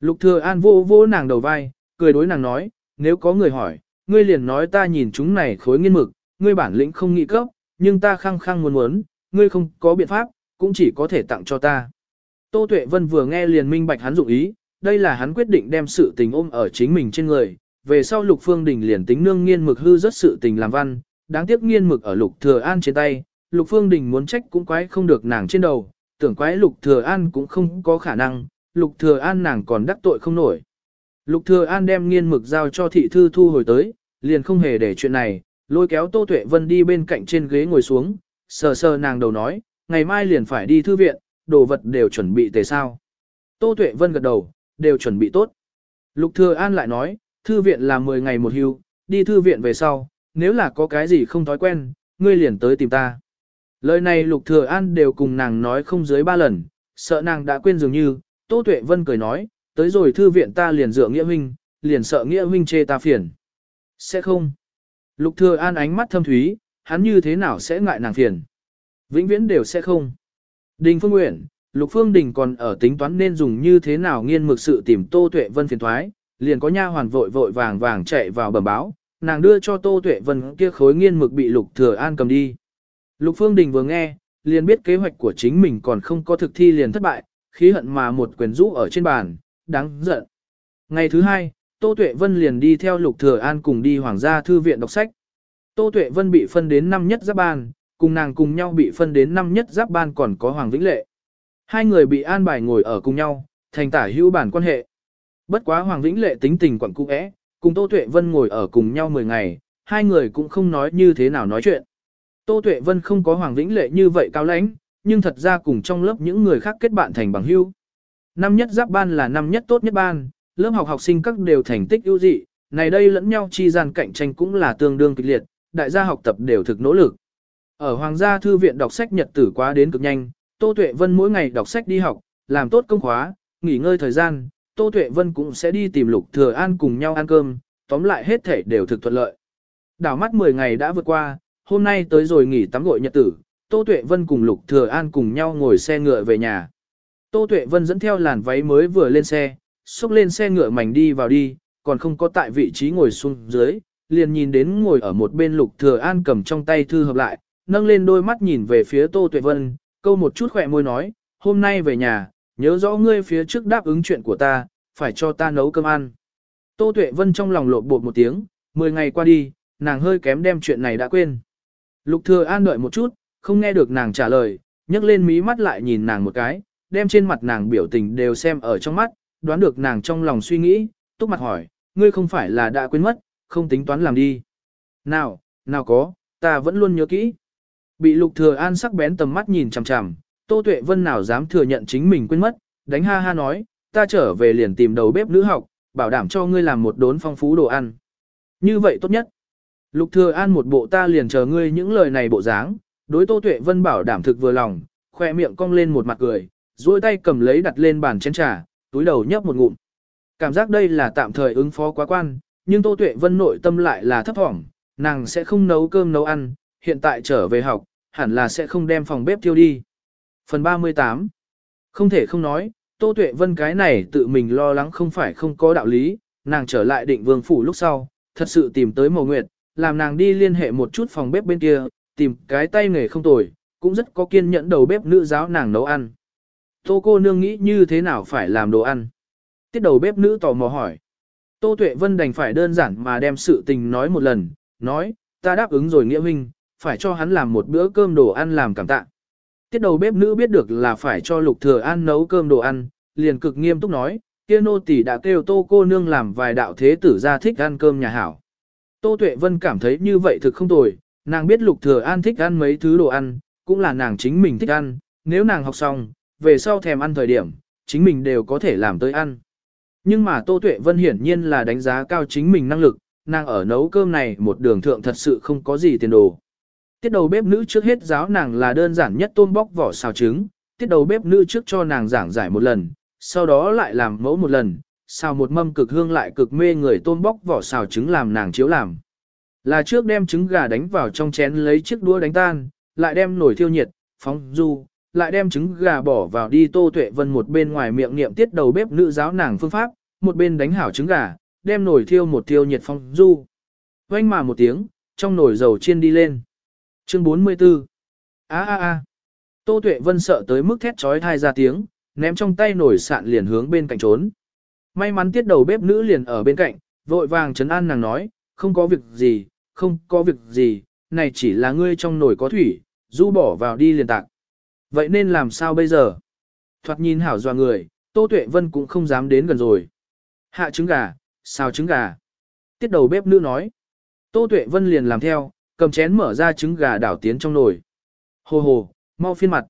Speaker 1: Lục thừa an vô vô nàng đầu vai, cười đối nàng nói, nếu có người hỏi, ngươi liền nói ta nhìn chúng này khối nghiên mực, ngươi bản lĩnh không nghĩ cấp, nhưng ta khăng khăng muốn muốn, ngươi không có biện pháp, cũng chỉ có thể tặng cho ta. Tô Tuệ Vân vừa nghe liền minh bạch hắn dụng ý, đây là hắn quyết định đem sự tình ôm ở chính mình trên người. Về sau Lục Phương Đình liền tính nương nghiên mực hư rất sự tình làm văn, đáng tiếc nghiên mực ở Lục Thừa An trên tay, Lục Phương Đình muốn trách cũng quái không được nàng trên đầu, tưởng quái Lục Thừa An cũng không có khả năng, Lục Thừa An nàng còn đắc tội không nổi. Lục Thừa An đem nghiên mực giao cho thị thư thu hồi tới, liền không hề để chuyện này, lôi kéo Tô Tuệ Vân đi bên cạnh trên ghế ngồi xuống, sờ sờ nàng đầu nói, ngày mai liền phải đi thư viện, đồ vật đều chuẩn bị tề sao. Tô Tuệ Vân gật đầu, đều chuẩn bị tốt. Lục Thừa An lại nói, thư viện là 10 ngày một hưu, đi thư viện về sau, nếu là có cái gì không thói quen, ngươi liền tới tìm ta. Lời này Lục Thừa An đều cùng nàng nói không dưới ba lần, sợ nàng đã quên dường như, Tô Tuệ Vân cười nói, tới rồi thư viện ta liền dựa nghĩa huynh, liền sợ nghĩa huynh chê ta phiền. Sẽ không. Lục Thừa An ánh mắt thâm thúy, hắn như thế nào sẽ ngại nàng phiền. Vĩnh viễn đều sẽ không. Đình Phương Nguyện, Lục Phương Đình còn ở tính toán nên dùng như thế nào nghiên mực sự tìm Tô Tuệ Vân phiền thoái, liền có nha hoàn vội vội vàng vàng chạy vào bẩm báo, nàng đưa cho Tô Tuệ Vân kia khối nghiên mực bị Lục Thừa An cầm đi. Lục Phương Đình vừa nghe, liền biết kế hoạch của chính mình còn không có thực thi liền thất bại, khí hận mà một quyền rũ ở trên bàn, đáng giận. Ngày thứ hai, Tô Tuệ Vân liền đi theo Lục Thừa An cùng đi Hoàng gia thư viện đọc sách. Tô Tuệ Vân bị phân đến năm nhất giáp ban, cùng nàng cùng nhau bị phân đến năm nhất giáp ban còn có Hoàng Vĩnh Lệ. Hai người bị an bài ngồi ở cùng nhau, thành tả hữu bản quan hệ. Bất quá Hoàng Vĩnh Lệ tính tình quẩn cung ẽ, cùng Tô Tuệ Vân ngồi ở cùng nhau 10 ngày, hai người cũng không nói như thế nào nói chuyện. Tô Tuệ Vân không có Hoàng Vĩnh Lệ như vậy cao lãnh, nhưng thật ra cùng trong lớp những người khác kết bạn thành bằng hữu. Năm nhất giáp ban là năm nhất tốt nhất ban, lớp học học sinh các đều thành tích ưu dị, này đây lẫn nhau chi gian cạnh tranh cũng là tương đương kịch liệt, đại gia học tập đều thực nỗ lực. Ở Hoàng gia thư viện đọc sách nhật tử quá đến cực nhanh, Tô Tuệ Vân mỗi ngày đọc sách đi học, làm tốt công khóa, nghỉ ngơi thời gian, Tô Tuệ Vân cũng sẽ đi tìm Lục Thừa An cùng nhau ăn cơm, tóm lại hết thể đều thực thuận lợi. Đảo mắt 10 ngày đã vượt qua, hôm nay tới rồi nghỉ tắm gội nhật tử, Tô Tuệ Vân cùng Lục Thừa An cùng nhau ngồi xe ngựa về nhà. Tô Tuệ Vân dẫn theo làn váy mới vừa lên xe, xúc lên xe ngựa mảnh đi vào đi, còn không có tại vị trí ngồi xuống dưới, liền nhìn đến ngồi ở một bên Lục Thừa An cầm trong tay thư hợp lại, nâng lên đôi mắt nhìn về phía Tô Tuệ Vân, câu một chút khỏe môi nói, hôm nay về nhà, nhớ rõ ngươi phía trước đáp ứng chuyện của ta, phải cho ta nấu cơm ăn. Tô Tuệ Vân trong lòng lộn bột một tiếng, 10 ngày qua đi, nàng hơi kém đem chuyện này đã quên. Lục Thừa An đợi một chút, không nghe được nàng trả lời, nhấc lên mí mắt lại nhìn nàng một cái, đem trên mặt nàng biểu tình đều xem ở trong mắt, đoán được nàng trong lòng suy nghĩ, túc mặt hỏi, ngươi không phải là đã quên mất, không tính toán làm đi. Nào, nào có, ta vẫn luôn nhớ kỹ. Bị Lục Thừa An sắc bén tầm mắt nhìn chằm chằm, Tô Tuệ Vân nào dám thừa nhận chính mình quên mất, đánh ha ha nói, ta trở về liền tìm đầu bếp nữ học, bảo đảm cho ngươi làm một đốn phong phú đồ ăn. Như vậy tốt nhất. Lục Thừa An một bộ ta liền chờ ngươi những lời này bộ dáng, đối Tô Tuệ Vân bảo đảm thực vừa lòng, khoe miệng cong lên một mặt cười, duỗi tay cầm lấy đặt lên bàn chén trà, túi đầu nhấp một ngụm. Cảm giác đây là tạm thời ứng phó quá quan, nhưng Tô Tuệ Vân nội tâm lại là thấp thỏm, nàng sẽ không nấu cơm nấu ăn, hiện tại trở về học, hẳn là sẽ không đem phòng bếp tiêu đi. Phần 38 Không thể không nói, Tô Tuệ Vân cái này tự mình lo lắng không phải không có đạo lý, nàng trở lại định vương phủ lúc sau, thật sự tìm tới Mộ Nguyệt, làm nàng đi liên hệ một chút phòng bếp bên kia, tìm cái tay nghề không tồi, cũng rất có kiên nhẫn đầu bếp nữ giáo nàng nấu ăn. Tô cô nương nghĩ như thế nào phải làm đồ ăn? Tiết đầu bếp nữ tò mò hỏi. Tô Tuệ Vân đành phải đơn giản mà đem sự tình nói một lần, nói, ta đáp ứng rồi nghĩa huynh, phải cho hắn làm một bữa cơm đồ ăn làm cảm tạ. Tiết đầu bếp nữ biết được là phải cho Lục Thừa An nấu cơm đồ ăn, liền cực nghiêm túc nói, kia nô tỷ đã kêu Tô cô nương làm vài đạo thế tử gia thích ăn cơm nhà hảo. Tô Tuệ Vân cảm thấy như vậy thực không tồi, nàng biết Lục Thừa An thích ăn mấy thứ đồ ăn, cũng là nàng chính mình thích ăn, nếu nàng học xong, về sau thèm ăn thời điểm, chính mình đều có thể làm tới ăn. Nhưng mà Tô Tuệ Vân hiển nhiên là đánh giá cao chính mình năng lực, nàng ở nấu cơm này một đường thượng thật sự không có gì tiền đồ. Tiết đầu bếp nữ trước hết giáo nàng là đơn giản nhất tôm bóc vỏ xào trứng, tiết đầu bếp nữ trước cho nàng giảng giải một lần, sau đó lại làm mẫu một lần, xào một mâm cực hương lại cực mê người tôm bóc vỏ xào trứng làm nàng chiếu làm. Là trước đem trứng gà đánh vào trong chén lấy chiếc đũa đánh tan, lại đem nồi thiêu nhiệt, phóng du, lại đem trứng gà bỏ vào đi tô tuệ vân một bên ngoài miệng niệm tiết đầu bếp nữ giáo nàng phương pháp, một bên đánh hảo trứng gà, đem nồi thiêu một thiêu nhiệt phong du. Oanh mà một tiếng, trong nồi dầu chiên đi lên. Chương 44 a a a Tô Tuệ Vân sợ tới mức thét chói thai ra tiếng, ném trong tay nồi sạn liền hướng bên cạnh trốn. May mắn tiết đầu bếp nữ liền ở bên cạnh, vội vàng chấn an nàng nói, không có việc gì, không có việc gì, này chỉ là ngươi trong nồi có thủy, du bỏ vào đi liền tạc. Vậy nên làm sao bây giờ? Thoạt nhìn hảo doa người, Tô Tuệ Vân cũng không dám đến gần rồi. Hạ trứng gà, xào trứng gà. Tiết đầu bếp nữ nói. Tô Tuệ Vân liền làm theo, cầm chén mở ra trứng gà đảo tiến trong nồi. Hồ hồ, mau phiên mặt.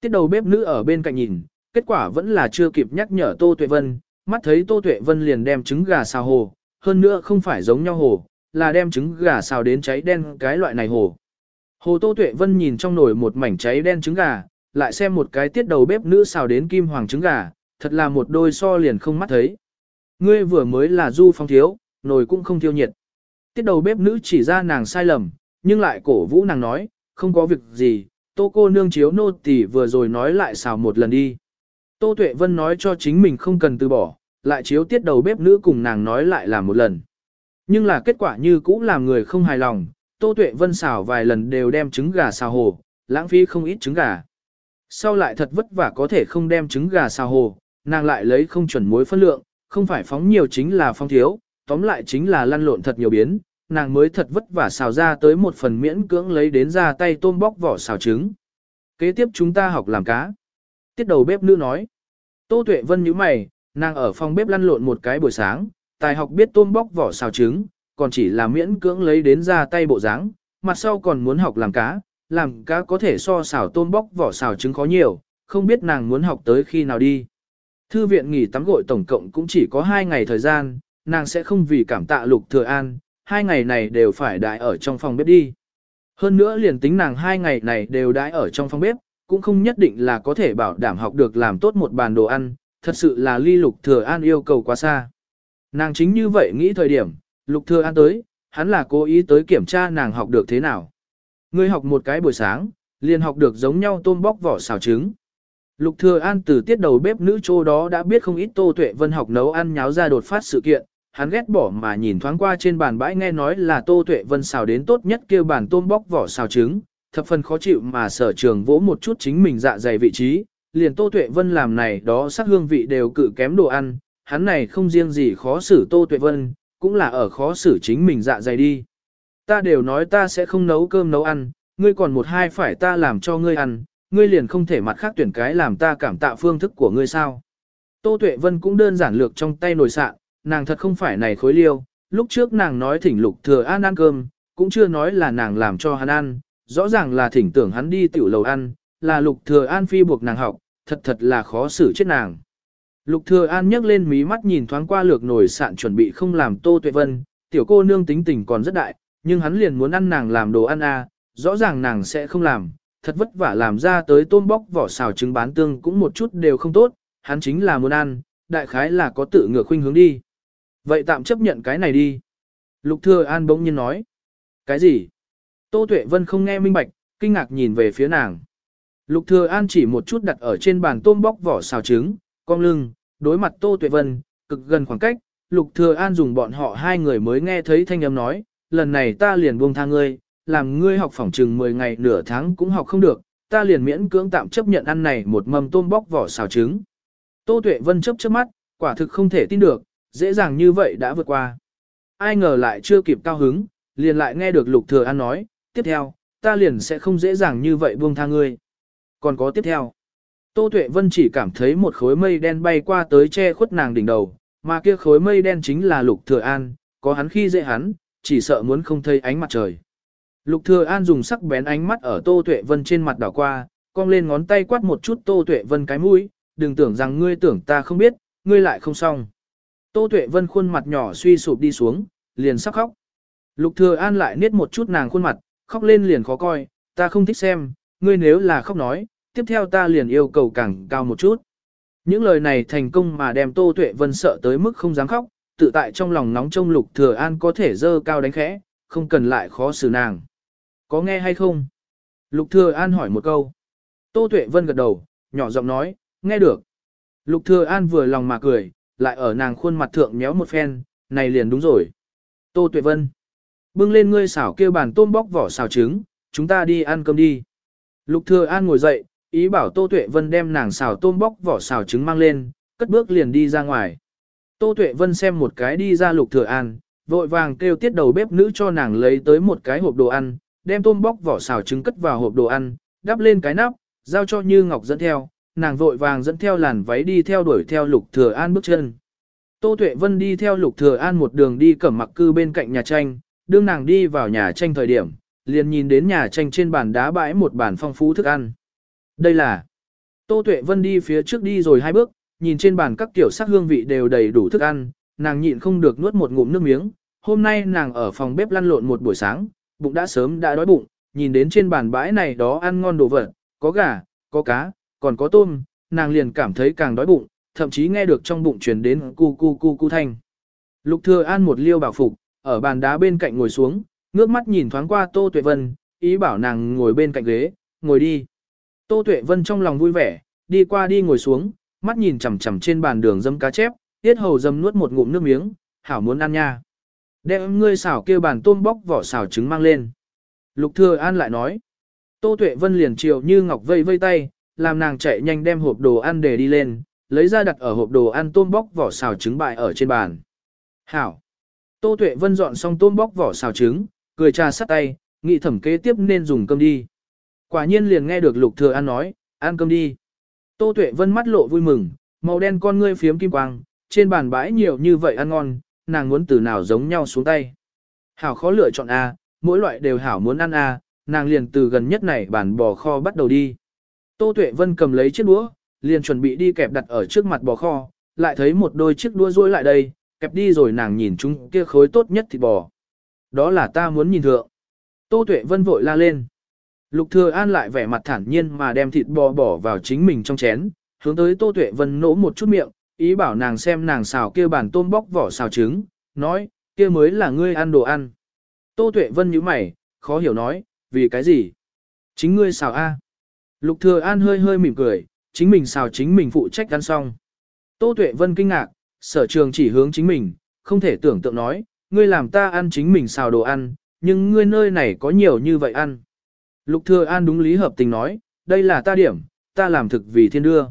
Speaker 1: Tiết đầu bếp nữ ở bên cạnh nhìn, kết quả vẫn là chưa kịp nhắc nhở Tô Tuệ Vân, mắt thấy Tô Tuệ Vân liền đem trứng gà xào hồ, hơn nữa không phải giống nhau hồ, là đem trứng gà xào đến cháy đen cái loại này hồ. Hồ Tô Tuệ Vân nhìn trong nồi một mảnh cháy đen trứng gà, lại xem một cái tiết đầu bếp nữ xào đến kim hoàng trứng gà, thật là một đôi so liền không mắt thấy. Ngươi vừa mới là du phong thiếu, nồi cũng không thiêu nhiệt. Tiết đầu bếp nữ chỉ ra nàng sai lầm, nhưng lại cổ vũ nàng nói, không có việc gì, tô cô nương chiếu nô tỳ vừa rồi nói lại xào một lần đi. Tô Tuệ Vân nói cho chính mình không cần từ bỏ, lại chiếu tiết đầu bếp nữ cùng nàng nói lại làm một lần. Nhưng là kết quả như cũ làm người không hài lòng, Tô Tuệ Vân xào vài lần đều đem trứng gà xào hồ, lãng phí không ít trứng gà. Sau lại thật vất vả có thể không đem trứng gà xào hồ, nàng lại lấy không chuẩn muối phân lượng, không phải phóng nhiều chính là phóng thiếu, tóm lại chính là lăn lộn thật nhiều biến, nàng mới thật vất vả xào ra tới một phần miễn cưỡng lấy đến ra tay tôm bóc vỏ xào trứng. Kế tiếp chúng ta học làm cá. Tiết đầu bếp nữ nói. Tô Tuệ Vân nhíu mày, nàng ở phòng bếp lăn lộn một cái buổi sáng, tài học biết tôm bóc vỏ xào trứng, còn chỉ là miễn cưỡng lấy đến ra tay bộ dáng, mặt sau còn muốn học làm cá, làm cá có thể so xào tôm bóc vỏ xào trứng khó nhiều, không biết nàng muốn học tới khi nào đi. Thư viện nghỉ tắm gội tổng cộng cũng chỉ có 2 ngày thời gian, nàng sẽ không vì cảm tạ Lục Thừa An, hai ngày này đều phải đại ở trong phòng bếp đi. Hơn nữa liền tính nàng hai ngày này đều đãi ở trong phòng bếp, cũng không nhất định là có thể bảo đảm học được làm tốt một bàn đồ ăn, thật sự là ly lục thừa an yêu cầu quá xa. Nàng chính như vậy nghĩ thời điểm, lục thừa an tới, hắn là cố ý tới kiểm tra nàng học được thế nào. Ngươi học một cái buổi sáng, liền học được giống nhau tôm bóc vỏ xào trứng. Lục thừa an từ tiết đầu bếp nữ chỗ đó đã biết không ít tô tuệ vân học nấu ăn nháo ra đột phát sự kiện, hắn ghét bỏ mà nhìn thoáng qua trên bàn bãi nghe nói là Tô Tuệ Vân xào đến tốt nhất kêu bản tôm bóc vỏ xào trứng, thập phần khó chịu mà sở trường vỗ một chút chính mình dạ dày vị trí, liền Tô Tuệ Vân làm này đó sắc hương vị đều cự kém đồ ăn, hắn này không riêng gì khó xử Tô Tuệ Vân, cũng là ở khó xử chính mình dạ dày đi. Ta đều nói ta sẽ không nấu cơm nấu ăn, ngươi còn một hai phải ta làm cho ngươi ăn, ngươi liền không thể mặt khác tuyển cái làm ta cảm tạ phương thức của ngươi sao. Tô Tuệ Vân cũng đơn giản lược trong tay nồi sạn, nàng thật không phải này khối liêu, lúc trước nàng nói thỉnh lục thừa an ăn cơm, cũng chưa nói là nàng làm cho hắn ăn, rõ ràng là thỉnh tưởng hắn đi tiểu lầu ăn, là lục thừa an phi buộc nàng học, thật thật là khó xử chết nàng. Lục thừa an nhấc lên mí mắt nhìn thoáng qua lược nồi sạn chuẩn bị không làm tô tuệ vân, tiểu cô nương tính tình còn rất đại, nhưng hắn liền muốn ăn nàng làm đồ ăn à, rõ ràng nàng sẽ không làm, thật vất vả làm ra tới tôm bóc vỏ xào trứng bán tương cũng một chút đều không tốt, hắn chính là muốn ăn, đại khái là có tự ngược khuynh hướng đi. Vậy tạm chấp nhận cái này đi. Lục Thừa An bỗng nhiên nói. Cái gì? Tô Tuệ Vân không nghe minh bạch, kinh ngạc nhìn về phía nàng. Lục Thừa An chỉ một chút đặt ở trên bàn tôm bóc vỏ xào trứng, cong lưng, đối mặt Tô Tuệ Vân, cực gần khoảng cách, Lục Thừa An dùng bọn họ hai người mới nghe thấy thanh âm nói, lần này ta liền buông tha ngươi, làm ngươi học phỏng chừng 10 ngày nửa tháng cũng học không được, ta liền miễn cưỡng tạm chấp nhận ăn này một mâm tôm bóc vỏ xào trứng. Tô Tuệ Vân chớp chớp mắt, quả thực không thể tin được, dễ dàng như vậy đã vượt qua. Ai ngờ lại chưa kịp cao hứng, liền lại nghe được Lục Thừa An nói, tiếp theo, ta liền sẽ không dễ dàng như vậy buông tha ngươi. Còn có tiếp theo. Tô Tuệ Vân chỉ cảm thấy một khối mây đen bay qua tới che khuất nàng đỉnh đầu, mà kia khối mây đen chính là Lục Thừa An, có hắn khi dễ hắn, chỉ sợ muốn không thấy ánh mặt trời. Lục Thừa An dùng sắc bén ánh mắt ở Tô Tuệ Vân trên mặt đảo qua, cong lên ngón tay quát một chút Tô Tuệ Vân cái mũi, đừng tưởng rằng ngươi tưởng ta không biết, ngươi lại không xong. Tô Tuệ Vân khuôn mặt nhỏ suy sụp đi xuống, liền sắp khóc. Lục Thừa An lại niết một chút nàng khuôn mặt, khóc lên liền khó coi, ta không thích xem, ngươi nếu là khóc nói, tiếp theo ta liền yêu cầu càng cao một chút. Những lời này thành công mà đem Tô Tuệ Vân sợ tới mức không dám khóc, tự tại trong lòng nóng trong Lục Thừa An có thể dơ cao đánh khẽ, không cần lại khó xử nàng. Có nghe hay không? Lục Thừa An hỏi một câu. Tô Tuệ Vân gật đầu, nhỏ giọng nói, nghe được. Lục Thừa An vừa lòng mà cười, lại ở nàng khuôn mặt thượng méo một phen, này liền đúng rồi. Tô Tuệ Vân, bưng lên ngươi xảo kêu bàn tôm bóc vỏ xào trứng, chúng ta đi ăn cơm đi. Lục Thừa An ngồi dậy, ý bảo Tô Tuệ Vân đem nàng xào tôm bóc vỏ xào trứng mang lên, cất bước liền đi ra ngoài. Tô Tuệ Vân xem một cái đi ra Lục Thừa An, vội vàng kêu tiết đầu bếp nữ cho nàng lấy tới một cái hộp đồ ăn, đem tôm bóc vỏ xào trứng cất vào hộp đồ ăn, đắp lên cái nắp, giao cho Như Ngọc dẫn theo, nàng vội vàng dẫn theo làn váy đi theo đuổi theo Lục Thừa An bước chân. Tô Tuệ Vân đi theo Lục Thừa An một đường đi cẩm mặc cư bên cạnh nhà tranh, đương nàng đi vào nhà tranh thời điểm, liền nhìn đến nhà tranh trên bàn đá bãi một bàn phong phú thức ăn. Đây là Tô Tuệ Vân đi phía trước đi rồi hai bước, nhìn trên bàn các tiểu sắc hương vị đều đầy đủ thức ăn, nàng nhịn không được nuốt một ngụm nước miếng. Hôm nay nàng ở phòng bếp lăn lộn một buổi sáng, bụng đã sớm đã đói bụng, nhìn đến trên bàn bãi này đó ăn ngon đồ vật, có gà, có cá, còn có tôm, nàng liền cảm thấy càng đói bụng, thậm chí nghe được trong bụng truyền đến cu cu cu cu thanh. Lục Thừa An một liêu bảo phục, ở bàn đá bên cạnh ngồi xuống, ngước mắt nhìn thoáng qua Tô Tuệ Vân, ý bảo nàng ngồi bên cạnh ghế, ngồi đi. Tô Tuệ Vân trong lòng vui vẻ, đi qua đi ngồi xuống, mắt nhìn chằm chằm trên bàn đường dâm cá chép, tiết hầu dâm nuốt một ngụm nước miếng, hảo muốn ăn nha. Đem ngươi xảo kia bàn tôm bóc vỏ xào trứng mang lên. Lục Thừa An lại nói. Tô Tuệ Vân liền chiều như ngọc vây vây tay, làm nàng chạy nhanh đem hộp đồ ăn để đi lên, lấy ra đặt ở hộp đồ ăn tôm bóc vỏ xào trứng bại ở trên bàn. Hảo. Tô Tuệ Vân dọn xong tôm bóc vỏ xào trứng, cười trà sắt tay, nghĩ thẩm kế tiếp nên dùng cơm đi. Quả nhiên liền nghe được Lục Thừa An nói, ăn cơm đi. Tô Tuệ Vân mắt lộ vui mừng, màu đen con ngươi phiếm kim quang, trên bàn bãi nhiều như vậy ăn ngon, nàng muốn từ nào giống nhau xuống tay. Hảo khó lựa chọn a, mỗi loại đều hảo muốn ăn a, nàng liền từ gần nhất này bàn bò kho bắt đầu đi. Tô Tuệ Vân cầm lấy chiếc đũa, liền chuẩn bị đi kẹp đặt ở trước mặt bò kho, lại thấy một đôi chiếc đũa rối lại đây, kẹp đi rồi nàng nhìn chúng kia khối tốt nhất thịt bò. Đó là ta muốn nhìn thượng. Tô Tuệ Vân vội la lên. Lục Thừa An lại vẻ mặt thản nhiên mà đem thịt bò bỏ vào chính mình trong chén, hướng tới Tô Tuệ Vân nỗ một chút miệng, ý bảo nàng xem nàng xào kia bản tôm bóc vỏ xào trứng, nói, kia mới là ngươi ăn đồ ăn. Tô Tuệ Vân nhíu mày, khó hiểu nói, vì cái gì? Chính ngươi xào a. Lục Thừa An hơi hơi mỉm cười, chính mình xào chính mình phụ trách ăn xong. Tô Tuệ Vân kinh ngạc, sở trường chỉ hướng chính mình, không thể tưởng tượng nói, ngươi làm ta ăn chính mình xào đồ ăn, nhưng ngươi nơi này có nhiều như vậy ăn. Lục Thừa An đúng lý hợp tình nói, đây là ta điểm, ta làm thực vì thiên đưa.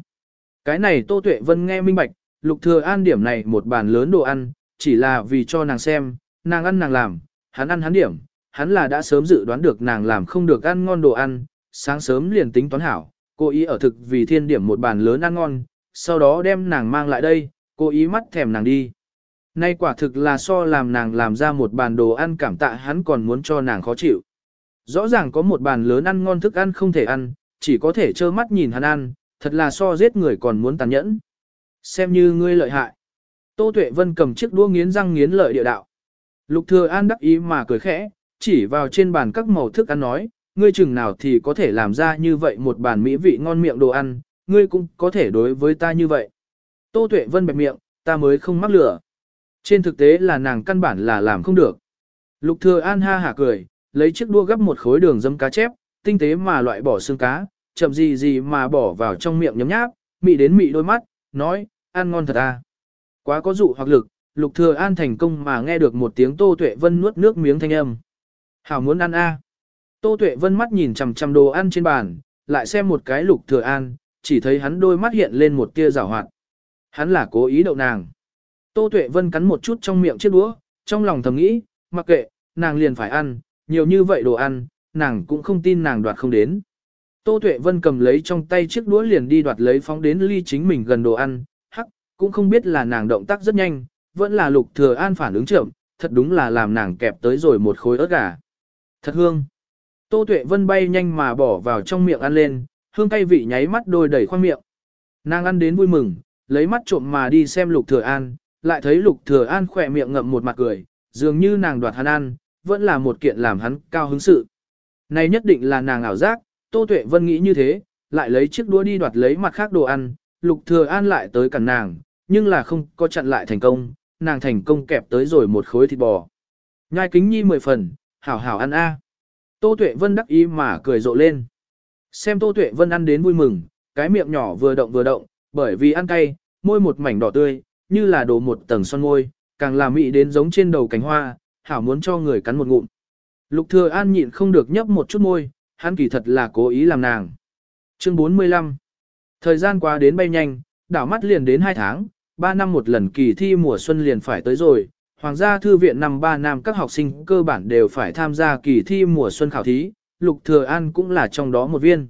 Speaker 1: Cái này Tô Tuệ Vân nghe minh bạch, Lục Thừa An điểm này một bàn lớn đồ ăn, chỉ là vì cho nàng xem, nàng ăn nàng làm, hắn ăn hắn điểm, hắn là đã sớm dự đoán được nàng làm không được ăn ngon đồ ăn, sáng sớm liền tính toán hảo, cố ý ở thực vì thiên điểm một bàn lớn ăn ngon, sau đó đem nàng mang lại đây, cố ý mắt thèm nàng đi. Nay quả thực là so làm nàng làm ra một bàn đồ ăn cảm tạ hắn còn muốn cho nàng khó chịu. Rõ ràng có một bàn lớn ăn ngon thức ăn không thể ăn, chỉ có thể trơ mắt nhìn hắn ăn, thật là so giết người còn muốn tàn nhẫn. Xem như ngươi lợi hại. Tô Tuệ Vân cầm chiếc đũa nghiến răng nghiến lợi địa đạo. Lục Thừa An đắc ý mà cười khẽ, chỉ vào trên bàn các màu thức ăn nói, ngươi chừng nào thì có thể làm ra như vậy một bàn mỹ vị ngon miệng đồ ăn, ngươi cũng có thể đối với ta như vậy. Tô Tuệ Vân bẹp miệng, ta mới không mắc lửa. Trên thực tế là nàng căn bản là làm không được. Lục Thừa An ha hả cười, lấy chiếc đũa gấp một khối đường dấm cá chép, tinh tế mà loại bỏ xương cá, chậm gì gì mà bỏ vào trong miệng nhấm nháp, mị đến mị đôi mắt, nói, ăn ngon thật à. Quá có dụ hoặc lực, Lục Thừa An thành công mà nghe được một tiếng Tô Tuệ Vân nuốt nước miếng thanh âm. Hảo muốn ăn a. À. Tô Tuệ Vân mắt nhìn chằm chằm đồ ăn trên bàn, lại xem một cái Lục Thừa An, chỉ thấy hắn đôi mắt hiện lên một tia giảo hoạt. Hắn là cố ý đậu nàng. Tô Tuệ Vân cắn một chút trong miệng chiếc đũa, trong lòng thầm nghĩ, mặc kệ, nàng liền phải ăn, nhiều như vậy đồ ăn, nàng cũng không tin nàng đoạt không đến. Tô Tuệ Vân cầm lấy trong tay chiếc đũa liền đi đoạt lấy phóng đến ly chính mình gần đồ ăn, hắc, cũng không biết là nàng động tác rất nhanh, vẫn là Lục Thừa An phản ứng chậm, thật đúng là làm nàng kẹp tới rồi một khối ớt gà. Thật hương. Tô Tuệ Vân bay nhanh mà bỏ vào trong miệng ăn lên, hương cay vị nháy mắt đôi đầy khoang miệng. Nàng ăn đến vui mừng, lấy mắt trộm mà đi xem Lục Thừa An, lại thấy Lục Thừa An khỏe miệng ngậm một mặt cười, dường như nàng đoạt hắn ăn, vẫn là một kiện làm hắn cao hứng sự. Này nhất định là nàng ảo giác, Tô Tuệ Vân nghĩ như thế, lại lấy chiếc đũa đi đoạt lấy mặt khác đồ ăn, Lục Thừa An lại tới cản nàng, nhưng là không có chặn lại thành công, nàng thành công kẹp tới rồi một khối thịt bò. Nhai kính nhi mười phần, hảo hảo ăn a. Tô Tuệ Vân đắc ý mà cười rộ lên. Xem Tô Tuệ Vân ăn đến vui mừng, cái miệng nhỏ vừa động vừa động, bởi vì ăn cay, môi một mảnh đỏ tươi, như là đổ một tầng son môi, càng làm mỹ đến giống trên đầu cánh hoa, hảo muốn cho người cắn một ngụm. Lục Thừa An nhịn không được nhấp một chút môi, hắn kỳ thật là cố ý làm nàng. Chương 45 Thời gian qua đến bay nhanh, đảo mắt liền đến 2 tháng, 3 năm một lần kỳ thi mùa xuân liền phải tới rồi. Hoàng gia thư viện năm 3 năm các học sinh cơ bản đều phải tham gia kỳ thi mùa xuân khảo thí, Lục Thừa An cũng là trong đó một viên.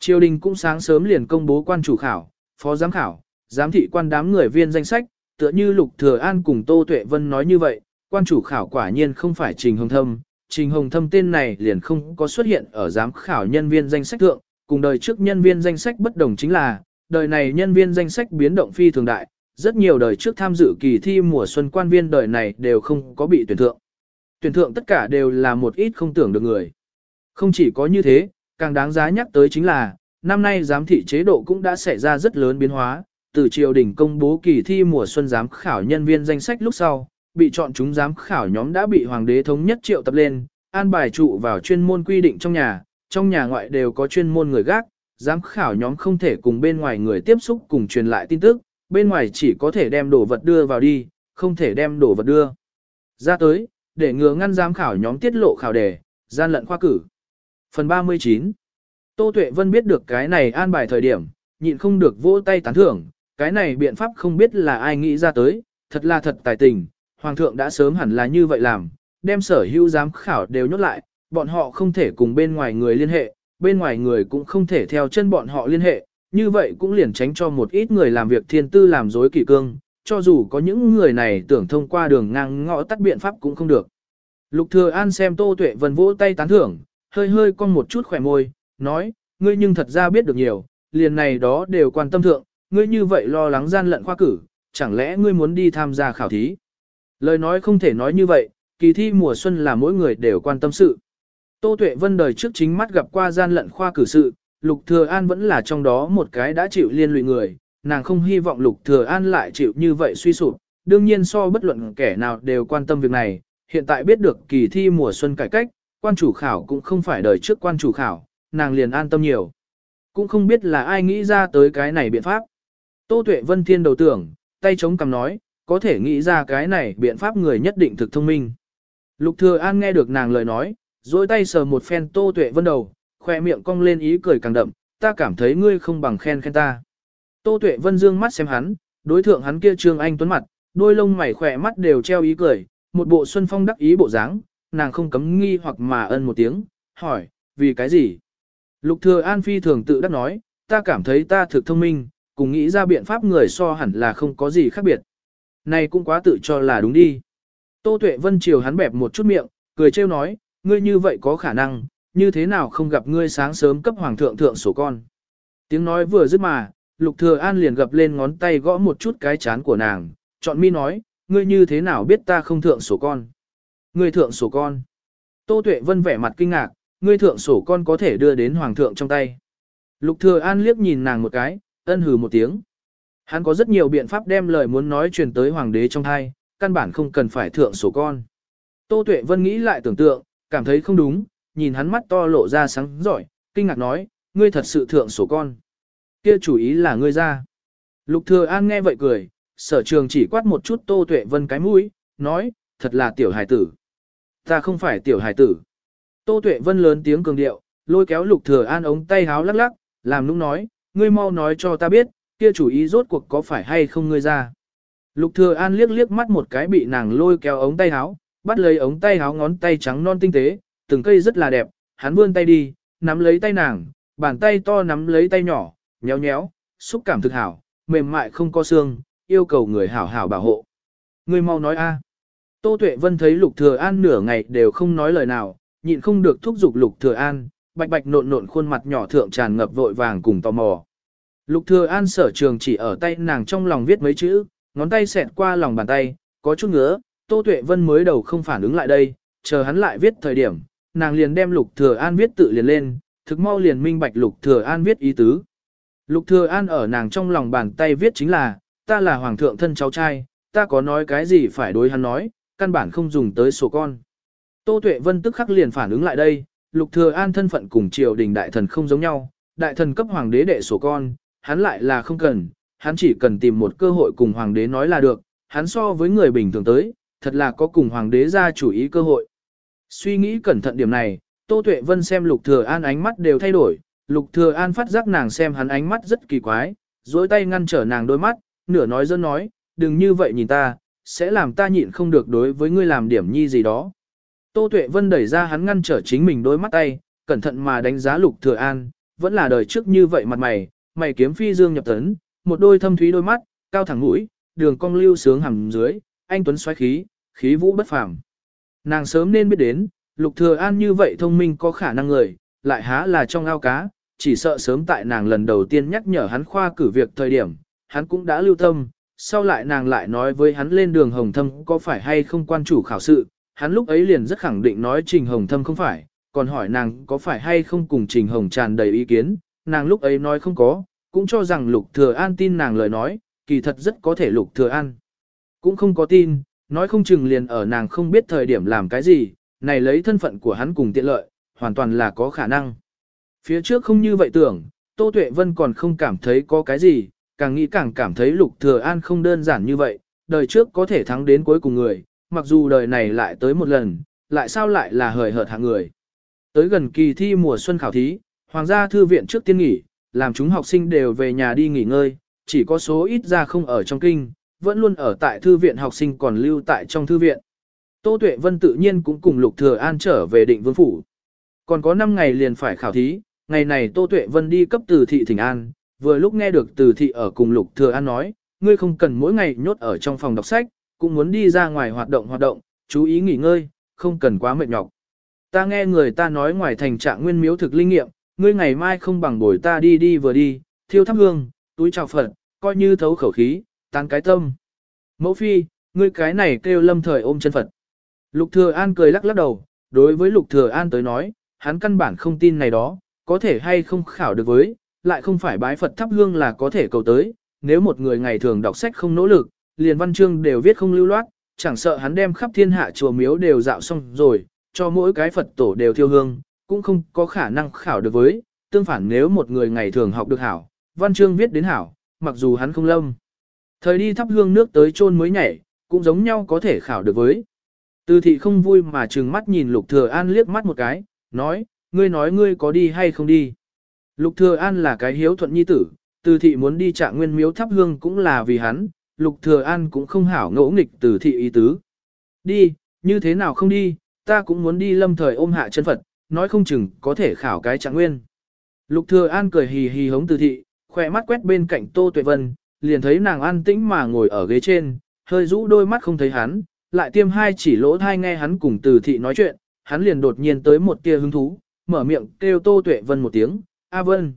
Speaker 1: Triều đình cũng sáng sớm liền công bố quan chủ khảo, phó giám khảo, giám thị quan đám người viên danh sách, tựa như Lục Thừa An cùng Tô Tuệ Vân nói như vậy, quan chủ khảo quả nhiên không phải Trình Hồng Thâm, Trình Hồng Thâm tên này liền không có xuất hiện ở giám khảo nhân viên danh sách thượng, cùng đời trước nhân viên danh sách bất đồng chính là, đời này nhân viên danh sách biến động phi thường đại, rất nhiều đời trước tham dự kỳ thi mùa xuân quan viên đời này đều không có bị tuyển thượng. Tuyển thượng tất cả đều là một ít không tưởng được người. Không chỉ có như thế, càng đáng giá nhắc tới chính là, năm nay giám thị chế độ cũng đã xảy ra rất lớn biến hóa, từ triều đình công bố kỳ thi mùa xuân giám khảo nhân viên danh sách lúc sau, bị chọn chúng giám khảo nhóm đã bị hoàng đế thống nhất triệu tập lên, an bài trụ vào chuyên môn quy định trong nhà, trong nhà ngoại đều có chuyên môn người gác, giám khảo nhóm không thể cùng bên ngoài người tiếp xúc cùng truyền lại tin tức, bên ngoài chỉ có thể đem đồ vật đưa vào đi, không thể đem đồ vật đưa ra tới, để ngừa ngăn giám khảo nhóm tiết lộ khảo đề, gian lận khoa cử. Phần 39 Tô Tuệ Vân biết được cái này an bài thời điểm, nhịn không được vỗ tay tán thưởng, cái này biện pháp không biết là ai nghĩ ra tới, thật là thật tài tình, Hoàng thượng đã sớm hẳn là như vậy làm, đem sở hữu giám khảo đều nhốt lại, bọn họ không thể cùng bên ngoài người liên hệ, bên ngoài người cũng không thể theo chân bọn họ liên hệ, như vậy cũng liền tránh cho một ít người làm việc thiên tư làm dối kỷ cương, cho dù có những người này tưởng thông qua đường ngang ngõ tắt biện pháp cũng không được. Lục Thừa An xem Tô Tuệ Vân vỗ tay tán thưởng, hơi hơi con một chút khỏe môi, nói, ngươi nhưng thật ra biết được nhiều, liền này đó đều quan tâm thượng, ngươi như vậy lo lắng gian lận khoa cử, chẳng lẽ ngươi muốn đi tham gia khảo thí? Lời nói không thể nói như vậy, kỳ thi mùa xuân là mỗi người đều quan tâm sự. Tô Tuệ Vân đời trước chính mắt gặp qua gian lận khoa cử sự, Lục Thừa An vẫn là trong đó một cái đã chịu liên lụy người, nàng không hy vọng Lục Thừa An lại chịu như vậy suy sụp, đương nhiên so bất luận kẻ nào đều quan tâm việc này, hiện tại biết được kỳ thi mùa xuân cải cách, quan chủ khảo cũng không phải đời trước quan chủ khảo, nàng liền an tâm nhiều. Cũng không biết là ai nghĩ ra tới cái này biện pháp. Tô Tuệ Vân Thiên đầu tưởng, tay chống cằm nói, có thể nghĩ ra cái này biện pháp người nhất định thực thông minh. Lục Thừa An nghe được nàng lời nói, dối tay sờ một phen Tô Tuệ Vân đầu, khoe miệng cong lên ý cười càng đậm, ta cảm thấy ngươi không bằng khen khen ta. Tô Tuệ Vân dương mắt xem hắn, đối thượng hắn kia trương anh tuấn mặt, đôi lông mày khỏe mắt đều treo ý cười, một bộ xuân phong đắc ý bộ dáng, nàng không cấm nghi hoặc mà ân một tiếng, hỏi, vì cái gì? Lục Thừa An phi thường tự đắc nói, ta cảm thấy ta thực thông minh, cùng nghĩ ra biện pháp người so hẳn là không có gì khác biệt. Này cũng quá tự cho là đúng đi. Tô Tuệ Vân chiều hắn bẹp một chút miệng, cười trêu nói, ngươi như vậy có khả năng, như thế nào không gặp ngươi sáng sớm cấp hoàng thượng thượng sổ con. Tiếng nói vừa dứt mà, Lục Thừa An liền gập lên ngón tay gõ một chút cái chán của nàng, chọn mi nói, ngươi như thế nào biết ta không thượng sổ con. Ngươi thượng sổ con. Tô Tuệ Vân vẻ mặt kinh ngạc, ngươi thượng sổ con có thể đưa đến hoàng thượng trong tay. Lục Thừa An liếc nhìn nàng một cái, ân hừ một tiếng. Hắn có rất nhiều biện pháp đem lời muốn nói truyền tới hoàng đế trong thai, căn bản không cần phải thượng sổ con. Tô Tuệ Vân nghĩ lại tưởng tượng, cảm thấy không đúng, nhìn hắn mắt to lộ ra sáng giỏi, kinh ngạc nói, ngươi thật sự thượng sổ con. Kia chủ ý là ngươi ra. Lục Thừa An nghe vậy cười, sở trường chỉ quát một chút Tô Tuệ Vân cái mũi, nói, thật là tiểu hài tử. Ta không phải tiểu hài tử. Tô Tuệ Vân lớn tiếng cường điệu, lôi kéo Lục Thừa An ống tay háo lắc lắc, làm nũng nói, ngươi mau nói cho ta biết, kia chủ ý rốt cuộc có phải hay không ngươi ra. Lục Thừa An liếc liếc mắt một cái bị nàng lôi kéo ống tay áo, bắt lấy ống tay áo ngón tay trắng non tinh tế, từng cây rất là đẹp, hắn vươn tay đi, nắm lấy tay nàng, bàn tay to nắm lấy tay nhỏ, nhéo nhéo, xúc cảm thực hảo, mềm mại không có xương, yêu cầu người hảo hảo bảo hộ. Ngươi mau nói a. Tô Tuệ Vân thấy Lục Thừa An nửa ngày đều không nói lời nào, nhịn không được thúc giục Lục Thừa An, bạch bạch nộn nộn khuôn mặt nhỏ thượng tràn ngập vội vàng cùng tò mò. Lục Thừa An sở trường chỉ ở tay nàng trong lòng viết mấy chữ, ngón tay xẹt qua lòng bàn tay, có chút ngứa, Tô Tuệ Vân mới đầu không phản ứng lại đây, chờ hắn lại viết thời điểm, nàng liền đem Lục Thừa An viết tự liền lên, thực mau liền minh bạch Lục Thừa An viết ý tứ. Lục Thừa An ở nàng trong lòng bàn tay viết chính là, ta là hoàng thượng thân cháu trai, ta có nói cái gì phải đối hắn nói, căn bản không dùng tới sổ con. Tô Tuệ Vân tức khắc liền phản ứng lại đây, Lục Thừa An thân phận cùng triều đình đại thần không giống nhau, đại thần cấp hoàng đế đệ sổ con, hắn lại là không cần, hắn chỉ cần tìm một cơ hội cùng hoàng đế nói là được, hắn so với người bình thường tới, thật là có cùng hoàng đế ra chủ ý cơ hội. Suy nghĩ cẩn thận điểm này, Tô Tuệ Vân xem Lục Thừa An ánh mắt đều thay đổi, Lục Thừa An phát giác nàng xem hắn ánh mắt rất kỳ quái, duỗi tay ngăn trở nàng đôi mắt, nửa nói dân nói, đừng như vậy nhìn ta, sẽ làm ta nhịn không được đối với ngươi làm điểm nhi gì đó. Tô Tuệ Vân đẩy ra hắn ngăn trở chính mình đôi mắt tay, cẩn thận mà đánh giá Lục Thừa An, vẫn là đời trước như vậy mặt mày, mày kiếm phi dương nhập tấn, một đôi thâm thúy đôi mắt, cao thẳng mũi, đường cong lưu sướng hằng dưới, anh tuấn xoáy khí, khí vũ bất phàm. Nàng sớm nên biết đến, Lục Thừa An như vậy thông minh có khả năng người, lại há là trong ao cá, chỉ sợ sớm tại nàng lần đầu tiên nhắc nhở hắn khoa cử việc thời điểm, hắn cũng đã lưu tâm, sau lại nàng lại nói với hắn lên đường hồng thâm có phải hay không quan chủ khảo sự, hắn lúc ấy liền rất khẳng định nói trình hồng thâm không phải, còn hỏi nàng có phải hay không cùng trình hồng tràn đầy ý kiến, nàng lúc ấy nói không có, cũng cho rằng lục thừa an tin nàng lời nói, kỳ thật rất có thể lục thừa an. Cũng không có tin, nói không chừng liền ở nàng không biết thời điểm làm cái gì, này lấy thân phận của hắn cùng tiện lợi, hoàn toàn là có khả năng. Phía trước không như vậy tưởng, Tô Tuệ Vân còn không cảm thấy có cái gì, càng nghĩ càng cảm thấy Lục Thừa An không đơn giản như vậy, đời trước có thể thắng đến cuối cùng người, mặc dù đời này lại tới một lần, lại sao lại là hời hợt hạng người. Tới gần kỳ thi mùa xuân khảo thí, Hoàng gia thư viện trước tiên nghỉ, làm chúng học sinh đều về nhà đi nghỉ ngơi, chỉ có số ít ra không ở trong kinh, vẫn luôn ở tại thư viện học sinh còn lưu tại trong thư viện. Tô Tuệ Vân tự nhiên cũng cùng Lục Thừa An trở về định vương phủ. Còn có 5 ngày liền phải khảo thí, ngày này Tô Tuệ Vân đi cấp từ thị thỉnh an, vừa lúc nghe được từ thị ở cùng Lục Thừa An nói, ngươi không cần mỗi ngày nhốt ở trong phòng đọc sách, cũng muốn đi ra ngoài hoạt động hoạt động, chú ý nghỉ ngơi, không cần quá mệt nhọc. Ta nghe người ta nói ngoài thành trạng nguyên miếu thực linh nghiệm, ngươi ngày mai không bằng bồi ta đi đi vừa đi, thiêu thắp hương, túi chào Phật, coi như thấu khẩu khí, tán cái tâm. Mẫu phi, ngươi cái này kêu lâm thời ôm chân Phật. Lục Thừa An cười lắc lắc đầu, đối với Lục Thừa An tới nói, hắn căn bản không tin này đó, có thể hay không khảo được với, lại không phải bái Phật thắp hương là có thể cầu tới, nếu một người ngày thường đọc sách không nỗ lực, liền văn chương đều viết không lưu loát, chẳng sợ hắn đem khắp thiên hạ chùa miếu đều dạo xong rồi, cho mỗi cái Phật tổ đều thiêu hương, cũng không có khả năng khảo được với, tương phản nếu một người ngày thường học được hảo, văn chương viết đến hảo, mặc dù hắn không lâm. Thời đi thắp hương nước tới chôn mới nhảy, cũng giống nhau có thể khảo được với. Từ thị không vui mà trừng mắt nhìn Lục Thừa An liếc mắt một cái, nói, ngươi nói ngươi có đi hay không đi. Lục Thừa An là cái hiếu thuận nhi tử, từ thị muốn đi trạng nguyên miếu thắp hương cũng là vì hắn, Lục Thừa An cũng không hảo ngỗ nghịch từ thị ý tứ. Đi, như thế nào không đi, ta cũng muốn đi lâm thời ôm hạ chân Phật, nói không chừng có thể khảo cái trạng nguyên. Lục Thừa An cười hì hì hống từ thị, khỏe mắt quét bên cạnh Tô Tuệ Vân, liền thấy nàng an tĩnh mà ngồi ở ghế trên, hơi rũ đôi mắt không thấy hắn, lại tiêm hai chỉ lỗ thai nghe hắn cùng từ thị nói chuyện, hắn liền đột nhiên tới một tia hứng thú, mở miệng kêu Tô Tuệ Vân một tiếng, A Vân.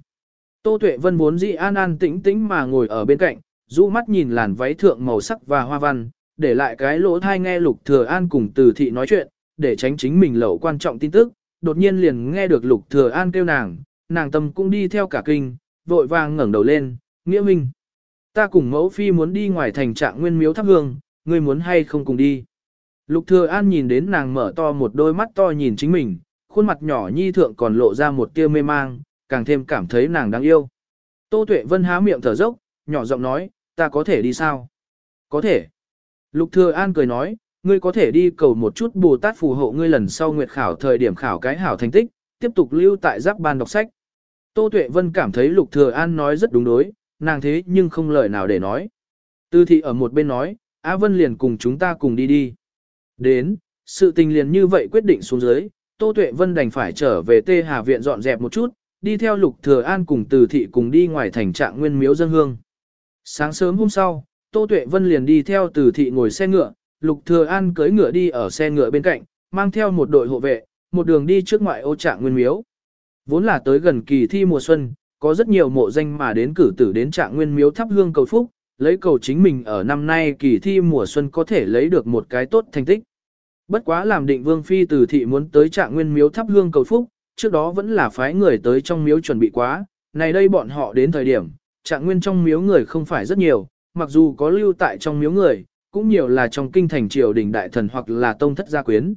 Speaker 1: Tô Tuệ Vân vốn dĩ an an tĩnh tĩnh mà ngồi ở bên cạnh, rũ mắt nhìn làn váy thượng màu sắc và hoa văn, để lại cái lỗ thai nghe Lục Thừa An cùng Từ Thị nói chuyện, để tránh chính mình lẩu quan trọng tin tức, đột nhiên liền nghe được Lục Thừa An kêu nàng, nàng tâm cũng đi theo cả kinh, vội vàng ngẩng đầu lên, nghĩa minh. Ta cùng mẫu phi muốn đi ngoài thành trạng nguyên miếu thắp hương, ngươi muốn hay không cùng đi. Lục Thừa An nhìn đến nàng mở to một đôi mắt to nhìn chính mình, khuôn mặt nhỏ nhi thượng còn lộ ra một tia mê mang, càng thêm cảm thấy nàng đáng yêu. Tô Tuệ Vân há miệng thở dốc, nhỏ giọng nói, ta có thể đi sao? Có thể. Lục Thừa An cười nói, ngươi có thể đi cầu một chút Bồ Tát phù hộ ngươi lần sau nguyệt khảo thời điểm khảo cái hảo thành tích, tiếp tục lưu tại giác ban đọc sách. Tô Tuệ Vân cảm thấy Lục Thừa An nói rất đúng đối, nàng thế nhưng không lời nào để nói. Tư thị ở một bên nói, Á Vân liền cùng chúng ta cùng đi đi. Đến, sự tình liền như vậy quyết định xuống dưới, Tô Tuệ Vân đành phải trở về Tê Hà Viện dọn dẹp một chút, đi theo Lục Thừa An cùng Từ Thị cùng đi ngoài thành trạng nguyên miếu dân hương. Sáng sớm hôm sau, Tô Tuệ Vân liền đi theo Từ Thị ngồi xe ngựa, Lục Thừa An cưỡi ngựa đi ở xe ngựa bên cạnh, mang theo một đội hộ vệ, một đường đi trước ngoại ô trạng nguyên miếu. Vốn là tới gần kỳ thi mùa xuân, có rất nhiều mộ danh mà đến cử tử đến trạng nguyên miếu thắp hương cầu phúc, lấy cầu chính mình ở năm nay kỳ thi mùa xuân có thể lấy được một cái tốt thành tích. Bất quá làm định vương phi từ thị muốn tới trạng nguyên miếu thắp hương cầu phúc, trước đó vẫn là phái người tới trong miếu chuẩn bị quá, này đây bọn họ đến thời điểm, trạng nguyên trong miếu người không phải rất nhiều, mặc dù có lưu tại trong miếu người, cũng nhiều là trong kinh thành triều đình đại thần hoặc là tông thất gia quyến.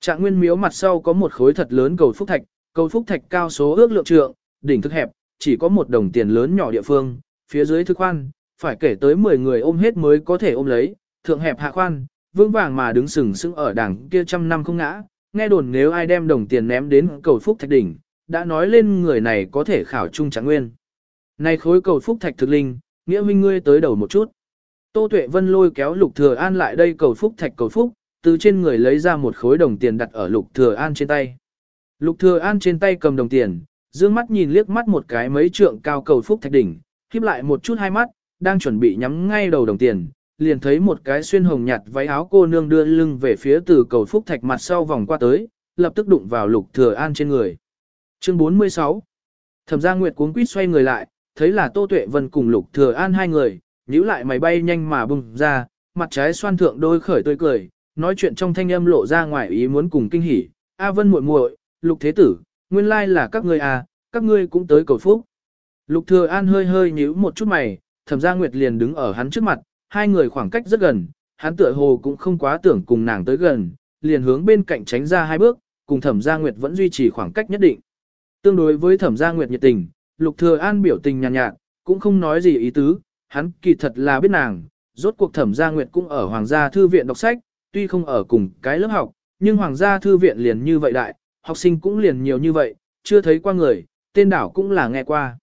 Speaker 1: Trạng nguyên miếu mặt sau có một khối thật lớn cầu phúc thạch, cầu phúc thạch cao số ước lượng trượng, đỉnh thức hẹp, chỉ có một đồng tiền lớn nhỏ địa phương, phía dưới thức khoan, phải kể tới 10 người ôm hết mới có thể ôm lấy, thượng hẹp hạ khoan, vững vàng mà đứng sừng sững ở đằng kia trăm năm không ngã, nghe đồn nếu ai đem đồng tiền ném đến cầu phúc thạch đỉnh, đã nói lên người này có thể khảo trung trạng nguyên. Này khối cầu phúc thạch thực linh, nghĩa huynh ngươi tới đầu một chút. Tô Tuệ Vân lôi kéo Lục Thừa An lại đây cầu phúc thạch cầu phúc, từ trên người lấy ra một khối đồng tiền đặt ở Lục Thừa An trên tay. Lục Thừa An trên tay cầm đồng tiền, dương mắt nhìn liếc mắt một cái mấy trượng cao cầu phúc thạch đỉnh, khép lại một chút hai mắt, đang chuẩn bị nhắm ngay đầu đồng tiền, liền thấy một cái xuyên hồng nhạt váy áo cô nương đưa lưng về phía từ cầu phúc thạch mặt sau vòng qua tới, lập tức đụng vào Lục Thừa An trên người. Chương 46 Thẩm Gia Nguyệt cuống quýt xoay người lại, thấy là Tô Tuệ Vân cùng Lục Thừa An hai người, nhíu lại mày bay nhanh mà bùng ra, mặt trái xoan thượng đôi khởi tươi cười, nói chuyện trong thanh âm lộ ra ngoài ý muốn cùng kinh hỉ. A Vân muội muội, Lục Thế Tử, nguyên lai là các ngươi à, các ngươi cũng tới cầu phúc. Lục Thừa An hơi hơi nhíu một chút mày, Thẩm Gia Nguyệt liền đứng ở hắn trước mặt, hai người khoảng cách rất gần, hắn tựa hồ cũng không quá tưởng cùng nàng tới gần, liền hướng bên cạnh tránh ra hai bước, cùng Thẩm Gia Nguyệt vẫn duy trì khoảng cách nhất định. Tương đối với Thẩm Gia Nguyệt nhiệt tình, Lục Thừa An biểu tình nhàn nhạt, nhạt, cũng không nói gì ý tứ, hắn kỳ thật là biết nàng, rốt cuộc Thẩm Gia Nguyệt cũng ở Hoàng gia thư viện đọc sách, tuy không ở cùng cái lớp học, nhưng Hoàng gia thư viện liền như vậy đại, học sinh cũng liền nhiều như vậy, chưa thấy qua người, tên đảo cũng là nghe qua.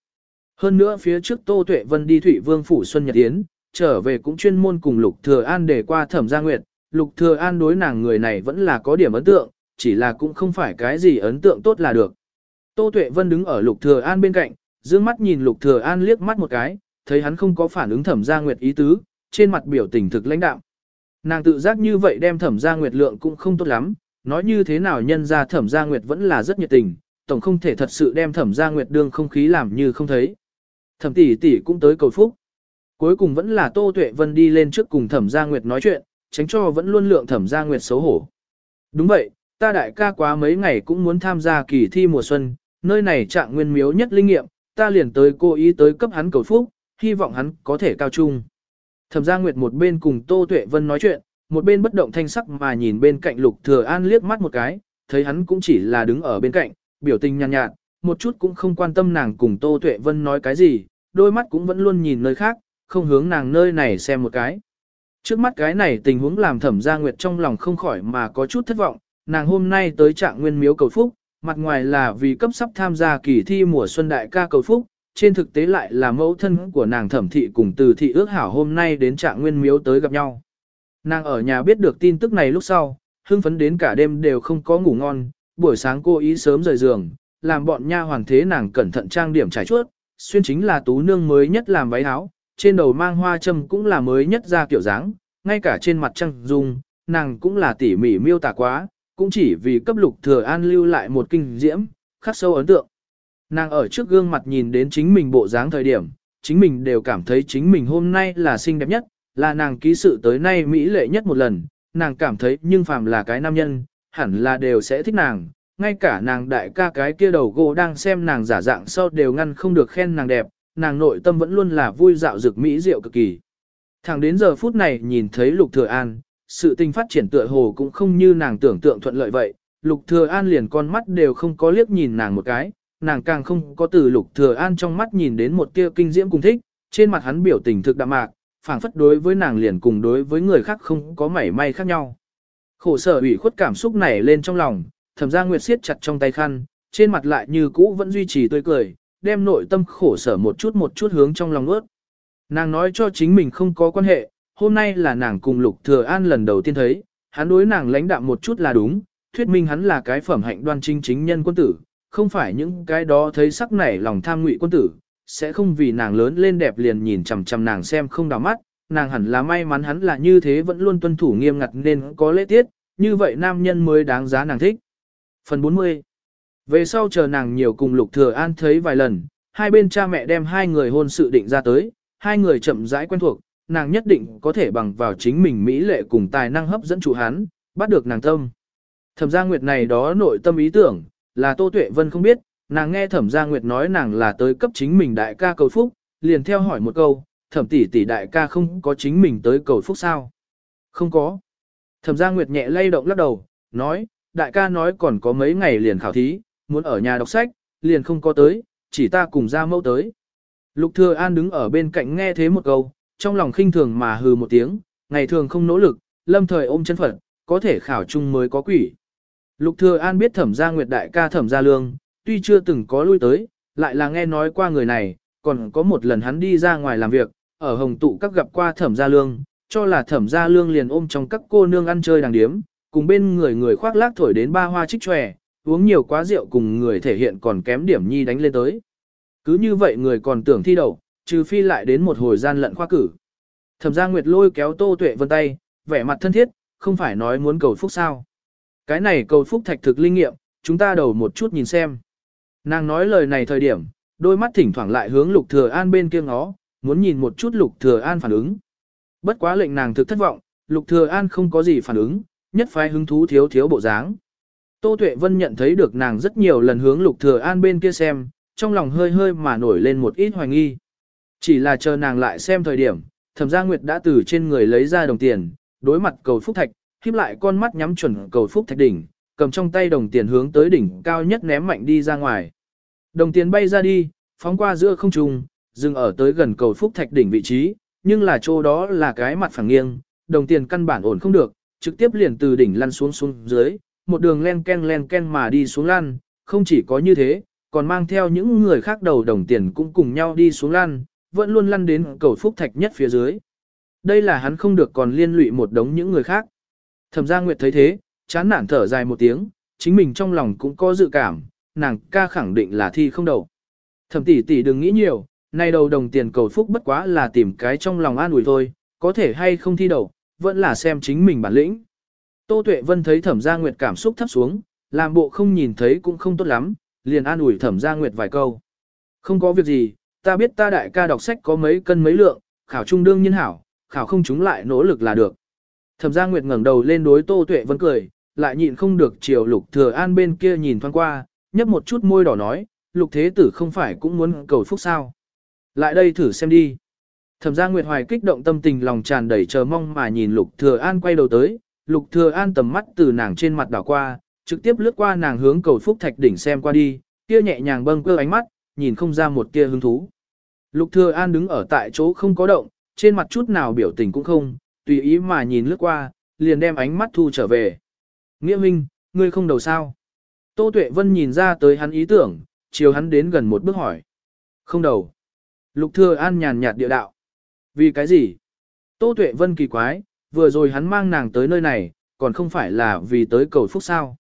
Speaker 1: Hơn nữa phía trước Tô Tuệ Vân đi thủy Vương phủ Xuân Nhật Yến, trở về cũng chuyên môn cùng Lục Thừa An để qua Thẩm Gia Nguyệt, Lục Thừa An đối nàng người này vẫn là có điểm ấn tượng, chỉ là cũng không phải cái gì ấn tượng tốt là được. Tô Tuệ Vân đứng ở Lục Thừa An bên cạnh, dương mắt nhìn Lục Thừa An liếc mắt một cái, thấy hắn không có phản ứng Thẩm Gia Nguyệt ý tứ, trên mặt biểu tình thực lãnh đạm. Nàng tự giác như vậy đem Thẩm Gia Nguyệt lượng cũng không tốt lắm, nói như thế nào nhân ra Thẩm Gia Nguyệt vẫn là rất nhiệt tình, tổng không thể thật sự đem Thẩm Gia Nguyệt đương không khí làm như không thấy. Thẩm tỷ tỷ cũng tới cầu phúc. Cuối cùng vẫn là Tô Tuệ Vân đi lên trước cùng Thẩm Gia Nguyệt nói chuyện, tránh cho vẫn luôn lượng Thẩm Gia Nguyệt xấu hổ. Đúng vậy, ta đại ca quá mấy ngày cũng muốn tham gia kỳ thi mùa xuân, nơi này trạng nguyên miếu nhất linh nghiệm, ta liền tới cô ý tới cấp hắn cầu phúc, hy vọng hắn có thể cao trung. Thẩm Gia Nguyệt một bên cùng Tô Tuệ Vân nói chuyện, một bên bất động thanh sắc mà nhìn bên cạnh Lục Thừa An liếc mắt một cái, thấy hắn cũng chỉ là đứng ở bên cạnh, biểu tình nhàn nhạt, nhạt, một chút cũng không quan tâm nàng cùng Tô Tuệ Vân nói cái gì, đôi mắt cũng vẫn luôn nhìn nơi khác, không hướng nàng nơi này xem một cái. Trước mắt cái này tình huống làm Thẩm Gia Nguyệt trong lòng không khỏi mà có chút thất vọng, nàng hôm nay tới trạng nguyên miếu cầu phúc, mặt ngoài là vì cấp sắp tham gia kỳ thi mùa xuân đại ca cầu phúc, trên thực tế lại là mẫu thân của nàng thẩm thị cùng từ thị ước hảo hôm nay đến trạng nguyên miếu tới gặp nhau. Nàng ở nhà biết được tin tức này lúc sau, hưng phấn đến cả đêm đều không có ngủ ngon, buổi sáng cô ý sớm rời giường, làm bọn nha hoàng thế nàng cẩn thận trang điểm trải chuốt, xuyên chính là tú nương mới nhất làm váy áo, trên đầu mang hoa châm cũng là mới nhất ra kiểu dáng, ngay cả trên mặt trăng dung, nàng cũng là tỉ mỉ miêu tả quá, cũng chỉ vì cấp lục thừa an lưu lại một kinh diễm, khắc sâu ấn tượng. Nàng ở trước gương mặt nhìn đến chính mình bộ dáng thời điểm, chính mình đều cảm thấy chính mình hôm nay là xinh đẹp nhất, là nàng ký sự tới nay mỹ lệ nhất một lần, nàng cảm thấy nhưng phàm là cái nam nhân, hẳn là đều sẽ thích nàng, ngay cả nàng đại ca cái kia đầu gỗ đang xem nàng giả dạng sau đều ngăn không được khen nàng đẹp, nàng nội tâm vẫn luôn là vui dạo dực mỹ diệu cực kỳ. Thẳng đến giờ phút này nhìn thấy Lục Thừa An, sự tình phát triển tựa hồ cũng không như nàng tưởng tượng thuận lợi vậy, Lục Thừa An liền con mắt đều không có liếc nhìn nàng một cái, nàng càng không có từ Lục Thừa An trong mắt nhìn đến một tia kinh diễm cùng thích, trên mặt hắn biểu tình thực đạm mạc, phảng phất đối với nàng liền cùng đối với người khác không có mảy may khác nhau. Khổ sở ủy khuất cảm xúc nảy lên trong lòng, Thẩm Gia Nguyệt siết chặt trong tay khăn, trên mặt lại như cũ vẫn duy trì tươi cười, đem nội tâm khổ sở một chút một chút hướng trong lòng ướt. Nàng nói cho chính mình không có quan hệ, hôm nay là nàng cùng Lục Thừa An lần đầu tiên thấy, hắn đối nàng lãnh đạm một chút là đúng, thuyết minh hắn là cái phẩm hạnh đoan chính chính nhân quân tử, không phải những cái đó thấy sắc nảy lòng tham ngụy quân tử, sẽ không vì nàng lớn lên đẹp liền nhìn chằm chằm nàng xem không đào mắt, nàng hẳn là may mắn hắn là như thế vẫn luôn tuân thủ nghiêm ngặt nên có lễ tiết, như vậy nam nhân mới đáng giá nàng thích. Phần 40 Về sau chờ nàng nhiều cùng Lục Thừa An thấy vài lần, hai bên cha mẹ đem hai người hôn sự định ra tới, hai người chậm rãi quen thuộc, nàng nhất định có thể bằng vào chính mình mỹ lệ cùng tài năng hấp dẫn chủ hắn, bắt được nàng tâm. Thẩm Gia Nguyệt này đó nội tâm ý tưởng, là Tô Tuệ Vân không biết, nàng nghe Thẩm Gia Nguyệt nói nàng là tới cấp chính mình đại ca cầu phúc, liền theo hỏi một câu, Thẩm tỷ tỷ đại ca không có chính mình tới cầu phúc sao? Không có. Thẩm Gia Nguyệt nhẹ lay động lắc đầu, nói, đại ca nói còn có mấy ngày liền khảo thí, muốn ở nhà đọc sách, liền không có tới, chỉ ta cùng ra mẫu tới. Lục Thừa An đứng ở bên cạnh nghe thế một câu, trong lòng khinh thường mà hừ một tiếng, ngày thường không nỗ lực, lâm thời ôm chân phận, có thể khảo chung mới có quỷ. Lục Thừa An biết Thẩm Gia Nguyệt đại ca Thẩm Gia Lương, tuy chưa từng có lui tới, lại là nghe nói qua người này, còn có một lần hắn đi ra ngoài làm việc, ở hồng tụ các gặp qua thẩm gia lương, cho là thẩm gia lương liền ôm trong các cô nương ăn chơi đàng điếm, cùng bên người người khoác lác thổi đến ba hoa trích tròe, uống nhiều quá rượu cùng người thể hiện còn kém điểm nhi đánh lên tới. Cứ như vậy người còn tưởng thi đậu, trừ phi lại đến một hồi gian lận khoa cử. Thẩm gia Nguyệt lôi kéo Tô Tuệ Vân tay, vẻ mặt thân thiết, không phải nói muốn cầu phúc sao. Cái này cầu phúc thạch thực linh nghiệm, chúng ta đầu một chút nhìn xem. Nàng nói lời này thời điểm, đôi mắt thỉnh thoảng lại hướng Lục Thừa An bên kia ngó, muốn nhìn một chút Lục Thừa An phản ứng. Bất quá lệnh nàng thực thất vọng, Lục Thừa An không có gì phản ứng, nhất phái hứng thú thiếu thiếu bộ dáng. Tô Tuệ Vân nhận thấy được nàng rất nhiều lần hướng Lục Thừa An bên kia xem, trong lòng hơi hơi mà nổi lên một ít hoài nghi. Chỉ là chờ nàng lại xem thời điểm, Thẩm Gia Nguyệt đã từ trên người lấy ra đồng tiền, đối mặt cầu phúc thạch, híp lại con mắt nhắm chuẩn cầu phúc thạch đỉnh, cầm trong tay đồng tiền hướng tới đỉnh cao nhất ném mạnh đi ra ngoài. Đồng tiền bay ra đi, phóng qua giữa không trung, dừng ở tới gần cầu phúc thạch đỉnh vị trí, nhưng là chỗ đó là cái mặt phẳng nghiêng, đồng tiền căn bản ổn không được, trực tiếp liền từ đỉnh lăn xuống xuống dưới, một đường len ken len ken mà đi xuống lăn, không chỉ có như thế, còn mang theo những người khác đầu đồng tiền cũng cùng nhau đi xuống lăn, vẫn luôn lăn đến cầu phúc thạch nhất phía dưới. Đây là hắn không được còn liên lụy một đống những người khác. Thẩm Gia Nguyệt thấy thế, chán nản thở dài một tiếng, chính mình trong lòng cũng có dự cảm, nàng ca khẳng định là thi không đầu. Thẩm tỷ tỷ đừng nghĩ nhiều, nay đầu đồng tiền cầu phúc bất quá là tìm cái trong lòng an ủi thôi, có thể hay không thi đầu, vẫn là xem chính mình bản lĩnh. Tô Tuệ Vân thấy Thẩm Gia Nguyệt cảm xúc thấp xuống, làm bộ không nhìn thấy cũng không tốt lắm, liền an ủi Thẩm Gia Nguyệt vài câu. Không có việc gì, ta biết ta đại ca đọc sách có mấy cân mấy lượng, khảo trung đương nhiên hảo, khảo không chúng lại nỗ lực là được. Thẩm Gia Nguyệt ngẩng đầu lên đối Tô Tuệ Vân cười, lại nhịn không được chiều Lục Thừa An bên kia nhìn thoáng qua, nhấp một chút môi đỏ nói, Lục Thế Tử không phải cũng muốn cầu phúc sao? Lại đây thử xem đi. Thẩm Gia Nguyệt hoài kích động tâm tình lòng tràn đầy chờ mong mà nhìn Lục Thừa An quay đầu tới, Lục Thừa An tầm mắt từ nàng trên mặt đảo qua, trực tiếp lướt qua nàng hướng cầu phúc thạch đỉnh xem qua đi, kia nhẹ nhàng bâng cơ ánh mắt, nhìn không ra một tia hứng thú. Lục Thừa An đứng ở tại chỗ không có động, trên mặt chút nào biểu tình cũng không, tùy ý mà nhìn lướt qua, liền đem ánh mắt thu trở về. Nghĩa Minh, ngươi không đầu sao? Tô Tuệ Vân nhìn ra tới hắn ý tưởng, chiều hắn đến gần một bước hỏi. Không đầu. Lục Thừa An nhàn nhạt địa đạo. Vì cái gì? Tô Tuệ Vân kỳ quái, vừa rồi hắn mang nàng tới nơi này, còn không phải là vì tới cầu phúc sao.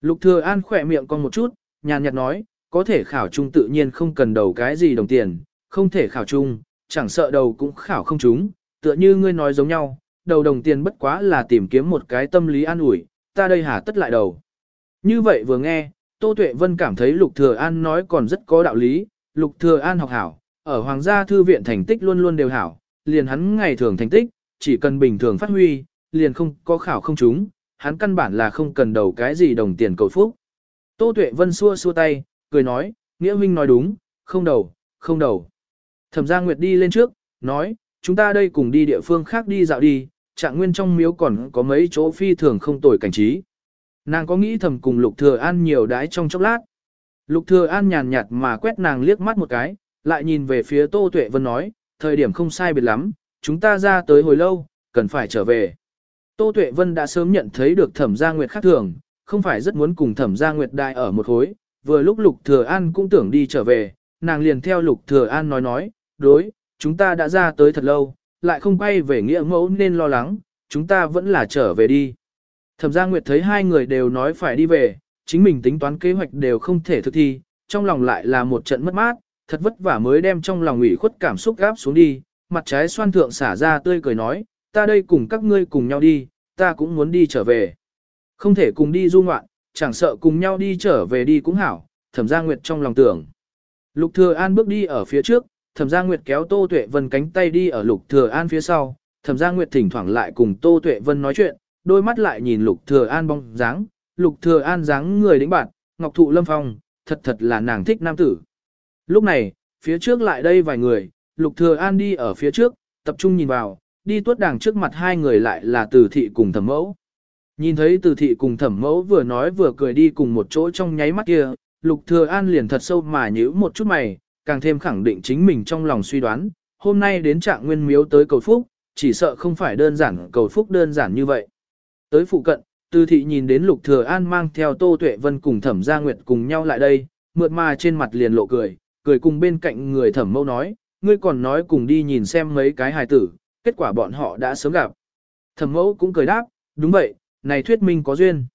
Speaker 1: Lục Thừa An khẽ miệng con một chút, nhàn nhạt nói, có thể khảo trung tự nhiên không cần đầu cái gì đồng tiền, không thể khảo trung, chẳng sợ đầu cũng khảo không trúng, tựa như ngươi nói giống nhau, đầu đồng tiền bất quá là tìm kiếm một cái tâm lý an ủi, ta đây hà tất lại đầu. Như vậy vừa nghe, Tô Tuệ Vân cảm thấy Lục Thừa An nói còn rất có đạo lý, Lục Thừa An học hảo, ở Hoàng gia thư viện thành tích luôn luôn đều hảo, liền hắn ngày thường thành tích, chỉ cần bình thường phát huy, liền không có khảo không trúng, hắn căn bản là không cần đầu cái gì đồng tiền cầu phúc. Tô Tuệ Vân xua xua tay, cười nói, Nghĩa Minh nói đúng, không đầu, không đầu. Thẩm Gia Nguyệt đi lên trước, nói, chúng ta đây cùng đi địa phương khác đi dạo đi, trạng nguyên trong miếu còn có mấy chỗ phi thường không tồi cảnh trí. Nàng có nghĩ thầm cùng Lục Thừa An nhiều đái trong chốc lát. Lục Thừa An nhàn nhạt mà quét nàng liếc mắt một cái, lại nhìn về phía Tô Tuệ Vân nói, thời điểm không sai biệt lắm, chúng ta ra tới hồi lâu, cần phải trở về. Tô Tuệ Vân đã sớm nhận thấy được Thẩm Gia Nguyệt khác thường, không phải rất muốn cùng Thẩm Gia Nguyệt đại ở một khối, vừa lúc Lục Thừa An cũng tưởng đi trở về, nàng liền theo Lục Thừa An nói nói, đối, chúng ta đã ra tới thật lâu, lại không quay về nghĩa mẫu nên lo lắng, chúng ta vẫn là trở về đi. Thẩm Gia Nguyệt thấy hai người đều nói phải đi về, chính mình tính toán kế hoạch đều không thể thực thi, trong lòng lại là một trận mất mát, thật vất vả mới đem trong lòng ủy khuất cảm xúc gáp xuống đi, mặt trái xoan thượng xả ra tươi cười nói, ta đây cùng các ngươi cùng nhau đi, ta cũng muốn đi trở về. Không thể cùng đi du ngoạn, chẳng sợ cùng nhau đi trở về đi cũng hảo, thẩm gia nguyệt trong lòng tưởng. Lục thừa an bước đi ở phía trước, thẩm gia nguyệt kéo tô tuệ vân cánh tay đi ở lục thừa an phía sau, thẩm gia nguyệt thỉnh thoảng lại cùng tô tuệ vân nói chuyện, đôi mắt lại nhìn lục thừa an bóng dáng, lục thừa an dáng người đĩnh bạn, ngọc thụ lâm phong, thật thật là nàng thích nam tử. Lúc này, phía trước lại đây vài người, Lục Thừa An đi ở phía trước, tập trung nhìn vào, đi tuốt đằng trước mặt hai người lại là Từ Thị cùng Thẩm Mẫu. Nhìn thấy Từ Thị cùng Thẩm Mẫu vừa nói vừa cười đi cùng một chỗ trong nháy mắt kia, Lục Thừa An liền thật sâu mà nhíu một chút mày, càng thêm khẳng định chính mình trong lòng suy đoán, hôm nay đến trạng nguyên miếu tới cầu phúc, chỉ sợ không phải đơn giản cầu phúc đơn giản như vậy. Tới phụ cận, Từ Thị nhìn đến Lục Thừa An mang theo Tô Tuệ Vân cùng Thẩm Gia Nguyệt cùng nhau lại đây, mượt mà trên mặt liền lộ cười, cười cùng bên cạnh người thẩm mâu nói, ngươi còn nói cùng đi nhìn xem mấy cái hài tử, kết quả bọn họ đã sớm gặp. Thẩm mẫu cũng cười đáp, đúng vậy, này thuyết minh có duyên.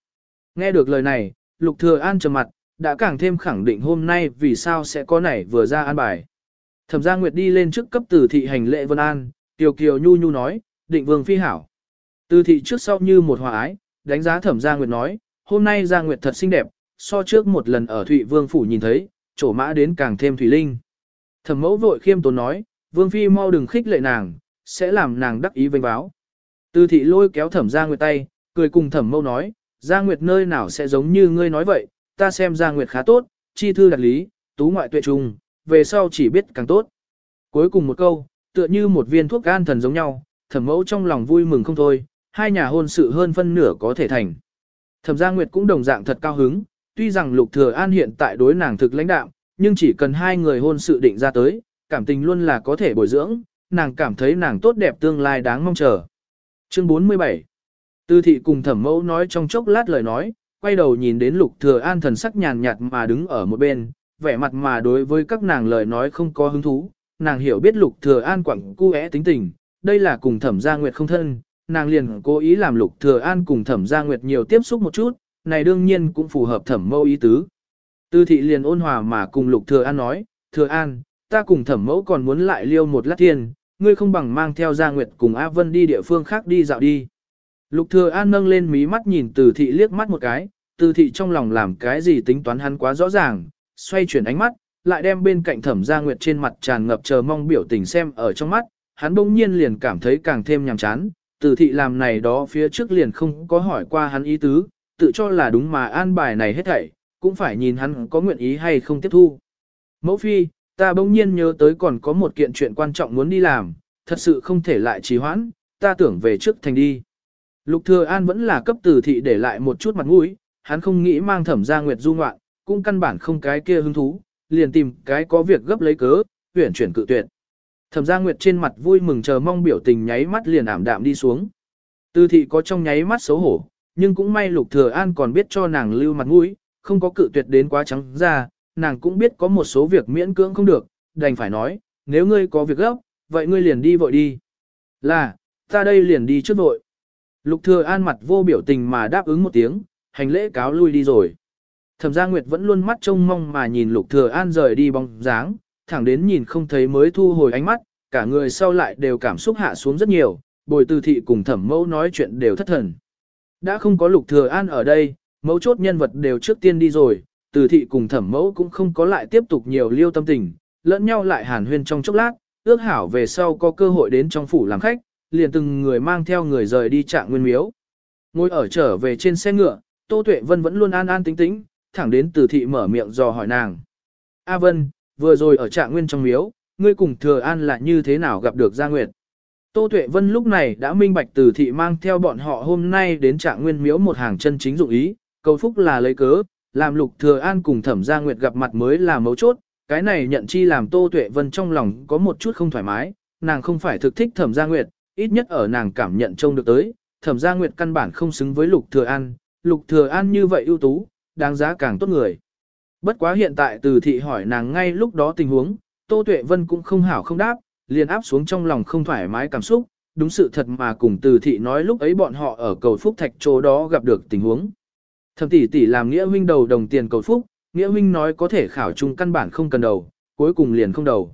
Speaker 1: Nghe được lời này, Lục Thừa An trầm mặt, đã càng thêm khẳng định hôm nay vì sao sẽ có này vừa ra an bài. Thẩm Gia Nguyệt đi lên trước cấp từ thị hành lễ vân an, Tiểu Kiều Nhu Nhu nói, định vương phi hảo. Từ thị trước sau như một hòa ái, đánh giá Thẩm Gia Nguyệt nói, hôm nay Gia Nguyệt thật xinh đẹp, so trước một lần ở Thụy Vương phủ nhìn thấy, trổ mã đến càng thêm thủy linh. Thẩm mẫu vội khiêm tốn nói, Vương phi mau đừng khích lệ nàng, sẽ làm nàng đắc ý vênh báo. Từ thị lôi kéo Thẩm Gia Nguyệt tay, cười cùng Thẩm mẫu nói, Gia Nguyệt nơi nào sẽ giống như ngươi nói vậy, ta xem Gia Nguyệt khá tốt, chi thư đặc lý, tú ngoại tuệ trùng, về sau chỉ biết càng tốt. Cuối cùng một câu, tựa như một viên thuốc gan thần giống nhau, thẩm mẫu trong lòng vui mừng không thôi, hai nhà hôn sự hơn phân nửa có thể thành. Thẩm Gia Nguyệt cũng đồng dạng thật cao hứng, tuy rằng Lục Thừa An hiện tại đối nàng thực lãnh đạo, nhưng chỉ cần hai người hôn sự định ra tới, cảm tình luôn là có thể bồi dưỡng, nàng cảm thấy nàng tốt đẹp tương lai đáng mong chờ. Chương 47 Tư thị cùng thẩm mẫu nói trong chốc lát lời nói, quay đầu nhìn đến Lục Thừa An thần sắc nhàn nhạt mà đứng ở một bên, vẻ mặt mà đối với các nàng lời nói không có hứng thú, nàng hiểu biết Lục Thừa An quẳng cu é tính tình, đây là cùng Thẩm Gia Nguyệt không thân, nàng liền cố ý làm Lục Thừa An cùng Thẩm Gia Nguyệt nhiều tiếp xúc một chút, này đương nhiên cũng phù hợp Thẩm Mâu ý tứ. Tư thị liền ôn hòa mà cùng Lục Thừa An nói, Thừa An, ta cùng Thẩm Mẫu còn muốn lại liêu một lát tiền, ngươi không bằng mang theo Gia Nguyệt cùng A Vân đi địa phương khác đi dạo đi. Lục Thừa An nâng lên mí mắt nhìn Từ thị liếc mắt một cái, Từ thị trong lòng làm cái gì tính toán hắn quá rõ ràng, xoay chuyển ánh mắt, lại đem bên cạnh thẩm gia nguyệt trên mặt tràn ngập chờ mong biểu tình xem ở trong mắt, hắn bỗng nhiên liền cảm thấy càng thêm nhàm chán, từ thị làm này đó phía trước liền không có hỏi qua hắn ý tứ, tự cho là đúng mà an bài này hết thảy, cũng phải nhìn hắn có nguyện ý hay không tiếp thu. Mẫu phi, ta bỗng nhiên nhớ tới còn có một kiện chuyện quan trọng muốn đi làm, thật sự không thể lại trì hoãn, ta tưởng về trước thành đi. Lục Thừa An vẫn là cấp từ thị để lại một chút mặt mũi, hắn không nghĩ mang thẩm gia nguyệt du ngoạn, cũng căn bản không cái kia hứng thú, liền tìm cái có việc gấp lấy cớ, tuyển chuyển cự tuyệt. Thẩm Gia Nguyệt trên mặt vui mừng chờ mong biểu tình nháy mắt liền ảm đạm đi xuống. Từ thị có trong nháy mắt xấu hổ, nhưng cũng may Lục Thừa An còn biết cho nàng lưu mặt mũi, không có cự tuyệt đến quá trắng ra, nàng cũng biết có một số việc miễn cưỡng không được, đành phải nói, nếu ngươi có việc gấp, vậy ngươi liền đi vội đi. Là, ta đây liền đi trước vội. Lục Thừa An mặt vô biểu tình mà đáp ứng một tiếng, hành lễ cáo lui đi rồi. Thẩm Gia Nguyệt vẫn luôn mắt trông mong mà nhìn Lục Thừa An rời đi bóng dáng, thẳng đến nhìn không thấy mới thu hồi ánh mắt, cả người sau lại đều cảm xúc hạ xuống rất nhiều, bồi từ thị cùng thẩm mẫu nói chuyện đều thất thần. Đã không có Lục Thừa An ở đây, mẫu chốt nhân vật đều trước tiên đi rồi, từ thị cùng thẩm mẫu cũng không có lại tiếp tục nhiều liêu tâm tình, lẫn nhau lại hàn huyên trong chốc lát, ước hảo về sau có cơ hội đến trong phủ làm khách, liền từng người mang theo người rời đi trạng nguyên miếu. Ngồi ở trở về trên xe ngựa, Tô Tuệ Vân vẫn luôn an an tĩnh tĩnh, thẳng đến từ thị mở miệng dò hỏi nàng. A Vân, vừa rồi ở trạng nguyên trong miếu, ngươi cùng thừa an là như thế nào gặp được Gia Nguyệt? Tô Tuệ Vân lúc này đã minh bạch từ thị mang theo bọn họ hôm nay đến trạng nguyên miếu một hàng chân chính dụng ý, cầu phúc là lấy cớ, làm lục thừa an cùng thẩm Gia Nguyệt gặp mặt mới là mấu chốt, cái này nhận chi làm Tô Tuệ Vân trong lòng có một chút không thoải mái, nàng không phải thực thích thẩm Gia Nguyệt, ít nhất ở nàng cảm nhận trông được tới, thẩm Gia Nguyệt căn bản không xứng với lục thừa an, lục thừa an như vậy ưu tú, đáng giá càng tốt người. Bất quá hiện tại từ thị hỏi nàng ngay lúc đó tình huống, Tô Tuệ Vân cũng không hảo không đáp, liền áp xuống trong lòng không thoải mái cảm xúc, đúng sự thật mà cùng từ thị nói lúc ấy bọn họ ở cầu phúc thạch chỗ đó gặp được tình huống. Thẩm tỷ tỷ làm nghĩa huynh đầu đồng tiền cầu phúc, nghĩa huynh nói có thể khảo trung căn bản không cần đầu, cuối cùng liền không đầu.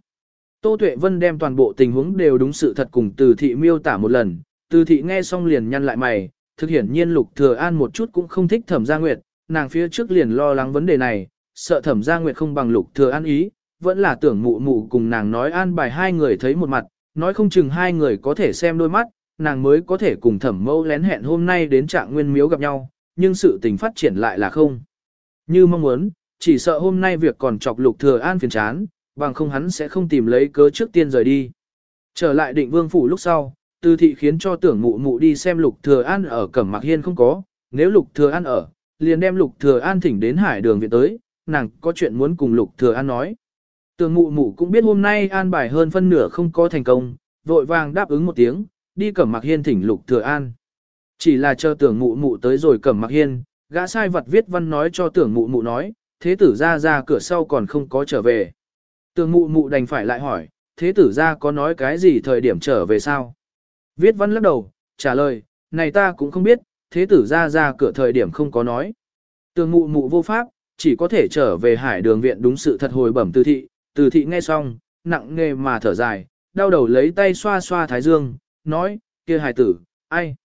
Speaker 1: Tô Tuệ Vân đem toàn bộ tình huống đều đúng sự thật cùng từ thị miêu tả một lần, từ thị nghe xong liền nhăn lại mày, thực hiển nhiên Lục Thừa An một chút cũng không thích Thẩm Gia Nguyệt, nàng phía trước liền lo lắng vấn đề này, sợ thẩm gia nguyệt không bằng lục thừa an ý, vẫn là tưởng mụ mụ cùng nàng nói an bài hai người thấy một mặt, nói không chừng hai người có thể xem đôi mắt, nàng mới có thể cùng thẩm mẫu lén hẹn hôm nay đến trạng nguyên miếu gặp nhau, nhưng sự tình phát triển lại là không. Như mong muốn, chỉ sợ hôm nay việc còn chọc lục thừa an phiền chán, bằng không hắn sẽ không tìm lấy cớ trước tiên rời đi. Trở lại định vương phủ lúc sau, tư thị khiến cho tưởng mụ mụ đi xem lục thừa an ở cẩm mạc hiên không có, nếu lục thừa an ở, liền đem Lục Thừa An thỉnh đến hải đường viện tới, nàng có chuyện muốn cùng Lục Thừa An nói. tưởng mụ mụ cũng biết hôm nay an bài hơn phân nửa không có thành công, vội vàng đáp ứng một tiếng, đi cẩm mặc hiên thỉnh Lục Thừa An. Chỉ là chờ tưởng mụ mụ tới rồi cẩm mặc hiên, gã sai vật viết văn nói cho tưởng mụ mụ nói, thế tử ra ra cửa sau còn không có trở về. Tường mụ mụ đành phải lại hỏi, thế tử ra có nói cái gì thời điểm trở về sao? Viết văn lắc đầu, trả lời, này ta cũng không biết, thế tử ra ra cửa thời điểm không có nói. Tường mụ mụ vô pháp, chỉ có thể trở về hải đường viện đúng sự thật hồi bẩm từ thị, từ thị nghe xong, nặng nghề mà thở dài, đau đầu lấy tay xoa xoa thái dương, nói, kia hải tử, ai?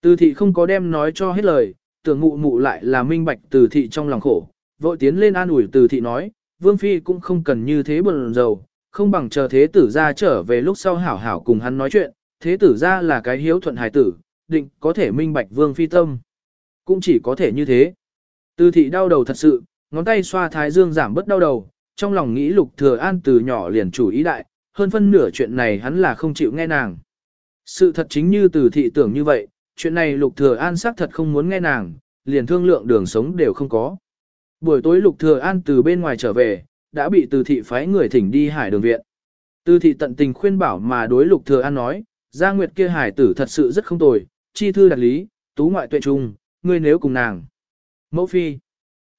Speaker 1: Từ thị không có đem nói cho hết lời, tưởng mụ mụ lại là minh bạch từ thị trong lòng khổ, vội tiến lên an ủi từ thị nói, vương phi cũng không cần như thế bận dầu, không bằng chờ thế tử ra trở về lúc sau hảo hảo cùng hắn nói chuyện, thế tử ra là cái hiếu thuận hài tử, định có thể minh bạch vương phi tâm. Cũng chỉ có thể như thế. Từ thị đau đầu thật sự, ngón tay xoa thái dương giảm bớt đau đầu, trong lòng nghĩ lục thừa an từ nhỏ liền chủ ý đại, hơn phân nửa chuyện này hắn là không chịu nghe nàng. Sự thật chính như từ thị tưởng như vậy, chuyện này lục thừa an xác thật không muốn nghe nàng, liền thương lượng đường sống đều không có. Buổi tối lục thừa an từ bên ngoài trở về, đã bị từ thị phái người thỉnh đi hải đường viện. Từ thị tận tình khuyên bảo mà đối lục thừa an nói, gia nguyệt kia hải tử thật sự rất không tồi, chi thư đạt lý, tú ngoại tuệ trung, ngươi nếu cùng nàng. Mẫu phi.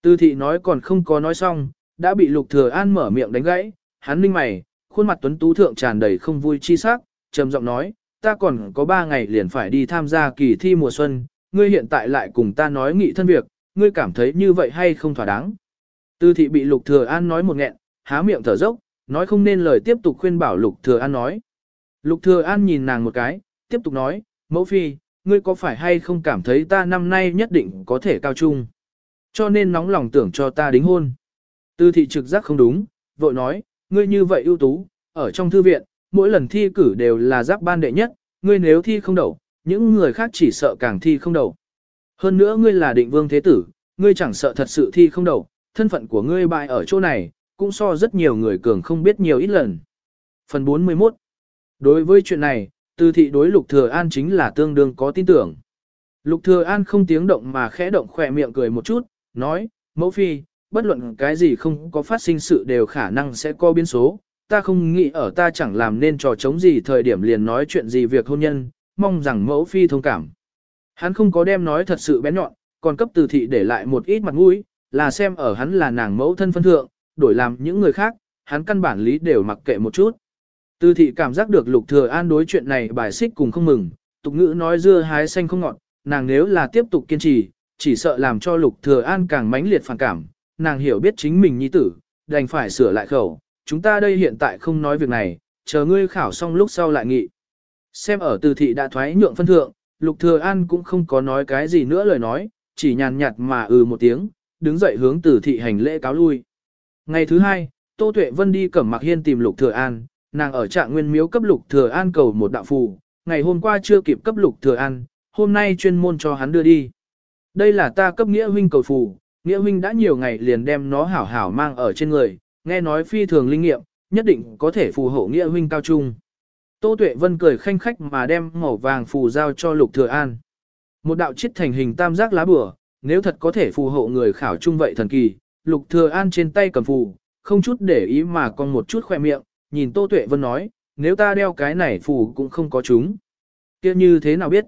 Speaker 1: Từ thị nói còn không có nói xong, đã bị lục thừa an mở miệng đánh gãy, hắn ninh mày, khuôn mặt tuấn tú thượng tràn đầy không vui chi sắc, trầm giọng nói, ta còn có ba ngày liền phải đi tham gia kỳ thi mùa xuân, ngươi hiện tại lại cùng ta nói nghị thân việc, ngươi cảm thấy như vậy hay không thỏa đáng. Tư thị bị lục thừa an nói một nghẹn, há miệng thở dốc, nói không nên lời tiếp tục khuyên bảo lục thừa an nói. Lục thừa an nhìn nàng một cái, tiếp tục nói, mẫu phi, ngươi có phải hay không cảm thấy ta năm nay nhất định có thể cao trung. Cho nên nóng lòng tưởng cho ta đính hôn. Tư thị trực giác không đúng, vội nói, ngươi như vậy ưu tú, ở trong thư viện, mỗi lần thi cử đều là giáp ban đệ nhất, ngươi nếu thi không đậu, những người khác chỉ sợ càng thi không đậu. Hơn nữa ngươi là định vương thế tử, ngươi chẳng sợ thật sự thi không đậu, thân phận của ngươi bại ở chỗ này, cũng so rất nhiều người cường không biết nhiều ít lần. Phần 41 Đối với chuyện này, từ thị đối Lục Thừa An chính là tương đương có tin tưởng. Lục Thừa An không tiếng động mà khẽ động khỏe miệng cười một chút, nói, mẫu phi, bất luận cái gì không có phát sinh sự đều khả năng sẽ có biến số, ta không nghĩ ở ta chẳng làm nên trò chống gì thời điểm liền nói chuyện gì việc hôn nhân, mong rằng mẫu phi thông cảm. Hắn không có đem nói thật sự bén nhọn, còn cấp từ thị để lại một ít mặt mũi, là xem ở hắn là nàng mẫu thân phân thượng, đổi làm những người khác, hắn căn bản lý đều mặc kệ một chút. Từ thị cảm giác được lục thừa an đối chuyện này bài xích cùng không mừng, tục ngữ nói dưa hái xanh không ngọt, nàng nếu là tiếp tục kiên trì, chỉ sợ làm cho lục thừa an càng mãnh liệt phản cảm, nàng hiểu biết chính mình nhi tử, đành phải sửa lại khẩu, chúng ta đây hiện tại không nói việc này, chờ ngươi khảo xong lúc sau lại nghị. Xem ở từ thị đã thoái nhượng phân thượng, lục thừa an cũng không có nói cái gì nữa lời nói, chỉ nhàn nhạt mà ừ một tiếng, đứng dậy hướng từ thị hành lễ cáo lui. Ngày thứ hai, Tô Tuệ Vân đi cẩm mặc hiên tìm lục thừa an, nàng ở trạng nguyên miếu cấp lục thừa an cầu một đạo phù, ngày hôm qua chưa kịp cấp lục thừa an, hôm nay chuyên môn cho hắn đưa đi. Đây là ta cấp nghĩa huynh cầu phù, nghĩa huynh đã nhiều ngày liền đem nó hảo hảo mang ở trên người, nghe nói phi thường linh nghiệm, nhất định có thể phù hộ nghĩa huynh cao trung. Tô Tuệ Vân cười khanh khách mà đem màu vàng phù giao cho Lục Thừa An. Một đạo chiết thành hình tam giác lá bùa, nếu thật có thể phù hộ người khảo trung vậy thần kỳ, Lục Thừa An trên tay cầm phù, không chút để ý mà còn một chút khoe miệng, nhìn Tô Tuệ Vân nói, nếu ta đeo cái này phù cũng không có chúng. Kia như thế nào biết?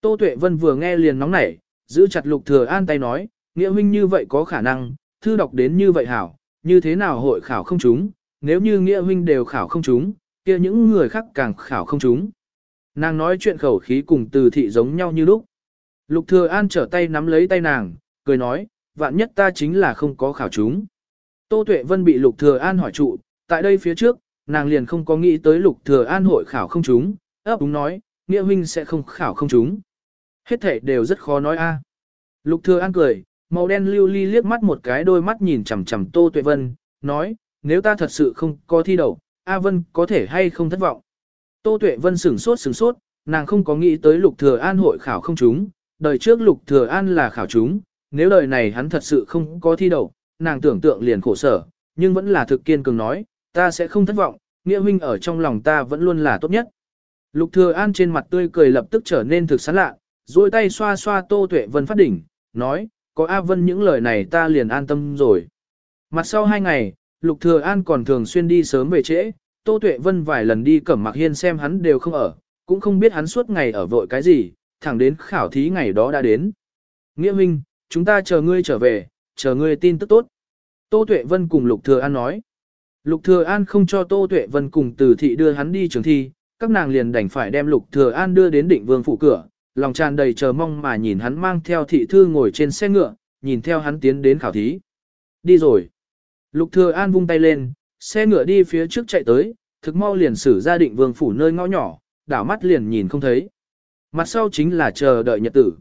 Speaker 1: Tô Tuệ Vân vừa nghe liền nóng nảy, giữ chặt Lục Thừa An tay nói, nghĩa huynh như vậy có khả năng, thư đọc đến như vậy hảo, như thế nào hội khảo không chúng, nếu như nghĩa huynh đều khảo không chúng, kia những người khác càng khảo không chúng. Nàng nói chuyện khẩu khí cùng từ thị giống nhau như lúc. Lục thừa an trở tay nắm lấy tay nàng, cười nói, vạn nhất ta chính là không có khảo chúng. Tô Tuệ Vân bị Lục Thừa An hỏi trụ, tại đây phía trước, nàng liền không có nghĩ tới Lục Thừa An hội khảo không chúng, ấp đúng nói, nghĩa huynh sẽ không khảo không chúng. Hết thảy đều rất khó nói a. Lục Thừa An cười, màu đen lưu ly liếc mắt một cái đôi mắt nhìn chằm chằm Tô Tuệ Vân, nói, nếu ta thật sự không có thi đậu, A Vân có thể hay không thất vọng. Tô Tuệ Vân sửng sốt sửng sốt, nàng không có nghĩ tới Lục Thừa An hội khảo không chúng, đời trước Lục Thừa An là khảo chúng, nếu đời này hắn thật sự không có thi đậu, nàng tưởng tượng liền khổ sở, nhưng vẫn là thực kiên cường nói, ta sẽ không thất vọng, nghĩa huynh ở trong lòng ta vẫn luôn là tốt nhất. Lục Thừa An trên mặt tươi cười lập tức trở nên thực sán lạ, duỗi tay xoa xoa Tô Tuệ Vân phát đỉnh, nói, có A Vân những lời này ta liền an tâm rồi. Mặt sau hai ngày, Lục Thừa An còn thường xuyên đi sớm về trễ, Tô Tuệ Vân vài lần đi cẩm mặc hiên xem hắn đều không ở, cũng không biết hắn suốt ngày ở vội cái gì, thẳng đến khảo thí ngày đó đã đến. Nghĩa Minh, chúng ta chờ ngươi trở về, chờ ngươi tin tức tốt. Tô Tuệ Vân cùng Lục Thừa An nói. Lục Thừa An không cho Tô Tuệ Vân cùng Từ Thị đưa hắn đi trường thi, các nàng liền đành phải đem Lục Thừa An đưa đến định vương phủ cửa, lòng tràn đầy chờ mong mà nhìn hắn mang theo thị thư ngồi trên xe ngựa, nhìn theo hắn tiến đến khảo thí. Đi rồi. Lục Thừa An vung tay lên, xe ngựa đi phía trước chạy tới, thực mau liền xử ra định vương phủ nơi ngõ nhỏ, đảo mắt liền nhìn không thấy. Mặt sau chính là chờ đợi nhật tử.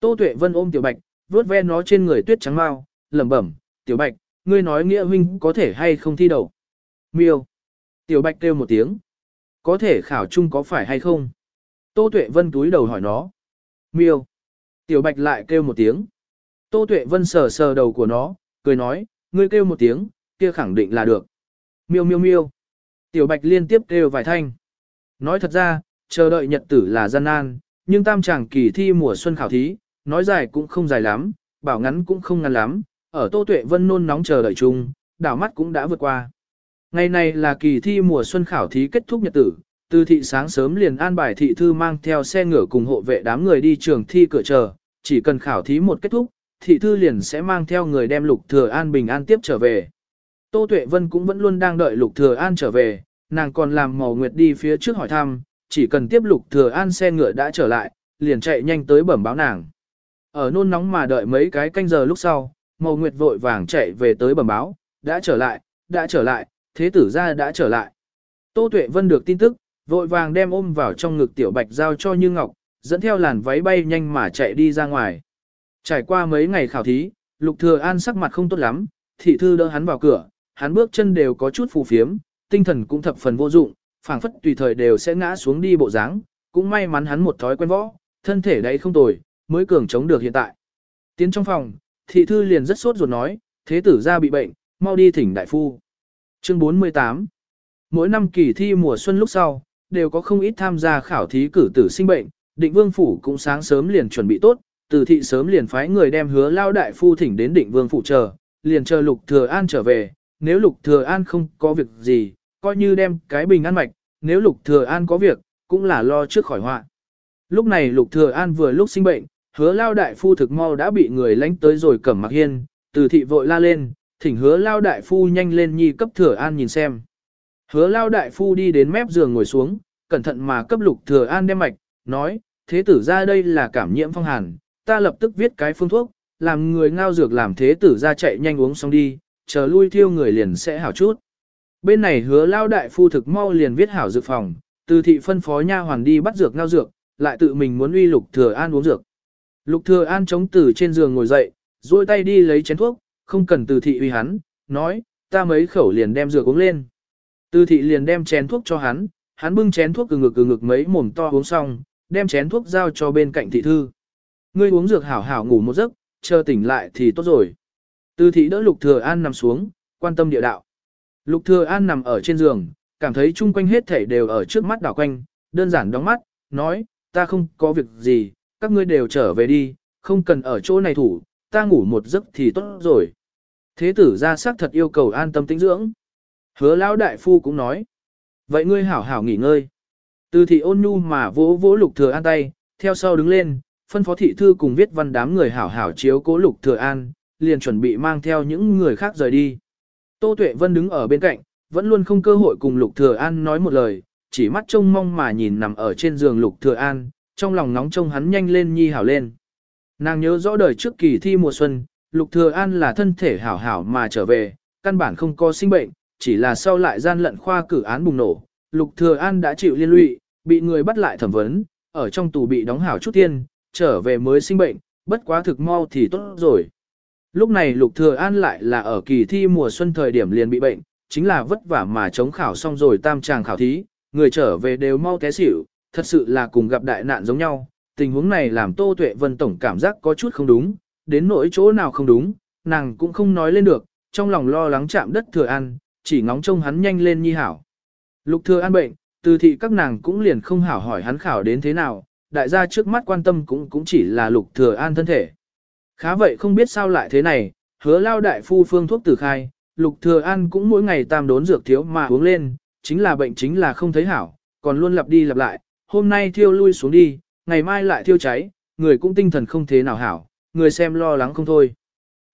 Speaker 1: Tô Tuệ Vân ôm Tiểu Bạch, vuốt ve nó trên người tuyết trắng Mao, lẩm bẩm, "Tiểu Bạch, ngươi nói nghĩa huynh có thể hay không thi đậu?" Miêu. Tiểu Bạch kêu một tiếng. "Có thể khảo chung có phải hay không?" Tô Tuệ Vân túi đầu hỏi nó. "Miêu." Tiểu Bạch lại kêu một tiếng. Tô Tuệ Vân sờ sờ đầu của nó, cười nói, "Ngươi kêu một tiếng, kia khẳng định là được." Miêu miêu miêu. Tiểu Bạch liên tiếp kêu vài thanh. Nói thật ra, chờ đợi nhật tử là gian nan, nhưng tam tràng kỳ thi mùa xuân khảo thí, nói dài cũng không dài lắm, bảo ngắn cũng không ngắn lắm, ở Tô Tuệ Vân nôn nóng chờ đợi chung, đảo mắt cũng đã vượt qua. Ngày này là kỳ thi mùa xuân khảo thí kết thúc nhật tử, từ thị sáng sớm liền an bài thị thư mang theo xe ngựa cùng hộ vệ đám người đi trường thi cửa chờ, chỉ cần khảo thí một kết thúc, thị thư liền sẽ mang theo người đem Lục Thừa An bình an tiếp trở về. Tô Tuệ Vân cũng vẫn luôn đang đợi Lục Thừa An trở về, nàng còn làm màu nguyệt đi phía trước hỏi thăm, chỉ cần tiếp Lục Thừa An xe ngựa đã trở lại, liền chạy nhanh tới bẩm báo nàng. Ở nôn nóng mà đợi mấy cái canh giờ lúc sau, màu nguyệt vội vàng chạy về tới bẩm báo, đã trở lại, đã trở lại, thế tử gia đã trở lại. Tô Tuệ Vân được tin tức, vội vàng đem ôm vào trong ngực tiểu bạch giao cho Như Ngọc, dẫn theo làn váy bay nhanh mà chạy đi ra ngoài. Trải qua mấy ngày khảo thí, Lục Thừa An sắc mặt không tốt lắm, thị thư đỡ hắn vào cửa, hắn bước chân đều có chút phù phiếm, tinh thần cũng thập phần vô dụng, phảng phất tùy thời đều sẽ ngã xuống đi bộ dáng, cũng may mắn hắn một thói quen võ, thân thể đấy không tồi, mới cường chống được hiện tại. Tiến trong phòng, thị thư liền rất sốt ruột nói, thế tử gia bị bệnh, mau đi thỉnh đại phu. Chương 48 Mỗi năm kỳ thi mùa xuân lúc sau, đều có không ít tham gia khảo thí cử tử sinh bệnh, định vương phủ cũng sáng sớm liền chuẩn bị tốt, từ thị sớm liền phái người đem hứa lao đại phu thỉnh đến định vương phủ chờ, liền chờ lục thừa an trở về, nếu lục thừa an không có việc gì, coi như đem cái bình an mạch, nếu lục thừa an có việc, cũng là lo trước khỏi họa. Lúc này lục thừa an vừa lúc sinh bệnh, hứa lao đại phu thực mau đã bị người lánh tới rồi cẩm mặc hiên, từ thị vội la lên, thỉnh hứa lao đại phu nhanh lên nhi cấp thừa an nhìn xem. Hứa lao đại phu đi đến mép giường ngồi xuống, cẩn thận mà cấp lục thừa an đem mạch, nói, thế tử ra đây là cảm nhiễm phong hàn, ta lập tức viết cái phương thuốc, làm người ngao dược làm thế tử ra chạy nhanh uống xong đi, chờ lui thiêu người liền sẽ hảo chút. Bên này hứa lao đại phu thực mau liền viết hảo dược phòng, từ thị phân phó nha hoàn đi bắt dược ngao dược, lại tự mình muốn uy lục thừa an uống dược. Lục thừa an chống từ trên giường ngồi dậy, duỗi tay đi lấy chén thuốc, không cần từ thị uy hắn, nói, ta mấy khẩu liền đem dược uống lên. Từ thị liền đem chén thuốc cho hắn, hắn bưng chén thuốc từ ngực từ ngực mấy mồm to uống xong, đem chén thuốc giao cho bên cạnh thị thư. Ngươi uống dược hảo hảo ngủ một giấc, chờ tỉnh lại thì tốt rồi. Từ thị đỡ Lục Thừa An nằm xuống, quan tâm địa đạo. Lục Thừa An nằm ở trên giường, cảm thấy chung quanh hết thảy đều ở trước mắt đảo quanh, đơn giản đóng mắt, nói, ta không có việc gì, các ngươi đều trở về đi, không cần ở chỗ này thủ, ta ngủ một giấc thì tốt rồi. Thế tử ra sắc thật yêu cầu an tâm tĩnh dưỡng. Hứa lão đại phu cũng nói, vậy ngươi hảo hảo nghỉ ngơi. Từ thị ôn nhu mà vỗ vỗ lục thừa an tay, theo sau đứng lên, phân phó thị thư cùng viết văn đám người hảo hảo chiếu cố lục thừa an, liền chuẩn bị mang theo những người khác rời đi. Tô Tuệ Vân đứng ở bên cạnh, vẫn luôn không cơ hội cùng Lục Thừa An nói một lời, chỉ mắt trông mong mà nhìn nằm ở trên giường Lục Thừa An, trong lòng nóng trông hắn nhanh lên nhi hảo lên. Nàng nhớ rõ đời trước kỳ thi mùa xuân, Lục Thừa An là thân thể hảo hảo mà trở về, căn bản không có sinh bệnh, chỉ là sau lại gian lận khoa cử án bùng nổ, Lục Thừa An đã chịu liên lụy, bị người bắt lại thẩm vấn, ở trong tù bị đóng hảo chút tiên, trở về mới sinh bệnh, bất quá thực mau thì tốt rồi. Lúc này Lục Thừa An lại là ở kỳ thi mùa xuân thời điểm liền bị bệnh, chính là vất vả mà chống khảo xong rồi tam tràng khảo thí, người trở về đều mau té xỉu, thật sự là cùng gặp đại nạn giống nhau. Tình huống này làm Tô Tuệ Vân tổng cảm giác có chút không đúng, đến nỗi chỗ nào không đúng, nàng cũng không nói lên được, trong lòng lo lắng chạm đất Thừa An, chỉ ngóng trông hắn nhanh lên nhi hảo. Lục Thừa An bệnh, từ thị các nàng cũng liền không hảo hỏi hắn khảo đến thế nào, đại gia trước mắt quan tâm cũng cũng chỉ là Lục Thừa An thân thể. Khá vậy không biết sao lại thế này, hứa lao đại phu phương thuốc tử khai, lục thừa an cũng mỗi ngày tam đốn dược thiếu mà uống lên, chính là bệnh chính là không thấy hảo, còn luôn lặp đi lặp lại, hôm nay thiêu lui xuống đi, ngày mai lại thiêu cháy, người cũng tinh thần không thế nào hảo, người xem lo lắng không thôi.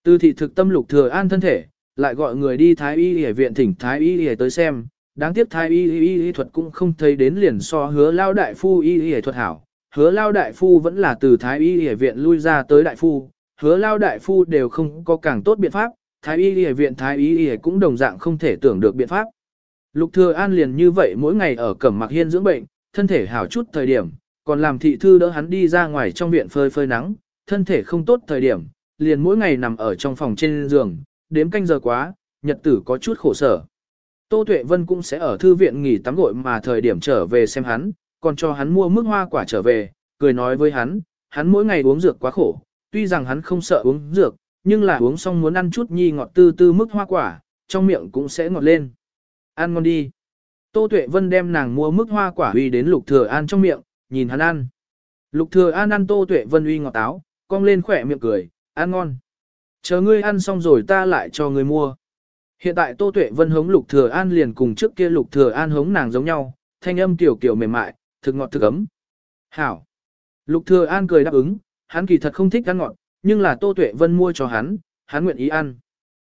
Speaker 1: Tư thị thực tâm lục thừa an thân thể, lại gọi người đi thái y y viện thỉnh thái y y tới xem, đáng tiếc thái y y y thuật cũng không thấy đến liền so hứa lao đại phu y y thuật hảo, hứa lao đại phu vẫn là từ thái y y viện lui ra tới đại phu, hứa lao đại phu đều không có càng tốt biện pháp, thái y y viện thái y y cũng đồng dạng không thể tưởng được biện pháp. Lục Thừa An liền như vậy mỗi ngày ở Cẩm Mặc Hiên dưỡng bệnh, thân thể hảo chút thời điểm, còn làm thị thư đỡ hắn đi ra ngoài trong viện phơi phơi nắng, thân thể không tốt thời điểm, liền mỗi ngày nằm ở trong phòng trên giường, đếm canh giờ quá, nhật tử có chút khổ sở. Tô Tuệ Vân cũng sẽ ở thư viện nghỉ tắm gội mà thời điểm trở về xem hắn, còn cho hắn mua mức hoa quả trở về, cười nói với hắn, hắn mỗi ngày uống dược quá khổ, tuy rằng hắn không sợ uống dược, nhưng là uống xong muốn ăn chút nhi ngọt tư tư mức hoa quả, trong miệng cũng sẽ ngọt lên. Ăn ngon đi. Tô Tuệ Vân đem nàng mua mức hoa quả uy đến Lục Thừa An trong miệng, nhìn hắn ăn. Lục Thừa An ăn Tô Tuệ Vân uy ngọt táo, cong lên khỏe miệng cười, ăn ngon. Chờ ngươi ăn xong rồi ta lại cho ngươi mua. Hiện tại Tô Tuệ Vân hống Lục Thừa An liền cùng trước kia Lục Thừa An hống nàng giống nhau, thanh âm tiểu kiểu mềm mại, thực ngọt thực ấm. Hảo. Lục Thừa An cười đáp ứng, hắn kỳ thật không thích ăn ngọt, nhưng là Tô Tuệ Vân mua cho hắn, hắn nguyện ý ăn.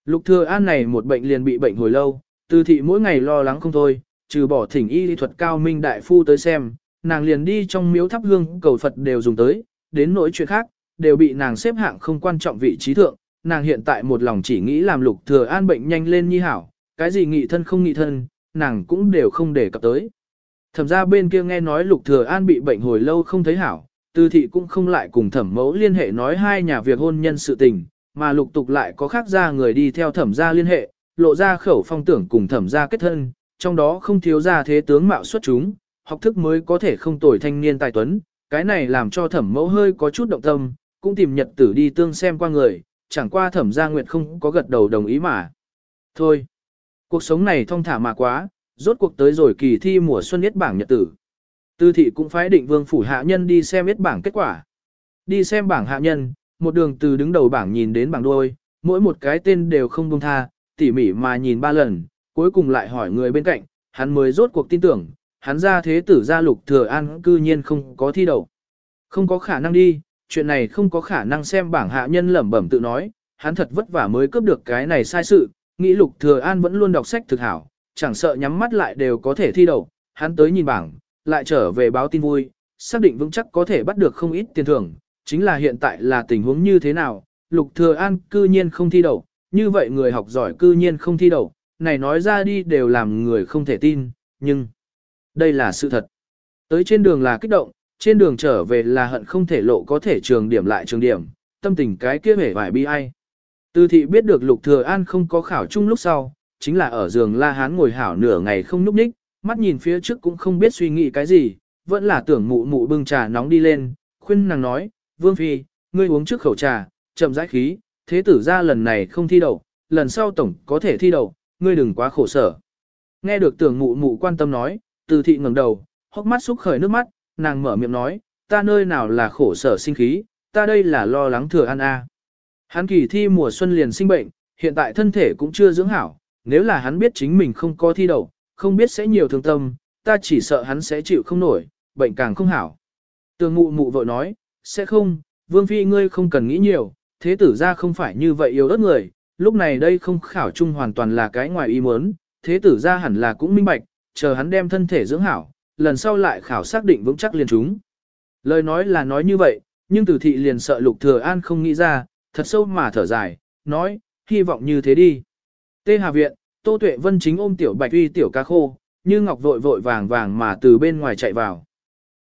Speaker 1: Lục Thừa An này một bệnh liền bị bệnh hồi lâu, từ thị mỗi ngày lo lắng không thôi, trừ bỏ thỉnh y lý thuật cao minh đại phu tới xem, nàng liền đi trong miếu thắp hương cầu Phật đều dùng tới, đến nỗi chuyện khác, đều bị nàng xếp hạng không quan trọng vị trí thượng, nàng hiện tại một lòng chỉ nghĩ làm lục thừa an bệnh nhanh lên nhi hảo, cái gì nghị thân không nghị thân, nàng cũng đều không để cập tới. Thẩm ra bên kia nghe nói lục thừa an bị bệnh hồi lâu không thấy hảo, tư thị cũng không lại cùng thẩm mẫu liên hệ nói hai nhà việc hôn nhân sự tình, mà lục tục lại có khác ra người đi theo thẩm gia liên hệ, lộ ra khẩu phong tưởng cùng thẩm gia kết thân, trong đó không thiếu ra thế tướng mạo xuất chúng, học thức mới có thể không tồi thanh niên tài tuấn, cái này làm cho thẩm mẫu hơi có chút động tâm, cũng tìm nhật tử đi tương xem qua người, chẳng qua thẩm gia nguyệt không có gật đầu đồng ý mà. Thôi, cuộc sống này thong thả mà quá, rốt cuộc tới rồi kỳ thi mùa xuân nhất bảng nhật tử. Tư thị cũng phái định vương phủ hạ nhân đi xem biết bảng kết quả. Đi xem bảng hạ nhân, một đường từ đứng đầu bảng nhìn đến bảng đuôi, mỗi một cái tên đều không buông tha, tỉ mỉ mà nhìn ba lần, cuối cùng lại hỏi người bên cạnh, hắn mới rốt cuộc tin tưởng, hắn ra thế tử gia lục thừa an cư nhiên không có thi đậu. Không có khả năng đi, chuyện này không có khả năng xem bảng hạ nhân lẩm bẩm tự nói, hắn thật vất vả mới cướp được cái này sai sự, nghĩ lục thừa an vẫn luôn đọc sách thực hảo, chẳng sợ nhắm mắt lại đều có thể thi đậu, hắn tới nhìn bảng, lại trở về báo tin vui, xác định vững chắc có thể bắt được không ít tiền thưởng, chính là hiện tại là tình huống như thế nào, lục thừa an cư nhiên không thi đậu, như vậy người học giỏi cư nhiên không thi đậu, này nói ra đi đều làm người không thể tin, nhưng đây là sự thật. Tới trên đường là kích động, trên đường trở về là hận không thể lộ có thể trường điểm lại trường điểm, tâm tình cái kia vẻ vải bi ai. Từ thị biết được Lục Thừa An không có khảo chung lúc sau, chính là ở giường La Hán ngồi hảo nửa ngày không nhúc ních, mắt nhìn phía trước cũng không biết suy nghĩ cái gì, vẫn là tưởng mụ mụ bưng trà nóng đi lên, khuyên nàng nói, Vương Phi, ngươi uống trước khẩu trà, chậm rãi khí, thế tử ra lần này không thi đậu, lần sau tổng có thể thi đậu, ngươi đừng quá khổ sở. Nghe được tưởng mụ mụ quan tâm nói, từ thị ngẩng đầu, hốc mắt xúc khởi nước mắt, nàng mở miệng nói, ta nơi nào là khổ sở sinh khí, ta đây là lo lắng thừa ăn a. Hắn kỳ thi mùa xuân liền sinh bệnh, hiện tại thân thể cũng chưa dưỡng hảo, nếu là hắn biết chính mình không có thi đậu, không biết sẽ nhiều thương tâm, ta chỉ sợ hắn sẽ chịu không nổi, bệnh càng không hảo. Tường mụ mụ vội nói, sẽ không, vương phi ngươi không cần nghĩ nhiều, thế tử ra không phải như vậy yêu đất người, lúc này đây không khảo chung hoàn toàn là cái ngoài ý muốn, thế tử ra hẳn là cũng minh bạch, chờ hắn đem thân thể dưỡng hảo, lần sau lại khảo xác định vững chắc liền chúng. Lời nói là nói như vậy, nhưng tử thị liền sợ lục thừa an không nghĩ ra, thật sâu mà thở dài, nói, hy vọng như thế đi. Tê Hà Viện, Tô Tuệ Vân chính ôm tiểu bạch uy tiểu ca khô, như ngọc vội vội vàng vàng mà từ bên ngoài chạy vào.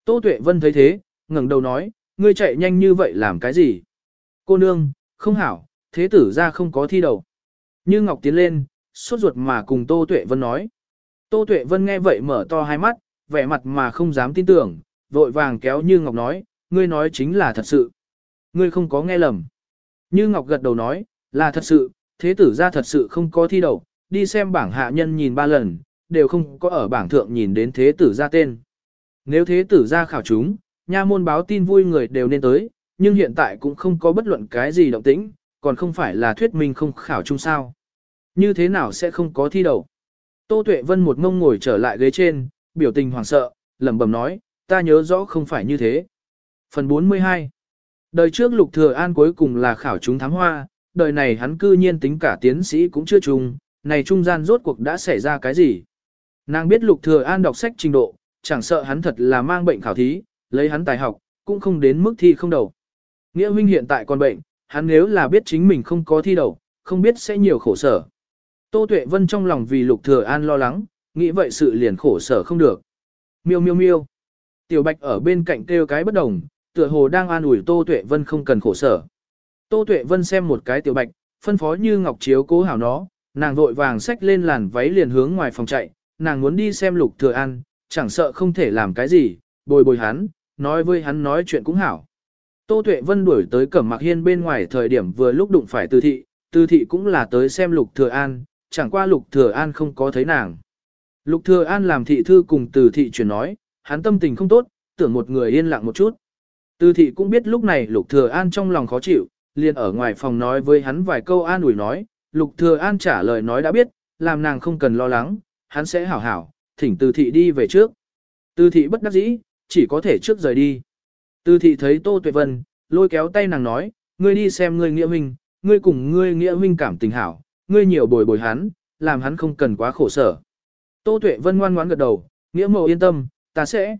Speaker 1: Tô Tuệ Vân thấy thế, ngẩng đầu nói, ngươi chạy nhanh như vậy làm cái gì? Cô nương, không hảo, thế tử ra không có thi đầu. Như Ngọc tiến lên, suốt ruột mà cùng Tô Tuệ Vân nói. Tô Tuệ Vân nghe vậy mở to hai mắt, vẻ mặt mà không dám tin tưởng, vội vàng kéo Như Ngọc nói, ngươi nói chính là thật sự. Ngươi không có nghe lầm. Như Ngọc gật đầu nói, là thật sự, thế tử ra thật sự không có thi đậu, đi xem bảng hạ nhân nhìn ba lần, đều không có ở bảng thượng nhìn đến thế tử ra tên. Nếu thế tử ra khảo chúng, nha môn báo tin vui người đều nên tới, nhưng hiện tại cũng không có bất luận cái gì động tĩnh, còn không phải là thuyết minh không khảo chung sao. Như thế nào sẽ không có thi đậu? Tô Tuệ Vân một ngông ngồi trở lại ghế trên, biểu tình hoảng sợ, lẩm bẩm nói, ta nhớ rõ không phải như thế. Phần 42 Đời trước Lục Thừa An cuối cùng là khảo chúng thám hoa, đời này hắn cư nhiên tính cả tiến sĩ cũng chưa chung, này trung gian rốt cuộc đã xảy ra cái gì. Nàng biết Lục Thừa An đọc sách trình độ, chẳng sợ hắn thật là mang bệnh khảo thí, lấy hắn tài học, cũng không đến mức thi không đầu. Nghĩa huynh hiện tại còn bệnh, hắn nếu là biết chính mình không có thi đầu, không biết sẽ nhiều khổ sở. Tô Tuệ Vân trong lòng vì Lục Thừa An lo lắng, nghĩ vậy sự liền khổ sở không được. Miêu miêu miêu. Tiểu Bạch ở bên cạnh kêu cái bất đồng, tựa hồ đang an ủi Tô Tuệ Vân không cần khổ sở. Tô Tuệ Vân xem một cái Tiểu Bạch, phân phó như ngọc chiếu cố hảo nó, nàng vội vàng xách lên làn váy liền hướng ngoài phòng chạy, nàng muốn đi xem Lục Thừa An, chẳng sợ không thể làm cái gì, bồi bồi hắn, nói với hắn nói chuyện cũng hảo. Tô Tuệ Vân đuổi tới Cẩm mặc Hiên bên ngoài thời điểm vừa lúc đụng phải Từ thị, Từ thị cũng là tới xem Lục Thừa An, chẳng qua Lục Thừa An không có thấy nàng. Lục Thừa An làm thị thư cùng Từ thị chuyển nói, hắn tâm tình không tốt, tưởng một người yên lặng một chút. Từ thị cũng biết lúc này Lục Thừa An trong lòng khó chịu, liền ở ngoài phòng nói với hắn vài câu an ủi nói, Lục Thừa An trả lời nói đã biết, làm nàng không cần lo lắng, hắn sẽ hảo hảo, thỉnh Từ thị đi về trước. Từ thị bất đắc dĩ, chỉ có thể trước rời đi. Từ thị thấy Tô Tuệ Vân, lôi kéo tay nàng nói, ngươi đi xem ngươi nghĩa huynh, ngươi cùng ngươi nghĩa huynh cảm tình hảo, ngươi nhiều bồi bồi hắn, làm hắn không cần quá khổ sở. Tô Tuệ Vân ngoan ngoãn gật đầu, nghĩa mẫu yên tâm, ta sẽ.